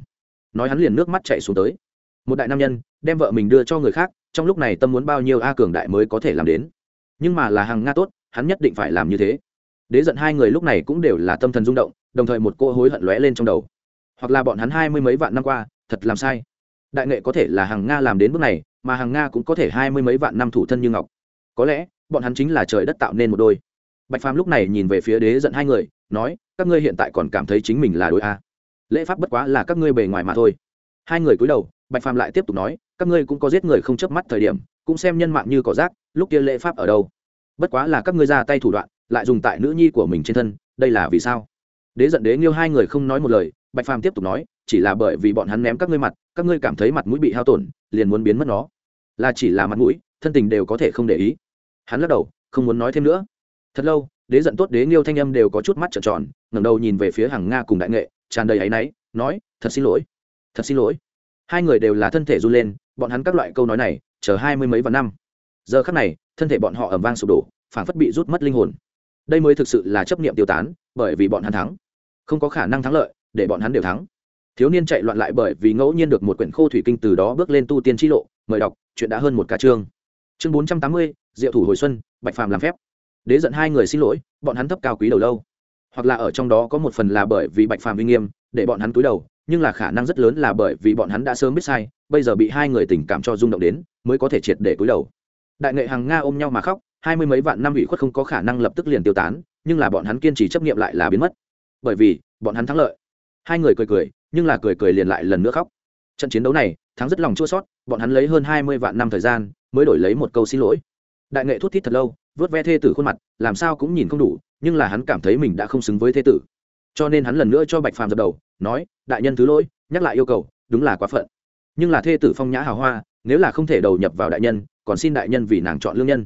Nói hắn liền nước mắt chạy xuống tới. Một đại nam nhân, đem vợ mình đưa cho người khác, trong lúc này tâm muốn bao nhiêu a cường đại mới có thể làm đến. Nhưng mà là hàng nga tốt, hắn nhất định phải làm như thế. Đế giận hai người lúc này cũng đều là tâm thần rung động, đồng thời một cô hối hận lóe lên trong đầu hoặc là bọn hắn hai mươi mấy vạn năm qua, thật làm sai. Đại nghệ có thể là hàng nga làm đến bước này, mà hàng nga cũng có thể hai mươi mấy vạn năm thủ thân như ngọc. Có lẽ, bọn hắn chính là trời đất tạo nên một đôi. Bạch phàm lúc này nhìn về phía đế giận hai người, nói, các ngươi hiện tại còn cảm thấy chính mình là đôi a. Lễ pháp bất quá là các ngươi bề ngoài mà thôi. Hai người cúi đầu, bạch phàm lại tiếp tục nói, các ngươi cũng có giết người không chớp mắt thời điểm, cũng xem nhân mạng như cỏ rác, lúc kia lễ pháp ở đâu? Bất quá là các ngươi ra tay thủ đoạn, lại dùng tại nữ nhi của mình trên thân, đây là vì sao? Đế giận đế nghiêu hai người không nói một lời bạch phàm tiếp tục nói, chỉ là bởi vì bọn hắn ném các ngươi mặt, các ngươi cảm thấy mặt mũi bị hao tổn, liền muốn biến mất nó. Là chỉ là mặt mũi, thân tình đều có thể không để ý. Hắn lắc đầu, không muốn nói thêm nữa. Thật lâu, đế giận tốt đế nghiêu thanh âm đều có chút mắt trợn tròn, ngẩng đầu nhìn về phía hàng nga cùng đại nghệ, tràn đầy áy náy, nói, thật xin lỗi, thật xin lỗi. Hai người đều là thân thể run lên, bọn hắn các loại câu nói này, chờ hai mươi mấy vạn năm. Giờ khắc này, thân thể bọn họ ẩm vang sụp đổ, phảng phất bị rút mất linh hồn. Đây mới thực sự là chấp niệm tiêu tán, bởi vì bọn hắn thắng. Không có khả năng thắng lợi để bọn hắn đều thắng. Thiếu niên chạy loạn lại bởi vì ngẫu nhiên được một quyển khô thủy kinh từ đó bước lên tu tiên t lộ, mời đọc, chuyện đã hơn một ca chương. Chương bốn trăm tám mươi, diệu thủ hồi xuân, bạch phàm làm phép. Đế giận hai người xin lỗi, bọn hắn thấp cao quý đầu lâu. Hoặc là ở trong đó có một phần là bởi vì bạch phàm uy nghiêm, để bọn hắn cúi đầu, nhưng là khả năng rất lớn là bởi vì bọn hắn đã sớm biết sai, bây giờ bị hai người tình cảm cho rung động đến, mới có thể triệt để cúi đầu. Đại nghệ hàng nga ôm nhau mà khóc, hai mươi mấy vạn năm ủy khuất không có khả năng lập tức liền tiêu tán, nhưng là bọn hắn kiên trì chấp nghiệm lại là biến mất. Bởi vì, bọn hắn thắng lợi hai người cười cười, nhưng là cười cười liền lại lần nữa khóc. Trận chiến đấu này, thắng rất lòng chua sót, bọn hắn lấy hơn hai mươi vạn năm thời gian, mới đổi lấy một câu xin lỗi. Đại nghệ thút thít thật lâu, vớt ve thê tử khuôn mặt, làm sao cũng nhìn không đủ, nhưng là hắn cảm thấy mình đã không xứng với thê tử. Cho nên hắn lần nữa cho bạch phàm dập đầu, nói, đại nhân thứ lỗi, nhắc lại yêu cầu, đúng là quá phận. Nhưng là thê tử phong nhã hào hoa, nếu là không thể đầu nhập vào đại nhân, còn xin đại nhân vì nàng chọn lương nhân.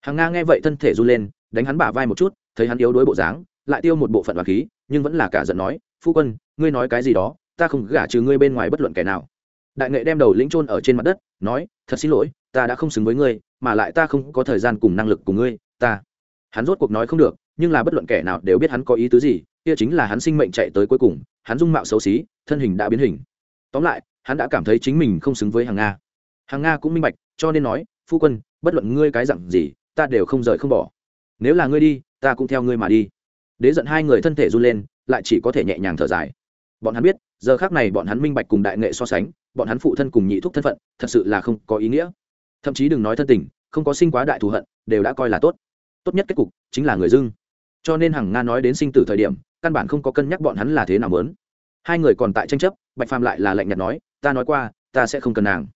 Hàng nga nghe vậy thân thể run lên, đánh hắn bả vai một chút, thấy hắn yếu đuối bộ dáng, lại tiêu một bộ phận và khí, nhưng vẫn là cả giận nói phu quân, ngươi nói cái gì đó, ta không gả trừ ngươi bên ngoài bất luận kẻ nào. Đại nghệ đem đầu lĩnh trôn ở trên mặt đất, nói, thật xin lỗi, ta đã không xứng với ngươi, mà lại ta không có thời gian cùng năng lực của ngươi, ta. Hắn rốt cuộc nói không được, nhưng là bất luận kẻ nào đều biết hắn có ý tứ gì, kia chính là hắn sinh mệnh chạy tới cuối cùng, hắn dung mạo xấu xí, thân hình đã biến hình. Tóm lại, hắn đã cảm thấy chính mình không xứng với hàng nga. Hàng nga cũng minh bạch, cho nên nói, phu quân, bất luận ngươi cái dặn gì, ta đều không rời không bỏ. Nếu là ngươi đi, ta cũng theo ngươi mà đi. Đế giận hai người thân thể run lên lại chỉ có thể nhẹ nhàng thở dài. Bọn hắn biết, giờ khác này bọn hắn minh bạch cùng đại nghệ so sánh, bọn hắn phụ thân cùng nhị thúc thân phận, thật sự là không có ý nghĩa. Thậm chí đừng nói thân tình, không có sinh quá đại thù hận, đều đã coi là tốt. Tốt nhất kết cục chính là người dưng. Cho nên hằng nga nói đến sinh tử thời điểm, căn bản không có cân nhắc bọn hắn là thế nào lớn hai người còn tại tranh chấp, bạch phàm lại là lạnh nhạt nói, ta nói qua, ta sẽ không cần nàng.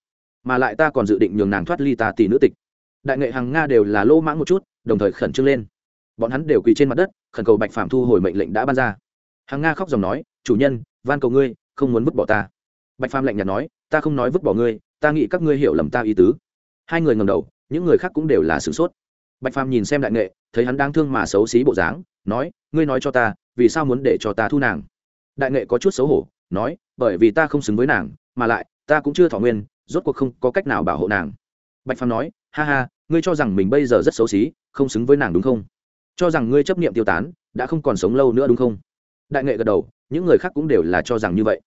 Mà lại ta còn dự định nhường nàng thoát ly ta tỷ nữ tịch. Đại nghệ hằng nga đều là lô mãng một chút, đồng thời khẩn trương lên. Bọn hắn đều quỳ trên mặt đất, khẩn cầu bạch phàm thu hồi mệnh lệnh đã ban ra hằng nga khóc dòng nói, chủ nhân, van cầu ngươi, không muốn vứt bỏ ta. Bạch phàm lạnh nhạt nói, ta không nói vứt bỏ ngươi, ta nghĩ các ngươi hiểu lầm ta ý tứ. Hai người ngầm đầu, những người khác cũng đều là sửng sốt. Bạch phàm nhìn xem đại nghệ, thấy hắn đang thương mà xấu xí bộ dáng, nói, ngươi nói cho ta, vì sao muốn để cho ta thu nàng? Đại nghệ có chút xấu hổ, nói, bởi vì ta không xứng với nàng, mà lại, ta cũng chưa thọ nguyên, rốt cuộc không có cách nào bảo hộ nàng. Bạch phàm nói, ha ha, ngươi cho rằng mình bây giờ rất xấu xí, không xứng với nàng đúng không? Cho rằng ngươi chấp niệm tiêu tán, đã không còn sống lâu nữa đúng không? Đại nghệ gật đầu, những người khác cũng đều là cho rằng như vậy.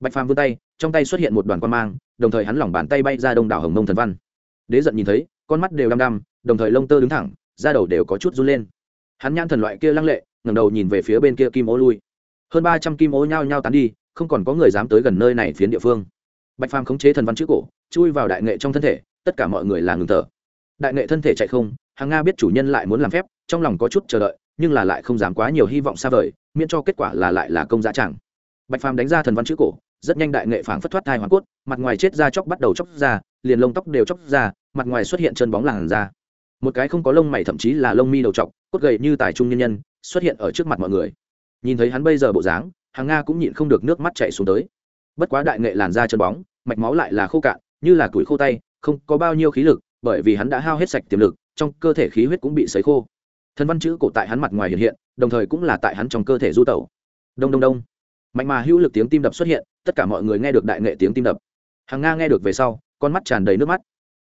Bạch phàm vươn tay, trong tay xuất hiện một đoàn quan mang, đồng thời hắn lỏng bàn tay bay ra đông đảo hồng mông thần văn. Đế giận nhìn thấy, con mắt đều đăm đăm, đồng thời lông tơ đứng thẳng, da đầu đều có chút run lên. Hắn nhãn thần loại kia lăng lệ, ngẩng đầu nhìn về phía bên kia kim ô lui. Hơn ba trăm kim ô nhao nhao tán đi, không còn có người dám tới gần nơi này phiến địa phương. Bạch phàm khống chế thần văn trước cổ, chui vào đại nghệ trong thân thể, tất cả mọi người là ngừng thở. Đại nghệ thân thể chạy không hàng nga biết chủ nhân lại muốn làm phép, trong lòng có chút chờ đợi, nhưng là lại không dám quá nhiều hy vọng xa vời miễn cho kết quả là lại là công giá chẳng. Bạch phàm đánh ra thần văn chữ cổ, rất nhanh đại nghệ phảng phất thoát thai hoàn cốt, mặt ngoài chết da chóc bắt đầu chóc ra, liền lông tóc đều chóc ra, mặt ngoài xuất hiện chân bóng làn da. Một cái không có lông mày thậm chí là lông mi đầu trọc cốt gầy như tài trung nhân nhân, xuất hiện ở trước mặt mọi người. Nhìn thấy hắn bây giờ bộ dáng, hàng nga cũng nhịn không được nước mắt chảy xuống tới. Bất quá đại nghệ làn da chân bóng, mạch máu lại là khô cạn, như là tuổi khô tay, không có bao nhiêu khí lực, bởi vì hắn đã hao hết sạch tiềm lực, trong cơ thể khí huyết cũng bị sấy khô. Thân văn chữ cổ tại hắn mặt ngoài hiện hiện đồng thời cũng là tại hắn trong cơ thể du tẩu. Đông đông đông. Mạnh mà hữu lực tiếng tim đập xuất hiện, tất cả mọi người nghe được đại nghệ tiếng tim đập. Hàng nga nghe được về sau, con mắt tràn đầy nước mắt.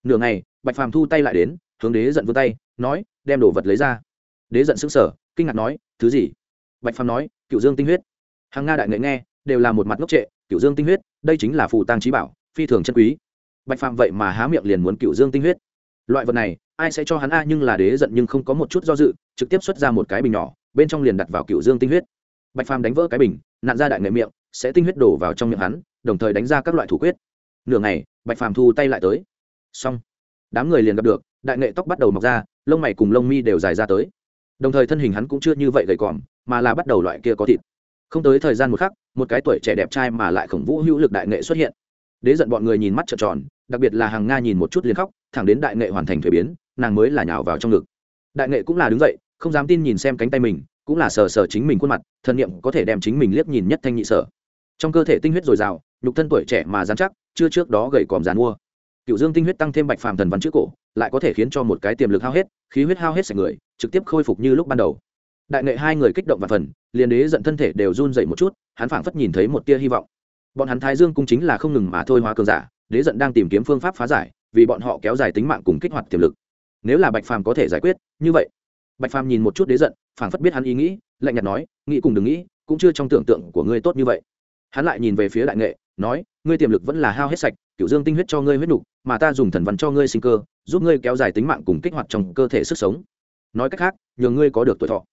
Nửa ngày, bạch phàm thu tay lại đến, hướng đế giận vươn tay, nói, đem đồ vật lấy ra. Đế giận sững sờ, kinh ngạc nói, thứ gì? Bạch phàm nói, cựu dương tinh huyết. Hàng nga đại nghệ nghe, đều là một mặt ngốc trệ, cựu dương tinh huyết, đây chính là phù tăng trí bảo, phi thường chân quý. Bạch phàm vậy mà há miệng liền muốn cựu dương tinh huyết. Loại vật này, ai sẽ cho hắn a nhưng là đế giận nhưng không có một chút do dự, trực tiếp xuất ra một cái bình nhỏ bên trong liền đặt vào cựu dương tinh huyết. Bạch phàm đánh vỡ cái bình nạn ra đại nghệ miệng, sẽ tinh huyết đổ vào trong miệng hắn, đồng thời đánh ra các loại thủ quyết. Nửa ngày, bạch phàm thu tay lại tới. Xong, đám người liền gặp được, đại nghệ tóc bắt đầu mọc ra, lông mày cùng lông mi đều dài ra tới. Đồng thời thân hình hắn cũng chưa như vậy gầy còm, mà là bắt đầu loại kia có thịt. Không tới thời gian một khắc, một cái tuổi trẻ đẹp trai mà lại khổng vũ hữu lực đại nghệ xuất hiện. Đế giận bọn người nhìn mắt trợn tròn, đặc biệt là hàng nga nhìn một chút liền khóc, thẳng đến đại nghệ hoàn thành thuế biến, nàng mới là nhào vào trong ngực. Đại nghệ cũng là đứng dậy không dám tin nhìn xem cánh tay mình, cũng là sờ sờ chính mình khuôn mặt thân nhiệm có thể đem chính mình liếc nhìn nhất thanh nhị sở. Trong cơ thể tinh huyết dồi dào, nhục thân tuổi trẻ mà dán chắc, chưa trước đó gầy còm dán mua cựu dương tinh huyết tăng thêm bạch phàm thần văn trước cổ, lại có thể khiến cho một cái tiềm lực hao hết, khí huyết hao hết sạch người, trực tiếp khôi phục như lúc ban đầu. Đại nghệ hai người kích động và phần, liền đế giận thân thể đều run dậy một chút, hắn phảng phất nhìn thấy một tia hy vọng. Bọn hắn thái dương cung chính là không ngừng mà thôi hóa cường giả, đế giận đang tìm kiếm phương pháp phá giải, vì bọn họ kéo dài tính mạng cùng kích hoạt tiềm lực. Nếu là bạch phàm có thể giải quyết, như vậy bạch phàm nhìn một chút đế giận, phảng phất biết hắn ý nghĩ, lạnh nhạt nói, nghĩ cùng đừng nghĩ, cũng chưa trong tưởng tượng của ngươi tốt như vậy. Hắn lại nhìn về phía đại nghệ, nói, ngươi tiềm lực vẫn là hao hết sạch cựu dương tinh huyết cho ngươi huyết nục, mà ta dùng thần văn cho ngươi sinh cơ, giúp ngươi kéo dài tính mạng cùng kích hoạt trong cơ thể sức sống. Nói cách khác, nhờ ngươi có được tuổi thọ.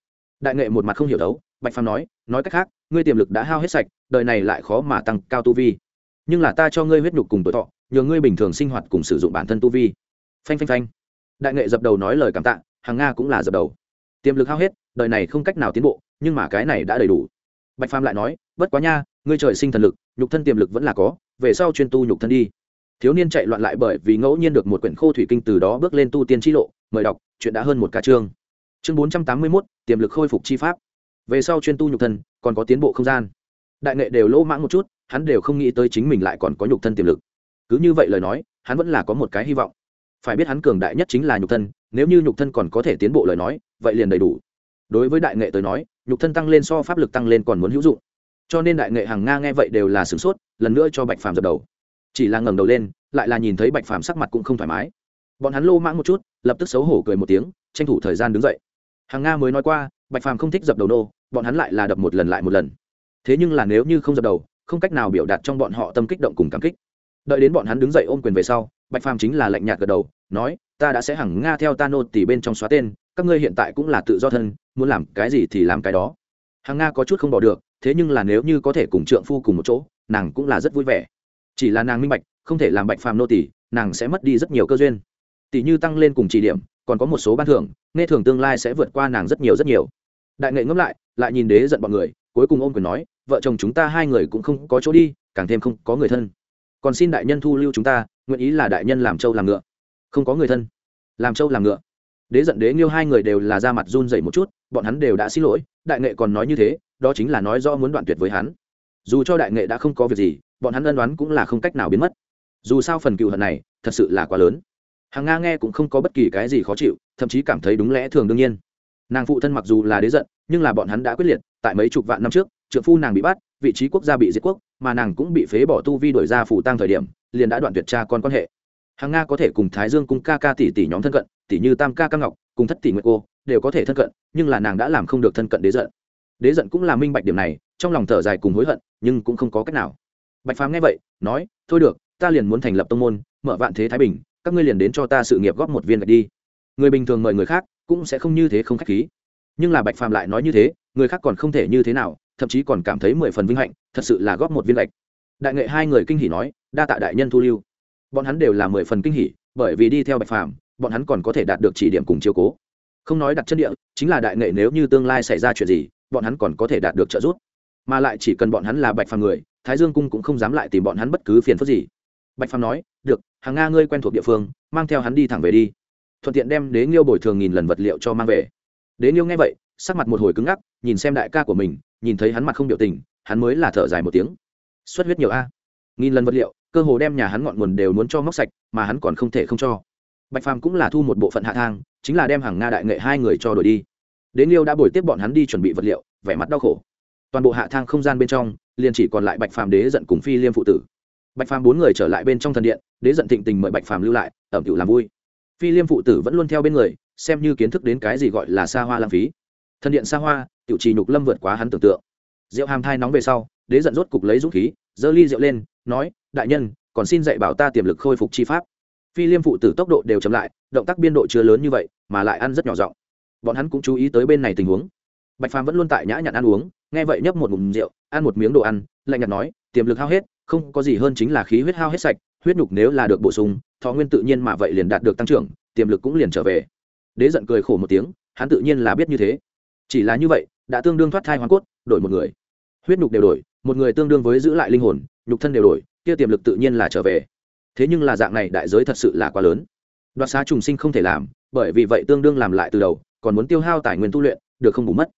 Đại nghệ một mặt không hiểu đấu bạch phàm nói nói cách khác, ngươi tiềm lực đã hao hết sạch, đời này lại khó mà tăng cao tu vi. Nhưng là ta cho ngươi huyết nhục cùng tuổi thọ, nhờ ngươi bình thường sinh hoạt cùng sử dụng bản thân tu vi. Phanh phanh phanh. Đại nghệ dập đầu nói lời cảm tạ hàng nga cũng là dập đầu. Tiềm lực hao hết, đời này không cách nào tiến bộ, nhưng mà cái này đã đầy đủ. Bạch phàm lại nói, bất quá nha, ngươi trời sinh thần lực, nhục thân tiềm lực vẫn là có, về sau chuyên tu nhục thân đi. Thiếu niên chạy loạn lại bởi vì ngẫu nhiên được một quyển khô thủy kinh từ đó bước lên tu tiên t lộ, mời đọc, chuyện đã hơn một ca chương. Chương bốn trăm tám mươi mốt, tiềm lực khôi phục chi pháp. Về sau chuyên tu nhục thân, còn có tiến bộ không gian. Đại nghệ đều lỗ mãng một chút, hắn đều không nghĩ tới chính mình lại còn có nhục thân tiềm lực. Cứ như vậy lời nói, hắn vẫn là có một cái hy vọng phải biết hắn cường đại nhất chính là nhục thân, nếu như nhục thân còn có thể tiến bộ lời nói, vậy liền đầy đủ. Đối với đại nghệ tới nói, nhục thân tăng lên so pháp lực tăng lên còn muốn hữu dụng. Cho nên đại nghệ hàng nga nghe vậy đều là sửng sốt, lần nữa cho bạch phàm dập đầu. Chỉ là ngẩng đầu lên, lại là nhìn thấy bạch phàm sắc mặt cũng không thoải mái. Bọn hắn lô mãng một chút, lập tức xấu hổ cười một tiếng, tranh thủ thời gian đứng dậy. Hàng nga mới nói qua, bạch phàm không thích dập đầu nô, bọn hắn lại là đập một lần lại một lần. Thế nhưng là nếu như không dập đầu, không cách nào biểu đạt trong bọn họ tâm kích động cùng cảm kích. Đợi đến bọn hắn đứng dậy ôm quyền về sau bạch phàm chính là lạnh nhạt gật đầu, nói, ta đã sẽ hẳn nga theo ta nô tỉ bên trong xóa tên, các ngươi hiện tại cũng là tự do thân, muốn làm cái gì thì làm cái đó. Hằng nga có chút không bỏ được, thế nhưng là nếu như có thể cùng trượng phu cùng một chỗ, nàng cũng là rất vui vẻ. Chỉ là nàng minh bạch, không thể làm bạch phàm nô tỷ nàng sẽ mất đi rất nhiều cơ duyên. Tỷ như tăng lên cùng chỉ điểm, còn có một số ban thưởng, nghe thường tương lai sẽ vượt qua nàng rất nhiều rất nhiều. Đại nghệ ngẫm lại lại nhìn đế giận bọn người, cuối cùng ôm quyền nói, vợ chồng chúng ta hai người cũng không có chỗ đi, càng thêm không có người thân còn xin đại nhân thu lưu chúng ta, nguyện ý là đại nhân làm trâu làm ngựa. Không có người thân. Làm trâu làm ngựa. Đế giận đế nghiêu hai người đều là ra mặt run dậy một chút, bọn hắn đều đã xin lỗi, đại nghệ còn nói như thế, đó chính là nói do muốn đoạn tuyệt với hắn. Dù cho đại nghệ đã không có việc gì, bọn hắn ân đoán cũng là không cách nào biến mất. Dù sao phần cựu hận này, thật sự là quá lớn. Hàng nga nghe cũng không có bất kỳ cái gì khó chịu, thậm chí cảm thấy đúng lẽ thường đương nhiên. Nàng phụ thân mặc dù là đế giận, nhưng là bọn hắn đã quyết liệt, tại mấy chục vạn năm trước, trượng phu nàng bị bắt vị trí quốc gia bị diệt quốc, mà nàng cũng bị phế bỏ tu vi đổi ra phủ tăng thời điểm, liền đã đoạn tuyệt cha con quan hệ. Hàng nga có thể cùng thái dương cung ca ca tỷ tỷ nhóm thân cận, tỷ như tam ca ca ngọc, cùng thất tỷ nguyệt cô, đều có thể thân cận, nhưng là nàng đã làm không được thân cận đế giận. Đế giận cũng là minh bạch điểm này, trong lòng thở dài cùng hối hận, nhưng cũng không có cách nào. Bạch phàm nghe vậy, nói, thôi được, ta liền muốn thành lập tông môn, mở vạn thế thái bình, các ngươi liền đến cho ta sự nghiệp góp một viên gạch đi. Người bình thường mời người khác cũng sẽ không như thế không khách khí. Nhưng là bạch phàm lại nói như thế, người khác còn không thể như thế nào thậm chí còn cảm thấy mười phần vinh hạnh, thật sự là góp một viên lệch. Đại nghệ hai người kinh hỉ nói, đa tạ đại nhân thu lưu. Bọn hắn đều là mười phần kinh hỉ, bởi vì đi theo bạch phàm, bọn hắn còn có thể đạt được chỉ điểm cùng chiếu cố. Không nói đặt chân địa, chính là đại nghệ nếu như tương lai xảy ra chuyện gì, bọn hắn còn có thể đạt được trợ giúp. Mà lại chỉ cần bọn hắn là bạch phàm người, thái dương cung cũng không dám lại tìm bọn hắn bất cứ phiền phức gì. Bạch phàm nói, được, hàng nga ngươi quen thuộc địa phương, mang theo hắn đi thẳng về đi. Thuận tiện đem đế nghiêu bồi thường nghìn lần vật liệu cho mang về. Đế nghiêu nghe vậy sắc mặt một hồi cứng ngắc, nhìn xem đại ca của mình, nhìn thấy hắn mặt không biểu tình, hắn mới là thở dài một tiếng. Xuất huyết nhiều a. Nghìn lần vật liệu, cơ hồ đem nhà hắn ngọn nguồn đều muốn cho móc sạch, mà hắn còn không thể không cho. Bạch phàm cũng là thu một bộ phận hạ thang, chính là đem hàng nga đại nghệ hai người cho đổi đi. Đến liêu đã bồi tiếp bọn hắn đi chuẩn bị vật liệu, vẻ mặt đau khổ. Toàn bộ hạ thang không gian bên trong, liền chỉ còn lại bạch phàm đế giận cùng phi liêm phụ tử. Bạch phàm bốn người trở lại bên trong thần điện, đế giận thịnh tình mời bạch phàm lưu lại, ẩm cựu làm vui. Phi liêm phụ tử vẫn luôn theo bên người, xem như kiến thức đến cái gì gọi là xa hoa lãng phí thần điện xa hoa, tiểu trì nhục lâm vượt quá hắn tưởng tượng. Rượu hàm thai nóng về sau, đế giận rốt cục lấy dũng khí, giơ ly rượu lên, nói, đại nhân, còn xin dạy bảo ta tiềm lực khôi phục chi pháp. Phi liêm phụ tử tốc độ đều chậm lại, động tác biên độ chưa lớn như vậy, mà lại ăn rất nhỏ giọng. Bọn hắn cũng chú ý tới bên này tình huống. Bạch phàm vẫn luôn tại nhã nhặn ăn uống, nghe vậy nhấp một ngụm rượu, ăn một miếng đồ ăn, lạnh nhạt nói, tiềm lực hao hết, không có gì hơn chính là khí huyết hao hết sạch, huyết nhục nếu là được bổ sung, thọ nguyên tự nhiên mà vậy liền đạt được tăng trưởng, tiềm lực cũng liền trở về. Đế giận cười khổ một tiếng, hắn tự nhiên là biết như thế chỉ là như vậy, đã tương đương thoát thai hoàn cốt, đổi một người. Huyết nhục đều đổi, một người tương đương với giữ lại linh hồn, nhục thân đều đổi, kia tiềm lực tự nhiên là trở về. Thế nhưng là dạng này đại giới thật sự là quá lớn. Đoạt xá trùng sinh không thể làm, bởi vì vậy tương đương làm lại từ đầu, còn muốn tiêu hao tài nguyên tu luyện, được không bù mất.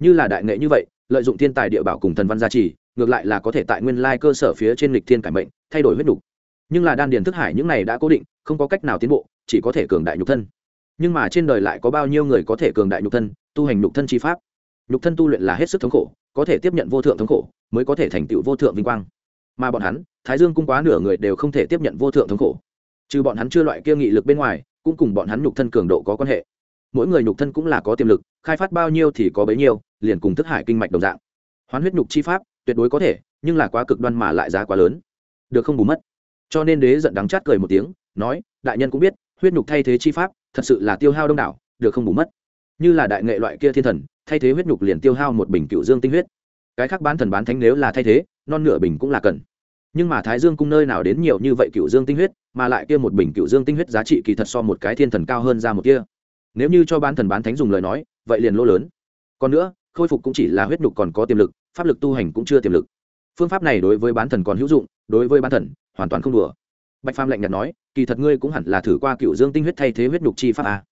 Như là đại nghệ như vậy, lợi dụng thiên tài địa bảo cùng thần văn gia trì, ngược lại là có thể tại nguyên lai cơ sở phía trên lịch thiên cải mệnh, thay đổi huyết nhục. Nhưng là đan điền thức hải những này đã cố định, không có cách nào tiến bộ, chỉ có thể cường đại nhục thân. Nhưng mà trên đời lại có bao nhiêu người có thể cường đại nhục thân tu hành nhục thân chi pháp. Nhục thân tu luyện là hết sức thống khổ, có thể tiếp nhận vô thượng thống khổ mới có thể thành tựu vô thượng vinh quang. Mà bọn hắn, thái dương cung quá nửa người đều không thể tiếp nhận vô thượng thống khổ. Trừ bọn hắn chưa loại kia nghị lực bên ngoài, cũng cùng bọn hắn nhục thân cường độ có quan hệ. Mỗi người nhục thân cũng là có tiềm lực, khai phát bao nhiêu thì có bấy nhiêu, liền cùng thức hải kinh mạch đồng dạng. Hoán huyết nhục chi pháp, tuyệt đối có thể, nhưng là quá cực đoan mà lại giá quá lớn. Được không bù mất. Cho nên đế giận đắng chát cười một tiếng, nói, đại nhân cũng biết, huyết nhục thay thế chi pháp, thật sự là tiêu hao đông đảo, được không bù mất như là đại nghệ loại kia thiên thần, thay thế huyết nhục liền tiêu hao một bình cựu dương tinh huyết. Cái khác bán thần bán thánh nếu là thay thế, non nửa bình cũng là cần. Nhưng mà thái dương cung nơi nào đến nhiều như vậy cựu dương tinh huyết, mà lại kia một bình cựu dương tinh huyết giá trị kỳ thật so một cái thiên thần cao hơn ra một kia. Nếu như cho bán thần bán thánh dùng lời nói, vậy liền lỗ lớn. Còn nữa, khôi phục cũng chỉ là huyết nhục còn có tiềm lực, pháp lực tu hành cũng chưa tiềm lực. Phương pháp này đối với bán thần còn hữu dụng, đối với bán thần, hoàn toàn không đùa. Bạch phàm lạnh nhạt nói, kỳ thật ngươi cũng hẳn là thử qua cựu dương tinh huyết thay thế huyết nhục chi pháp a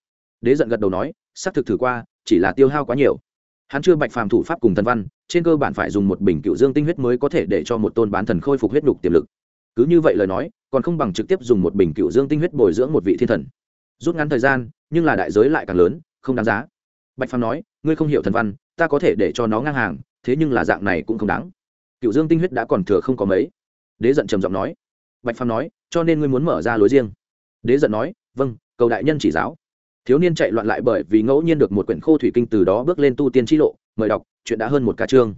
đế giận gật đầu nói xác thực thử qua, chỉ là tiêu hao quá nhiều. Hắn chưa bạch phàm thủ pháp cùng thần văn, trên cơ bản phải dùng một bình cựu dương tinh huyết mới có thể để cho một tôn bán thần khôi phục huyết nhục tiềm lực. Cứ như vậy lời nói, còn không bằng trực tiếp dùng một bình cựu dương tinh huyết bồi dưỡng một vị thiên thần. Rút ngắn thời gian, nhưng là đại giới lại càng lớn, không đáng giá. Bạch phàm nói, ngươi không hiểu thần văn, ta có thể để cho nó ngang hàng, thế nhưng là dạng này cũng không đáng. Cựu dương tinh huyết đã còn thừa không có mấy. Đế giận trầm giọng nói. Bạch phàm nói, cho nên ngươi muốn mở ra lối riêng. Đế giận nói vâng cầu đại nhân chỉ giáo thiếu niên chạy loạn lại bởi vì ngẫu nhiên được một quyển khô thủy kinh từ đó bước lên tu tiên t lộ. Mời đọc, chuyện đã hơn một ca chương.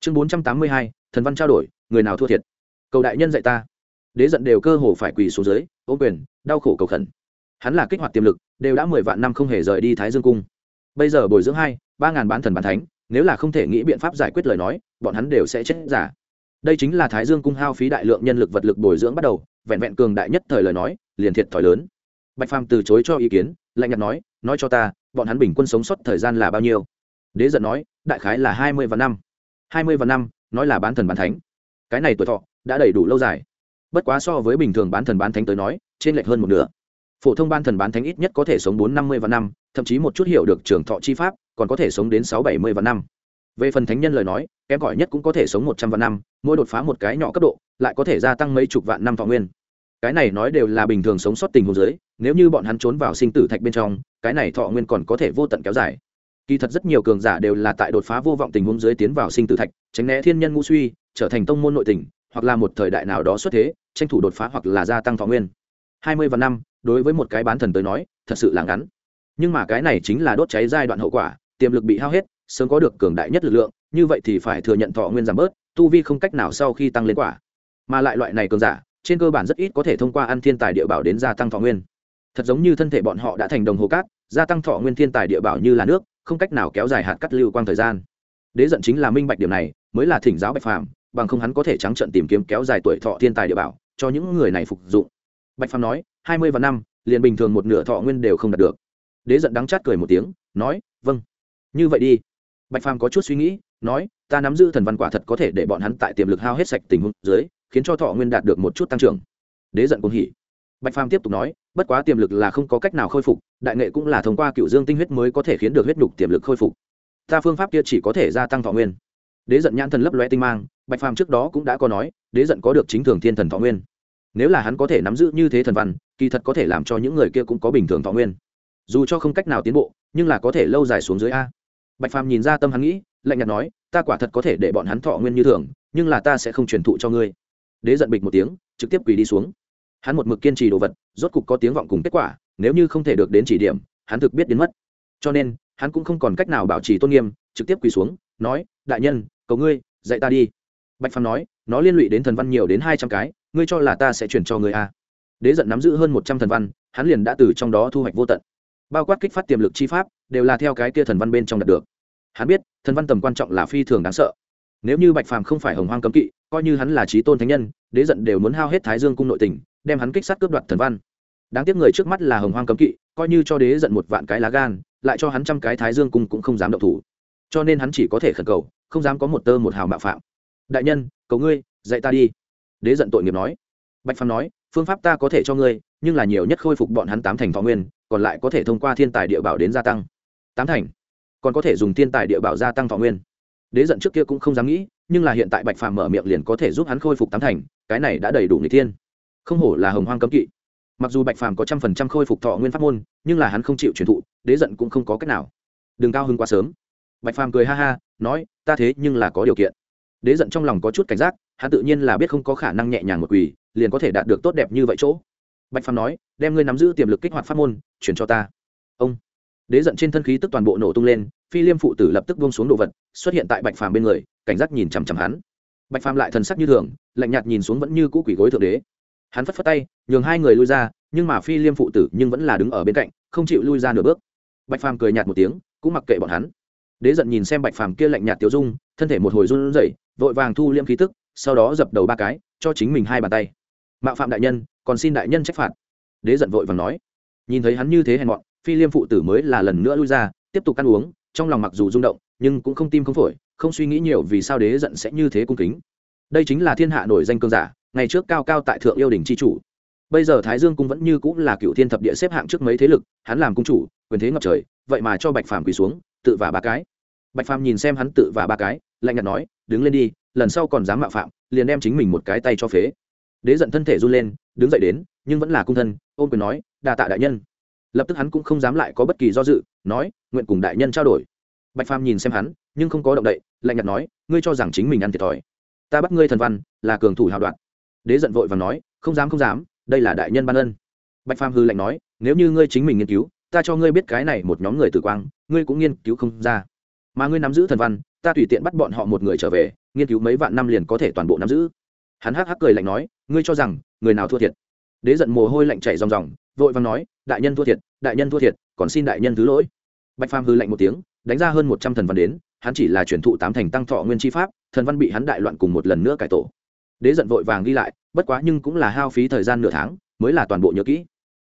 Chương bốn trăm tám mươi hai, thần văn trao đổi, người nào thua thiệt? Cầu đại nhân dạy ta. Đế giận đều cơ hồ phải quỳ xuống dưới, ô quyền, đau khổ cầu khẩn. Hắn là kích hoạt tiềm lực, đều đã mười vạn năm không hề rời đi thái dương cung. Bây giờ bồi dưỡng hai, ba ngàn bán thần bán thánh, nếu là không thể nghĩ biện pháp giải quyết lời nói, bọn hắn đều sẽ chết giả. Đây chính là thái dương cung hao phí đại lượng nhân lực vật lực bồi dưỡng bắt đầu, vẹn vẹn cường đại nhất thời lời nói, liền thiệt thòi lớn. Bạch phàm từ chối cho ý kiến lạnh nhạt nói nói cho ta, bọn hắn bình quân sống sót thời gian là bao nhiêu? Đế giận nói, đại khái là hai mươi và năm. Hai mươi và năm, nói là bán thần bán thánh. Cái này tuổi thọ đã đầy đủ lâu dài. Bất quá so với bình thường bán thần bán thánh tới nói, trên lệch hơn một nửa. Phổ thông ban thần bán thánh ít nhất có thể sống bốn năm mươi và năm, thậm chí một chút hiểu được trường thọ chi pháp, còn có thể sống đến sáu bảy mươi và năm. Về phần thánh nhân lời nói, kém cỏi nhất cũng có thể sống một trăm vạn năm, mỗi đột phá một cái nhỏ cấp độ, lại có thể gia tăng mấy chục vạn năm thọ nguyên. Cái này nói đều là bình thường sống sót tình huống dưới nếu như bọn hắn trốn vào sinh tử thạch bên trong, cái này thọ nguyên còn có thể vô tận kéo dài. Kỳ thật rất nhiều cường giả đều là tại đột phá vô vọng tình huống dưới tiến vào sinh tử thạch, tránh né thiên nhân ngũ suy trở thành tông môn nội tình, hoặc là một thời đại nào đó xuất thế, tranh thủ đột phá hoặc là gia tăng thọ nguyên. Hai mươi vạn năm, đối với một cái bán thần tới nói, thật sự là ngắn. Nhưng mà cái này chính là đốt cháy giai đoạn hậu quả, tiềm lực bị hao hết, sớm có được cường đại nhất lực lượng, như vậy thì phải thừa nhận thọ nguyên giảm bớt, tu vi không cách nào sau khi tăng lên quả. Mà lại loại này cường giả, trên cơ bản rất ít có thể thông qua ăn thiên tài địa bảo đến gia tăng thọ nguyên thật giống như thân thể bọn họ đã thành đồng hồ cát, gia tăng thọ nguyên thiên tài địa bảo như là nước, không cách nào kéo dài hạt cắt lưu quang thời gian. Đế giận chính là minh bạch điểm này, mới là thỉnh giáo bạch phàm, bằng không hắn có thể trắng trận tìm kiếm kéo dài tuổi thọ thiên tài địa bảo, cho những người này phục dụng. Bạch phàm nói, hai mươi và năm, liền bình thường một nửa thọ nguyên đều không đạt được. Đế giận đắng chát cười một tiếng, nói vâng như vậy đi. Bạch phàm có chút suy nghĩ, nói, ta nắm giữ thần văn quả thật có thể để bọn hắn tại tiềm lực hao hết sạch tình huống dưới, khiến cho thọ nguyên đạt được một chút tăng trưởng. Đế giận cũng hỉ. Bạch phàm tiếp tục nói bất quá tiềm lực là không có cách nào khôi phục, đại nghệ cũng là thông qua cựu dương tinh huyết mới có thể khiến được huyết đục tiềm lực khôi phục. Ta phương pháp kia chỉ có thể gia tăng thọ nguyên. Đế giận nhãn thần lấp loe tinh mang, bạch phàm trước đó cũng đã có nói, đế giận có được chính thường thiên thần thọ nguyên. Nếu là hắn có thể nắm giữ như thế thần văn, kỳ thật có thể làm cho những người kia cũng có bình thường thọ nguyên. Dù cho không cách nào tiến bộ, nhưng là có thể lâu dài xuống dưới a. Bạch phàm nhìn ra tâm hắn nghĩ, lạnh nhạt nói, ta quả thật có thể để bọn hắn thọ nguyên như thường, nhưng là ta sẽ không truyền thụ cho ngươi. Đế giận bịch một tiếng, trực tiếp quỳ đi xuống hắn một mực kiên trì đồ vật, rốt cục có tiếng vọng cùng kết quả, nếu như không thể được đến chỉ điểm, hắn thực biết đến mất. Cho nên, hắn cũng không còn cách nào bảo trì tôn nghiêm, trực tiếp quỳ xuống, nói, đại nhân, cầu ngươi, dạy ta đi. Bạch phàm nói, nó liên lụy đến thần văn nhiều đến hai trăm cái, ngươi cho là ta sẽ chuyển cho ngươi a? À. đế giận nắm giữ hơn một trăm thần văn, hắn liền đã từ trong đó thu hoạch vô tận. Bao quát kích phát tiềm lực chi pháp, đều là theo cái kia thần văn bên trong đạt được. Hắn biết, thần văn tầm quan trọng là phi thường đáng sợ. Nếu như bạch phàm không phải hồng hoang cấm kỵ coi như hắn là trí tôn thánh nhân, đế giận đều muốn hao hết thái dương cung nội tình, đem hắn kích sát cướp đoạt thần văn. Đáng tiếc người trước mắt là hồng hoang cấm kỵ, coi như cho đế giận một vạn cái lá gan, lại cho hắn trăm cái thái dương cung cũng không dám động thủ. Cho nên hắn chỉ có thể khẩn cầu, không dám có một tơ một hào mạo phạm. Đại nhân, cầu ngươi, dạy ta đi. Đế giận tội nghiệp nói. Bạch phàm nói, phương pháp ta có thể cho ngươi, nhưng là nhiều nhất khôi phục bọn hắn tám thành thọ nguyên, còn lại có thể thông qua thiên tài địa bảo đến gia tăng. Tám thành. Còn có thể dùng thiên tài địa bảo gia tăng thọ nguyên đế giận trước kia cũng không dám nghĩ, nhưng là hiện tại bạch phàm mở miệng liền có thể giúp hắn khôi phục tám thành, cái này đã đầy đủ người thiên. Không hổ là hồng hoang cấm kỵ. Mặc dù bạch phàm có trăm phần trăm khôi phục thọ nguyên pháp môn, nhưng là hắn không chịu truyền thụ, đế giận cũng không có cách nào. Đừng cao hứng quá sớm. Bạch phàm cười ha ha, nói, ta thế nhưng là có điều kiện. Đế giận trong lòng có chút cảnh giác, hắn tự nhiên là biết không có khả năng nhẹ nhàng một quỳ, liền có thể đạt được tốt đẹp như vậy chỗ. Bạch phàm nói, đem ngươi nắm giữ tiềm lực kích hoạt pháp môn, chuyển cho ta. Ông. Đế giận trên thân khí tức toàn bộ nổ tung lên phi liêm phụ tử lập tức buông xuống đồ vật, xuất hiện tại bạch phàm bên người, cảnh giác nhìn chằm chằm hắn. Bạch phàm lại thần sắc như thường, lạnh nhạt nhìn xuống vẫn như cũ quỷ gối thượng đế. Hắn phất phất tay, nhường hai người lui ra, nhưng mà phi liêm phụ tử nhưng vẫn là đứng ở bên cạnh, không chịu lui ra nửa bước. Bạch phàm cười nhạt một tiếng, cũng mặc kệ bọn hắn. Đế giận nhìn xem bạch phàm kia lạnh nhạt tiêu dung, thân thể một hồi run rẩy, vội vàng thu liêm khí tức, sau đó dập đầu ba cái, cho chính mình hai bàn tay. Mạo phạm đại nhân, còn xin đại nhân trách phạt. Đế giận vội vàng nói. Nhìn thấy hắn như thế hèn mọn, phi liêm phụ tử mới là lần nữa lui ra, tiếp tục ăn uống trong lòng mặc dù rung động, nhưng cũng không tim không phổi, không suy nghĩ nhiều vì sao đế giận sẽ như thế cung kính. Đây chính là thiên hạ nổi danh cương giả, ngày trước cao cao tại thượng yêu đình c h i chủ. Bây giờ thái dương cung vẫn như cũng là cựu thiên thập địa xếp hạng trước mấy thế lực, hắn làm cung chủ, quyền thế ngập trời, vậy mà cho bạch phàm quỳ xuống, tự và ba cái. Bạch phàm nhìn xem hắn tự và ba cái, lạnh nhạt nói, đứng lên đi, lần sau còn dám mạo phạm, liền đem chính mình một cái tay cho phế. Đế giận thân thể run lên, đứng dậy đến, nhưng vẫn là cung thân ôm quyền nói, đa tạ đại nhân lập tức hắn cũng không dám lại có bất kỳ do dự, nói, nguyện cùng đại nhân trao đổi. Bạch phàm nhìn xem hắn, nhưng không có động đậy, lạnh nhạt nói, ngươi cho rằng chính mình ăn thiệt thòi. Ta bắt ngươi thần văn, là cường thủ hào đoạn. Đế giận vội và nói, không dám không dám, đây là đại nhân ban ân. Bạch phàm hư lạnh nói, nếu như ngươi chính mình nghiên cứu, ta cho ngươi biết cái này một nhóm người tử quang, ngươi cũng nghiên cứu không ra. Mà ngươi nắm giữ thần văn, ta tùy tiện bắt bọn họ một người trở về, nghiên cứu mấy vạn năm liền có thể toàn bộ nắm giữ. Hắn hắc hắc cười lạnh nói, ngươi cho rằng, người nào thua thiệt? Đế giận mồ hôi lạnh chảy ròng ròng, vội vàng nói đại nhân thua thiệt, đại nhân thua thiệt, còn xin đại nhân thứ lỗi. Bạch phàm hư lạnh một tiếng, đánh ra hơn một trăm thần văn đến, hắn chỉ là truyền thụ tám thành tăng thọ nguyên chi pháp, thần văn bị hắn đại loạn cùng một lần nữa cải tổ. Đế giận vội vàng đi lại, bất quá nhưng cũng là hao phí thời gian nửa tháng, mới là toàn bộ nhớ kỹ.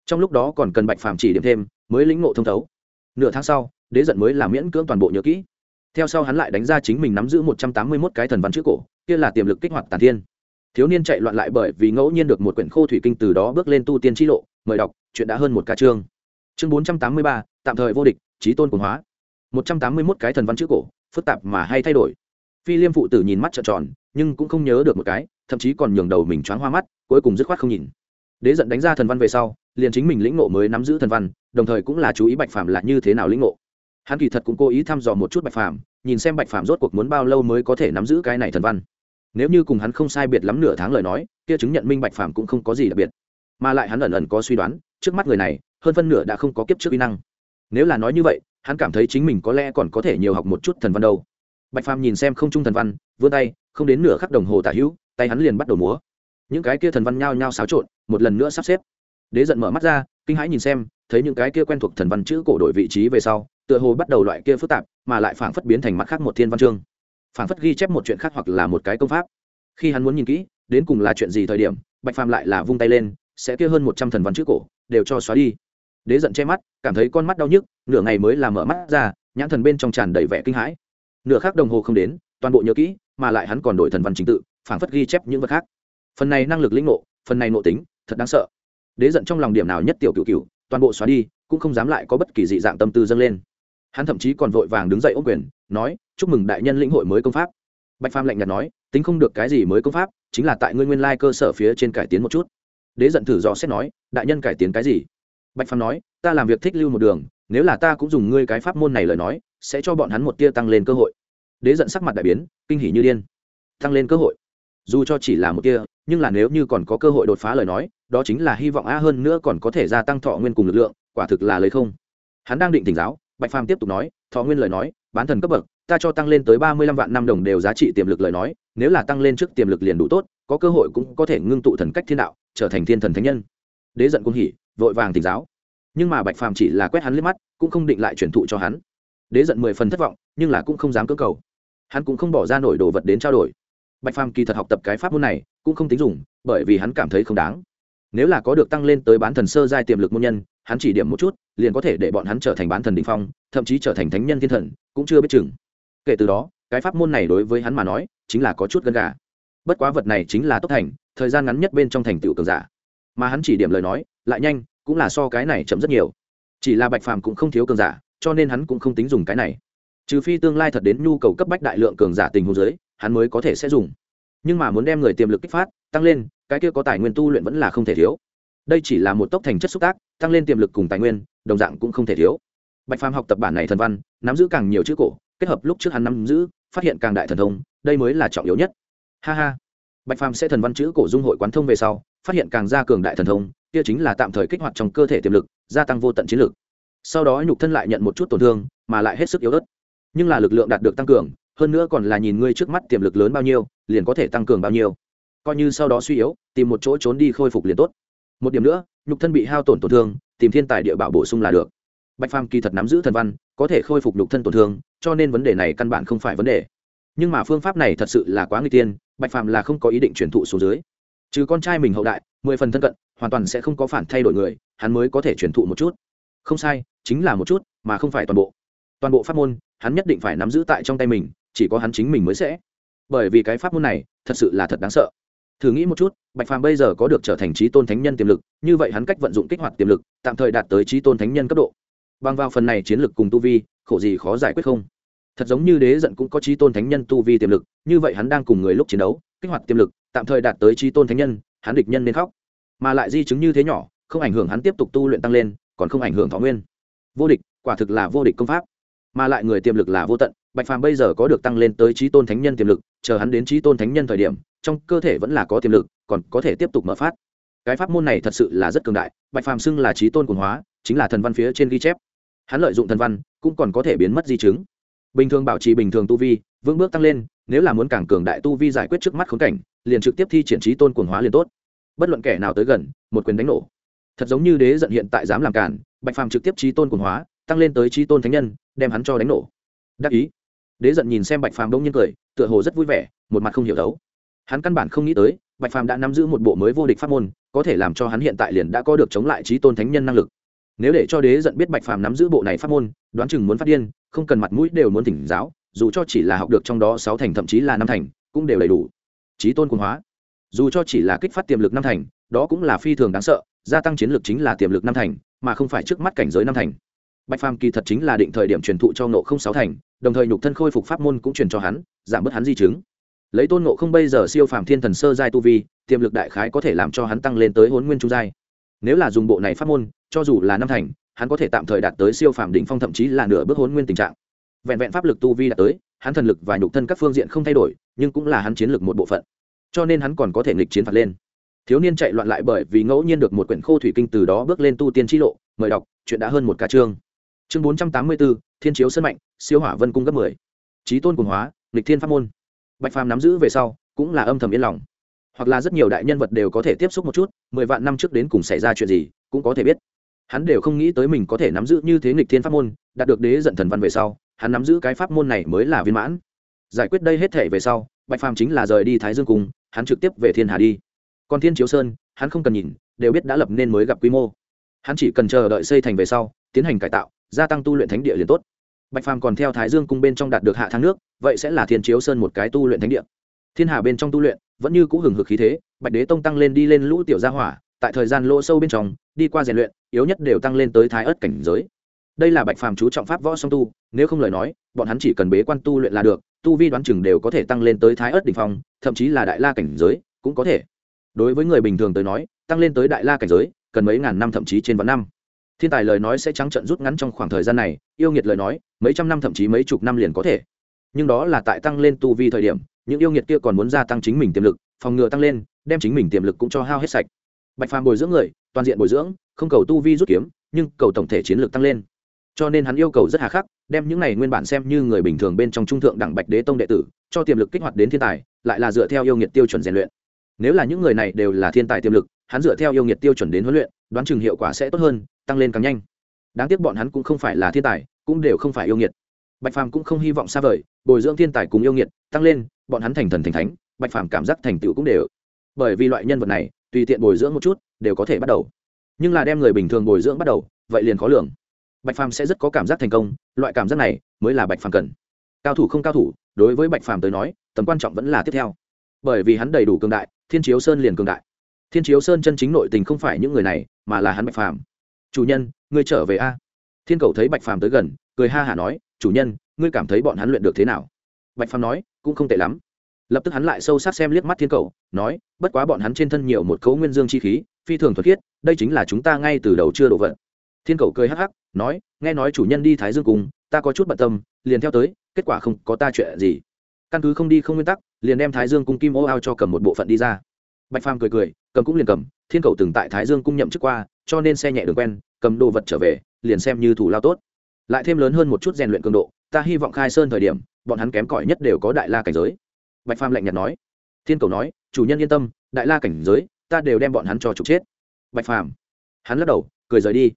Trong lúc đó còn cần bạch phàm chỉ điểm thêm, mới lĩnh ngộ thông thấu. Nửa tháng sau, đế giận mới là miễn cưỡng toàn bộ nhớ kỹ. Theo sau hắn lại đánh ra chính mình nắm giữ một trăm tám mươi mốt cái thần văn chữ cổ, kia là tiềm lực kích hoạt tàn thiên thiếu niên chạy loạn lại bởi vì ngẫu nhiên được một quyển khô thủy kinh từ đó bước lên tu tiên t lộ, mời đọc, chuyện đã hơn một ca chương. Chương bốn trăm tám mươi ba, tạm thời vô địch, trí tôn quần hóa. một trăm tám mươi mốt cái thần văn chữ cổ, phức tạp mà hay thay đổi. Phi liêm phụ tử nhìn mắt trợn tròn, nhưng cũng không nhớ được một cái, thậm chí còn nhường đầu mình choáng hoa mắt, cuối cùng dứt khoát không nhìn. Đế giận đánh ra thần văn về sau, liền chính mình lĩnh ngộ mới nắm giữ thần văn, đồng thời cũng là chú ý bạch phàm là như thế nào lĩnh ngộ. Hắn kỳ thật cũng cố ý thăm dò một chút bạch phàm, nhìn xem bạch phàm rốt cuộc muốn bao lâu mới có thể nắm giữ cái này thần văn nếu như cùng hắn không sai biệt lắm nửa tháng lời nói, kia chứng nhận minh bạch phàm cũng không có gì đặc biệt. Mà lại hắn ẩn ẩn có suy đoán, trước mắt người này, hơn phân nửa đã không có kiếp trước uy năng. Nếu là nói như vậy, hắn cảm thấy chính mình có lẽ còn có thể nhiều học một chút thần văn đâu. Bạch phàm nhìn xem không trung thần văn, vươn tay, không đến nửa khắc đồng hồ tả hữu, tay hắn liền bắt đầu múa. Những cái kia thần văn nhao nhao xáo trộn, một lần nữa sắp xếp. Đế giận mở mắt ra, kinh hãi nhìn xem, thấy những cái kia quen thuộc thần văn chữ cổ đổi vị trí về sau, tựa hồ bắt đầu loại kia phức tạp, mà lại phảng phất biến thành mắt khác một thiên văn chương phảng phất ghi chép một chuyện khác hoặc là một cái công pháp. Khi hắn muốn nhìn kỹ, đến cùng là chuyện gì thời điểm, bạch phàm lại là vung tay lên, sẽ kia hơn một trăm thần văn chữ cổ, đều cho xóa đi. Đế giận che mắt, cảm thấy con mắt đau nhức, nửa ngày mới làm mở mắt ra, nhãn thần bên trong tràn đầy vẻ kinh hãi. Nửa khác đồng hồ không đến, toàn bộ nhớ kỹ, mà lại hắn còn đổi thần văn chính tự, phảng phất ghi chép những vật khác. Phần này năng lực lĩnh ngộ, phần này nộ tính, thật đáng sợ. Đế giận trong lòng điểm nào nhất tiểu cựu cựu toàn bộ xóa đi, cũng không dám lại có bất kỳ dị dạng tâm tư dâng lên. Hắn thậm chí còn vội vàng đứng dậy ô quyền nói, chúc mừng đại nhân lĩnh hội mới công pháp. Bạch phàm lạnh nhạt nói, tính không được cái gì mới công pháp, chính là tại ngươi nguyên lai cơ sở phía trên cải tiến một chút. Đế giận thử dò xét nói, đại nhân cải tiến cái gì? Bạch phàm nói, ta làm việc thích lưu một đường, nếu là ta cũng dùng ngươi cái pháp môn này lời nói, sẽ cho bọn hắn một tia tăng lên cơ hội. Đế giận sắc mặt đại biến, kinh hỉ như điên. Tăng lên cơ hội. Dù cho chỉ là một tia, nhưng là nếu như còn có cơ hội đột phá lời nói, đó chính là hy vọng a hơn nữa còn có thể gia tăng thọ nguyên cùng lực lượng, quả thực là lời không. Hắn đang định tỉnh giáo, bạch phàm tiếp tục nói, thọ nguyên lời nói bán thần cấp bậc, ta cho tăng lên tới ba mươi lăm vạn năm đồng đều giá trị tiềm lực lời nói, nếu là tăng lên trước tiềm lực liền đủ tốt, có cơ hội cũng có thể ngưng tụ thần cách thiên đạo, trở thành thiên thần thánh nhân. Đế giận cung hỉ, vội vàng tỉnh giáo. Nhưng mà bạch phàm chỉ là quét hắn liếc mắt, cũng không định lại truyền thụ cho hắn. Đế giận mười phần thất vọng, nhưng là cũng không dám cơ cầu. Hắn cũng không bỏ ra nổi đồ vật đến trao đổi. Bạch phàm kỳ thật học tập cái pháp môn này, cũng không tính dùng, bởi vì hắn cảm thấy không đáng nếu là có được tăng lên tới bán thần sơ giai tiềm lực môn nhân, hắn chỉ điểm một chút, liền có thể để bọn hắn trở thành bán thần đ ỉ n h phong, thậm chí trở thành thánh nhân thiên thần, cũng chưa biết chừng. Kể từ đó, cái pháp môn này đối với hắn mà nói, chính là có chút gân gà. Bất quá vật này chính là tốc thành, thời gian ngắn nhất bên trong thành tựu cường giả. Mà hắn chỉ điểm lời nói, lại nhanh, cũng là so cái này chậm rất nhiều. Chỉ là bạch phàm cũng không thiếu cường giả, cho nên hắn cũng không tính dùng cái này. Trừ phi tương lai thật đến nhu cầu cấp bách đại lượng cường giả tình hồ dưới, hắn mới có thể sẽ dùng. Nhưng mà muốn đem người tiềm lực kích phát, tăng lên cái kia có tài nguyên tu luyện vẫn là không thể thiếu. Đây chỉ là một tốc thành chất xúc tác, tăng lên tiềm lực cùng tài nguyên, đồng dạng cũng không thể thiếu. Bạch phàm học tập bản này thần văn, nắm giữ càng nhiều chữ cổ, kết hợp lúc trước hắn nắm giữ, phát hiện càng đại thần thông, đây mới là trọng yếu nhất. Ha ha. Bạch phàm sẽ thần văn chữ cổ dung hội quán thông về sau, phát hiện càng ra cường đại thần thông, kia chính là tạm thời kích hoạt trong cơ thể tiềm lực, gia tăng vô tận chiến lực. Sau đó nhục thân lại nhận một chút tổn thương, mà lại hết sức yếu ớt. Nhưng là lực lượng đạt được tăng cường, hơn nữa còn là nhìn ngươi trước mắt tiềm lực lớn bao nhiêu, liền có thể tăng cường bao nhiêu coi như sau đó suy yếu, tìm một chỗ trốn đi khôi phục liền tốt. Một điểm nữa, nhục thân bị hao tổn tổn thương, tìm thiên tài địa bảo bổ sung là được. Bạch phàm kỳ thật nắm giữ thần văn, có thể khôi phục nhục thân tổn thương, cho nên vấn đề này căn bản không phải vấn đề. Nhưng mà phương pháp này thật sự là quá nguy tiên, bạch phàm là không có ý định truyền thụ xuống dưới. Trừ con trai mình hậu đại, mười phần thân cận, hoàn toàn sẽ không có phản thay đổi người, hắn mới có thể truyền thụ một chút. Không sai, chính là một chút, mà không phải toàn bộ. Toàn bộ pháp môn, hắn nhất định phải nắm giữ tại trong tay mình, chỉ có hắn chính mình mới sẽ. Bởi vì cái pháp môn này, thật sự là thật đáng sợ thử nghĩ một chút, bạch phàm bây giờ có được trở thành trí tôn thánh nhân tiềm lực, như vậy hắn cách vận dụng kích hoạt tiềm lực, tạm thời đạt tới trí tôn thánh nhân cấp độ. Bằng vào phần này chiến lực cùng tu vi, khổ gì khó giải quyết không? Thật giống như đế giận cũng có trí tôn thánh nhân tu vi tiềm lực, như vậy hắn đang cùng người lúc chiến đấu, kích hoạt tiềm lực, tạm thời đạt tới trí tôn thánh nhân, hắn địch nhân nên khóc. Mà lại di chứng như thế nhỏ, không ảnh hưởng hắn tiếp tục tu luyện tăng lên, còn không ảnh hưởng thọ nguyên. Vô địch, quả thực là vô địch công pháp. Mà lại người tiềm lực là vô tận, bạch phàm bây giờ có được tăng lên tới trí tôn thánh nhân tiềm lực, chờ hắn đến trí tôn thánh nhân thời điểm trong cơ thể vẫn là có tiềm lực, còn có thể tiếp tục mở phát. Cái pháp môn này thật sự là rất cường đại, bạch phàm xưng là trí tôn quần hóa, chính là thần văn phía trên ghi chép. Hắn lợi dụng thần văn, cũng còn có thể biến mất di chứng. Bình thường bảo trì bình thường tu vi, vững bước tăng lên, nếu là muốn càng cường đại tu vi giải quyết trước mắt khốn cảnh, liền trực tiếp thi triển trí tôn quần hóa liền tốt. Bất luận kẻ nào tới gần, một quyền đánh nổ. Thật giống như đế giận hiện tại dám làm cản bạch phàm trực tiếp trí tôn quần hóa, tăng lên tới trí tôn thánh nhân, đem hắn cho đánh nổ. Đắc ý. Đế giận nhìn xem bạch phàm đông nhiên cười, tựa hồ rất vui vẻ, một mặt không hiểu đấu hắn căn bản không nghĩ tới, bạch phàm đã nắm giữ một bộ mới vô địch pháp môn, có thể làm cho hắn hiện tại liền đã có được chống lại trí tôn thánh nhân năng lực. Nếu để cho đế giận biết bạch phàm nắm giữ bộ này pháp môn, đoán chừng muốn phát điên, không cần mặt mũi đều muốn thỉnh giáo, dù cho chỉ là học được trong đó sáu thành thậm chí là năm thành, cũng đều đầy đủ. Trí tôn quân hóa. Dù cho chỉ là kích phát tiềm lực năm thành, đó cũng là phi thường đáng sợ, gia tăng chiến lược chính là tiềm lực năm thành, mà không phải trước mắt cảnh giới năm thành. Bạch phàm kỳ thật chính là định thời điểm truyền thụ cho nộ không sáu thành, đồng thời nhục thân khôi phục pháp môn cũng truyền cho hắn, giảm bớt hắn di chứng lấy tôn nộ không bây giờ siêu phàm thiên thần sơ giai tu vi, tiềm lực đại khái có thể làm cho hắn tăng lên tới hôn nguyên trung giai. Nếu là dùng bộ này pháp môn, cho dù là năm thành, hắn có thể tạm thời đạt tới siêu phàm đỉnh phong thậm chí là nửa bước hôn nguyên tình trạng. Vẹn vẹn pháp lực tu vi đạt tới, hắn thần lực và nhục thân các phương diện không thay đổi, nhưng cũng là hắn chiến lược một bộ phận. Cho nên hắn còn có thể nghịch chiến phạt lên. Thiếu niên chạy loạn lại bởi vì ngẫu nhiên được một quyển khô thủy kinh từ đó bước lên tu tiên t lộ, mời đọc, chuyện đã hơn một ca chương. Chương bốn trăm tám mươi bốn thiên chiếu sân mạnh, siêu hỏa vân cung cấp mười. Trí tôn quần hóa lịch thiên pháp môn bạch phàm nắm giữ về sau, cũng là âm thầm yên lòng. Hoặc là rất nhiều đại nhân vật đều có thể tiếp xúc một chút, mười vạn năm trước đến cùng xảy ra chuyện gì, cũng có thể biết. Hắn đều không nghĩ tới mình có thể nắm giữ như thế nghịch thiên pháp môn, đạt được đế giận thần văn về sau, hắn nắm giữ cái pháp môn này mới là viên mãn. Giải quyết đây hết thể về sau, bạch phàm chính là rời đi thái dương cung, hắn trực tiếp về thiên hà đi. Còn thiên chiếu sơn, hắn không cần nhìn, đều biết đã lập nên mới gặp quy mô. Hắn chỉ cần chờ đợi xây thành về sau, tiến hành cải tạo, gia tăng tu luyện thánh địa liền tốt bạch phàm còn theo thái dương cung bên trong đạt được hạ thang nước, vậy sẽ là thiên chiếu sơn một cái tu luyện thánh địa. Thiên hà bên trong tu luyện, vẫn như cũ hừng hực khí thế, bạch đế tông tăng lên đi lên lũ tiểu gia hỏa, tại thời gian lỗ sâu bên trong, đi qua rèn luyện, yếu nhất đều tăng lên tới thái ớt cảnh giới. Đây là bạch phàm chú trọng pháp võ song tu, nếu không lời nói, bọn hắn chỉ cần bế quan tu luyện là được, tu vi đoán chừng đều có thể tăng lên tới thái ớt đ ỉ n h phong, thậm chí là đại la cảnh giới, cũng có thể. Đối với người bình thường tới nói, tăng lên tới đại la cảnh giới, cần mấy ngàn năm thậm chí trên vạn năm thiên tài lời nói sẽ trắng trận rút ngắn trong khoảng thời gian này, yêu nghiệt lời nói, mấy trăm năm thậm chí mấy chục năm liền có thể. Nhưng đó là tại tăng lên tu vi thời điểm, những yêu nghiệt kia còn muốn gia tăng chính mình tiềm lực, phòng ngừa tăng lên, đem chính mình tiềm lực cũng cho hao hết sạch. Bạch phàm bồi dưỡng người, toàn diện bồi dưỡng, không cầu tu vi rút kiếm, nhưng cầu tổng thể chiến lược tăng lên. Cho nên hắn yêu cầu rất hà khắc, đem những này nguyên bản xem như người bình thường bên trong trung thượng đẳng bạch đế tông đệ tử, cho tiềm lực kích hoạt đến thiên tài, lại là dựa theo yêu nghiệt tiêu chuẩn rèn luyện. Nếu là những người này đều là thiên tài tiềm lực, hắn dựa theo yêu nghiệt tiêu chuẩn đến huấn luyện đoán chừng hiệu quả sẽ tốt hơn, tăng lên càng nhanh. Đáng tiếc bọn hắn cũng không phải là thiên tài, cũng đều không phải yêu nghiệt. Bạch phàm cũng không hy vọng xa vời, bồi dưỡng thiên tài cùng yêu nghiệt, tăng lên, bọn hắn thành thần thành thánh, bạch phàm cảm giác thành tựu cũng đều. Bởi vì loại nhân vật này, tùy tiện bồi dưỡng một chút, đều có thể bắt đầu. Nhưng là đem người bình thường bồi dưỡng bắt đầu, vậy liền khó lường. Bạch phàm sẽ rất có cảm giác thành công, loại cảm giác này mới là bạch phàm cần. Cao thủ không cao thủ, đối với bạch phàm tới nói, tầm quan trọng vẫn là tiếp theo. Bởi vì hắn đầy đủ cường đại, thiên chiếu sơn liền cường đại thiên chiếu sơn chân chính nội tình không phải những người này, mà là hắn bạch phàm. Chủ nhân, ngươi trở về a. Thiên cầu thấy bạch phàm tới gần, cười ha hả nói, chủ nhân, ngươi cảm thấy bọn hắn luyện được thế nào? Bạch phàm nói, cũng không tệ lắm. Lập tức hắn lại sâu sát xem liếc mắt thiên cầu, nói, bất quá bọn hắn trên thân nhiều một cấu nguyên dương chi khí, phi thường thuật khiết, đây chính là chúng ta ngay từ đầu chưa đổ vận. Thiên cầu cười hắc hắc, nói, nghe nói chủ nhân đi thái dương cùng, ta có chút bận tâm, liền theo tới, kết quả không có ta chuyện gì. Căn cứ không đi không nguyên tắc, liền đem thái dương cung kim ô ao cho cầm một bộ phận đi ra bạch phàm cười cười, cầm cũng liền cầm, thiên cầu từng tại thái dương cung nhậm chức qua, cho nên xe nhẹ đường quen, cầm đồ vật trở về, liền xem như thủ lao tốt. Lại thêm lớn hơn một chút rèn luyện cường độ, ta hy vọng khai sơn thời điểm, bọn hắn kém cỏi nhất đều có đại la cảnh giới. Bạch phàm lạnh nhạt nói. Thiên cầu nói, chủ nhân yên tâm, đại la cảnh giới, ta đều đem bọn hắn cho trục chết. Bạch phàm, hắn lắc đầu, cười rời đi.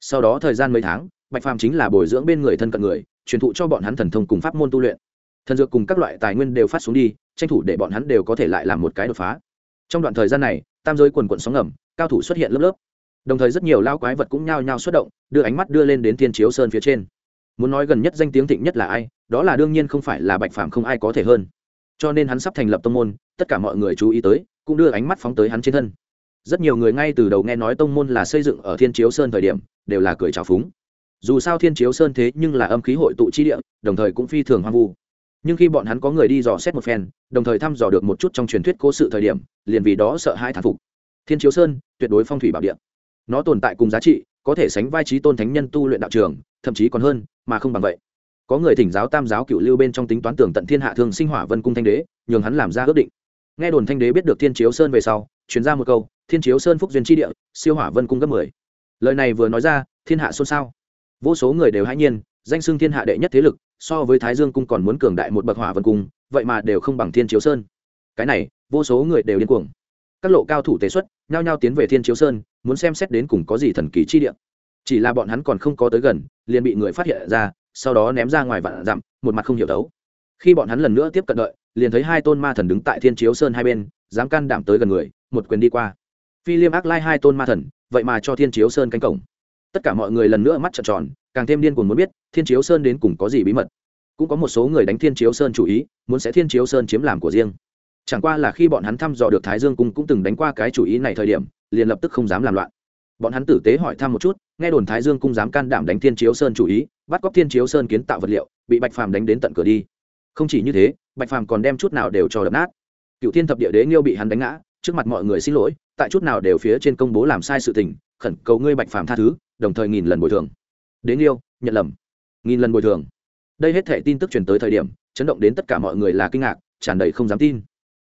Sau đó thời gian mấy tháng, bạch phàm chính là bồi dưỡng bên người thân cận người, truyền thụ cho bọn hắn thần thông cùng pháp môn tu luyện. Thần dược cùng các loại tài nguyên đều phát xuống đi, tranh thủ để bọn hắn đều có thể lại làm một cái đột phá trong đoạn thời gian này, tam giới quần quận sóng ngầm, cao thủ xuất hiện lớp lớp. Đồng thời rất nhiều lao quái vật cũng nhao nhao xuất động, đưa ánh mắt đưa lên đến thiên chiếu sơn phía trên. Muốn nói gần nhất danh tiếng thịnh nhất là ai, đó là đương nhiên không phải là bạch phàm không ai có thể hơn. Cho nên hắn sắp thành lập tông môn, tất cả mọi người chú ý tới, cũng đưa ánh mắt phóng tới hắn trên thân. Rất nhiều người ngay từ đầu nghe nói tông môn là xây dựng ở thiên chiếu sơn thời điểm, đều là cười trào phúng. Dù sao thiên chiếu sơn thế nhưng là âm khí hội tụ chi địa, đồng thời cũng phi thường hoang vu nhưng khi bọn hắn có người đi dò xét một phen, đồng thời thăm dò được một chút trong truyền thuyết cố sự thời điểm, liền vì đó sợ hai thán phục. Thiên chiếu sơn, tuyệt đối phong thủy bảo địa. Nó tồn tại cùng giá trị, có thể sánh vai trí tôn thánh nhân tu luyện đạo trường, thậm chí còn hơn, mà không bằng vậy. Có người thỉnh giáo tam giáo cựu lưu bên trong tính toán tưởng tận thiên hạ thường sinh hỏa vân cung thanh đế, nhường hắn làm ra ước định. Nghe đồn thanh đế biết được thiên chiếu sơn về sau chuyển ra một câu, thiên chiếu sơn phúc duyên tri địa, siêu hỏa vân cung gấp mười. Lời này vừa nói ra, thiên hạ xôn xao. Vô số người đều hãy nhiên danh xưng thiên hạ đệ nhất thế lực, so với thái dương cung còn muốn cường đại một bậc hỏa vân cung, vậy mà đều không bằng thiên chiếu sơn. Cái này, vô số người đều điên cuồng. Các lộ cao thủ tế xuất, nhao nhao tiến về thiên chiếu sơn, muốn xem xét đến cùng có gì thần kỳ chi địa. Chỉ là bọn hắn còn không có tới gần, liền bị người phát hiện ra, sau đó ném ra ngoài vạn dặm, một mặt không hiểu đấu. Khi bọn hắn lần nữa tiếp cận đợi, liền thấy hai tôn ma thần đứng tại thiên chiếu sơn hai bên, dám can đảm tới gần người, một quyền đi qua. Phi liêm ác lai hai tôn ma thần, vậy mà cho thiên chiếu sơn cánh cổng. Tất cả mọi người lần nữa mắt trợn tròn càng thêm điên cuồng muốn biết thiên chiếu sơn đến cùng có gì bí mật cũng có một số người đánh thiên chiếu sơn chủ ý muốn sẽ thiên chiếu sơn chiếm làm của riêng chẳng qua là khi bọn hắn thăm dò được thái dương cung cũng từng đánh qua cái chủ ý này thời điểm liền lập tức không dám làm loạn bọn hắn tử tế hỏi thăm một chút nghe đồn thái dương cung dám can đảm đánh thiên chiếu sơn chủ ý bắt cóc thiên chiếu sơn kiến tạo vật liệu bị bạch phàm đánh đến tận cửa đi không chỉ như thế bạch phàm còn đem chút nào đều cho đập nát cựu thiên thập địa đế nghiêu bị hắn đánh ngã trước mặt mọi người xin lỗi tại chút nào đều phía trên công bố làm sai sự tình khẩn cầu ngươi bạch phàm tha thứ đồng thời nghìn lần bồi thường đến yêu, nhận lầm. Nghìn lần bồi thường. Đây hết thể tin tức truyền tới thời điểm chấn động đến tất cả mọi người là kinh ngạc tràn đầy không dám tin.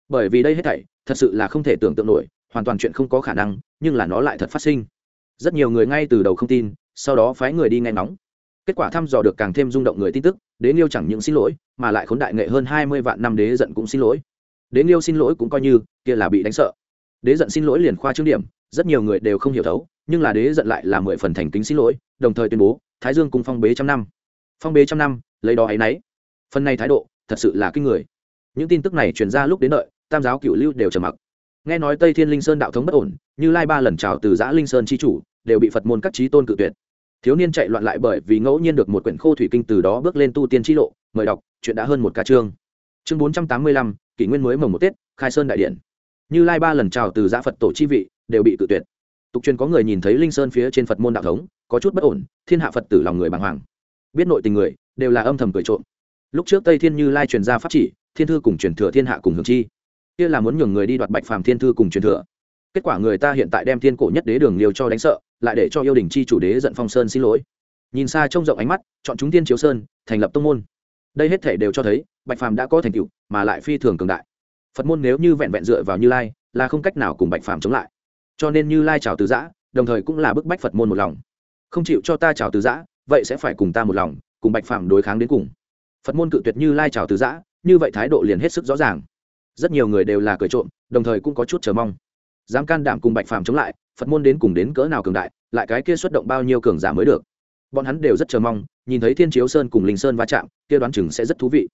Bởi vì đây hết thảy thật sự là không thể tưởng tượng nổi hoàn toàn chuyện không có khả năng nhưng là nó lại thật phát sinh. Rất nhiều người ngay từ đầu không tin sau đó phái người đi nghe nóng. kết quả thăm dò được càng thêm rung động người tin tức đế liêu chẳng những xin lỗi mà lại khốn đại nghệ hơn hai mươi vạn năm đế giận cũng xin lỗi. Đế liêu xin lỗi cũng coi như kia là bị đánh sợ. Đế giận xin lỗi liền khoa trương điểm rất nhiều người đều không hiểu thấu, nhưng là đế giận lại là mười phần thành kính xin lỗi, đồng thời tuyên bố, thái dương cùng phong bế trăm năm. Phong bế trăm năm, lấy đó ấ y n ấ y phần này thái độ, thật sự là kinh người. Những tin tức này truyền ra lúc đến đợi, tam giáo cựu lưu đều trầm mặc. Nghe nói tây thiên linh sơn đạo thống bất ổn, như lai ba lần trào từ giã linh sơn c h i chủ, đều bị phật môn các trí tôn cự tuyệt. Thiếu niên chạy loạn lại bởi vì ngẫu nhiên được một quyển khô thủy kinh từ đó bước lên tu tiên t lộ, mời đọc, chuyện đã hơn một ca chương. Chương bốn trăm tám mươi lăm, kỷ nguyên mới mồng một tết, khai sơn đại điện. Như lai ba lần trào từ giã phật tổ chi vị đều bị cự tuyệt. Tục truyền có người nhìn thấy linh sơn phía trên phật môn đạo thống, có chút bất ổn, thiên hạ phật tử lòng người bàng hoàng. Biết nội tình người, đều là âm thầm cười trộm. Lúc trước tây thiên như lai truyền ra pháp chỉ, thiên thư cùng truyền thừa thiên hạ cùng hưởng chi. Kia là muốn nhường người đi đoạt bạch phàm thiên thư cùng truyền thừa. Kết quả người ta hiện tại đem thiên cổ nhất đế đường liều cho đánh sợ, lại để cho yêu đình chi chủ đế giận phong sơn xin lỗi. Nhìn xa trông rộng ánh mắt, chọn chúng tiên chiếu sơn, thành lập tông môn. Đây hết thể đều cho thấy, bạch phàm đã có thành tựu, mà lại phi thường cường đại. Phật môn nếu như vẹn vẹn dựa vào như lai, là không cách nào cùng bạch phàm chống lại cho nên như lai chào từ giã, đồng thời cũng là bức bách phật môn một lòng. Không chịu cho ta chào từ giã, vậy sẽ phải cùng ta một lòng, cùng bạch phàm đối kháng đến cùng. Phật môn cự tuyệt như lai chào từ giã, như vậy thái độ liền hết sức rõ ràng. Rất nhiều người đều là cười trộm, đồng thời cũng có chút chờ mong. Dám can đảm cùng bạch phàm chống lại, phật môn đến cùng đến cỡ nào cường đại, lại cái kia xuất động bao nhiêu cường giả mới được. Bọn hắn đều rất chờ mong, nhìn thấy thiên chiếu sơn cùng linh sơn va chạm, kia đoán chừng sẽ rất thú vị.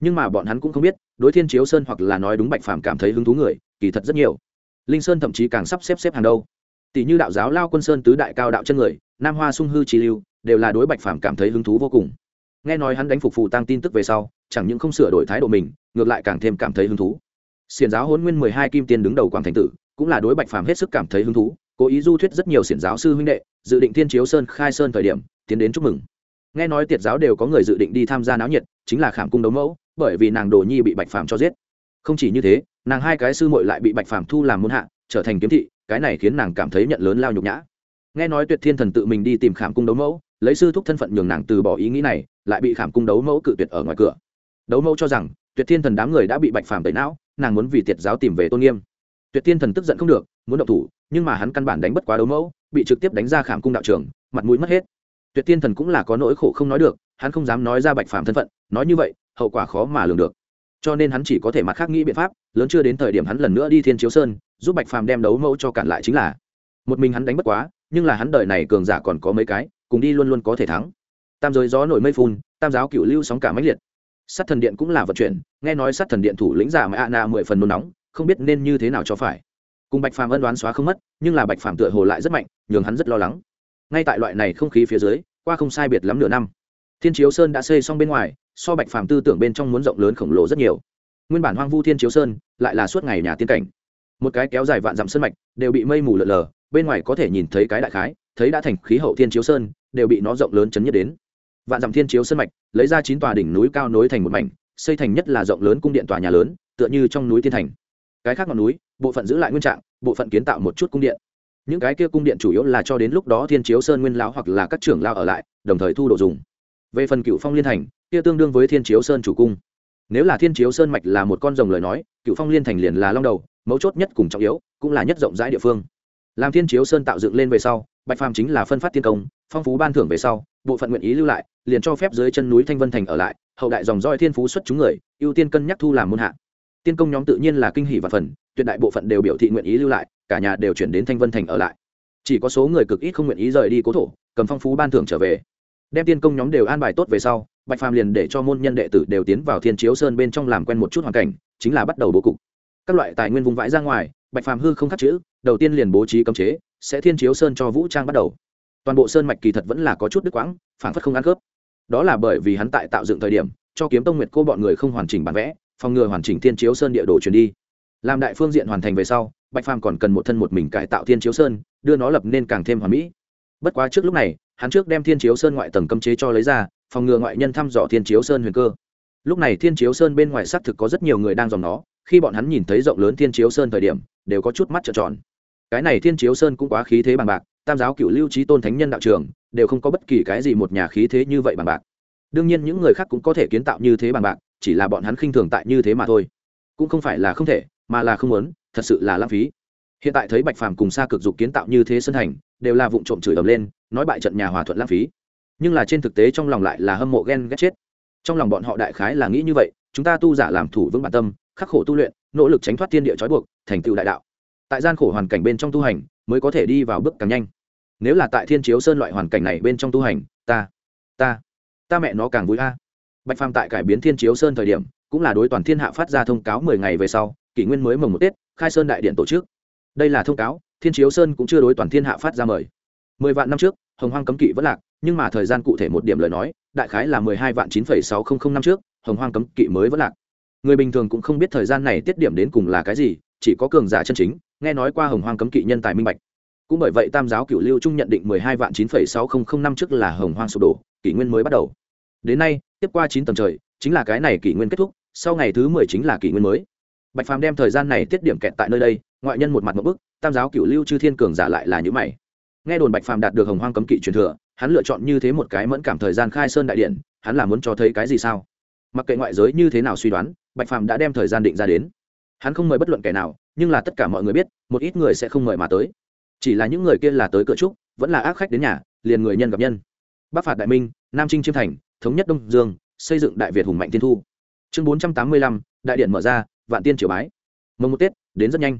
Nhưng mà bọn hắn cũng không biết, đối thiên chiếu sơn hoặc là nói đúng bạch phàm cảm thấy hứng thú người, kỳ thật rất nhiều linh sơn thậm chí càng sắp xếp xếp hàng đâu. Tỷ như đạo giáo lao quân sơn tứ đại cao đạo chân người, nam hoa sung hư trí lưu, đều là đối bạch phàm cảm thấy hứng thú vô cùng. Nghe nói hắn đánh phục phù tăng tin tức về sau, chẳng những không sửa đổi thái độ mình, ngược lại càng thêm cảm thấy hứng thú. Xiển giáo hôn nguyên mười hai kim tiên đứng đầu quảng thành tử, cũng là đối bạch phàm hết sức cảm thấy hứng thú, cố ý du thuyết rất nhiều xiển giáo sư huynh đệ, dự định thiên chiếu sơn khai sơn thời điểm, tiến đến chúc mừng. Nghe nói tiệt giáo đều có người dự định đi tham gia náo nhiệt, chính là khảm cung đấu mẫu, bởi vì nàng đồ nhi bị bạch phàm cho giết không chỉ như thế, nàng hai cái sư muội lại bị bạch phàm thu làm môn hạ, trở thành kiếm thị, cái này khiến nàng cảm thấy nhận lớn lao nhục nhã. Nghe nói tuyệt thiên thần tự mình đi tìm khảm cung đấu mẫu, lấy sư thúc thân phận nhường nàng từ bỏ ý nghĩ này, lại bị khảm cung đấu mẫu cự tuyệt ở ngoài cửa. Đấu mẫu cho rằng, tuyệt thiên thần đám người đã bị bạch phàm tẩy não, nàng muốn vì tiệt giáo tìm về tôn nghiêm. Tuyệt thiên thần tức giận không được, muốn động thủ, nhưng mà hắn căn bản đánh bất quá đấu mẫu, bị trực tiếp đánh ra khảm cung đạo trường mặt mũi mất hết. Tuyệt thiên thần cũng là có nỗi khổ không nói được, hắn không dám nói ra bạch phàm thân phận, nói như vậy, hậu quả khó mà lường được cho nên hắn chỉ có thể mặt khác nghĩ biện pháp, lớn chưa đến thời điểm hắn lần nữa đi thiên chiếu sơn, giúp bạch phàm đem đấu mẫu cho cản lại chính là, một mình hắn đánh bất quá, nhưng là hắn đời này cường giả còn có mấy cái, cùng đi luôn luôn có thể thắng. Tam giới gió nổi mây phun, tam giáo cựu lưu sóng cả máy liệt. Sát thần điện cũng là vận chuyển, nghe nói sát thần điện thủ lĩnh giả mà a na mười phần nôn nóng, không biết nên như thế nào cho phải. Cùng bạch phàm ân đoán xóa không mất, nhưng là bạch phàm tựa hồ lại rất mạnh, nhường hắn rất lo lắng. Ngay tại loại này không khí phía dưới, qua không sai biệt lắm nửa năm thiên chiếu sơn đã xây xong bên ngoài, so bạch phàm tư tưởng bên trong muốn rộng lớn khổng lồ rất nhiều. Nguyên bản hoang vu thiên chiếu sơn, lại là suốt ngày nhà tiên cảnh. Một cái kéo dài vạn dặm sơn mạch, đều bị mây mù lợn lờ bên ngoài có thể nhìn thấy cái đại khái, thấy đã thành khí hậu thiên chiếu sơn, đều bị nó rộng lớn chấn nhất đến. Vạn dặm thiên chiếu sơn mạch, lấy ra chín tòa đỉnh núi cao nối thành một mảnh, xây thành nhất là rộng lớn cung điện tòa nhà lớn, tựa như trong núi tiên thành. Cái khác ngọn núi, bộ phận giữ lại nguyên trạng, bộ phận kiến tạo một chút cung điện. Những cái kia cung điện chủ yếu là cho đến lúc đó thiên chiếu sơn nguyên lão hoặc là các trưởng lao ở lại, đồng thời thu đồ dùng về phần cựu phong liên thành, kia tương đương với thiên chiếu sơn chủ cung. Nếu là thiên chiếu sơn mạch là một con rồng lời nói, cựu phong liên thành liền là long đầu, mấu chốt nhất cùng trọng yếu, cũng là nhất rộng rãi địa phương. Làm thiên chiếu sơn tạo dựng lên về sau, bạch phàm chính là phân phát thiên công, phong phú ban thưởng về sau, bộ phận nguyện ý lưu lại, liền cho phép dưới chân núi thanh vân thành ở lại, hậu đại dòng roi thiên phú xuất chúng người, ưu tiên cân nhắc thu làm môn hạ. Tiên công nhóm tự nhiên là kinh hỷ và phần, tuyệt đại bộ phận đều biểu thị nguyện ý lưu lại, cả nhà đều chuyển đến thanh vân thành ở lại. Chỉ có số người cực ít không nguyện ý rời đi cố thổ, cầm phong phú ban thưởng trở về đem tiên công nhóm đều an bài tốt về sau, bạch phàm liền để cho môn nhân đệ tử đều tiến vào thiên chiếu sơn bên trong làm quen một chút hoàn cảnh, chính là bắt đầu bố cục. Các loại tài nguyên vùng vãi ra ngoài, bạch phàm hư không khắc chữ, đầu tiên liền bố trí cấm chế, sẽ thiên chiếu sơn cho vũ trang bắt đầu. Toàn bộ sơn mạch kỳ thật vẫn là có chút đứt quãng phản phất không ăn khớp. Đó là bởi vì hắn tại tạo dựng thời điểm, cho kiếm tông nguyệt cô bọn người không hoàn chỉnh bản vẽ, phòng ngừa hoàn chỉnh thiên chiếu sơn địa đồ truyền đi. Làm đại phương diện hoàn thành về sau, bạch phàm còn cần một thân một mình cải tạo thiên chiếu sơn, đưa nó lập nên càng thêm hoàn mỹ. Bất quá trước lúc này hắn trước đem thiên chiếu sơn ngoại tầng cấm chế cho lấy ra, phòng ngừa ngoại nhân thăm dò thiên chiếu sơn huyền cơ. Lúc này thiên chiếu sơn bên ngoài xác thực có rất nhiều người đang dòng nó, khi bọn hắn nhìn thấy rộng lớn thiên chiếu sơn thời điểm, đều có chút mắt trợn tròn. Cái này thiên chiếu sơn cũng quá khí thế bằng bạc, tam giáo cựu lưu trí tôn thánh nhân đạo trường, đều không có bất kỳ cái gì một nhà khí thế như vậy bằng bạc. Đương nhiên những người khác cũng có thể kiến tạo như thế bằng bạc, chỉ là bọn hắn khinh thường tại như thế mà thôi. Cũng không phải là không thể, mà là không muốn, thật sự là lãng phí hiện tại thấy bạch phàm cùng xa cực dục kiến tạo như thế sân hành đều là vụ trộm chửi ầm lên, nói bại trận nhà hòa thuận lãng phí. Nhưng là trên thực tế trong lòng lại là hâm mộ ghen ghét chết. Trong lòng bọn họ đại khái là nghĩ như vậy, chúng ta tu giả làm thủ vững bản tâm, khắc khổ tu luyện, nỗ lực tránh thoát thiên địa trói buộc, thành tựu đại đạo. Tại gian khổ hoàn cảnh bên trong tu hành, mới có thể đi vào bước càng nhanh. Nếu là tại thiên chiếu sơn loại hoàn cảnh này bên trong tu hành, ta ta ta mẹ nó càng vui a. Bạch phàm tại cải biến thiên chiếu sơn thời điểm, cũng là đối toàn thiên hạ phát ra thông cáo mười ngày về sau, kỷ nguyên mới mồng một tết, khai sơn đại điện tổ chức đây là thông cáo, thiên chiếu sơn cũng chưa đối toàn thiên hạ phát ra mời. Mười vạn năm trước, hồng hoang cấm kỵ vẫn lạc, nhưng mà thời gian cụ thể một điểm lời nói, đại khái là mười hai vạn chín phẩy sáu không không năm trước, hồng hoang cấm kỵ mới vẫn lạc. Người bình thường cũng không biết thời gian này tiết điểm đến cùng là cái gì, chỉ có cường giả chân chính, nghe nói qua hồng hoang cấm kỵ nhân tài minh bạch. Cũng bởi vậy tam giáo cựu lưu trung nhận định mười hai vạn chín phẩy sáu không không năm trước là hồng hoang sụp đổ, kỷ nguyên mới bắt đầu. Đến nay, tiếp qua chín tầng trời, chính là cái này kỷ nguyên kết thúc, sau ngày thứ mười chính là kỷ nguyên mới bạch phàm đem thời gian này tiết điểm kẹt tại nơi đây, ngoại nhân một mặt một bức, tam giáo cựu lưu chư thiên cường giả lại là những mày. Nghe đồn bạch phàm đạt được hồng hoang cấm kỵ truyền thừa, hắn lựa chọn như thế một cái mẫn cảm thời gian khai sơn đại điện, hắn là muốn cho thấy cái gì sao? Mặc kệ ngoại giới như thế nào suy đoán, bạch phàm đã đem thời gian định ra đến. Hắn không mời bất luận kẻ nào, nhưng là tất cả mọi người biết, một ít người sẽ không mời mà tới. Chỉ là những người kia là tới cửa trúc, vẫn là ác khách đến nhà, liền người nhân gặp nhân. Bắc phạt đại minh, nam trinh chiêm thành, thống nhất đông dương, xây dựng đại việt hùng mạnh tiên thu. Chương bốn trăm tám mươi lăm, đại điện mở ra vạn tiên triều bái. Mồng một tết, đến rất nhanh.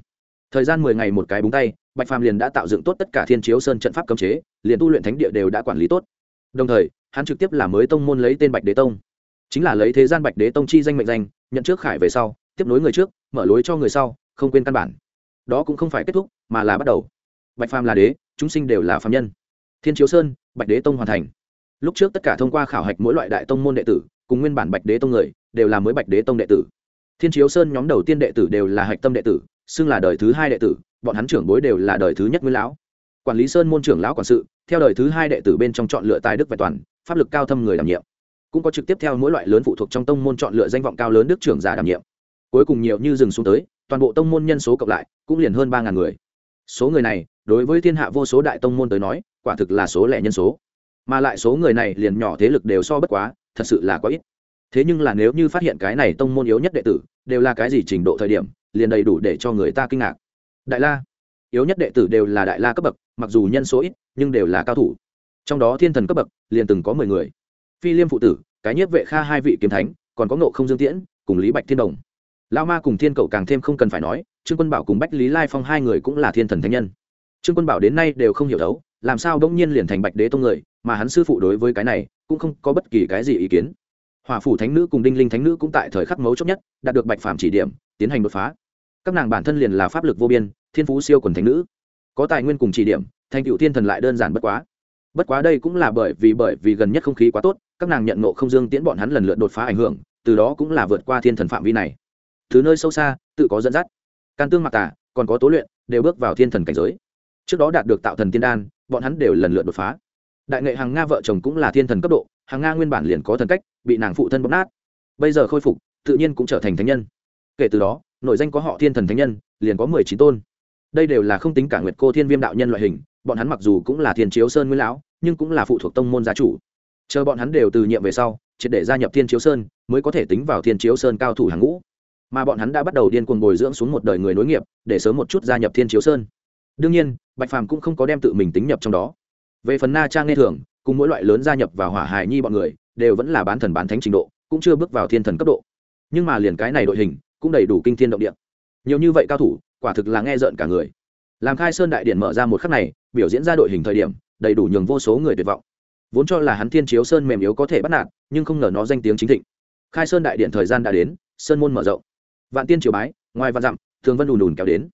Thời gian mười ngày một cái búng tay, bạch phàm liền đã tạo dựng tốt tất cả thiên chiếu sơn trận pháp cấm chế, liền tu luyện thánh địa đều đã quản lý tốt. Đồng thời, hắn trực tiếp làm mới tông môn lấy tên bạch đế tông. Chính là lấy thế gian bạch đế tông chi danh mệnh danh, nhận trước khải về sau, tiếp nối người trước, mở lối cho người sau, không quên căn bản. Đó cũng không phải kết thúc, mà là bắt đầu. Bạch phàm là đế, chúng sinh đều là phàm nhân. Thiên chiếu sơn, bạch đế tông hoàn thành. Lúc trước tất cả thông qua khảo hạch mỗi loại đại tông môn đệ tử, cùng nguyên bản bạch đế tông người, đều là mới bạch đế tông đệ tử thiên chiếu sơn nhóm đầu tiên đệ tử đều là hạch tâm đệ tử, xưng là đời thứ hai đệ tử, bọn hắn trưởng bối đều là đời thứ nhất nguyên lão. Quản lý sơn môn trưởng lão quản sự, theo đời thứ hai đệ tử bên trong chọn lựa tài đức vẹn toàn, pháp lực cao thâm người đảm nhiệm. Cũng có trực tiếp theo mỗi loại lớn phụ thuộc trong tông môn chọn lựa danh vọng cao lớn đức trưởng giả đảm nhiệm. Cuối cùng nhiều như dừng xuống tới, toàn bộ tông môn nhân số cộng lại, cũng liền hơn ba ngàn người. Số người này, đối với thiên hạ vô số đại tông môn tới nói, quả thực là số lẻ nhân số. Mà lại số người này liền nhỏ thế lực đều so bất quá, thật sự là quá ít thế nhưng là nếu như phát hiện cái này tông môn yếu nhất đệ tử, đều là cái gì trình độ thời điểm, liền đầy đủ để cho người ta kinh ngạc. Đại la, yếu nhất đệ tử đều là đại la cấp bậc, mặc dù nhân số ít, nhưng đều là cao thủ. Trong đó thiên thần cấp bậc, liền từng có mười người. Phi liêm phụ tử, cái nhiếp vệ kha hai vị kiếm thánh, còn có ngộ không dương tiễn, cùng lý bạch thiên đồng. Lao ma cùng thiên cậu càng thêm không cần phải nói, trương quân bảo cùng bách lý lai phong hai người cũng là thiên thần thánh nhân. Trương quân bảo đến nay đều không hiểu đấu làm sao đông nhiên liền thành bạch đế tông người, mà hắn sư phụ đối với cái này, cũng không có bất kỳ cái gì ý kiến hòa phủ thánh nữ cùng đinh linh thánh nữ cũng tại thời khắc mấu chốt nhất đạt được bạch phàm chỉ điểm, tiến hành đột phá. Các nàng bản thân liền là pháp lực vô biên, thiên phú siêu quần thánh nữ. Có tài nguyên cùng chỉ điểm, thành cựu thiên thần lại đơn giản bất quá. Bất quá đây cũng là bởi vì bởi vì gần nhất không khí quá tốt, các nàng nhận nộ không dương tiễn bọn hắn lần lượt đột phá ảnh hưởng, từ đó cũng là vượt qua thiên thần phạm vi này. Thứ nơi sâu xa, tự có dẫn dắt. Can tương mặc tả còn có tố luyện, đều bước vào thiên thần cảnh giới. Trước đó đạt được tạo thần tiên đan, bọn hắn đều lần lượt đột phá. Đại nghệ hàng nga vợ chồng cũng là thiên thần cấp độ hàng nga nguyên bản liền có thần cách, bị nàng phụ thân bóc nát. Bây giờ khôi phục, tự nhiên cũng trở thành thánh nhân. Kể từ đó, nội danh có họ thiên thần thánh nhân, liền có mười chín tôn. Đây đều là không tính cả nguyệt cô thiên viêm đạo nhân loại hình, bọn hắn mặc dù cũng là thiên chiếu sơn nguyên lão, nhưng cũng là phụ thuộc tông môn gia chủ. Chờ bọn hắn đều từ nhiệm về sau, triệt để gia nhập thiên chiếu sơn, mới có thể tính vào thiên chiếu sơn cao thủ hàng ngũ. Mà bọn hắn đã bắt đầu điên cuồng bồi dưỡng xuống một đời người nối nghiệp, để sớm một chút gia nhập thiên chiếu sơn. Đương nhiên, bạch phàm cũng không có đem tự mình tính nhập trong đó. Về phần na trang nghe thường cùng mỗi loại lớn gia nhập vào hỏa hài nhi bọn người, đều vẫn là bán thần bán thánh trình độ, cũng chưa bước vào thiên thần cấp độ. Nhưng mà liền cái này đội hình, cũng đầy đủ kinh thiên động địa. Nhiều như vậy cao thủ, quả thực là nghe rợn cả người. Làm khai sơn đại điện mở ra một khắc này, biểu diễn ra đội hình thời điểm, đầy đủ nhường vô số người tuyệt vọng. Vốn cho là hắn thiên chiếu sơn mềm yếu có thể bắt nạt, nhưng không ngờ nó danh tiếng chính thịnh. Khai sơn đại điện thời gian đã đến, sơn môn mở rộng. Vạn tiên triều bái, ngoài vạn dặm, thường vân ùn ùn kéo đến.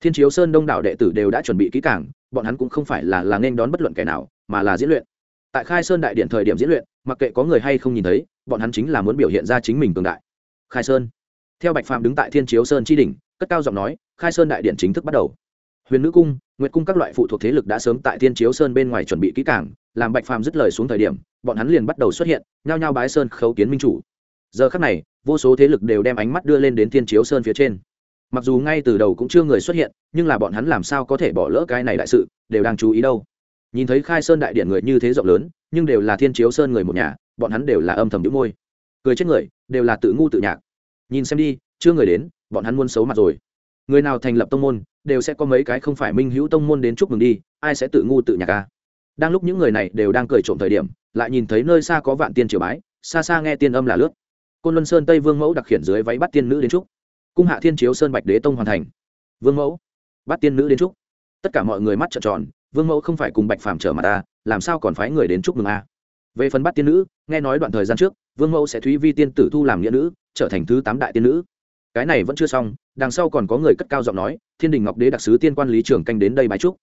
Thiên chiếu sơn đông đảo đệ tử đều đã chuẩn bị kỹ cảng bọn hắn cũng không phải là là nên đón bất luận kẻ nào, mà là diễn luyện tại khai sơn đại điện thời điểm diễn luyện mặc kệ có người hay không nhìn thấy bọn hắn chính là muốn biểu hiện ra chính mình cường đại. Khai sơn. Theo bạch phạm đứng tại thiên chiếu sơn tri đỉnh, cất cao giọng nói khai sơn đại điện chính thức bắt đầu. Huyền nữ cung nguyệt cung các loại phụ thuộc thế lực đã sớm tại thiên chiếu sơn bên ngoài chuẩn bị kỹ cảng làm bạch phàm dứt lời xuống thời điểm bọn hắn liền bắt đầu xuất hiện nhao nhao bái sơn khấu kiến minh chủ. Giờ khắc này vô số thế lực đều đem ánh mắt đưa lên đến thiên chiếu sơn phía trên. Mặc dù ngay từ đầu cũng chưa người xuất hiện nhưng là bọn hắn làm sao có thể bỏ lỡ cái này đại sự đều đang chú ý đâu nhìn thấy khai sơn đại điện người như thế rộng lớn, nhưng đều là thiên chiếu sơn người một nhà, bọn hắn đều là âm thầm đĩu môi. Cười chết người, đều là tự ngu tự nhạc. Nhìn xem đi, chưa người đến, bọn hắn muốn xấu mặt rồi. Người nào thành lập tông môn, đều sẽ có mấy cái không phải minh hữu tông môn đến chúc mừng đi, ai sẽ tự ngu tự nhạc ca đang lúc những người này đều đang cười trộm thời điểm, lại nhìn thấy nơi xa có vạn tiên triều bái, xa xa nghe tiên âm là lướt. Côn luân sơn tây vương mẫu đặc khiển dưới váy bắt tiên nữ đến trúc cung hạ thiên chiếu sơn bạch đế tông hoàn thành. Vương mẫu, bắt tiên nữ đến trúc tất cả mọi người mắt trợn tròn vương mẫu không phải cùng bạch phàm trở mặt ta, làm sao còn phái người đến chúc mừng a? Về phần bắt tiên nữ, nghe nói đoạn thời gian trước, vương mẫu sẽ thúy vi tiên tử thu làm nghĩa nữ, trở thành thứ tám đại tiên nữ. Cái này vẫn chưa xong, đằng sau còn có người cất cao giọng nói, thiên đình ngọc đế đặc sứ tiên quan lý Trường canh đến đây bái trúc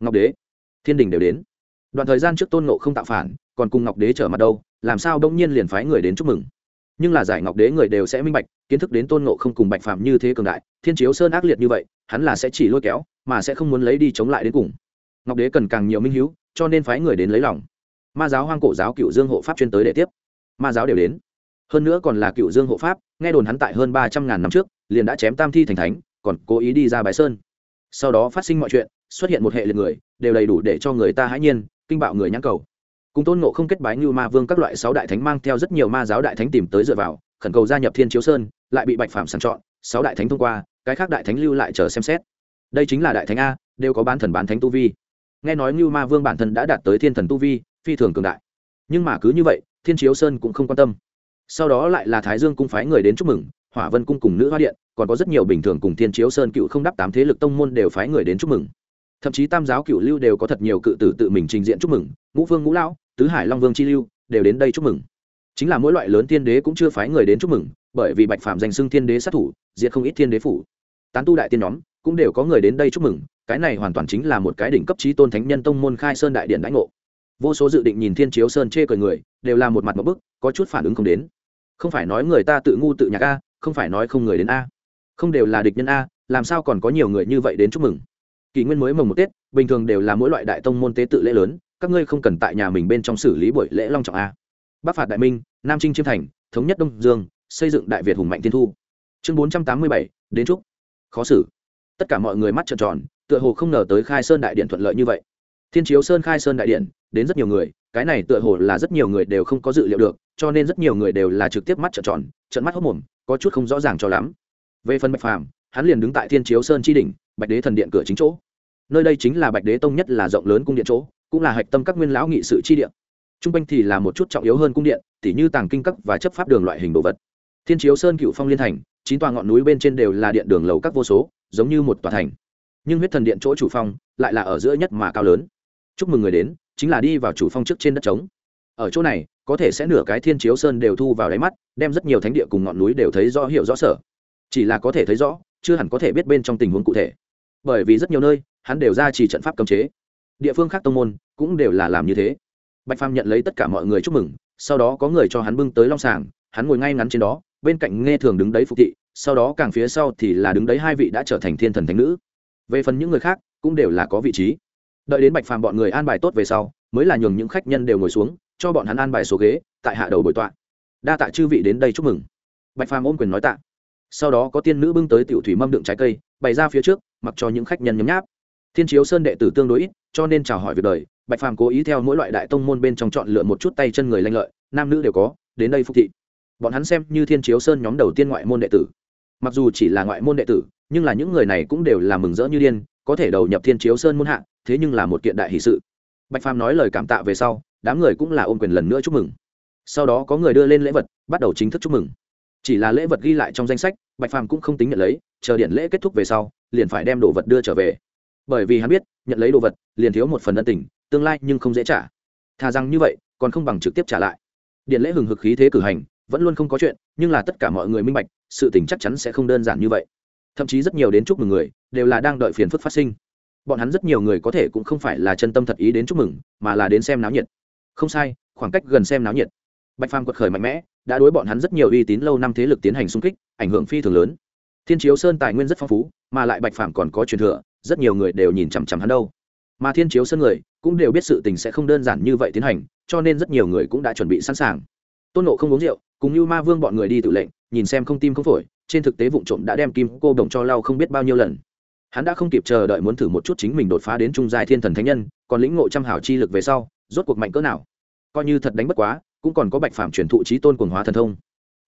ngọc đế, thiên đình đều đến. Đoạn thời gian trước tôn nộ không tạo phản, còn cùng ngọc đế trở mặt đâu, làm sao đông nhiên liền phái người đến chúc mừng? Nhưng là giải ngọc đế người đều sẽ minh bạch, kiến thức đến tôn nộ không cùng bạch phạm như thế cường đại, thiên chiếu sơn ác liệt như vậy, hắn là sẽ chỉ lôi kéo, mà sẽ không muốn lấy đi chống lại đến cùng ngọc đế cần càng nhiều minh hữu cho nên phái người đến lấy lòng. Ma giáo hoang cổ giáo cựu dương hộ pháp chuyên tới để tiếp. Ma giáo đều đến. Hơn nữa còn là cựu dương hộ pháp, nghe đồn hắn tại hơn ba trăm ngàn năm trước, liền đã chém tam thi thành thánh, còn cố ý đi ra bái sơn. Sau đó phát sinh mọi chuyện, xuất hiện một hệ liệt người, đều đầy đủ để cho người ta hãi nhiên, kinh bạo người nhãn cầu. Cùng tôn ngộ không kết bái như ma vương các loại sáu đại thánh mang theo rất nhiều ma giáo đại thánh tìm tới dựa vào, khẩn cầu gia nhập thiên chiếu sơn, lại bị bạch phạm sàng chọn, sáu đại thánh thông qua, cái khác đại thánh lưu lại chờ xem xét. Đây chính là đại thánh a, đều có bán thần bán thánh tu vi nghe nói như ma vương bản thân đã đạt tới thiên thần tu vi, phi thường cường đại. Nhưng mà cứ như vậy, thiên chiếu sơn cũng không quan tâm. Sau đó lại là thái dương cung phái người đến chúc mừng, hỏa vân cung cùng nữ hoa điện, còn có rất nhiều bình thường cùng thiên chiếu sơn cựu không đáp tám thế lực tông môn đều phái người đến chúc mừng. Thậm chí tam giáo cựu lưu đều có thật nhiều cự tử tự mình trình diện chúc mừng, ngũ vương, ngũ lão, tứ hải long vương chi lưu đều đến đây chúc mừng. Chính là mỗi loại lớn thiên đế cũng chưa phái người đến chúc mừng, bởi vì bạch phạm danh xưng thiên đế sát thủ, diệt không ít thiên đế phủ. Tán tu đại tiên nhóm cũng đều có người đến đây chúc mừng cái này hoàn toàn chính là một cái đỉnh cấp trí tôn thánh nhân tông môn khai sơn đại điện đánh ngộ. Vô số dự định nhìn thiên chiếu sơn chê cười người, đều là một mặt một bức, có chút phản ứng không đến. Không phải nói người ta tự ngu tự nhạc a, không phải nói không người đến a. Không đều là địch nhân a, làm sao còn có nhiều người như vậy đến chúc mừng? Kỷ nguyên mới mồng một tết, bình thường đều là mỗi loại đại tông môn tế tự lễ lớn, các ngươi không cần tại nhà mình bên trong xử lý buổi lễ long trọng a. Bắc phạt đại minh, nam trinh chiêm thành, thống nhất đông dương, xây dựng đại việt hùng mạnh tiên thu. Chương bốn trăm tám mươi bảy, đến chúc. Khó xử. Tất cả mọi người mắt trợn tròn tựa hồ không ngờ tới khai sơn đại điện thuận lợi như vậy. Thiên chiếu sơn khai sơn đại điện, đến rất nhiều người, cái này tựa hồ là rất nhiều người đều không có dự liệu được, cho nên rất nhiều người đều là trực tiếp mắt trợn tròn trận mắt hốc mồm, có chút không rõ ràng cho lắm. Về phần bạch phàm, hắn liền đứng tại thiên chiếu sơn tri đỉnh, bạch đế thần điện cửa chính chỗ. Nơi đây chính là bạch đế tông nhất là rộng lớn cung điện chỗ, cũng là hạch tâm các nguyên lão nghị sự tri điện. T r u n g quanh thì là một chút trọng yếu hơn cung điện, tỉ như tàng kinh cấp và chấp pháp đường loại hình đồ vật. Thiên chiếu sơn cựu phong liên thành, chín tòa ngọn núi bên trên đều là điện đường lầu các vô số, giống như một tòa thành nhưng huyết thần điện chỗ chủ phong lại là ở giữa nhất mà cao lớn. Chúc mừng người đến, chính là đi vào chủ phong trước trên đất trống. Ở chỗ này, có thể sẽ nửa cái thiên chiếu sơn đều thu vào đáy mắt, đem rất nhiều thánh địa cùng ngọn núi đều thấy rõ hiểu rõ sở. Chỉ là có thể thấy rõ, chưa hẳn có thể biết bên trong tình huống cụ thể. Bởi vì rất nhiều nơi, hắn đều ra chỉ trận pháp cấm chế. Địa phương khác tông môn cũng đều là làm như thế. Bạch phàm nhận lấy tất cả mọi người chúc mừng, sau đó có người cho hắn bưng tới long sàng, hắn ngồi ngay ngắn trên đó, bên cạnh nghe thường đứng đấy phục thị, sau đó càng phía sau thì là đứng đấy hai vị đã trở thành thiên thần thánh nữ về phần những người khác, cũng đều là có vị trí. Đợi đến bạch phàm bọn người an bài tốt về sau, mới là nhường những khách nhân đều ngồi xuống, cho bọn hắn an bài số ghế, tại hạ đầu bồi tọa. Đa tạ chư vị đến đây chúc mừng. Bạch phàm ôm quyền nói tạ. Sau đó có tiên nữ bưng tới tiểu thủy mâm đựng trái cây, bày ra phía trước, mặc cho những khách nhân nhấm nháp. Thiên chiếu sơn đệ tử tương đối ít, cho nên chào hỏi việc đời, bạch phàm cố ý theo mỗi loại đại tông môn bên trong chọn lựa một chút tay chân người lanh lợi, nam nữ đều có, đến đây phục thị. Bọn hắn xem như thiên chiếu sơn nhóm đầu tiên ngoại môn đệ tử. Mặc dù chỉ là ngoại môn đệ tử nhưng là những người này cũng đều là mừng rỡ như điên, có thể đầu nhập thiên chiếu sơn môn hạ, thế nhưng là một kiện đại hỷ sự. Bạch phàm nói lời cảm tạ về sau, đám người cũng là ôm quyền lần nữa chúc mừng. Sau đó có người đưa lên lễ vật, bắt đầu chính thức chúc mừng. Chỉ là lễ vật ghi lại trong danh sách, bạch phàm cũng không tính nhận lấy, chờ điện lễ kết thúc về sau, liền phải đem đồ vật đưa trở về. Bởi vì hắn biết, nhận lấy đồ vật, liền thiếu một phần ân tình, tương lai nhưng không dễ trả. Thà rằng như vậy, còn không bằng trực tiếp trả lại. Điện lễ hừng hực khí thế cử hành, vẫn luôn không có chuyện, nhưng là tất cả mọi người minh bạch, sự tình chắc chắn sẽ không đơn giản như vậy thậm chí rất nhiều đến chúc mừng người đều là đang đợi phiền phức phát sinh. Bọn hắn rất nhiều người có thể cũng không phải là chân tâm thật ý đến chúc mừng, mà là đến xem náo nhiệt. Không sai, khoảng cách gần xem náo nhiệt. Bạch phàm quật khởi mạnh mẽ, đã đối bọn hắn rất nhiều uy tín lâu năm thế lực tiến hành xung kích, ảnh hưởng phi thường lớn. Thiên chiếu sơn tài nguyên rất phong phú, mà lại bạch phàm còn có truyền thừa, rất nhiều người đều nhìn chằm chằm hắn đâu. Mà thiên chiếu sơn người cũng đều biết sự tình sẽ không đơn giản như vậy tiến hành, cho nên rất nhiều người cũng đã chuẩn bị sẵn sàng. Tôn nộ không uống rượu, cùng như ma vương bọn người đi tự lệnh, nhìn xem không tim không phổi trên thực tế vụ trộm đã đem kim cô đồng cho lau không biết bao nhiêu lần. Hắn đã không kịp chờ đợi muốn thử một chút chính mình đột phá đến trung giai thiên thần thánh nhân, còn lĩnh ngộ trăm hảo chi lực về sau, rốt cuộc mạnh cỡ nào? Coi như thật đánh bất quá, cũng còn có bạch phàm truyền thụ trí tôn quần hóa thần thông.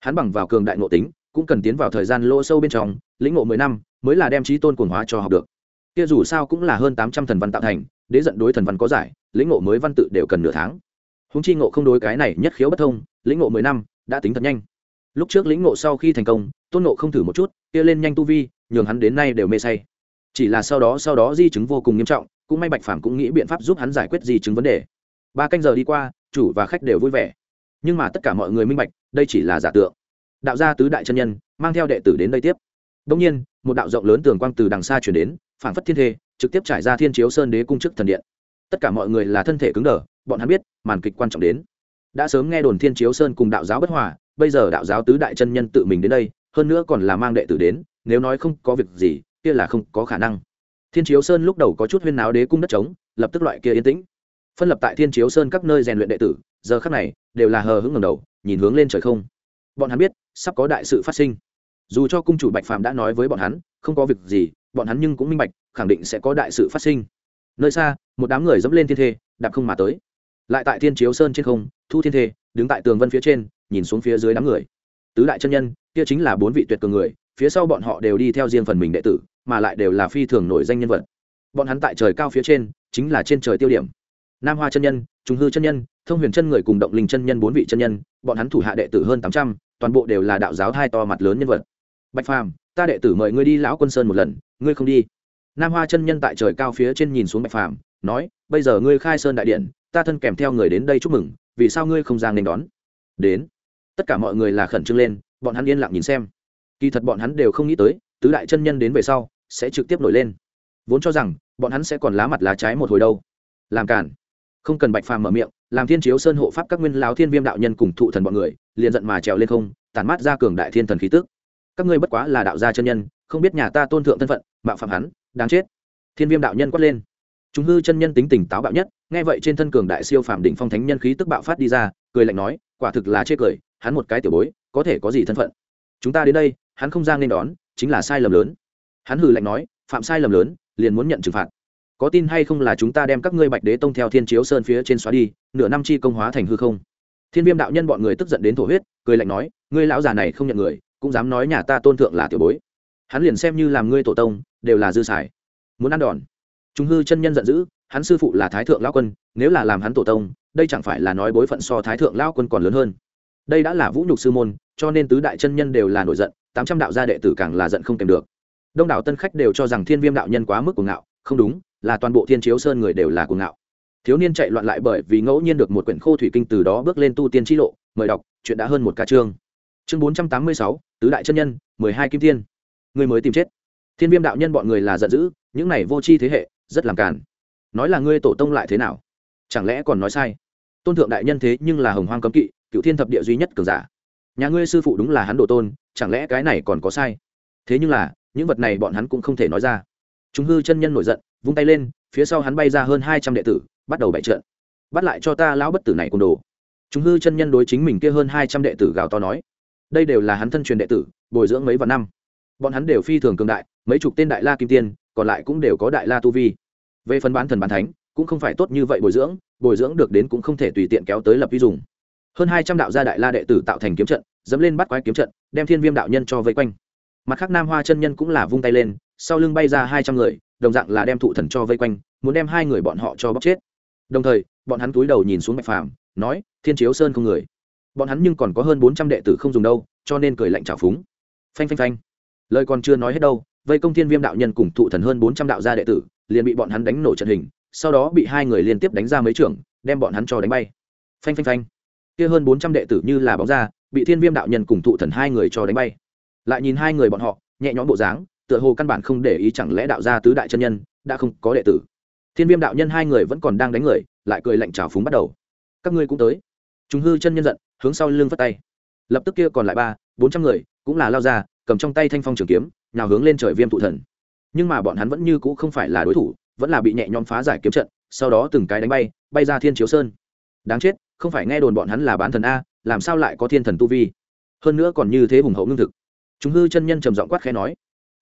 Hắn bằng vào cường đại ngộ tính, cũng cần tiến vào thời gian lỗ sâu bên trong, lĩnh ngộ mười năm, mới là đem trí tôn quần hóa cho học được. Kia dù sao cũng là hơn tám trăm thần văn tạo thành, đế giận đối thần văn có giải, lĩnh ngộ mới văn tự đều cần nửa tháng. Húng chi ngộ không đối cái này nhất khiếu bất thông, lĩnh ngộ mười năm, đã tính thật nhanh lúc trước lĩnh ngộ sau khi thành công, tôn nộ không thử một chút, kia lên nhanh tu vi, nhường hắn đến nay đều mê say. Chỉ là sau đó sau đó di chứng vô cùng nghiêm trọng, cũng may bạch phàm cũng nghĩ biện pháp giúp hắn giải quyết di chứng vấn đề. Ba canh giờ đi qua, chủ và khách đều vui vẻ. Nhưng mà tất cả mọi người minh bạch, đây chỉ là giả tượng. Đạo gia tứ đại chân nhân, mang theo đệ tử đến đây tiếp. Đông nhiên, một đạo rộng lớn tường quang từ đằng xa chuyển đến phản phất thiên thê, trực tiếp trải ra thiên chiếu sơn đế cung chức thần điện. Tất cả mọi người là thân thể cứng đờ, bọn hắn biết, màn kịch quan trọng đến. Đã sớm nghe đồn thiên chiếu sơn cùng đạo giáo bất hòa bây giờ đạo giáo tứ đại chân nhân tự mình đến đây, hơn nữa còn là mang đệ tử đến, nếu nói không có việc gì, kia là không có khả năng. Thiên chiếu sơn lúc đầu có chút huyên náo đế cung đất trống, lập tức loại kia yên tĩnh. Phân lập tại thiên chiếu sơn các nơi rèn luyện đệ tử, giờ khắc này, đều là hờ hững ngầm đầu, nhìn hướng lên trời không. Bọn hắn biết, sắp có đại sự phát sinh. Dù cho cung chủ bạch phàm đã nói với bọn hắn, không có việc gì, bọn hắn nhưng cũng minh bạch, khẳng định sẽ có đại sự phát sinh. Nơi xa, một đám người dẫm lên thiên thê, đạp không mà tới. Lại tại thiên chiếu sơn trên không, thu thiên thê, đứng tại tường vân phía trên nhìn xuống phía dưới đám người. Tứ đại chân nhân, kia chính là bốn vị tuyệt cường người, phía sau bọn họ đều đi theo riêng phần mình đệ tử, mà lại đều là phi thường nổi danh nhân vật. Bọn hắn tại trời cao phía trên, chính là trên trời tiêu điểm. Nam hoa chân nhân, trung hư chân nhân, thông huyền chân người cùng động linh chân nhân bốn vị chân nhân, bọn hắn thủ hạ đệ tử hơn tám trăm, toàn bộ đều là đạo giáo hai to mặt lớn nhân vật. Bạch phàm, ta đệ tử mời ngươi đi lão quân sơn một lần, ngươi không đi. Nam hoa chân nhân tại trời cao phía trên nhìn xuống bạch phàm, nói, bây giờ ngươi khai sơn đại điện, ta thân kèm theo người đến đây chúc mừng, vì sao ngươi không giang nên đón? Đến tất cả mọi người là khẩn trương lên, bọn hắn yên lặng nhìn xem. Kỳ thật bọn hắn đều không nghĩ tới, tứ đại chân nhân đến về sau, sẽ trực tiếp nổi lên. Vốn cho rằng, bọn hắn sẽ còn lá mặt lá trái một hồi đâu. Làm cản không cần bạch phàm mở miệng, làm thiên chiếu sơn hộ pháp các nguyên lão thiên viêm đạo nhân cùng thụ thần bọn người, liền giận mà trèo lên không, tản mát ra cường đại thiên thần khí tức. Các ngươi bất quá là đạo gia chân nhân, không biết nhà ta tôn thượng thân phận bạo phạm hắn, đáng chết. Thiên viêm đạo nhân quát lên. Chúng hư chân nhân tính tỉnh táo bạo nhất, nghe vậy trên thân cường đại siêu phàm đỉnh phong thánh nhân khí tức bạo phát đi ra, cười lạnh nói, quả thực là chê cười hắn một cái tiểu bối, có thể có gì thân phận? Chúng ta đến đây, hắn không ra nên đón, chính là sai lầm lớn. Hắn hừ lạnh nói, phạm sai lầm lớn, liền muốn nhận trừng phạt. Có tin hay không là chúng ta đem các ngươi bạch đế tông theo thiên chiếu sơn phía trên xóa đi, nửa năm chi công hóa thành hư không. Thiên viêm đạo nhân bọn người tức giận đến thổ huyết, cười lạnh nói, ngươi lão già này không nhận người, cũng dám nói nhà ta tôn thượng là tiểu bối. Hắn liền xem như làm ngươi tổ tông, đều là dư xài. Muốn ăn đòn. Chúng hư chân nhân giận dữ, hắn sư phụ là thái thượng lão quân, nếu là làm hắn tổ tông, đây chẳng phải là nói bối phận so thái thượng lão quân còn lớn hơn đây đã là vũ nhục sư môn, cho nên tứ đại chân nhân đều là nổi giận, tám trăm đạo gia đệ tử càng là giận không kèm được. Đông đảo tân khách đều cho rằng thiên viêm đạo nhân quá mức của ngạo, không đúng, là toàn bộ thiên chiếu sơn người đều là cuồng ngạo. Thiếu niên chạy loạn lại bởi vì ngẫu nhiên được một quyển khô thủy kinh từ đó bước lên tu tiên chi lộ, mời đọc, chuyện đã hơn một ca chương. Chương bốn trăm tám mươi sáu, tứ đại chân nhân, mười hai kim thiên người mới tìm chết. Thiên viêm đạo nhân bọn người là giận dữ, những này vô tri thế hệ, rất làm càn. Nói là ngươi tổ tông lại thế nào? Chẳng lẽ còn nói sai? Tôn thượng đại nhân thế nhưng là hồng hoang cấm kỵ cựu thiên thập địa duy nhất cường giả. Nhà ngươi sư phụ đúng là hắn đồ tôn, chẳng lẽ cái này còn có sai? Thế nhưng là, những vật này bọn hắn cũng không thể nói ra. Chúng hư chân nhân nổi giận, vung tay lên, phía sau hắn bay ra hơn hai trăm đệ tử, bắt đầu bại trận. Bắt lại cho ta lão bất tử này côn đồ. Chúng hư chân nhân đối chính mình kia hơn hai trăm đệ tử gào to nói. Đây đều là hắn thân truyền đệ tử, bồi dưỡng mấy vạn năm. Bọn hắn đều phi thường cường đại, mấy chục tên đại la kim tiên, còn lại cũng đều có đại la tu vi. Về phần bán thần bán thánh, cũng không phải tốt như vậy bồi dưỡng bồi dưỡng được đến cũng không thể tùy tiện kéo tới lập vi dùng hơn hai trăm đạo gia đại la đệ tử tạo thành kiếm trận, dẫm lên bắt quái kiếm trận, đem thiên viêm đạo nhân cho vây quanh. Mặt khác nam hoa chân nhân cũng là vung tay lên, sau lưng bay ra hai trăm người, đồng dạng là đem thụ thần cho vây quanh, muốn đem hai người bọn họ cho bóc chết. Đồng thời, bọn hắn cúi đầu nhìn xuống bạch phàm, nói, thiên chiếu sơn không người. Bọn hắn nhưng còn có hơn bốn trăm đệ tử không dùng đâu, cho nên cười lạnh trào phúng. Phanh phanh phanh. Lời còn chưa nói hết đâu, vây công thiên viêm đạo nhân cùng thụ thần hơn bốn trăm đạo gia đệ tử, liền bị bọn hắn đánh nổ trận hình, sau đó bị hai người liên tiếp đánh ra mấy trưởng đem bọn hắn cho đánh bay. Phanh phanh phanh kia hơn bốn trăm đệ tử như là bóng ra, bị thiên viêm đạo nhân cùng thụ thần hai người cho đánh bay. Lại nhìn hai người bọn họ, nhẹ nhõm bộ dáng, tựa hồ căn bản không để ý chẳng lẽ đạo gia tứ đại chân nhân đã không có đệ tử. Thiên viêm đạo nhân hai người vẫn còn đang đánh người, lại cười lạnh trào phúng bắt đầu. Các ngươi cũng tới. Chúng hư chân nhân giận, hướng sau lưng phất tay. Lập tức kia còn lại ba, bốn trăm người, cũng là lao ra, cầm trong tay thanh phong trường kiếm nào hướng lên trời viêm thụ thần. Nhưng mà bọn hắn vẫn như cũ không phải là đối thủ, vẫn là bị nhẹ nhõm phá giải kiếm trận, sau đó từng cái đánh bay bay ra thiên chiếu sơn đáng chết, không phải nghe đồn bọn hắn là bán thần a, làm sao lại có thiên thần tu vi? Hơn nữa còn như thế hùng hậu ngưng thực. Chúng hư chân nhân trầm giọng quát khẽ nói.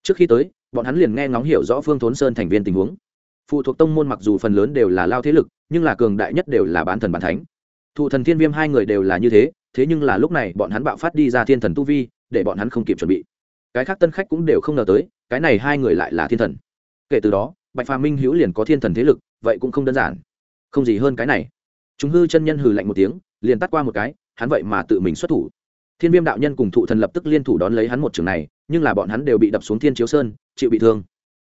Trước khi tới, bọn hắn liền nghe ngóng hiểu rõ phương thốn sơn thành viên tình huống. Phụ thuộc tông môn mặc dù phần lớn đều là lao thế lực, nhưng là cường đại nhất đều là bán thần bán thánh. Thụ thần thiên viêm hai người đều là như thế thế nhưng là lúc này bọn hắn bạo phát đi ra thiên thần tu vi, để bọn hắn không kịp chuẩn bị. Cái khác tân khách cũng đều không ngờ tới, cái này hai người lại là thiên thần. Kể từ đó, bạch phà minh hữu liền có thiên thần thế lực, vậy cũng không đơn giản. Không gì hơn cái này chúng hư chân nhân hừ lạnh một tiếng liền tắt qua một cái hắn vậy mà tự mình xuất thủ. Thiên viêm đạo nhân cùng thụ thần lập tức liên thủ đón lấy hắn một trường này nhưng là bọn hắn đều bị đập xuống thiên chiếu sơn chịu bị thương.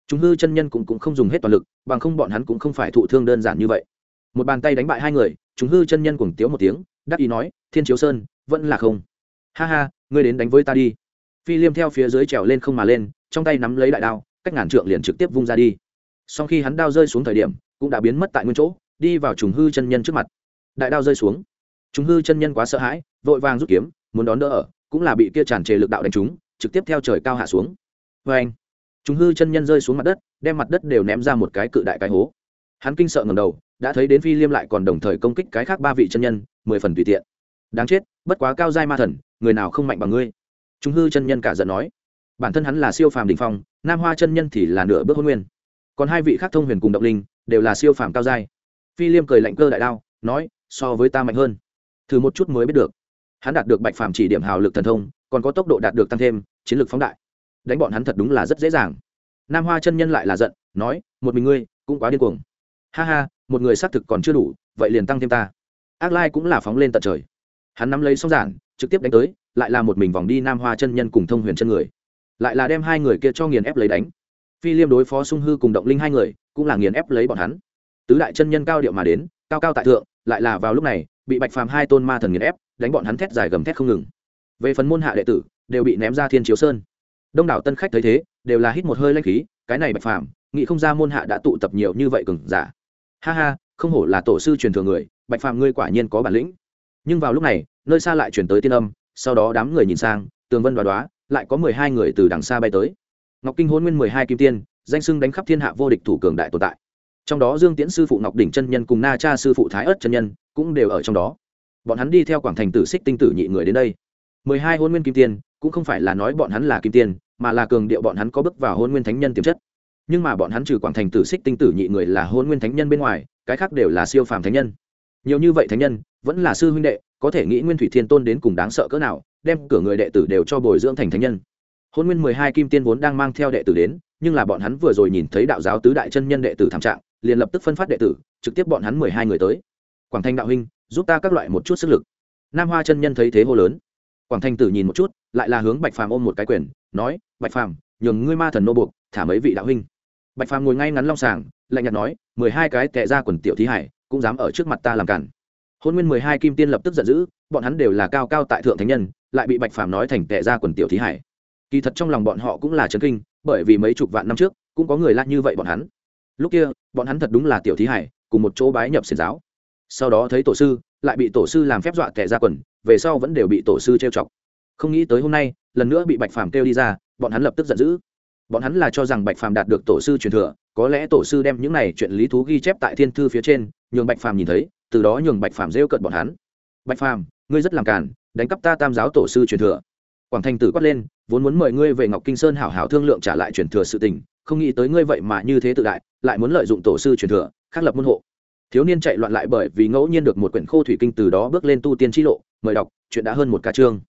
Chúng hư chân nhân cũng, cũng không dùng hết toàn lực bằng không bọn hắn cũng không phải thụ thương đơn giản như vậy. Một bàn tay đánh bại hai người chúng hư chân nhân cùng tiếu một tiếng đắc ý nói thiên chiếu sơn vẫn là không. Ha ha ngươi đến đánh với ta đi. Phi liêm theo phía dưới trèo lên không mà lên trong tay nắm lấy đại đao cách ngàn trượng liền trực tiếp vung ra đi. Sau khi hắn đao rơi xuống thời điểm cũng đã biến mất tại nguyên chỗ đi vào trùng hư chân nhân trước mặt đại đao rơi xuống. Chúng hư chân nhân quá sợ hãi, vội vàng rút kiếm, muốn đón đỡ ở, cũng là bị kia tràn trề lực đạo đánh trúng, trực tiếp theo trời cao hạ xuống. Vê anh, chúng hư chân nhân rơi xuống mặt đất, đem mặt đất đều ném ra một cái cự đại cái hố. Hắn kinh sợ ngầm đầu, đã thấy đến phi liêm lại còn đồng thời công kích cái khác ba vị chân nhân, mười phần tùy tiện. Đáng chết, bất quá cao giai ma thần, người nào không mạnh bằng ngươi? Chúng hư chân nhân cả giận nói. Bản thân hắn là siêu phàm đình phong, nam hoa chân nhân thì là nửa bước hôn nguyên. Còn hai vị khác thông huyền cùng động linh, đều là siêu phàm cao giai. Phi liêm cười lạnh cơ đại đao, nói so với ta mạnh hơn. Thử một chút mới biết được. Hắn đạt được bạch phàm chỉ điểm hào lực thần thông, còn có tốc độ đạt được tăng thêm, chiến lược phóng đại. Đánh bọn hắn thật đúng là rất dễ dàng. Nam hoa chân nhân lại là giận, nói, một mình ngươi, cũng quá điên cuồng. Ha ha, một người xác thực còn chưa đủ, vậy liền tăng thêm ta. Ác lai cũng là phóng lên tận trời. Hắn nắm lấy sóng giản, trực tiếp đánh tới, lại là một mình vòng đi nam hoa chân nhân cùng thông huyền chân người. Lại là đem hai người kia cho nghiền ép lấy đánh. Phi liêm đối phó sung hư cùng động linh hai người, cũng là nghiền ép lấy bọn hắn. Tứ đại chân nhân cao điệu mà đến cao cao tại thượng, lại là vào lúc này, bị bạch phàm hai tôn ma thần nghiền ép, đánh bọn hắn thét dài gầm thét không ngừng. Về phần môn hạ đệ tử, đều bị ném ra thiên chiếu sơn. Đông đảo tân khách thấy thế, đều là hít một hơi lanh khí, cái này bạch phàm, nghĩ không ra môn hạ đã tụ tập nhiều như vậy cừng giả. Ha ha, không hổ là tổ sư truyền thừa người, bạch phàm ngươi quả nhiên có bản lĩnh. Nhưng vào lúc này, nơi xa lại chuyển tới tiên âm, sau đó đám người nhìn sang, tường vân và đoá, lại có mười hai người từ đằng xa bay tới. Ngọc kinh hôn nguyên mười hai kim tiên, danh sưng đánh khắp thiên hạ vô địch thủ cường đại tồn tại trong đó dương tiễn sư phụ ngọc đỉnh chân nhân cùng na cha sư phụ thái ất chân nhân cũng đều ở trong đó. Bọn hắn đi theo quảng thành tử xích tinh tử nhị người đến đây. Mười hai hôn nguyên kim tiên, cũng không phải là nói bọn hắn là kim tiên, mà là cường điệu bọn hắn có bước vào hôn nguyên thánh nhân tiềm chất. Nhưng mà bọn hắn trừ quảng thành tử xích tinh tử nhị người là hôn nguyên thánh nhân bên ngoài, cái khác đều là siêu phàm thánh nhân. Nhiều như vậy thánh nhân, vẫn là sư huynh đệ, có thể nghĩ nguyên thủy thiên tôn đến cùng đáng sợ cỡ nào, đem cửa người đệ tử đều cho bồi dưỡng thành thánh nhân. Hôn nguyên mười hai kim tiên vốn đang mang theo đệ tử đến, nhưng là bọn hắn vừa rồi nhìn thấy đạo giáo tứ đại chân nhân đệ tử thảm trạng liền lập tức phân phát đệ tử, trực tiếp bọn hắn mười hai người tới. Quảng thanh đạo huynh, giúp ta các loại một chút sức lực. Nam hoa chân nhân thấy thế hô lớn. Quảng thanh tử nhìn một chút, lại là hướng bạch phàm ôm một cái quyền, nói, bạch phàm, nhường ngươi ma thần nô buộc, thả mấy vị đạo huynh. Bạch phàm ngồi ngay ngắn long sàng, lạnh nhạt nói, mười hai cái tệ ra quần tiểu thí hải, cũng dám ở trước mặt ta làm cản. Hôn nguyên mười hai kim tiên lập tức giận dữ, bọn hắn đều là cao cao tại thượng thánh nhân, lại bị bạch phàm nói thành tệ ra quần tiểu thí hải. Kỳ thật trong lòng bọn họ cũng là chấn kinh, bởi vì mấy chục vạn năm trước, cũng có người lạ như vậy bọn hắn lúc kia, bọn hắn thật đúng là tiểu thí hải, cùng một chỗ bái nhập xiển giáo. Sau đó thấy tổ sư, lại bị tổ sư làm phép dọa tệ ra quần, về sau vẫn đều bị tổ sư trêu chọc. Không nghĩ tới hôm nay, lần nữa bị bạch phàm kêu đi ra, bọn hắn lập tức giận dữ. Bọn hắn là cho rằng bạch phàm đạt được tổ sư truyền thừa, có lẽ tổ sư đem những này chuyện lý thú ghi chép tại thiên thư phía trên, nhường bạch phàm nhìn thấy, từ đó nhường bạch phàm rêu cận bọn hắn. Bạch phàm, ngươi rất làm càn, đánh cắp ta tam giáo tổ sư truyền thừa. Quảng thành tử quát lên, vốn muốn mời ngươi về ngọc kinh sơn hảo hảo thương lượng trả lại truyền thừa sự tình không nghĩ tới ngươi vậy mà như thế tự đại, lại muốn lợi dụng tổ sư truyền thừa, khắc lập môn hộ. Thiếu niên chạy loạn lại bởi vì ngẫu nhiên được một quyển khô thủy kinh từ đó bước lên tu tiên t lộ, mời đọc, chuyện đã hơn một ca chương.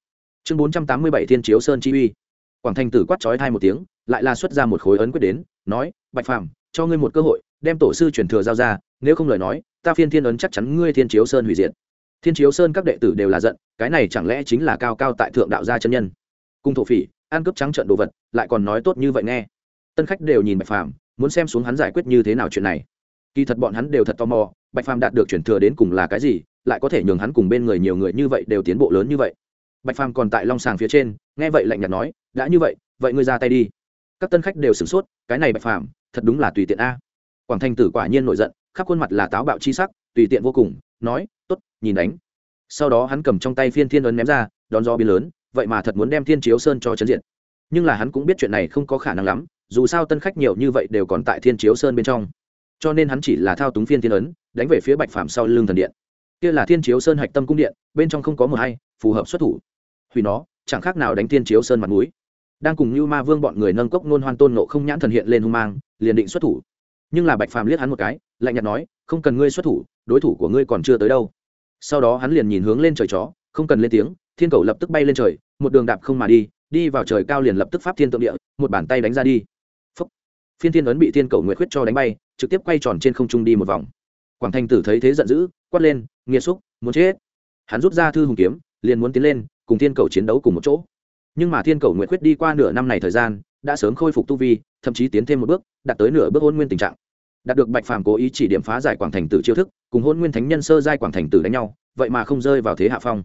Chương bốn trăm tám mươi bảy thiên chiếu sơn chi uy. Quảng thành tử quát trói thai một tiếng, lại là xuất ra một khối ấn quyết đến, nói, bạch phàm, cho ngươi một cơ hội, đem tổ sư truyền thừa giao ra, nếu không lời nói, ta phiên thiên ấn chắc chắn ngươi thiên chiếu sơn hủy diệt. Thiên chiếu sơn các đệ tử đều là giận, cái này chẳng lẽ chính là cao cao tại thượng đạo gia chân nhân? Cung thổ phỉ, ăn cướp trắng trợn đồ vật, lại còn nói tốt như vậy nghe tân khách đều nhìn bạch phàm, muốn xem xuống hắn giải quyết như thế nào chuyện này. Kỳ thật bọn hắn đều thật tò mò, bạch phàm đạt được chuyển thừa đến cùng là cái gì, lại có thể nhường hắn cùng bên người nhiều người như vậy đều tiến bộ lớn như vậy. Bạch phàm còn tại long sàng phía trên, nghe vậy lạnh nhạt nói, đã như vậy vậy ngươi ra tay đi. Các tân khách đều sửng sốt, cái này bạch phàm, thật đúng là tùy tiện a. Quảng thanh tử quả nhiên nổi giận, khắp khuôn mặt là táo bạo chi sắc, tùy tiện vô cùng, nói t ố t nhìn đánh. Sau đó hắn cầm trong tay phiên thiên ấn ném ra, đón gió biến lớn, vậy mà thật muốn đem thiên chiếu sơn cho chấn diện nhưng là hắn cũng biết chuyện này không có khả năng lắm dù sao tân khách nhiều như vậy đều còn tại thiên chiếu sơn bên trong. Cho nên hắn chỉ là thao túng phiên thiên ấn, đánh về phía bạch phàm sau lưng thần điện. Kia là thiên chiếu sơn hạch tâm cung điện, bên trong không có mờ hay, phù hợp xuất thủ. Hủy nó, chẳng khác nào đánh thiên chiếu sơn mặt núi đang cùng như ma vương bọn người nâng cốc nôn hoan tôn nộ không nhãn thần hiện lên hung mang, liền định xuất thủ. Nhưng là bạch phàm liếc hắn một cái, lạnh nhạt nói, không cần ngươi xuất thủ, đối thủ của ngươi còn chưa tới đâu. Sau đó hắn liền nhìn hướng lên trời chó, không cần lên tiếng, thiên cầu lập tức bay lên trời, một đường đạp không mà đi đi vào trời cao liền lập tức pháp thiên tượng địa, một bàn tay đánh ra đi phiên thiên ấn bị thiên cầu nguyệt khuyết cho đánh bay, trực tiếp quay tròn trên không trung đi một vòng. Quảng thanh tử thấy thế giận dữ, quát lên, nghiệt xúc, muốn chết. Hắn rút ra thư hùng kiếm, liền muốn tiến lên, cùng thiên cầu chiến đấu cùng một chỗ. Nhưng mà thiên cầu nguyệt khuyết đi qua nửa năm này thời gian, đã sớm khôi phục tu vi, thậm chí tiến thêm một bước, đạt tới nửa bước hôn nguyên tình trạng. Đạt được bạch phàm cố ý chỉ điểm phá giải quảng thành tử chiêu thức, cùng hôn nguyên thánh nhân sơ giai quảng thành tử đánh nhau, vậy mà không rơi vào thế hạ phong.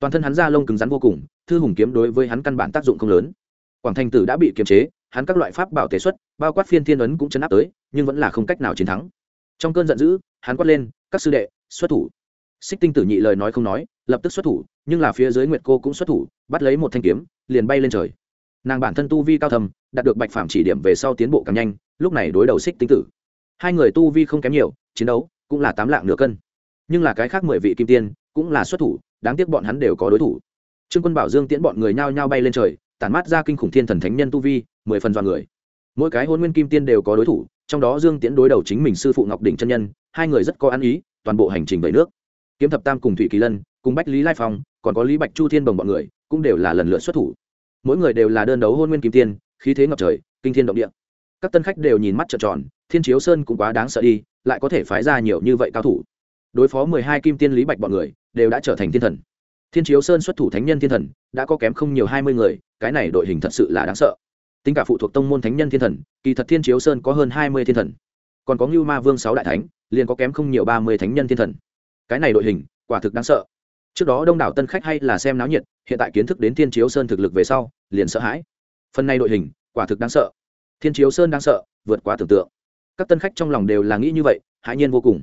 Toàn thân hắn ra lông cứng rắn vô cùng, thư hùng kiếm đối với hắn căn bản tác dụng không lớn. Quảng thành tử đã bị kiềm chế hắn các loại pháp bảo thể xuất, bao quát phiên thiên ấn cũng chấn áp tới, nhưng vẫn là không cách nào chiến thắng. Trong cơn giận dữ, hắn quát lên, các sư đệ, xuất thủ. Xích tinh tử nhị lời nói không nói, lập tức xuất thủ, nhưng là phía dưới nguyệt cô cũng xuất thủ, bắt lấy một thanh kiếm, liền bay lên trời. Nàng bản thân tu vi cao thầm, đạt được bạch phạm chỉ điểm về sau tiến bộ càng nhanh, lúc này đối đầu xích tinh tử. Hai người tu vi không kém nhiều, chiến đấu cũng là tám lạng nửa cân. Nhưng là cái khác mười vị kim tiên cũng là xuất thủ, đáng tiếc bọn hắn đều có đối thủ. Trương quân bảo dương tiễn bọn người nhao nhao bay lên trời, tản mát ra kinh khủng thiên thần thánh nhân tu vi mười phần dọn người. Mỗi cái hôn nguyên kim tiên đều có đối thủ, trong đó dương tiễn đối đầu chính mình sư phụ ngọc đỉnh chân nhân, hai người rất có ăn ý, toàn bộ hành trình về nước. Kiếm thập tam cùng thủy kỳ lân, cùng bách lý lai phong, còn có lý bạch chu thiên bồng bọn người, cũng đều là lần lượt xuất thủ. Mỗi người đều là đơn đấu hôn nguyên kim tiên, khí thế ngập trời, kinh thiên động địa. Các tân khách đều nhìn mắt trợn tròn, thiên chiếu sơn cũng quá đáng sợ đi, lại có thể phái ra nhiều như vậy cao thủ. Đối phó mười hai kim tiên lý bạch bọn người, đều đã trở thành thiên thần. Thiên chiếu sơn xuất thủ thánh nhân thiên thần, đã có kém không nhiều hai mươi người, cái này đội hình thật sự là đáng sợ tính cả phụ thuộc tông môn thánh nhân thiên thần, kỳ thật thiên chiếu sơn có hơn hai mươi thiên thần. Còn có ngưu ma vương sáu đại thánh, liền có kém không nhiều ba mươi thánh nhân thiên thần. Cái này đội hình, quả thực đáng sợ. Trước đó đông đảo tân khách hay là xem náo nhiệt, hiện tại kiến thức đến thiên chiếu sơn thực lực về sau, liền sợ hãi. Phần này đội hình, quả thực đáng sợ. Thiên chiếu sơn đáng sợ, vượt quá tưởng tượng. Các tân khách trong lòng đều là nghĩ như vậy, hãi nhiên vô cùng.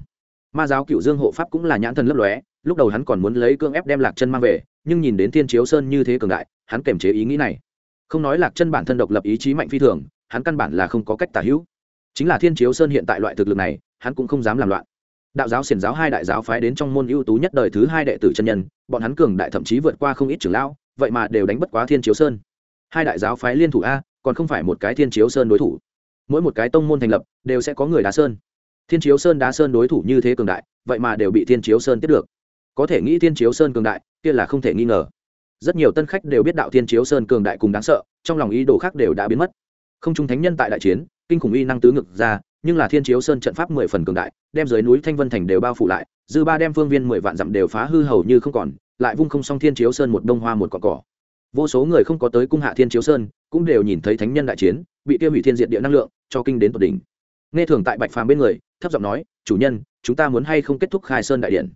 Ma giáo cựu dương hộ pháp cũng là nhãn thần lấp lóe, lúc đầu hắn còn muốn lấy cương ép đem lạc chân mang về, nhưng nhìn đến thiên chiếu sơn như thế cường đại, hắn kềm chế ý nghĩ này không nói lạc chân bản thân độc lập ý chí mạnh phi thường, hắn căn bản là không có cách tả hữu. Chính là thiên chiếu sơn hiện tại loại thực lực này, hắn cũng không dám làm loạn. Đạo giáo xiển giáo hai đại giáo phái đến trong môn ưu tú nhất đời thứ hai đệ tử chân nhân, bọn hắn cường đại thậm chí vượt qua không ít trưởng lão, vậy mà đều đánh bất quá thiên chiếu sơn. Hai đại giáo phái liên thủ a, còn không phải một cái thiên chiếu sơn đối thủ. Mỗi một cái tông môn thành lập, đều sẽ có người đá sơn. Thiên chiếu sơn đá sơn đối thủ như thế cường đại, vậy mà đều bị thiên chiếu sơn tiếp được. Có thể nghĩ thiên chiếu sơn cường đại, kia là không thể nghi ngờ rất nhiều tân khách đều biết đạo thiên chiếu sơn cường đại cùng đáng sợ, trong lòng ý đồ khác đều đã biến mất. Không trung thánh nhân tại đại chiến, kinh khủng y năng tứ ngực ra, nhưng là thiên chiếu sơn trận pháp mười phần cường đại, đem dưới núi thanh vân thành đều bao phủ lại, dư ba đem phương viên mười vạn dặm đều phá hư hầu như không còn, lại vung không xong thiên chiếu sơn một đông hoa một cọ cỏ. Vô số người không có tới cung hạ thiên chiếu sơn, cũng đều nhìn thấy thánh nhân đại chiến, bị tiêu hủy thiên diện địa năng lượng, cho kinh đến tột đỉnh. Nghe thường tại bạch phàm bên người, thấp giọng nói, chủ nhân, chúng ta muốn hay không kết thúc khai sơn đại điện?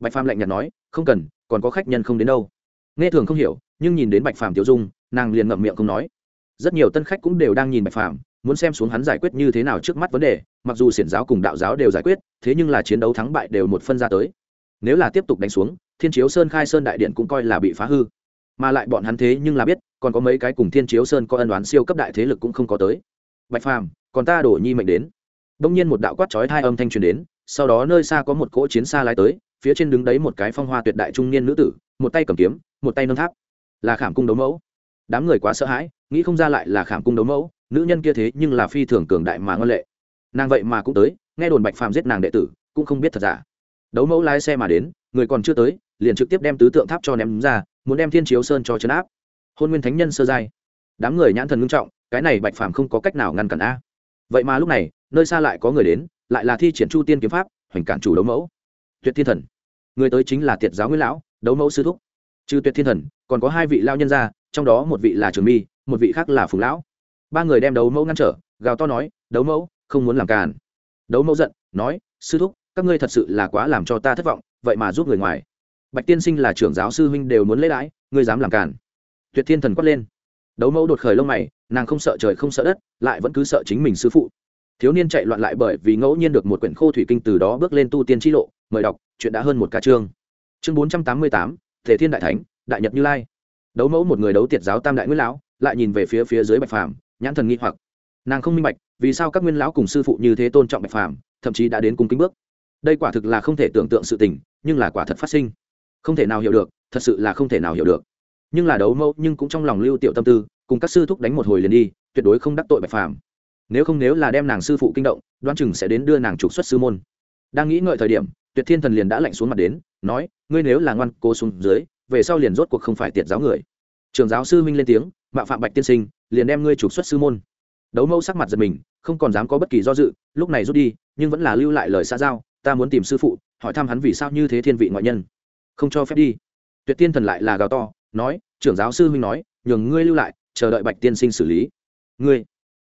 Bạch phàm lạnh nhạt nói, không cần, còn có khách nhân không đến đâu nghe thường không hiểu, nhưng nhìn đến bạch phàm tiêu dung, nàng liền ngậm miệng không nói. Rất nhiều tân khách cũng đều đang nhìn bạch phàm, muốn xem xuống hắn giải quyết như thế nào trước mắt vấn đề, mặc dù xiển giáo cùng đạo giáo đều giải quyết, thế nhưng là chiến đấu thắng bại đều một phân ra tới. Nếu là tiếp tục đánh xuống, thiên chiếu sơn khai sơn đại điện cũng coi là bị phá hư. Mà lại bọn hắn thế nhưng là biết, còn có mấy cái cùng thiên chiếu sơn có ân đoán siêu cấp đại thế lực cũng không có tới. Bạch phàm, còn ta đổ nhi mệnh đến. Đông nhiên một đạo quát chói hai âm thanh truyền đến, sau đó nơi xa có một cỗ chiến xa lái tới phía trên đứng đấy một cái phong hoa tuyệt đại trung niên nữ tử, một tay cầm kiếm, một tay nâng tháp. Là khảm cung đấu mẫu. Đám người quá sợ hãi, nghĩ không ra lại là khảm cung đấu mẫu, nữ nhân kia thế nhưng là phi thường cường đại mà ngân lệ. Nàng vậy mà cũng tới, nghe đồn bạch phàm giết nàng đệ tử, cũng không biết thật giả. Đấu mẫu lái xe mà đến, người còn chưa tới, liền trực tiếp đem tứ tượng tháp cho ném ra, muốn đem thiên chiếu sơn cho chấn áp. Hôn nguyên thánh nhân sơ giai. Đám người nhãn thần ngưng trọng, cái này bạch phàm không có cách nào ngăn cản a. Vậy mà lúc này, nơi xa lại có người đến, lại là thi triển chu tiên kiếm pháp, hoành cản chủ đấu mẫu. Tuyệt thiên thần người tới chính là tiệt giáo nguyên lão, đấu mẫu sư thúc. Trừ tuyệt thiên thần, còn có hai vị lao nhân ra trong đó một vị là trường mi, một vị khác là phùng lão. Ba người đem đấu mẫu ngăn trở, gào to nói, đấu mẫu, không muốn làm càn. Đấu mẫu giận, nói, sư thúc, các ngươi thật sự là quá làm cho ta thất vọng, vậy mà giúp người ngoài. Bạch tiên sinh là trưởng giáo sư huynh đều muốn lấy đãi, ngươi dám làm càn. Tuyệt thiên thần quát lên. Đấu mẫu đột khởi lông mày, nàng không sợ trời không sợ đất, lại vẫn cứ sợ chính mình sư phụ thiếu niên chạy loạn lại bởi vì ngẫu nhiên được một quyển khô thủy kinh từ đó bước lên tu tiên t lộ, mời đọc, chuyện đã hơn một ca chương. Chương bốn trăm tám mươi tám, thể thiên đại thánh, đại nhật như lai. Đấu mẫu một người đấu tiệt giáo tam đại nguyên lão, lại nhìn về phía phía dưới bạch phàm, nhãn thần nghi hoặc. Nàng không minh bạch, vì sao các nguyên lão cùng sư phụ như thế tôn trọng bạch phàm, thậm chí đã đến cung kính bước. Đây quả thực là không thể tưởng tượng sự tình, nhưng là quả thật phát sinh. Không thể nào hiểu được, thật sự là không thể nào hiểu được. Nhưng là đấu mẫu nhưng cũng trong lòng lưu tiểu tâm tư, cùng các sư thúc đánh một hồi liền đi, tuyệt đối không đắc tội bạch phàm nếu không nếu là đem nàng sư phụ kinh động đoan chừng sẽ đến đưa nàng trục xuất sư môn. Đang nghĩ ngợi thời điểm, tuyệt thiên thần liền đã lạnh xuống mặt đến, nói, ngươi nếu là ngoan cố xuống dưới, về sau liền rốt cuộc không phải tiệt giáo người. Trường giáo sư minh lên tiếng mạo phạm bạch tiên sinh, liền đem ngươi trục xuất sư môn. Đấu mẫu sắc mặt giật mình, không còn dám có bất kỳ do dự, lúc này rút đi, nhưng vẫn là lưu lại lời xa giao, ta muốn tìm sư phụ, hỏi thăm hắn vì sao như thế thiên vị ngoại nhân. Không cho phép đi. Tuyệt tiên thần lại là gào to, nói trưởng giáo sư huynh nói, nhường ngươi lưu lại, chờ đợi bạch tiên sinh xử lý. Ngươi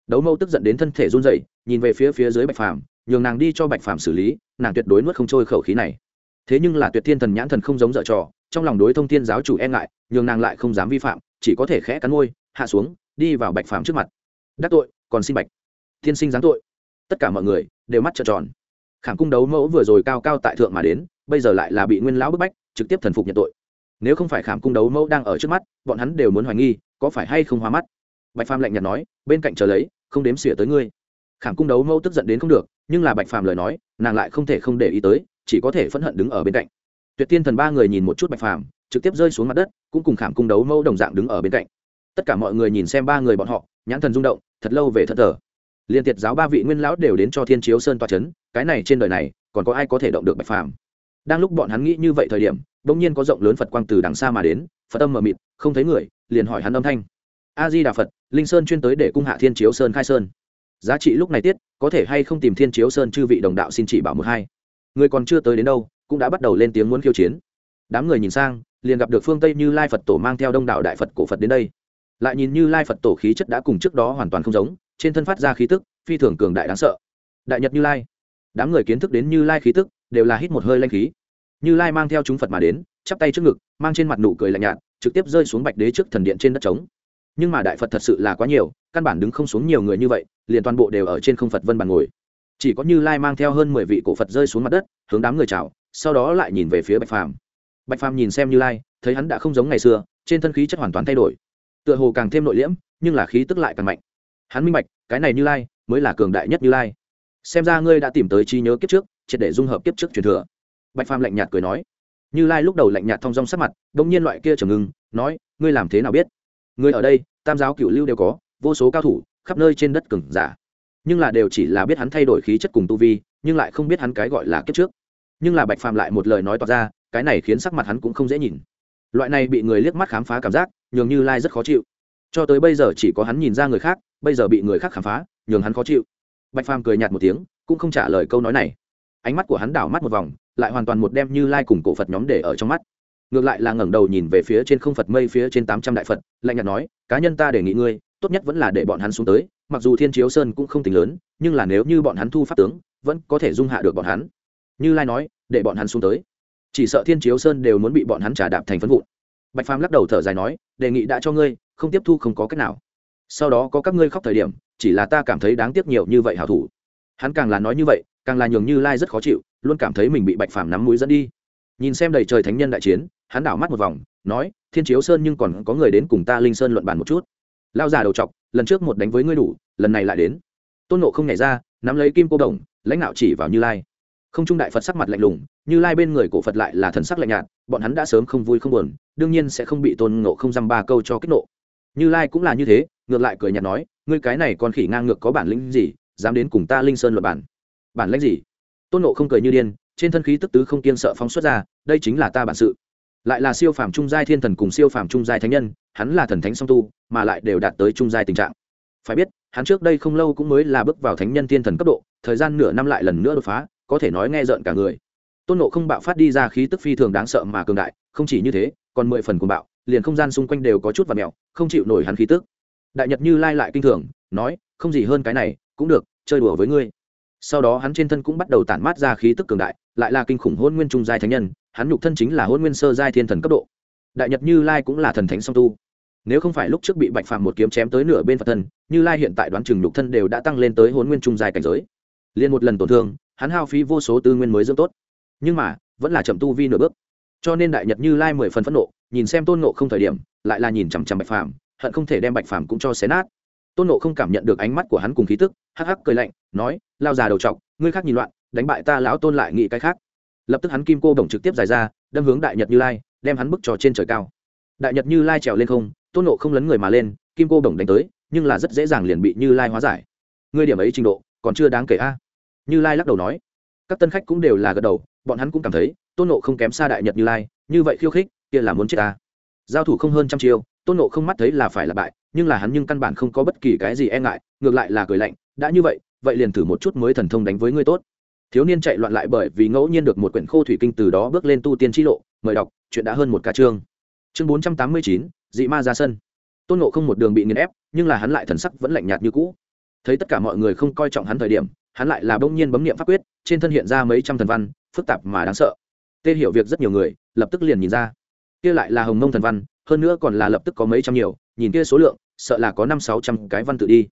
đấu mâu tức giận đến thân thể run rẩy, nhìn về phía phía dưới bạch phàm, nhường nàng đi cho bạch phàm xử lý, nàng tuyệt đối nuốt không trôi khẩu khí này. Thế nhưng là tuyệt thiên thần nhãn thần không giống dở trò, trong lòng đối thông thiên giáo chủ e ngại, nhường nàng lại không dám vi phạm, chỉ có thể khẽ cắn môi, hạ xuống, đi vào bạch phàm trước mặt. Đắc tội, còn xin bạch Thiên sinh giáng tội. Tất cả mọi người đều mắt trợn tròn. Khảm cung đấu mẫu vừa rồi cao cao tại thượng mà đến, bây giờ lại là bị nguyên lão bức bách, trực tiếp thần phục nhận tội. Nếu không phải khảm cung đấu mẫu đang ở trước mắt, bọn hắn đều muốn hoài nghi, có phải hay không hóa mắt bạch phàm lạnh nhạt nói, bên cạnh chờ lấy, không đếm xỉa tới ngươi. Khảm cung đấu mẫu tức giận đến không được, nhưng là bạch phàm lời nói, nàng lại không thể không để ý tới, chỉ có thể phẫn hận đứng ở bên cạnh. Tuyệt tiên thần ba người nhìn một chút bạch phàm, trực tiếp rơi xuống mặt đất, cũng cùng khảm cung đấu mẫu đồng dạng đứng ở bên cạnh. Tất cả mọi người nhìn xem ba người bọn họ, nhãn thần rung động, thật lâu về thật thờ liên tiệt giáo ba vị nguyên lão đều đến cho thiên chiếu sơn toa c h ấ n cái này trên đời này, còn có ai có thể động được bạch phàm? Đang lúc bọn hắn nghĩ như vậy thời điểm đ ỗ n g nhiên có rộng lớn phật quang từ đằng xa mà đến, phật âm mờ mịt, không thấy người, liền hỏi hắn âm thanh a di đà phật, linh sơn chuyên tới để cung hạ thiên chiếu sơn khai sơn. Giá trị lúc này tiết, có thể hay không tìm thiên chiếu sơn chư vị đồng đạo xin chỉ bảo một hai. Người còn chưa tới đến đâu, cũng đã bắt đầu lên tiếng muốn khiêu chiến. Đám người nhìn sang, liền gặp được phương tây như lai phật tổ mang theo đông đạo đại phật cổ phật đến đây. Lại nhìn như lai phật tổ khí chất đã cùng trước đó hoàn toàn không giống, trên thân phát ra khí tức, phi thường cường đại đáng sợ. Đại nhật như lai. Đám người kiến thức đến như lai khí tức, đều là hít một hơi lanh khí. Như lai mang theo chúng phật mà đến, chắp tay trước ngực, mang trên mặt nụ cười lạnh nhạt, trực tiếp rơi xuống bạch đế trước thần điện trên đất trống nhưng mà đại phật thật sự là quá nhiều căn bản đứng không xuống nhiều người như vậy liền toàn bộ đều ở trên không phật vân bàn ngồi chỉ có như lai mang theo hơn mười vị cổ phật rơi xuống mặt đất hướng đám người chào sau đó lại nhìn về phía bạch phàm bạch phàm nhìn xem như lai thấy hắn đã không giống ngày xưa trên thân khí chất hoàn toàn thay đổi tựa hồ càng thêm nội liễm nhưng là khí tức lại càng mạnh hắn minh bạch cái này như lai mới là cường đại nhất như lai xem ra ngươi đã tìm tới trí nhớ kiếp trước triệt để dung hợp kiếp trước truyền thừa bạch phàm lạnh nhạt cười nói như lai lúc đầu lạnh nhạt thong dong sắc mặt đ ỗ n g nhiên loại kia trầm ngưng nói ngươi làm thế nào biết người ở đây, tam giáo cựu lưu đều có, vô số cao thủ, khắp nơi trên đất cừng giả. Nhưng là đều chỉ là biết hắn thay đổi khí chất cùng tu vi, nhưng lại không biết hắn cái gọi là kiếp trước. Nhưng là bạch phàm lại một lời nói tỏ ra, cái này khiến sắc mặt hắn cũng không dễ nhìn. Loại này bị người liếc mắt khám phá cảm giác, nhường như lai rất khó chịu. Cho tới bây giờ chỉ có hắn nhìn ra người khác, bây giờ bị người khác khám phá, nhường hắn khó chịu. Bạch phàm cười nhạt một tiếng, cũng không trả lời câu nói này. Ánh mắt của hắn đảo mắt một vòng, lại hoàn toàn một đem như lai cùng cổ phật nhóm để ở trong mắt ngược lại là ngẩng đầu nhìn về phía trên không phật mây phía trên tám trăm đại phật, lạnh nhạt nói, cá nhân ta đề nghị ngươi, tốt nhất vẫn là để bọn hắn xuống tới, mặc dù thiên chiếu sơn cũng không tính lớn, nhưng là nếu như bọn hắn thu pháp tướng, vẫn có thể dung hạ được bọn hắn. Như lai nói, để bọn hắn xuống tới. Chỉ sợ thiên chiếu sơn đều muốn bị bọn hắn trả đạp thành phân vụn. Bạch phàm lắc đầu thở dài nói, đề nghị đã cho ngươi, không tiếp thu không có cách nào. Sau đó có các ngươi khóc thời điểm, chỉ là ta cảm thấy đáng tiếc nhiều như vậy hảo thủ. Hắn càng là nói như vậy, càng là nhường như lai rất khó chịu, luôn cảm thấy mình bị bạch phàm nắm mũi dẫn đi. Nhìn xem đầy trời thánh nhân đại chiến hắn đảo mắt một vòng, nói, thiên chiếu sơn nhưng còn có người đến cùng ta linh sơn luận bàn một chút. Lao già đầu t lần trước một đánh với ngươi đủ, lần này lại đến. Tôn nộ không nhảy ra, nắm lấy kim cô đồng, lãnh đạo chỉ vào như lai. Không trung đại phật sắc mặt lạnh lùng, như lai bên người cổ phật lại là thần sắc lạnh nhạt, bọn hắn đã sớm không vui không buồn, đương nhiên sẽ không bị tôn nộ không dăm ba câu cho kích nộ. Như lai cũng là như thế, ngược lại cười nhạt nói, ngươi cái này còn khỉ ngang ngược có bản lĩnh gì, dám đến cùng ta linh sơn luật bản bản lĩnh gì? Tôn nộ không cười như điên, trên thân khí tức tứ không kiên sợ phóng xuất ra, đây chính là ta bản sự lại là siêu phàm trung giai thiên thần cùng siêu phàm trung giai thánh nhân, hắn là thần thánh song tu, mà lại đều đạt tới trung giai tình trạng. Phải biết, hắn trước đây không lâu cũng mới là bước vào thánh nhân thiên thần cấp độ, thời gian nửa năm lại lần nữa đột phá, có thể nói nghe rợn cả người. Tôn nộ không bạo phát đi ra khí tức phi thường đáng sợ mà cường đại, không chỉ như thế, còn mười phần cuồng bạo, liền không gian xung quanh đều có chút và mèo không chịu nổi hắn khí tức. Đại nhật như lai lại kinh thường, nói, không gì hơn cái này, cũng được, chơi đùa với ngươi. Sau đó hắn trên thân cũng bắt đầu tản mát ra khí tức cường đại, lại là kinh khủng hôn nguyên trung giai thánh nhân hắn nhục thân chính là hôn nguyên sơ giai thiên thần cấp độ. Đại nhật như lai cũng là thần thánh song tu. Nếu không phải lúc trước bị bạch phàm một kiếm chém tới nửa bên phật thân, như lai hiện tại đoán chừng nhục thân đều đã tăng lên tới hôn nguyên trung giai cảnh giới. Liền một lần tổn thương, hắn hao phí vô số tư nguyên mới dưỡng tốt. Nhưng mà, vẫn là chậm tu vi nửa bước. Cho nên đại nhật như lai mười phần phẫn nộ, nhìn xem tôn nộ không thời điểm, lại là nhìn chằm chằm bạch phàm, hận không thể đem bạch phàm cũng cho xé nát. Tôn nộ không cảm nhận được ánh mắt của hắn cùng khí tức, hắc hắc cười lạnh, nói, lao già đầu t ngươi khác nhìn loạn, đánh bại ta lão tôn lại nghĩ cái khác lập tức hắn kim cô đồng trực tiếp dài ra, đâm hướng đại nhật như lai, đem hắn bức trò trên trời cao. Đại nhật như lai trèo lên không, tôn nộ không lấn người mà lên, kim cô đồng đánh tới, nhưng là rất dễ dàng liền bị như lai hóa giải. Ngươi điểm ấy trình độ, còn chưa đáng kể a. Như lai lắc đầu nói. Các tân khách cũng đều là gật đầu, bọn hắn cũng cảm thấy, tôn nộ không kém xa đại nhật như lai, như vậy khiêu khích, kia là muốn chết ta. Giao thủ không hơn trăm chiêu, tôn nộ không mắt thấy là phải là bại, nhưng là hắn nhưng căn bản không có bất kỳ cái gì e ngại, ngược lại là cười lạnh, đã như vậy vậy liền thử một chút mới thần thông đánh với ngươi tốt thiếu niên chạy loạn lại bởi vì ngẫu nhiên được một quyển khô thủy kinh từ đó bước lên tu tiên t lộ, mời đọc, chuyện đã hơn một ca chương. Chương bốn trăm tám mươi chín, dị ma ra sân. Tôn nộ không một đường bị nghiền ép, nhưng là hắn lại thần sắc vẫn lạnh nhạt như cũ. Thấy tất cả mọi người không coi trọng hắn thời điểm, hắn lại là bỗng nhiên bấm niệm pháp quyết, trên thân hiện ra mấy trăm thần văn, phức tạp mà đáng sợ. Tê hiểu việc rất nhiều người, lập tức liền nhìn ra. Kia lại là hồng mông thần văn, hơn nữa còn là lập tức có mấy trăm nhiều, nhìn kia số lượng, sợ là có năm sáu trăm cái văn tự đi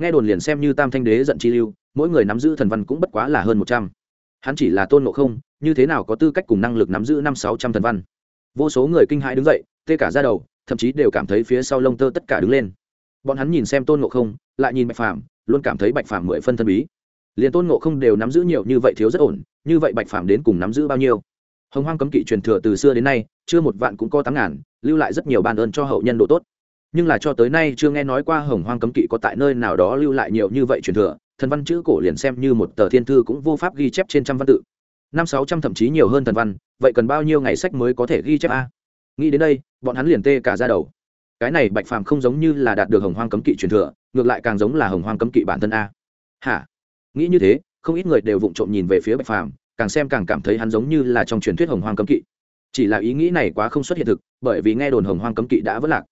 nghe đồn liền xem như tam thanh đế giận chi lưu, mỗi người nắm giữ thần văn cũng bất quá là hơn một trăm. Hắn chỉ là tôn ngộ không, như thế nào có tư cách cùng năng lực nắm giữ năm sáu trăm thần văn? Vô số người kinh hãi đứng dậy, tê cả ra đầu, thậm chí đều cảm thấy phía sau lông tơ tất cả đứng lên. Bọn hắn nhìn xem tôn ngộ không, lại nhìn bạch phàm, luôn cảm thấy bạch phàm mười phân thân bí. Liền tôn ngộ không đều nắm giữ nhiều như vậy thiếu rất ổn, như vậy bạch phàm đến cùng nắm giữ bao nhiêu? Hồng hoang cấm kỵ truyền thừa từ xưa đến nay, chưa một vạn cũng có tám ngàn, lưu lại rất nhiều ban ơn cho hậu nhân độ tốt nhưng là cho tới nay chưa nghe nói qua hồng hoang cấm kỵ có tại nơi nào đó lưu lại nhiều như vậy truyền thừa, thần văn chữ cổ liền xem như một tờ thiên thư cũng vô pháp ghi chép trên trăm văn tự. Năm sáu trăm thậm chí nhiều hơn thần văn, vậy cần bao nhiêu ngày sách mới có thể ghi chép a? Nghĩ đến đây, bọn hắn liền tê cả ra đầu. Cái này bạch phàm không giống như là đạt được hồng hoang cấm kỵ truyền thừa, ngược lại càng giống là hồng hoang cấm kỵ bản thân a. Hả? Nghĩ như thế, không ít người đều vụng trộm nhìn về phía bạch phàm, càng xem càng cảm thấy hắn giống như là trong truyền thuyết hồng hoang cấm kỵ. Chỉ là ý nghĩ này quá không xuất hiện thực, bởi vì nghe đồn hồng hoang cấm kỵ đã vất lạc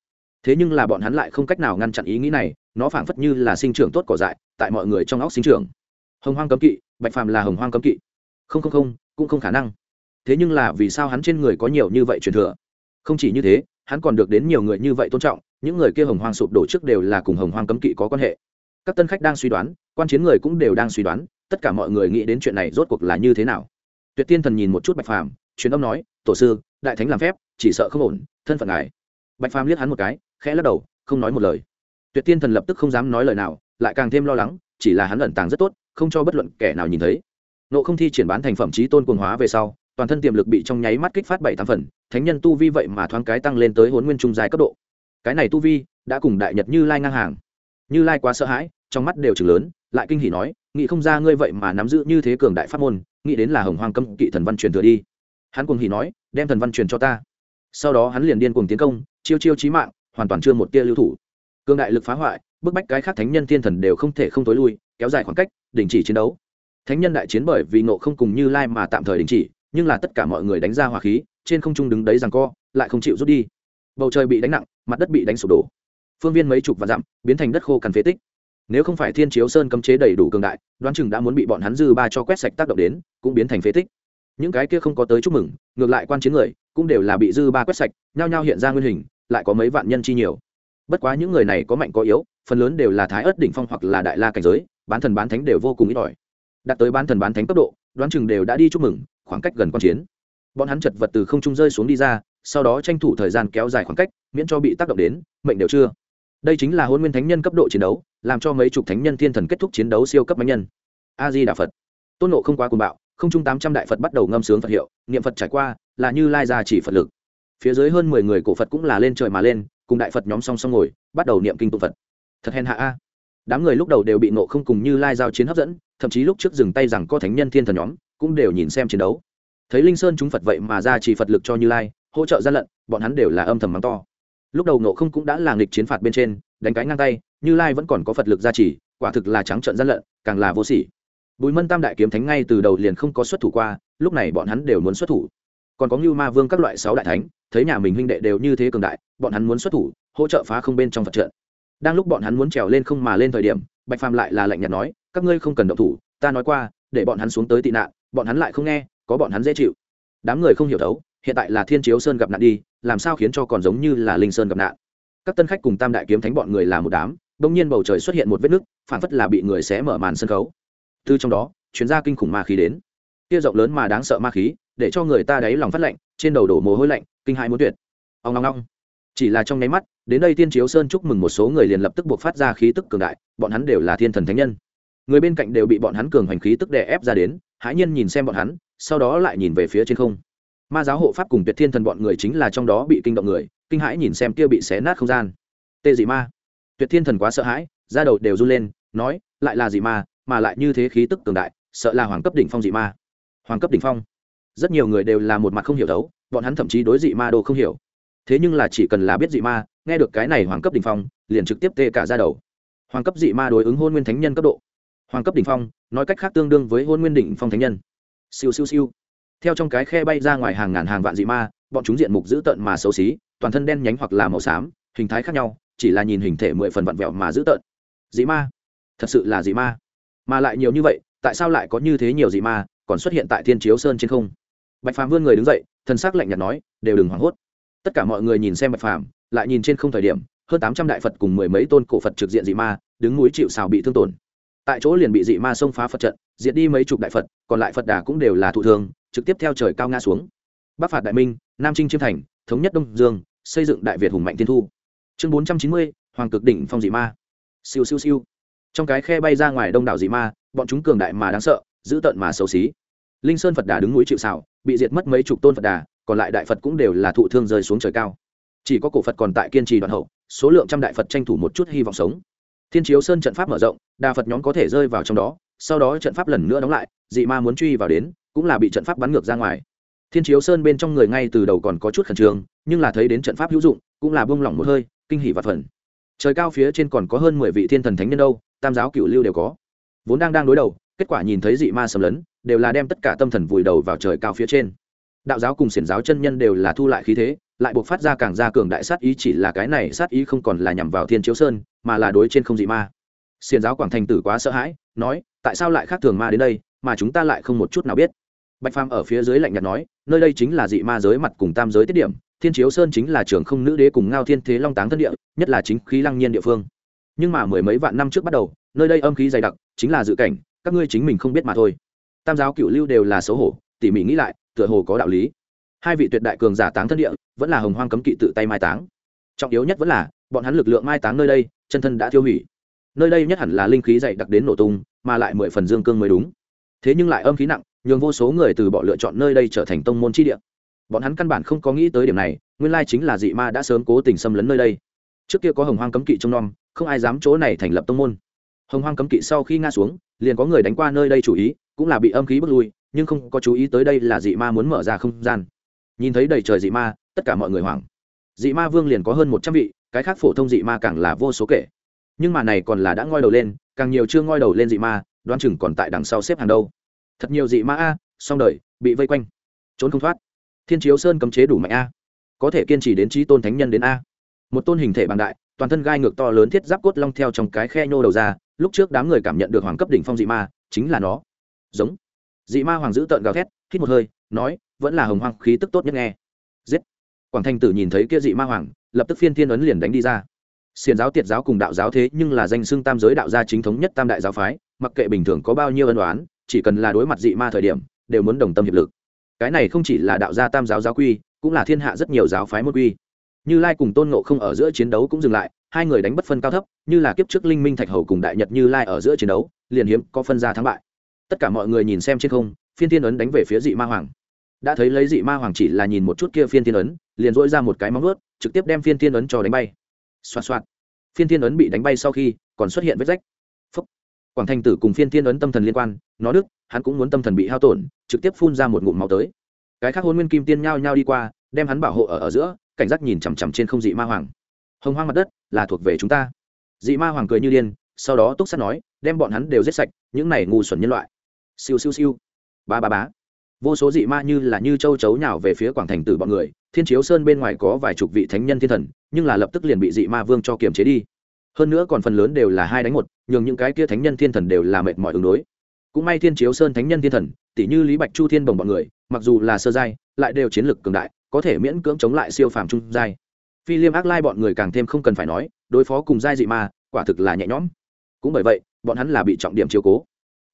thế nhưng là bọn hắn lại không cách nào ngăn chặn ý nghĩ này, nó phảng phất như là sinh trưởng tốt cỏ dại, tại mọi người trong óc sinh trưởng. Hồng hoang cấm kỵ, bạch phàm là hồng hoang cấm kỵ. Không không không, cũng không khả năng. Thế nhưng là vì sao hắn trên người có nhiều như vậy truyền thừa? Không chỉ như thế, hắn còn được đến nhiều người như vậy tôn trọng, những người kia hồng hoang sụp đổ trước đều là cùng hồng hoang cấm kỵ có quan hệ. Các tân khách đang suy đoán, quan chiến người cũng đều đang suy đoán, tất cả mọi người nghĩ đến chuyện này rốt cuộc là như thế nào. Tuyệt tiên thần nhìn một chút bạch phàm, truyền âm nói, tổ sư, đại thánh làm phép, chỉ sợ không ổn, thân phận ngài. Bạch phàm liếc hắn một cái khẽ lắc đầu, không nói một lời. Tuyệt tiên thần lập tức không dám nói lời nào, lại càng thêm lo lắng, chỉ là hắn ẩn tàng rất tốt, không cho bất luận kẻ nào nhìn thấy. Nộ không thi triển bán thành phẩm trí tôn cuồng hóa về sau, toàn thân tiềm lực bị trong nháy mắt kích phát bảy tám phần, thánh nhân tu vi vậy mà thoáng cái tăng lên tới huấn nguyên trung dài cấp độ. Cái này tu vi đã cùng đại nhật như lai ngang hàng. Như lai quá sợ hãi, trong mắt đều chừng lớn, lại kinh hỉ nói, nghĩ không ra ngươi vậy mà nắm giữ như thế cường đại pháp môn, nghĩ đến là hồng hoàng cấm kỵ thần văn truyền thừa đi. Hắn cùng hỉ nói, đem thần văn truyền cho ta. Sau đó hắn liền điên cùng tiến công, chiêu chiêu chí mạng hoàn toàn chưa một tia lưu thủ. Cường đại lực phá hoại, bức bách cái khác thánh nhân thiên thần đều không thể không tối lui, kéo dài khoảng cách, đình chỉ chiến đấu. Thánh nhân đại chiến bởi vì nộ không cùng như lai mà tạm thời đình chỉ, nhưng là tất cả mọi người đánh ra hỏa khí, trên không trung đứng đấy rằng co, lại không chịu rút đi. Bầu trời bị đánh nặng, mặt đất bị đánh sụp đổ. Phương viên mấy chục và dặm, biến thành đất khô cằn phế tích. Nếu không phải thiên chiếu sơn cấm chế đầy đủ cường đại, đoán chừng đã muốn bị bọn hắn dư ba cho quét sạch tác động đến, cũng biến thành phế tích. Những cái kia không có tới chúc mừng, ngược lại quan chiến người, cũng đều là bị dư ba quét sạch, nhao nhao hiện ra nguyên hình lại có mấy vạn nhân chi nhiều. Bất quá những người này có mạnh có yếu, phần lớn đều là thái ớt đỉnh phong hoặc là đại la cảnh giới, bán thần bán thánh đều vô cùng ít ỏi. Đạt tới bán thần bán thánh cấp độ, đoán chừng đều đã đi chúc mừng, khoảng cách gần quan chiến. Bọn hắn chật vật từ không trung rơi xuống đi ra, sau đó tranh thủ thời gian kéo dài khoảng cách, miễn cho bị tác động đến, mệnh đều chưa. Đây chính là hôn nguyên thánh nhân cấp độ chiến đấu, làm cho mấy chục thánh nhân thiên thần kết thúc chiến đấu siêu cấp bánh nhân. A di đà phật. Tôn nộ không quá cuồng bạo, không trung tám trăm đại phật bắt đầu ngâm sướng phật hiệu, niệm phật trải qua, là như lai gia chỉ phật lực phía dưới hơn mười người cổ phật cũng là lên trời mà lên, cùng đại phật nhóm song song ngồi, bắt đầu niệm kinh tụng phật. Thật hèn hạ a. Đám người lúc đầu đều bị nộ không cùng như lai giao chiến hấp dẫn, thậm chí lúc trước dừng tay rằng có thánh nhân thiên thần nhóm, cũng đều nhìn xem chiến đấu. Thấy linh sơn chúng phật vậy mà ra chỉ phật lực cho như lai, hỗ trợ gian lận, bọn hắn đều là âm thầm mắng to. Lúc đầu nộ không cũng đã là nghịch chiến phạt bên trên, đánh cái ngang tay, như lai vẫn còn có phật lực gia trì quả thực là trắng trợn gian lận, càng là vô sỉ. Bùi mân tam đại kiếm thánh ngay từ đầu liền không có xuất thủ qua, lúc này bọn hắn đều muốn xuất thủ. Còn có như ma vương các loại sáu đại thánh thấy nhà mình huynh đệ đều như thế cường đại, bọn hắn muốn xuất thủ, hỗ trợ phá không bên trong phật trận. Đang lúc bọn hắn muốn trèo lên không mà lên thời điểm, bạch phàm lại là lạnh nhạt nói, các ngươi không cần động thủ, ta nói qua, để bọn hắn xuống tới tị nạn, bọn hắn lại không nghe, có bọn hắn dễ chịu. Đám người không hiểu thấu, hiện tại là thiên chiếu sơn gặp nạn đi, làm sao khiến cho còn giống như là linh sơn gặp nạn? Các tân khách cùng tam đại kiếm thánh bọn người là một đám, bỗng nhiên bầu trời xuất hiện một vết nứt phản phất là bị người xé mở màn sân khấu. Từ trong đó chuyến ra kinh khủng ma khí đến. Kia rộng lớn mà đáng sợ ma khí, để cho người ta đáy lòng phát lạnh, trên đầu đổ mồ hôi lạnh kinh hãi muốn tuyệt. Ông long long chỉ là trong nháy mắt, đến đây tiên chiếu sơn chúc mừng một số người liền lập tức buộc phát ra khí tức cường đại, bọn hắn đều là thiên thần thánh nhân. Người bên cạnh đều bị bọn hắn cường hành khí tức đè ép ra đến, hãi nhiên nhìn xem bọn hắn, sau đó lại nhìn về phía trên không. Ma giáo hộ pháp cùng tuyệt thiên thần bọn người chính là trong đó bị kinh động người, kinh hãi nhìn xem kia bị xé nát không gian. Tê dị ma. Tuyệt thiên thần quá sợ hãi, da đầu đều run lên, nói, lại là dị ma, mà lại như thế khí tức cường đại, sợ là hoàng cấp đỉnh phong dị ma. Hoàng cấp đỉnh phong rất nhiều người đều là một mặt không hiểu đấu, bọn hắn thậm chí đối dị ma đồ không hiểu. Thế nhưng là chỉ cần là biết dị ma, nghe được cái này hoàng cấp đỉnh phong, liền trực tiếp tê cả ra đầu. Hoàng cấp dị ma đối ứng hôn nguyên thánh nhân cấp độ. Hoàng cấp đỉnh phong, nói cách khác tương đương với hôn nguyên đỉnh phong thánh nhân. Siêu siêu siêu. Theo trong cái khe bay ra ngoài hàng ngàn hàng vạn dị ma, bọn chúng diện mục dữ tợn mà xấu xí, toàn thân đen nhánh hoặc là màu xám, hình thái khác nhau, chỉ là nhìn hình thể mười phần vặn vẹo mà dữ tợn. Dị ma? Thật sự là dị ma. Mà lại nhiều như vậy, tại sao lại có như thế nhiều dị ma, còn xuất hiện tại thiên chiếu sơn trên không? Bạch phàm vươn người đứng dậy thân xác lạnh nhạt nói, đều đừng hoảng hốt. Tất cả mọi người nhìn xem bạch phàm, lại nhìn trên không thời điểm, hơn tám trăm đại phật cùng mười mấy tôn cổ phật trực diện dị ma, đứng núi chịu xào bị thương tổn. Tại chỗ liền bị dị ma xông phá phật trận, diệt đi mấy chục đại phật, còn lại phật đà cũng đều là thụ thương, trực tiếp theo trời cao nga xuống. Bắc phạt đại minh, nam trinh chiêm thành, thống nhất đông dương, xây dựng đại việt hùng mạnh tiên thu. Chương bốn trăm chín mươi, hoàng cực đỉnh phong dị ma. Siêu siêu siêu. Trong cái khe bay ra ngoài đông đảo dị ma, bọn chúng cường đại mà đáng sợ, dữ tợn mà xấu xí linh sơn phật đà đứng núi chịu xảo, bị diệt mất mấy chục tôn phật đà, còn lại đại phật cũng đều là thụ thương rơi xuống trời cao. Chỉ có cổ phật còn tại kiên trì đoạn hậu, số lượng trăm đại phật tranh thủ một chút hy vọng sống. Thiên chiếu sơn trận pháp mở rộng, đa phật nhóm có thể rơi vào trong đó, sau đó trận pháp lần nữa đóng lại, dị ma muốn truy vào đến, cũng là bị trận pháp bắn ngược ra ngoài. Thiên chiếu sơn bên trong người ngay từ đầu còn có chút khẩn trương, nhưng là thấy đến trận pháp hữu dụng, cũng là bông lỏng một hơi, kinh hỉ và phần trời cao phía trên còn có hơn mười vị thiên thần thánh nhân đâu, tam giáo cựu lưu đều có. Vốn đang đang đối đầu, kết quả nhìn thấy dị ma sầm lấn đều là đem tất cả tâm thần vùi đầu vào trời cao phía trên. Đạo giáo cùng xiển giáo chân nhân đều là thu lại khí thế, lại buộc phát ra càng ra cường đại sát ý chỉ là cái này sát ý không còn là nhằm vào thiên chiếu sơn, mà là đối trên không dị ma. Xiển giáo quảng thành tử quá sợ hãi, nói, tại sao lại khác thường ma đến đây, mà chúng ta lại không một chút nào biết? Bạch phàm ở phía dưới lạnh nhạt nói, nơi đây chính là dị ma giới mặt cùng tam giới tiết điểm, thiên chiếu sơn chính là trường không nữ đế cùng ngao thiên thế long táng thân địa, nhất là chính khí lăng nhiên địa phương. Nhưng mà mười mấy vạn năm trước bắt đầu, nơi đây âm khí dày đặc, chính là dự cảnh, các ngươi chính mình không biết mà thôi tam giáo cựu lưu đều là xấu hổ, tỉ mỉ nghĩ lại, tựa hồ có đạo lý. Hai vị tuyệt đại cường giả táng thân địa, vẫn là hồng hoang cấm kỵ tự tay mai táng. Trọng yếu nhất vẫn là, bọn hắn lực lượng mai táng nơi đây, chân thân đã tiêu hủy. Nơi đây nhất hẳn là linh khí dày đặc đến nổ tung, mà lại mười phần dương cương mới đúng. Thế nhưng lại âm khí nặng, nhường vô số người từ bỏ lựa chọn nơi đây trở thành tông môn chi địa. Bọn hắn căn bản không có nghĩ tới điểm này, nguyên lai chính là dị ma đã sớm cố tình xâm lấn nơi đây. Trước kia có hồng hoang cấm kỵ trong nom, không ai dám chỗ này thành lập tông môn. Hồng hoang cấm kỵ sau khi nga xuống, liền có người đánh qua nơi đây chủ ý cũng là bị âm khí bước lui, nhưng không có chú ý tới đây là dị ma muốn mở ra không gian. Nhìn thấy đầy trời dị ma, tất cả mọi người hoảng. Dị ma vương liền có hơn một trăm vị, cái khác phổ thông dị ma càng là vô số kể. Nhưng mà này còn là đã ngoi đầu lên, càng nhiều chưa ngoi đầu lên dị ma, đoán chừng còn tại đằng sau xếp hàng đâu. Thật nhiều dị ma a song đời, bị vây quanh. Trốn không thoát. Thiên chiếu sơn cấm chế đủ mạnh a. Có thể kiên trì đến trí tôn thánh nhân đến a. Một tôn hình thể bằng đại, toàn thân gai ngược to lớn thiết giáp cốt long theo trong cái khe nhô đầu ra, lúc trước đám người cảm nhận được hoàng cấp đỉnh phong dị ma, chính là nó giống. Dị ma hoàng giữ tợn gào thét, hít một hơi, nói, vẫn là hồng hoang khí tức tốt nhất nghe. Giết. Quảng thanh tử nhìn thấy kia dị ma hoàng, lập tức phiên thiên ấn liền đánh đi ra. Xiền giáo tiệt giáo cùng đạo giáo thế nhưng là danh xưng tam giới đạo gia chính thống nhất tam đại giáo phái, mặc kệ bình thường có bao nhiêu ân đoán chỉ cần là đối mặt dị ma thời điểm, đều muốn đồng tâm hiệp lực. Cái này không chỉ là đạo gia tam giáo giáo quy, cũng là thiên hạ rất nhiều giáo phái môn quy. Như lai cùng tôn ngộ không ở giữa chiến đấu cũng dừng lại, hai người đánh bất phân cao thấp, như là kiếp trước linh minh thạch hầu cùng đại nhật như lai ở giữa chiến đấu, liền hiếm có phân ra thắng bại tất cả mọi người nhìn xem trên không, phiên thiên ấn đánh về phía dị ma hoàng. Đã thấy lấy dị ma hoàng chỉ là nhìn một chút kia phiên thiên ấn, liền dỗi ra một cái móng ướt trực tiếp đem phiên thiên ấn cho đánh bay. Xoạt xoạt. Phiên thiên ấn bị đánh bay sau khi, còn xuất hiện vết rách. Phúc. quảng thanh tử cùng phiên thiên ấn tâm thần liên quan, nó đức hắn cũng muốn tâm thần bị hao tổn, trực tiếp phun ra một ngụm máu tới. Cái khác hôn nguyên kim tiên nhao nhao đi qua, đem hắn bảo hộ ở ở giữa, cảnh giác nhìn chằm chằm trên không dị ma hoàng. Hồng hoang mặt đất là thuộc về chúng ta. Dị ma hoàng cười như điên, sau đó túc sắt nói, đem bọn hắn đều giết sạch, những này ngu xuẩn nhân loại siêu siêu siêu. Ba ba bá vô số dị ma như là như châu chấu nhào về phía quảng thành tử bọn người, thiên chiếu sơn bên ngoài có vài chục vị thánh nhân thiên thần, nhưng là lập tức liền bị dị ma vương cho kiềm chế đi. Hơn nữa còn phần lớn đều là hai đánh một, nhường những cái kia thánh nhân thiên thần đều là mệt mỏi ứng đối. Cũng may thiên chiếu sơn thánh nhân thiên thần tỷ như lý bạch chu thiên bồng bọn người, mặc dù là sơ giai, lại đều chiến lực cường đại, có thể miễn cưỡng chống lại siêu phàm trung giai. Phi liêm ác lai bọn người càng thêm không cần phải nói, đối phó cùng giai dị ma, quả thực là nhẹ nhõm. Cũng bởi vậy, bọn hắn là bị trọng điểm chiếu cố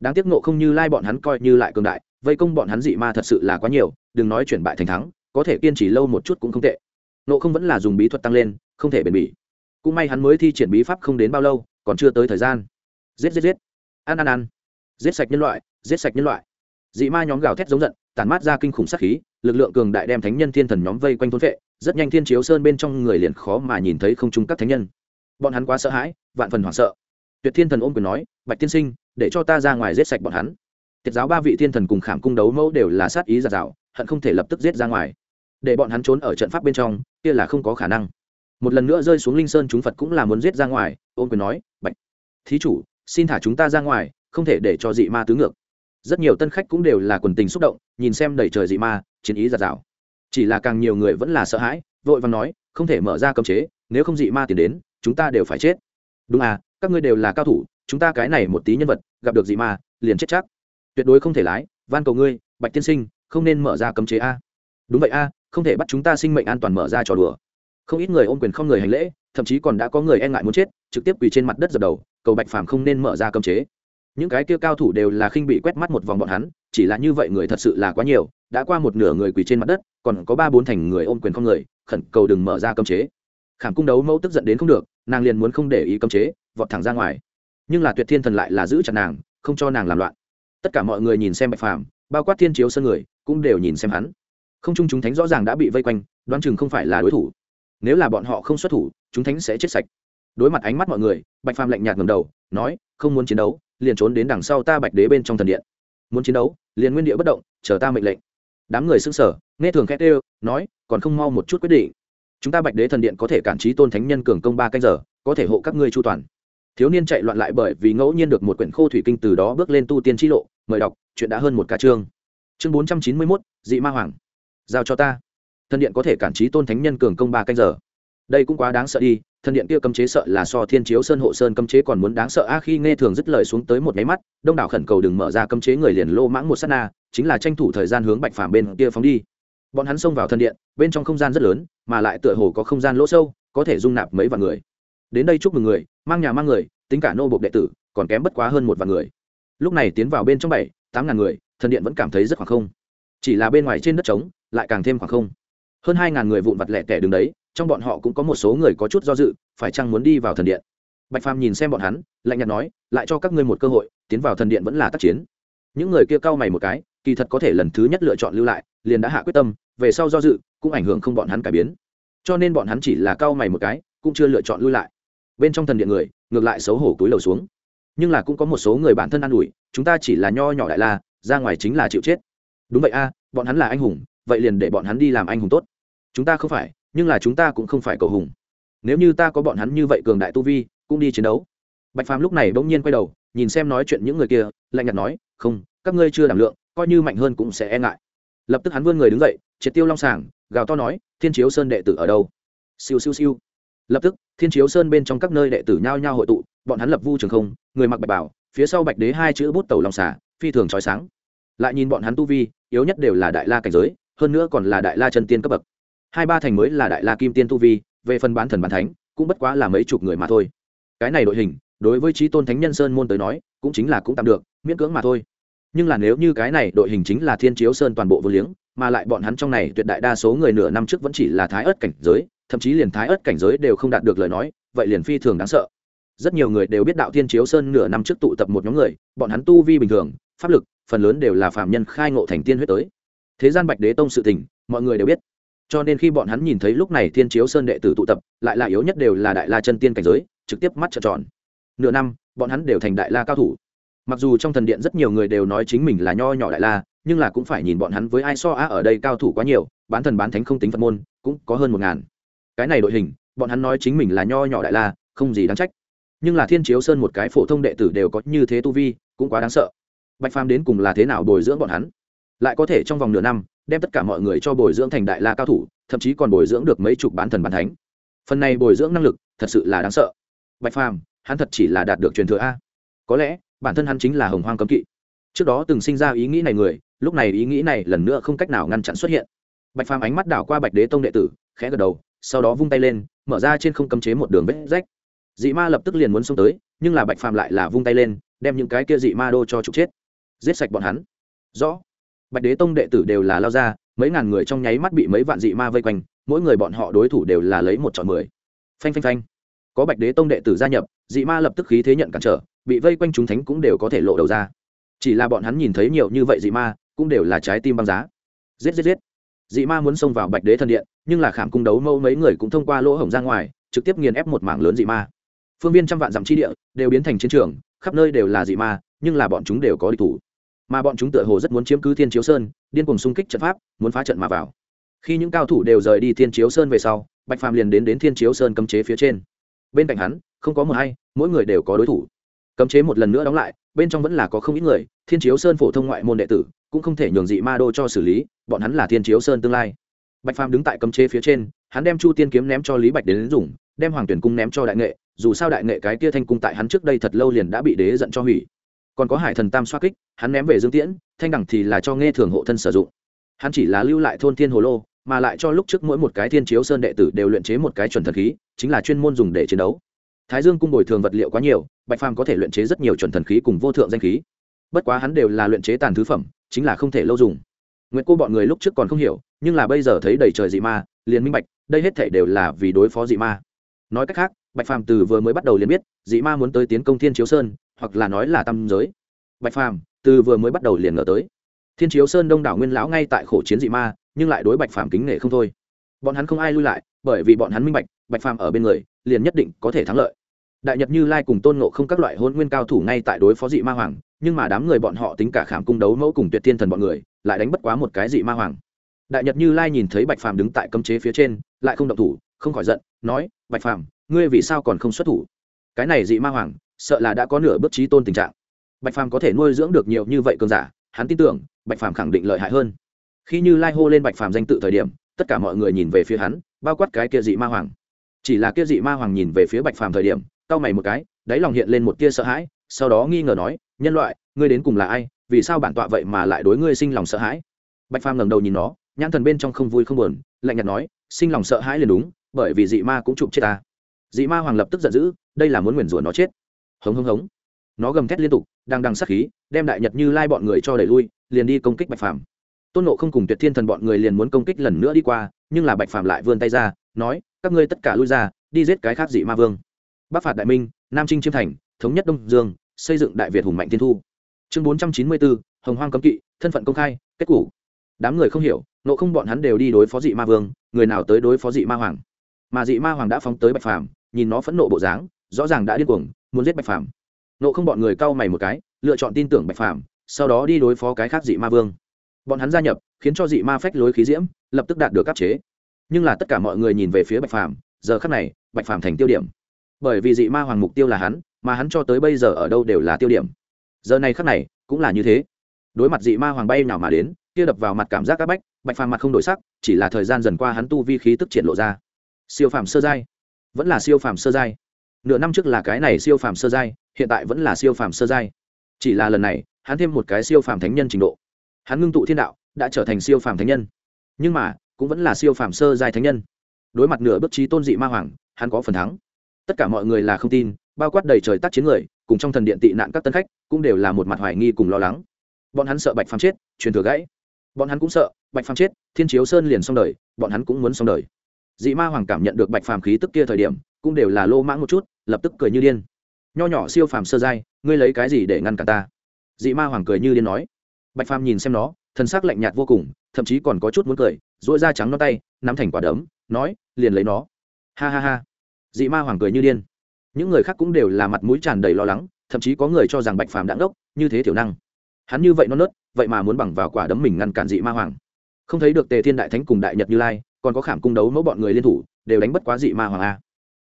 đáng tiếc nộ không như lai bọn hắn coi như lại cường đại, vây công bọn hắn dị ma thật sự là quá nhiều, đừng nói chuyển bại thành thắng, có thể kiên trì lâu một chút cũng không tệ. Nộ không vẫn là dùng bí thuật tăng lên, không thể bền bỉ. Cũng may hắn mới thi triển bí pháp không đến bao lâu, còn chưa tới thời gian. Giết giết giết. Ăn ăn ăn giết sạch nhân loại, giết sạch nhân loại. Dị ma nhóm gào thét giống giận, tản mát ra kinh khủng sát khí, lực lượng cường đại đem thánh nhân thiên thần nhóm vây quanh thôn vệ, rất nhanh thiên chiếu sơn bên trong người liền khó mà nhìn thấy không trung các thánh nhân. Bọn hắn quá sợ hãi, vạn phần hoảng sợ. Tuyệt thiên thần ôm quyền nói, bạch tiên sinh để cho ta ra ngoài giết sạch bọn hắn. Tiết giáo ba vị thiên thần cùng khảm cung đấu mẫu đều là sát ý giạt rào hận không thể lập tức giết ra ngoài. Để bọn hắn trốn ở trận pháp bên trong, kia là không có khả năng. Một lần nữa rơi xuống linh sơn chúng phật cũng là muốn giết ra ngoài, Ôn quyền nói, bạch, thí chủ, xin thả chúng ta ra ngoài, không thể để cho dị ma tứ ngược. Rất nhiều tân khách cũng đều là quần tình xúc động, nhìn xem đầy trời dị ma, chiến ý giạt rào chỉ là càng nhiều người vẫn là sợ hãi, vội vàng nói, không thể mở ra cấm chế, nếu không dị ma tiền đến, chúng ta đều phải chết. Đúng à các ngươi đều là cao thủ chúng ta cái này một tí nhân vật, gặp được gì mà, liền chết chắc. Tuyệt đối không thể lái, van cầu ngươi, bạch tiên sinh, không nên mở ra cấm chế a. Đúng vậy a, không thể bắt chúng ta sinh mệnh an toàn mở ra trò đùa. Không ít người ôm quyền không người hành lễ, thậm chí còn đã có người e ngại muốn chết, trực tiếp quỳ trên mặt đất dập đầu, cầu bạch phàm không nên mở ra cấm chế. Những cái kia cao thủ đều là khinh bị quét mắt một vòng bọn hắn, chỉ là như vậy người thật sự là quá nhiều, đã qua một nửa người quỳ trên mặt đất, còn có ba bốn thành người ôm quyền không người, khẩn cầu đừng mở ra cấm chế. Khảm cung đấu mẫu tức giận đến không được, nàng liền muốn không để ý cấm chế, vọt thẳng ra ngoài nhưng là tuyệt thiên thần lại là giữ chặt nàng, không cho nàng làm loạn. Tất cả mọi người nhìn xem bạch phàm, bao quát thiên chiếu sân người, cũng đều nhìn xem hắn. Không chung chúng thánh rõ ràng đã bị vây quanh, đoán chừng không phải là đối thủ. Nếu là bọn họ không xuất thủ, chúng thánh sẽ chết sạch. Đối mặt ánh mắt mọi người, bạch phàm lạnh nhạt ngầm đầu, nói, không muốn chiến đấu, liền trốn đến đằng sau ta bạch đế bên trong thần điện. Muốn chiến đấu, liền nguyên địa bất động, chờ ta mệnh lệnh. Đám người xưng sở nghe thường khét ê nói, còn không mau một chút quyết định. Chúng ta bạch đế thần điện có thể cản trí tôn thánh nhân cường công ba canh giờ, có thể hộ các ngươi chu toàn thiếu niên chạy loạn lại bởi vì ngẫu nhiên được một quyển khô thủy kinh từ đó bước lên tu tiên t lộ, mời đọc, chuyện đã hơn một ca chương. Chương bốn trăm chín mươi mốt, dị ma hoàng. Giao cho ta. Thần điện có thể cản trí tôn thánh nhân cường công ba canh giờ. Đây cũng quá đáng sợ đi, thần điện kia cấm chế sợ là so thiên chiếu sơn hộ sơn cấm chế còn muốn đáng sợ. A khi nghe thường dứt lời xuống tới một máy mắt, đông đảo khẩn cầu đừng mở ra cấm chế người liền lô mãng một sát na, chính là tranh thủ thời gian hướng bạch phàm bên kia phóng đi. Bọn hắn xông vào thần điện, bên trong không gian rất lớn, mà lại tựa hồ có không gian lỗ sâu, có thể dung nạp mấy vạn người đến đây chúc mừng người, mang nhà mang người, tính cả nô bộc đệ tử, còn kém bất quá hơn một vạn người. Lúc này tiến vào bên trong bảy, tám ngàn người, thần điện vẫn cảm thấy rất khoảng không. Chỉ là bên ngoài trên đất trống, lại càng thêm khoảng không. Hơn hai ngàn người vụn vặt lẻ tẻ đứng đấy, trong bọn họ cũng có một số người có chút do dự, phải chăng muốn đi vào thần điện? Bạch phàm nhìn xem bọn hắn, lạnh nhạt nói, lại cho các ngươi một cơ hội, tiến vào thần điện vẫn là tác chiến. Những người kia cau mày một cái, kỳ thật có thể lần thứ nhất lựa chọn lưu lại, liền đã hạ quyết tâm, về sau do dự, cũng ảnh hưởng không bọn hắn cải biến. Cho nên bọn hắn chỉ là cau mày một cái, cũng chưa lựa chọn lưu lại bên trong thần điện người, ngược lại xấu hổ túi lầu xuống. Nhưng là cũng có một số người bản thân an ủi, chúng ta chỉ là nho nhỏ đại la, ra ngoài chính là chịu chết. Đúng vậy a, bọn hắn là anh hùng, vậy liền để bọn hắn đi làm anh hùng tốt. Chúng ta không phải, nhưng là chúng ta cũng không phải cầu hùng. Nếu như ta có bọn hắn như vậy cường đại tu vi, cũng đi chiến đấu. Bạch phàm lúc này bỗng nhiên quay đầu, nhìn xem nói chuyện những người kia, lạnh nhạt nói, không, các ngươi chưa đảm lượng, coi như mạnh hơn cũng sẽ e ngại. Lập tức hắn vươn người đứng dậy, triệt tiêu long sàng, gào to nói, thiên chiếu sơn đệ tử ở đâu? Siêu siêu siêu lập tức, thiên chiếu sơn bên trong các nơi đệ tử nhao nhao hội tụ, bọn hắn lập vu trường không, người mặc bạch bảo, phía sau bạch đế hai chữ bút tàu lòng xả, phi thường trói sáng. Lại nhìn bọn hắn tu vi, yếu nhất đều là đại la cảnh giới, hơn nữa còn là đại la chân tiên cấp bậc. Hai ba thành mới là đại la kim tiên tu vi, về phần bán thần bán thánh, cũng bất quá là mấy chục người mà thôi. Cái này đội hình, đối với trí tôn thánh nhân sơn môn tới nói, cũng chính là cũng tạm được, miễn cưỡng mà thôi. Nhưng là nếu như cái này đội hình chính là thiên chiếu sơn toàn bộ vô liếng, mà lại bọn hắn trong này tuyệt đại đa số người nửa năm trước vẫn chỉ là thái ớt cảnh giới thậm chí liền thái ớt cảnh giới đều không đạt được lời nói, vậy liền phi thường đáng sợ. Rất nhiều người đều biết đạo thiên chiếu sơn nửa năm trước tụ tập một nhóm người, bọn hắn tu vi bình thường, pháp lực, phần lớn đều là phạm nhân khai ngộ thành tiên huyết tới. Thế gian bạch đế tông sự tình, mọi người đều biết. Cho nên khi bọn hắn nhìn thấy lúc này thiên chiếu sơn đệ tử tụ tập, lại là yếu nhất đều là đại la chân tiên cảnh giới, trực tiếp mắt trợn tròn. Nửa năm, bọn hắn đều thành đại la cao thủ. Mặc dù trong thần điện rất nhiều người đều nói chính mình là nho nhỏ đại la, nhưng là cũng phải nhìn bọn hắn với ai so á ở đây cao thủ quá nhiều, bán thần bán thánh không tính phật môn, cũng có hơn một ngàn cái này đội hình, bọn hắn nói chính mình là nho nhỏ đại la, không gì đáng trách. Nhưng là thiên chiếu sơn một cái phổ thông đệ tử đều có như thế tu vi, cũng quá đáng sợ. Bạch phàm đến cùng là thế nào bồi dưỡng bọn hắn? Lại có thể trong vòng nửa năm, đem tất cả mọi người cho bồi dưỡng thành đại la cao thủ, thậm chí còn bồi dưỡng được mấy chục bán thần bán thánh. Phần này bồi dưỡng năng lực, thật sự là đáng sợ. Bạch phàm, hắn thật chỉ là đạt được truyền thừa a. Có lẽ, bản thân hắn chính là hồng hoang cấm kỵ. Trước đó từng sinh ra ý nghĩ này người, lúc này ý nghĩ này lần nữa không cách nào ngăn chặn xuất hiện. Bạch phàm ánh mắt đảo qua bạch đế tông đệ tử, khẽ gật đầu sau đó vung tay lên, mở ra trên không cấm chế một đường vết rách. Dị ma lập tức liền muốn xông tới, nhưng là bạch phàm lại là vung tay lên, đem những cái kia dị ma đô cho trục chết. Giết sạch bọn hắn. Rõ. Bạch đế tông đệ tử đều là lao ra, mấy ngàn người trong nháy mắt bị mấy vạn dị ma vây quanh, mỗi người bọn họ đối thủ đều là lấy một chọn mười. Phanh phanh phanh. Có bạch đế tông đệ tử gia nhập, dị ma lập tức khí thế nhận cản trở, bị vây quanh chúng thánh cũng đều có thể lộ đầu ra. Chỉ là bọn hắn nhìn thấy nhiều như vậy dị ma, cũng đều là trái tim băng giá. Giết giết giết dị ma muốn xông vào bạch đế thần điện, nhưng là khảm cung đấu mâu mấy người cũng thông qua lỗ hổng ra ngoài, trực tiếp nghiền ép một mảng lớn dị ma. Phương viên trăm vạn dặm chi địa đều biến thành chiến trường, khắp nơi đều là dị ma, nhưng là bọn chúng đều có địch thủ. Mà bọn chúng tựa hồ rất muốn chiếm cứ thiên chiếu sơn, điên cùng xung kích trận pháp, muốn phá trận mà vào. Khi những cao thủ đều rời đi thiên chiếu sơn về sau, bạch phàm liền đến đến thiên chiếu sơn cấm chế phía trên. Bên cạnh hắn, không có một hay, mỗi người đều có đối thủ. Cấm chế một lần nữa đóng lại, bên trong vẫn là có không ít người, thiên chiếu sơn phổ thông ngoại môn đệ tử cũng không thể nhường dị ma đô cho xử lý, bọn hắn là thiên chiếu sơn tương lai. Bạch phàm đứng tại cấm chế phía trên, hắn đem chu tiên kiếm ném cho lý bạch đến dùng, đem hoàng tuyển cung ném cho đại nghệ, dù sao đại nghệ cái kia thanh cung tại hắn trước đây thật lâu liền đã bị đế giận cho hủy. Còn có hải thần tam xoa kích, hắn ném về dương tiễn, thanh đẳng thì là cho nghe thường hộ thân sử dụng. Hắn chỉ là lưu lại thôn thiên hồ lô, mà lại cho lúc trước mỗi một cái thiên chiếu sơn đệ tử đều luyện chế một cái chuẩn thần khí, chính là chuyên môn dùng để chiến đấu. Thái dương cung bồi thường vật liệu quá nhiều, bạch phàm có thể luyện chế rất nhiều chuẩn thần khí cùng vô thượng danh khí. Bất quá hắn đều là luyện chế tàn thứ phẩm chính là không thể lâu dùng. Nguyệt cô bọn người lúc trước còn không hiểu, nhưng là bây giờ thấy đầy trời dị ma, liền minh bạch, đây hết thể đều là vì đối phó dị ma. Nói cách khác, bạch phàm từ vừa mới bắt đầu liền biết, dị ma muốn tới tiến công thiên chiếu sơn, hoặc là nói là tam giới. Bạch phàm từ vừa mới bắt đầu liền ngờ tới. Thiên chiếu sơn đông đảo nguyên lão ngay tại khổ chiến dị ma, nhưng lại đối bạch phàm kính nể không thôi. Bọn hắn không ai lui lại, bởi vì bọn hắn minh bạch bạch phàm ở bên người, liền nhất định có thể thắng lợi đại nhật như lai cùng tôn ngộ không các loại hôn nguyên cao thủ ngay tại đối phó dị ma hoàng, nhưng mà đám người bọn họ tính cả khảm cung đấu mẫu cùng tuyệt thiên thần bọn người, lại đánh bất quá một cái dị ma hoàng. Đại nhật như lai nhìn thấy bạch phàm đứng tại cấm chế phía trên, lại không động thủ, không khỏi giận, nói, bạch phàm, ngươi vì sao còn không xuất thủ? Cái này dị ma hoàng, sợ là đã có nửa bước trí tôn tình trạng. Bạch phàm có thể nuôi dưỡng được nhiều như vậy cơn giả, hắn tin tưởng, bạch phàm khẳng định lợi hại hơn. Khi như lai hô lên bạch phàm danh tự thời điểm, tất cả mọi người nhìn về phía hắn, bao quát cái kia dị ma hoàng. Chỉ là kia dị ma hoàng nhìn về phía bạch phàm thời điểm cau mày một cái, đáy lòng hiện lên một tia sợ hãi, sau đó nghi ngờ nói, nhân loại, ngươi đến cùng là ai? Vì sao bản tọa vậy mà lại đối ngươi sinh lòng sợ hãi? Bạch phàm ngẩng đầu nhìn nó, nhãn thần bên trong không vui không buồn, lạnh nhạt nói, sinh lòng sợ hãi liền đúng, bởi vì dị ma cũng chụp chết ta. Dị ma hoàng lập tức giận dữ, đây là muốn nguyền rủa nó chết. Hống hống hống. Nó gầm thét liên tục, đang đằng sát khí, đem đại nhật như lai bọn người cho đẩy lui, liền đi công kích bạch phàm. Tôn nộ không cùng tuyệt thiên thần bọn người liền muốn công kích lần nữa đi qua, nhưng là bạch phàm lại vươn tay ra, nói, các ngươi tất cả lui ra, đi giết cái khác dị ma vương bắc phạt đại minh, nam trinh chiêm thành, thống nhất đông dương, xây dựng đại việt hùng mạnh tiên thu. Chương bốn trăm chín mươi bốn hồng hoang cấm kỵ, thân phận công khai, kết cục đám người không hiểu, nộ không bọn hắn đều đi đối phó dị ma vương, người nào tới đối phó dị ma hoàng. Mà dị ma hoàng đã phóng tới bạch phàm, nhìn nó phẫn nộ bộ dáng, rõ ràng đã điên cuồng, muốn giết bạch phàm. Nộ không bọn người cau mày một cái, lựa chọn tin tưởng bạch phàm, sau đó đi đối phó cái khác dị ma vương. Bọn hắn gia nhập, khiến cho dị ma phách lối khí diễm, lập tức đạt được áp chế. Nhưng là tất cả mọi người nhìn về phía bạch phàm, giờ khắc này, bạch phàm thành tiêu điểm bởi vì dị ma hoàng mục tiêu là hắn, mà hắn cho tới bây giờ ở đâu đều là tiêu điểm. Giờ này khắc này, cũng là như thế. Đối mặt dị ma hoàng bay nào mà đến, kia đập vào mặt cảm giác các bách, bạch phàm mặt không đổi sắc, chỉ là thời gian dần qua hắn tu vi khí tức triển lộ ra. Siêu phàm sơ giai. Vẫn là siêu phàm sơ giai. Nửa năm trước là cái này siêu phàm sơ giai, hiện tại vẫn là siêu phàm sơ giai. Chỉ là lần này, hắn thêm một cái siêu phàm thánh nhân trình độ. Hắn ngưng tụ thiên đạo, đã trở thành siêu phàm thánh nhân. Nhưng mà, cũng vẫn là siêu phàm sơ giai thánh nhân. Đối mặt nửa bước trí tôn dị ma hoàng, hắn có phần thắng tất cả mọi người là không tin, bao quát đầy trời tác chiến người, cùng trong thần điện tị nạn các tân khách, cũng đều là một mặt hoài nghi cùng lo lắng. Bọn hắn sợ bạch phàm chết, truyền thừa gãy. Bọn hắn cũng sợ bạch phàm chết, thiên chiếu sơn liền xong đời, bọn hắn cũng muốn xong đời. Dị ma hoàng cảm nhận được bạch phàm khí tức kia thời điểm, cũng đều là lô mãng một chút, lập tức cười như điên. Nho nhỏ siêu phàm sơ giai, ngươi lấy cái gì để ngăn cả ta? Dị ma hoàng cười như điên nói. Bạch phàm nhìn xem nó thân xác lạnh nhạt vô cùng, thậm chí còn có chút muốn cười dỗi da trắng nó tay, nắm thành quả đấm, nói, liền lấy nó. Ha ha ha dị ma hoàng cười như điên. Những người khác cũng đều là mặt mũi tràn đầy lo lắng, thậm chí có người cho rằng bạch phàm đã ngốc, như thế thiểu năng. Hắn như vậy non nớt, vậy mà muốn bằng vào quả đấm mình ngăn cản dị ma hoàng. Không thấy được tề thiên đại thánh cùng đại nhật như lai, còn có khảm cung đấu mẫu bọn người liên thủ, đều đánh bất quá dị ma hoàng a.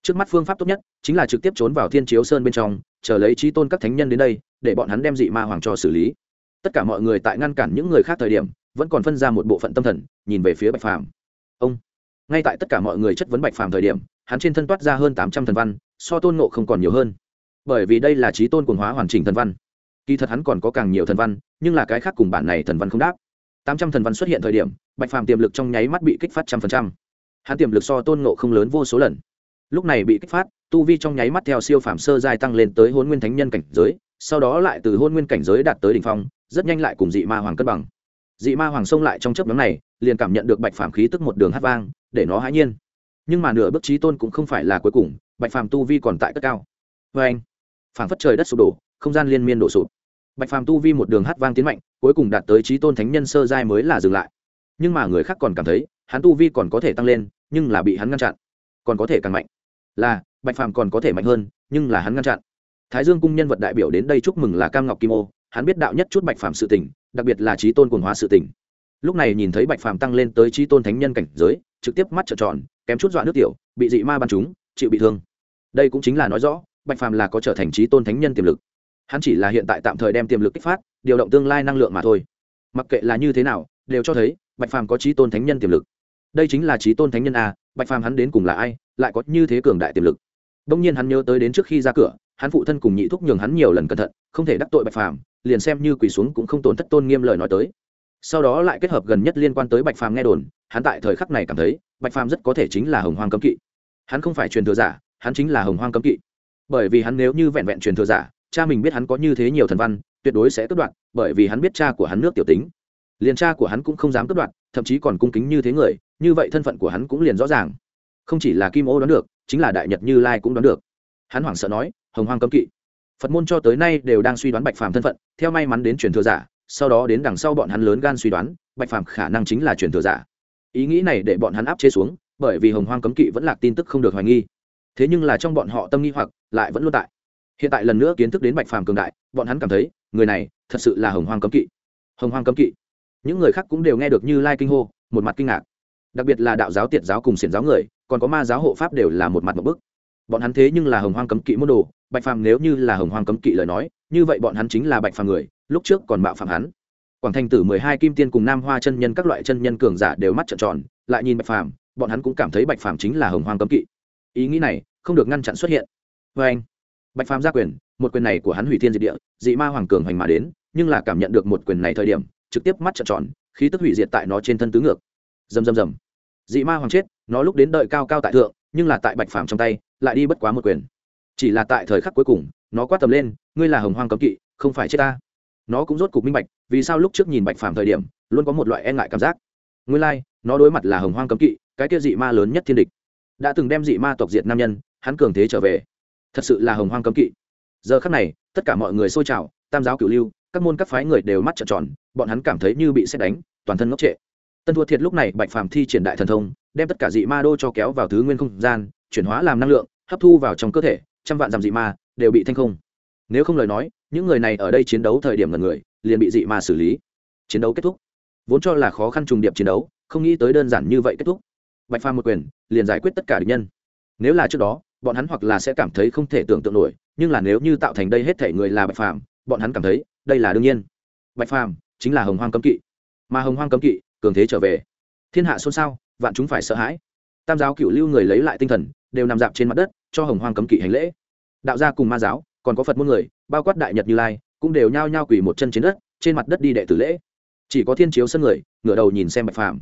Trước mắt phương pháp tốt nhất, chính là trực tiếp trốn vào thiên chiếu sơn bên trong, chờ lấy trí tôn các thánh nhân đến đây, để bọn hắn đem dị ma hoàng cho xử lý. Tất cả mọi người tại ngăn cản những người khác thời điểm, vẫn còn phân ra một bộ phận tâm thần, nhìn về phía bạch phàm. Ông, ngay tại tất cả mọi người chất vấn bạch phàm thời điểm hắn trên thân toát ra hơn tám trăm thần văn, so tôn nộ không còn nhiều hơn. Bởi vì đây là trí tôn quần hóa hoàn chỉnh thần văn. Kỳ thật hắn còn có càng nhiều thần văn, nhưng là cái khác cùng bản này thần văn không đáp. Tám trăm thần văn xuất hiện thời điểm, bạch phàm tiềm lực trong nháy mắt bị kích phát trăm phần trăm. Hắn tiềm lực so tôn nộ không lớn vô số lần. Lúc này bị kích phát, tu vi trong nháy mắt theo siêu phàm sơ giai tăng lên tới hôn nguyên thánh nhân cảnh giới, sau đó lại từ hôn nguyên cảnh giới đạt tới đ ỉ n h phong, rất nhanh lại cùng dị ma hoàng cân bằng. Dị ma hoàng xông lại trong chấp nhóm này, liền cảm nhận được bạch phàm khí tức một đường hát vang, để nó hãi nhiên nhưng mà nửa bước trí tôn cũng không phải là cuối cùng, bạch phàm tu vi còn tại cất cao. Vê anh, phảng phất trời đất sụp đổ, không gian liên miên đổ sụp. Bạch phàm tu vi một đường hát vang tiến mạnh, cuối cùng đạt tới trí tôn thánh nhân sơ giai mới là dừng lại. Nhưng mà người khác còn cảm thấy, hắn tu vi còn có thể tăng lên, nhưng là bị hắn ngăn chặn. Còn có thể càng mạnh. Là, bạch phàm còn có thể mạnh hơn, nhưng là hắn ngăn chặn. Thái dương cung nhân vật đại biểu đến đây chúc mừng là cam ngọc kim ô. Hắn biết đạo nhất chút bạch phàm sự tỉnh đặc biệt là trí tôn quần hóa sự tỉnh lúc này nhìn thấy bạch phàm tăng lên tới trí tôn thánh nhân cảnh giới, trực tiếp mắt trợn tròn, kém chút dọa nước tiểu, bị dị ma bắn chúng chịu bị thương. Đây cũng chính là nói rõ, bạch phàm là có trở thành trí tôn thánh nhân tiềm lực. Hắn chỉ là hiện tại tạm thời đem tiềm lực kích phát, điều động tương lai năng lượng mà thôi. Mặc kệ là như thế nào, đều cho thấy, bạch phàm có trí tôn thánh nhân tiềm lực. Đây chính là trí tôn thánh nhân a, bạch phàm hắn đến cùng là ai, lại có như thế cường đại tiềm lực? Đông nhiên hắn nhớ tới đến trước khi ra cửa, hắn phụ thân cùng nhị thúc nhường hắn nhiều lần cẩn thận, không thể đắc tội bạch phàm, liền xem như quỳ xuống cũng không tổn thất tôn nghiêm lời nói tới sau đó lại kết hợp gần nhất liên quan tới bạch phàm nghe đồn, hắn tại thời khắc này cảm thấy, bạch phàm rất có thể chính là hồng hoang cấm kỵ. Hắn không phải truyền thừa giả, hắn chính là hồng hoang cấm kỵ. Bởi vì hắn nếu như vẹn vẹn truyền thừa giả, cha mình biết hắn có như thế nhiều thần văn, tuyệt đối sẽ cất đoạn bởi vì hắn biết cha của hắn nước tiểu tính. Liền cha của hắn cũng không dám cất đoạn thậm chí còn cung kính như thế người, như vậy thân phận của hắn cũng liền rõ ràng. Không chỉ là kim ô đoán được, chính là đại nhật như lai cũng đoán được. Hắn hoảng sợ nói, hồng hoang cấm kỵ. Phật môn cho tới nay đều đang suy đoán bạch phàm thân phận, theo may mắn đến truyền thừa giả sau đó đến đằng sau bọn hắn lớn gan suy đoán, bạch phàm khả năng chính là truyền thừa giả. Ý nghĩ này để bọn hắn áp chế xuống, bởi vì hồng hoang cấm kỵ vẫn là tin tức không được hoài nghi. Thế nhưng là trong bọn họ tâm nghi hoặc lại vẫn luôn tại. Hiện tại lần nữa kiến thức đến bạch phàm cường đại, bọn hắn cảm thấy, người này thật sự là hồng hoang cấm kỵ. Hồng hoang cấm kỵ. Những người khác cũng đều nghe được như lai kinh hô, một mặt kinh ngạc. Đặc biệt là đạo giáo tiệt giáo cùng xiển giáo người, còn có ma giáo hộ pháp đều là một mặt một bức. Bọn hắn thế nhưng là hồng hoang cấm kỵ môn đồ, bạch phàm nếu như là hồng hoang cấm kỵ lời nói như vậy bọn hắn chính là bạch phàm người, lúc trước còn bạo phạm hắn. Quảng thành tử, mười hai kim tiên cùng nam hoa chân nhân, các loại chân nhân cường giả đều mắt trợn tròn, lại nhìn bạch phàm, bọn hắn cũng cảm thấy bạch phàm chính là hồng hoàng cấm kỵ. Ý nghĩ này, không được ngăn chặn xuất hiện. Vê anh, bạch phàm ra quyền, một quyền này của hắn hủy thiên diệt địa, dị ma hoàng cường hành mà đến, nhưng là cảm nhận được một quyền này thời điểm, trực tiếp mắt trợn tròn, khí tức hủy diệt tại nó trên thân tứ ngược. Rầm rầm rầm. Dị ma hoàng chết, nó lúc đến đợi cao cao tại thượng, nhưng là tại bạch phàm trong tay, lại đi bất quá một quyền. Chỉ là tại thời khắc cuối cùng nó quát tầm lên ngươi là hồng hoang cấm kỵ không phải chết ta. Nó cũng rốt cục minh bạch vì sao lúc trước nhìn bạch phàm thời điểm luôn có một loại e ngại cảm giác. Ngươi lai、like, nó đối mặt là hồng hoang cấm kỵ cái kia dị ma lớn nhất thiên địch. Đã từng đem dị ma tộc diệt nam nhân hắn cường thế trở về. Thật sự là hồng hoang cấm kỵ. Giờ khắc này tất cả mọi người xôi trào tam giáo cửu lưu các môn các phái người đều mắt trợn tròn bọn hắn cảm thấy như bị xét đánh toàn thân ngốc trệ. Tân thua thiệt lúc này bạch phàm thi triển đại thần thông đem tất cả dị ma đô cho kéo vào thứ nguyên không gian chuyển hóa làm năng lượng hấp thu vào trong cơ thể trăm vạn dặm dị ma đều bị thanh không. Nếu không lời nói, những người này ở đây chiến đấu thời điểm là người, liền bị dị ma xử lý. Chiến đấu kết thúc. Vốn cho là khó khăn trùng điệp chiến đấu, không nghĩ tới đơn giản như vậy kết thúc. Bạch phàm một quyền, liền giải quyết tất cả địch nhân. Nếu là trước đó, bọn hắn hoặc là sẽ cảm thấy không thể tưởng tượng nổi, nhưng là nếu như tạo thành đây hết thể người là bạch phàm, bọn hắn cảm thấy, đây là đương nhiên. Bạch phàm chính là hồng hoang cấm kỵ. Mà hồng hoang cấm kỵ, cường thế trở về. Thiên hạ xôn xao, vạn chúng phải sợ hãi. Tam giáo cựu lưu người lấy lại tinh thần, đều nằm dạp trên mặt đất, cho hồng hoang cấm kỵ hành lễ đạo gia cùng ma giáo, còn có phật môn người, bao quát đại nhật như lai, cũng đều nhao nhao quỳ một chân trên đất, trên mặt đất đi đệ tử lễ. Chỉ có thiên chiếu sân người, ngửa đầu nhìn xem bạch phàm.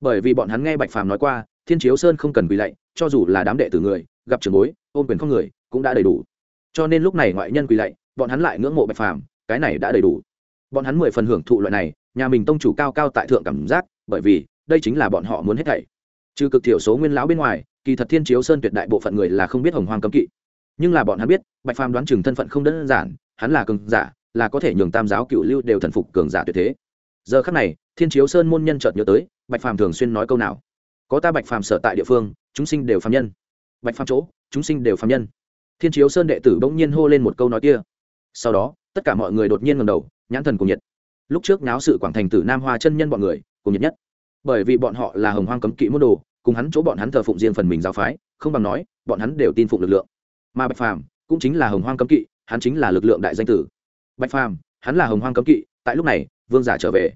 Bởi vì bọn hắn nghe bạch phàm nói qua, thiên chiếu sơn không cần quỳ lạy, cho dù là đám đệ tử người, gặp trường bối, ôm quyền không người, cũng đã đầy đủ. Cho nên lúc này ngoại nhân quỳ lạy, bọn hắn lại ngưỡng mộ bạch phàm, cái này đã đầy đủ. Bọn hắn mười phần hưởng thụ loại này, nhà mình tông chủ cao cao tại thượng cảm giác, bởi vì, đây chính là bọn họ muốn hết thảy. Trừ cực thiểu số nguyên lão bên ngoài, kỳ thật thiên chiếu sơn tuyệt đại bộ phận người là không biết hồng hoang cấm kỵ nhưng là bọn hắn biết, bạch phàm đoán chừng thân phận không đơn giản, hắn là cường giả, là có thể nhường tam giáo cựu lưu đều thần phục cường giả tuyệt thế. Giờ khắc này, thiên chiếu sơn môn nhân chợt nhớ tới, bạch phàm thường xuyên nói câu nào? Có ta bạch phàm sở tại địa phương, chúng sinh đều phàm nhân. Bạch phàm chỗ, chúng sinh đều phàm nhân. Thiên chiếu sơn đệ tử bỗng nhiên hô lên một câu nói kia. Sau đó, tất cả mọi người đột nhiên ngầm đầu, nhãn thần cùng nhiệt. Lúc trước náo sự quảng thành tử nam hoa chân nhân bọn người cùng nhiệt nhất. Bởi vì bọn họ là hồng hoang cấm kỵ môn đồ, cùng hắn chỗ bọn hắn thờ phụng riêng phần mình giáo phái, không bằng nói, bọn hắn đều tin phụng lực lượng mà bạch phàm cũng chính là hồng hoang cấm kỵ, hắn chính là lực lượng đại danh tử. Bạch phàm, hắn là hồng hoang cấm kỵ, tại lúc này, vương giả trở về.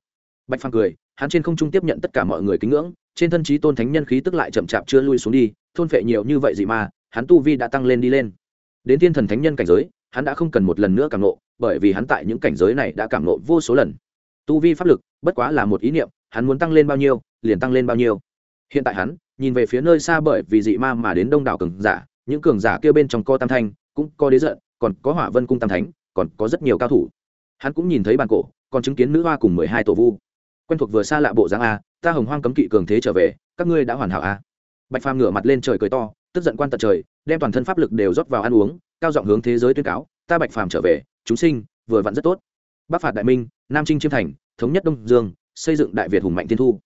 Bạch phàm cười, hắn trên không trung tiếp nhận tất cả mọi người kính ngưỡng, trên thân trí tôn thánh nhân khí tức lại chậm chạp chưa lui xuống đi, thôn phệ nhiều như vậy gì mà hắn tu vi đã tăng lên đi lên. Đến thiên thần thánh nhân cảnh giới, hắn đã không cần một lần nữa cảm nộ, bởi vì hắn tại những cảnh giới này đã cảm nộ vô số lần. Tu vi pháp lực, bất quá là một ý niệm, hắn muốn tăng lên bao nhiêu, liền tăng lên bao nhiêu. Hiện tại hắn, nhìn về phía nơi xa bởi vì dị ma mà đến đông đảo cường giả những cường giả kia bên trong co tam thanh, cũng có đế giận, còn có hỏa vân cung tam thánh, còn có rất nhiều cao thủ. Hắn cũng nhìn thấy bàn cổ, còn chứng kiến nữ hoa cùng mười hai tổ vu. Quen thuộc vừa xa lạ bộ dáng a, ta hồng hoang cấm kỵ cường thế trở về, các ngươi đã hoàn hảo a. Bạch phàm ngửa mặt lên trời cười to, tức giận quan tận trời, đem toàn thân pháp lực đều rót vào ăn uống, cao giọng hướng thế giới tuyên cáo, ta bạch phàm trở về, chúng sinh, vừa vặn rất tốt. Bắc phạt đại minh, nam trinh chiêm thành, thống nhất đông dương, xây dựng đại việt hùng mạnh tiên thu.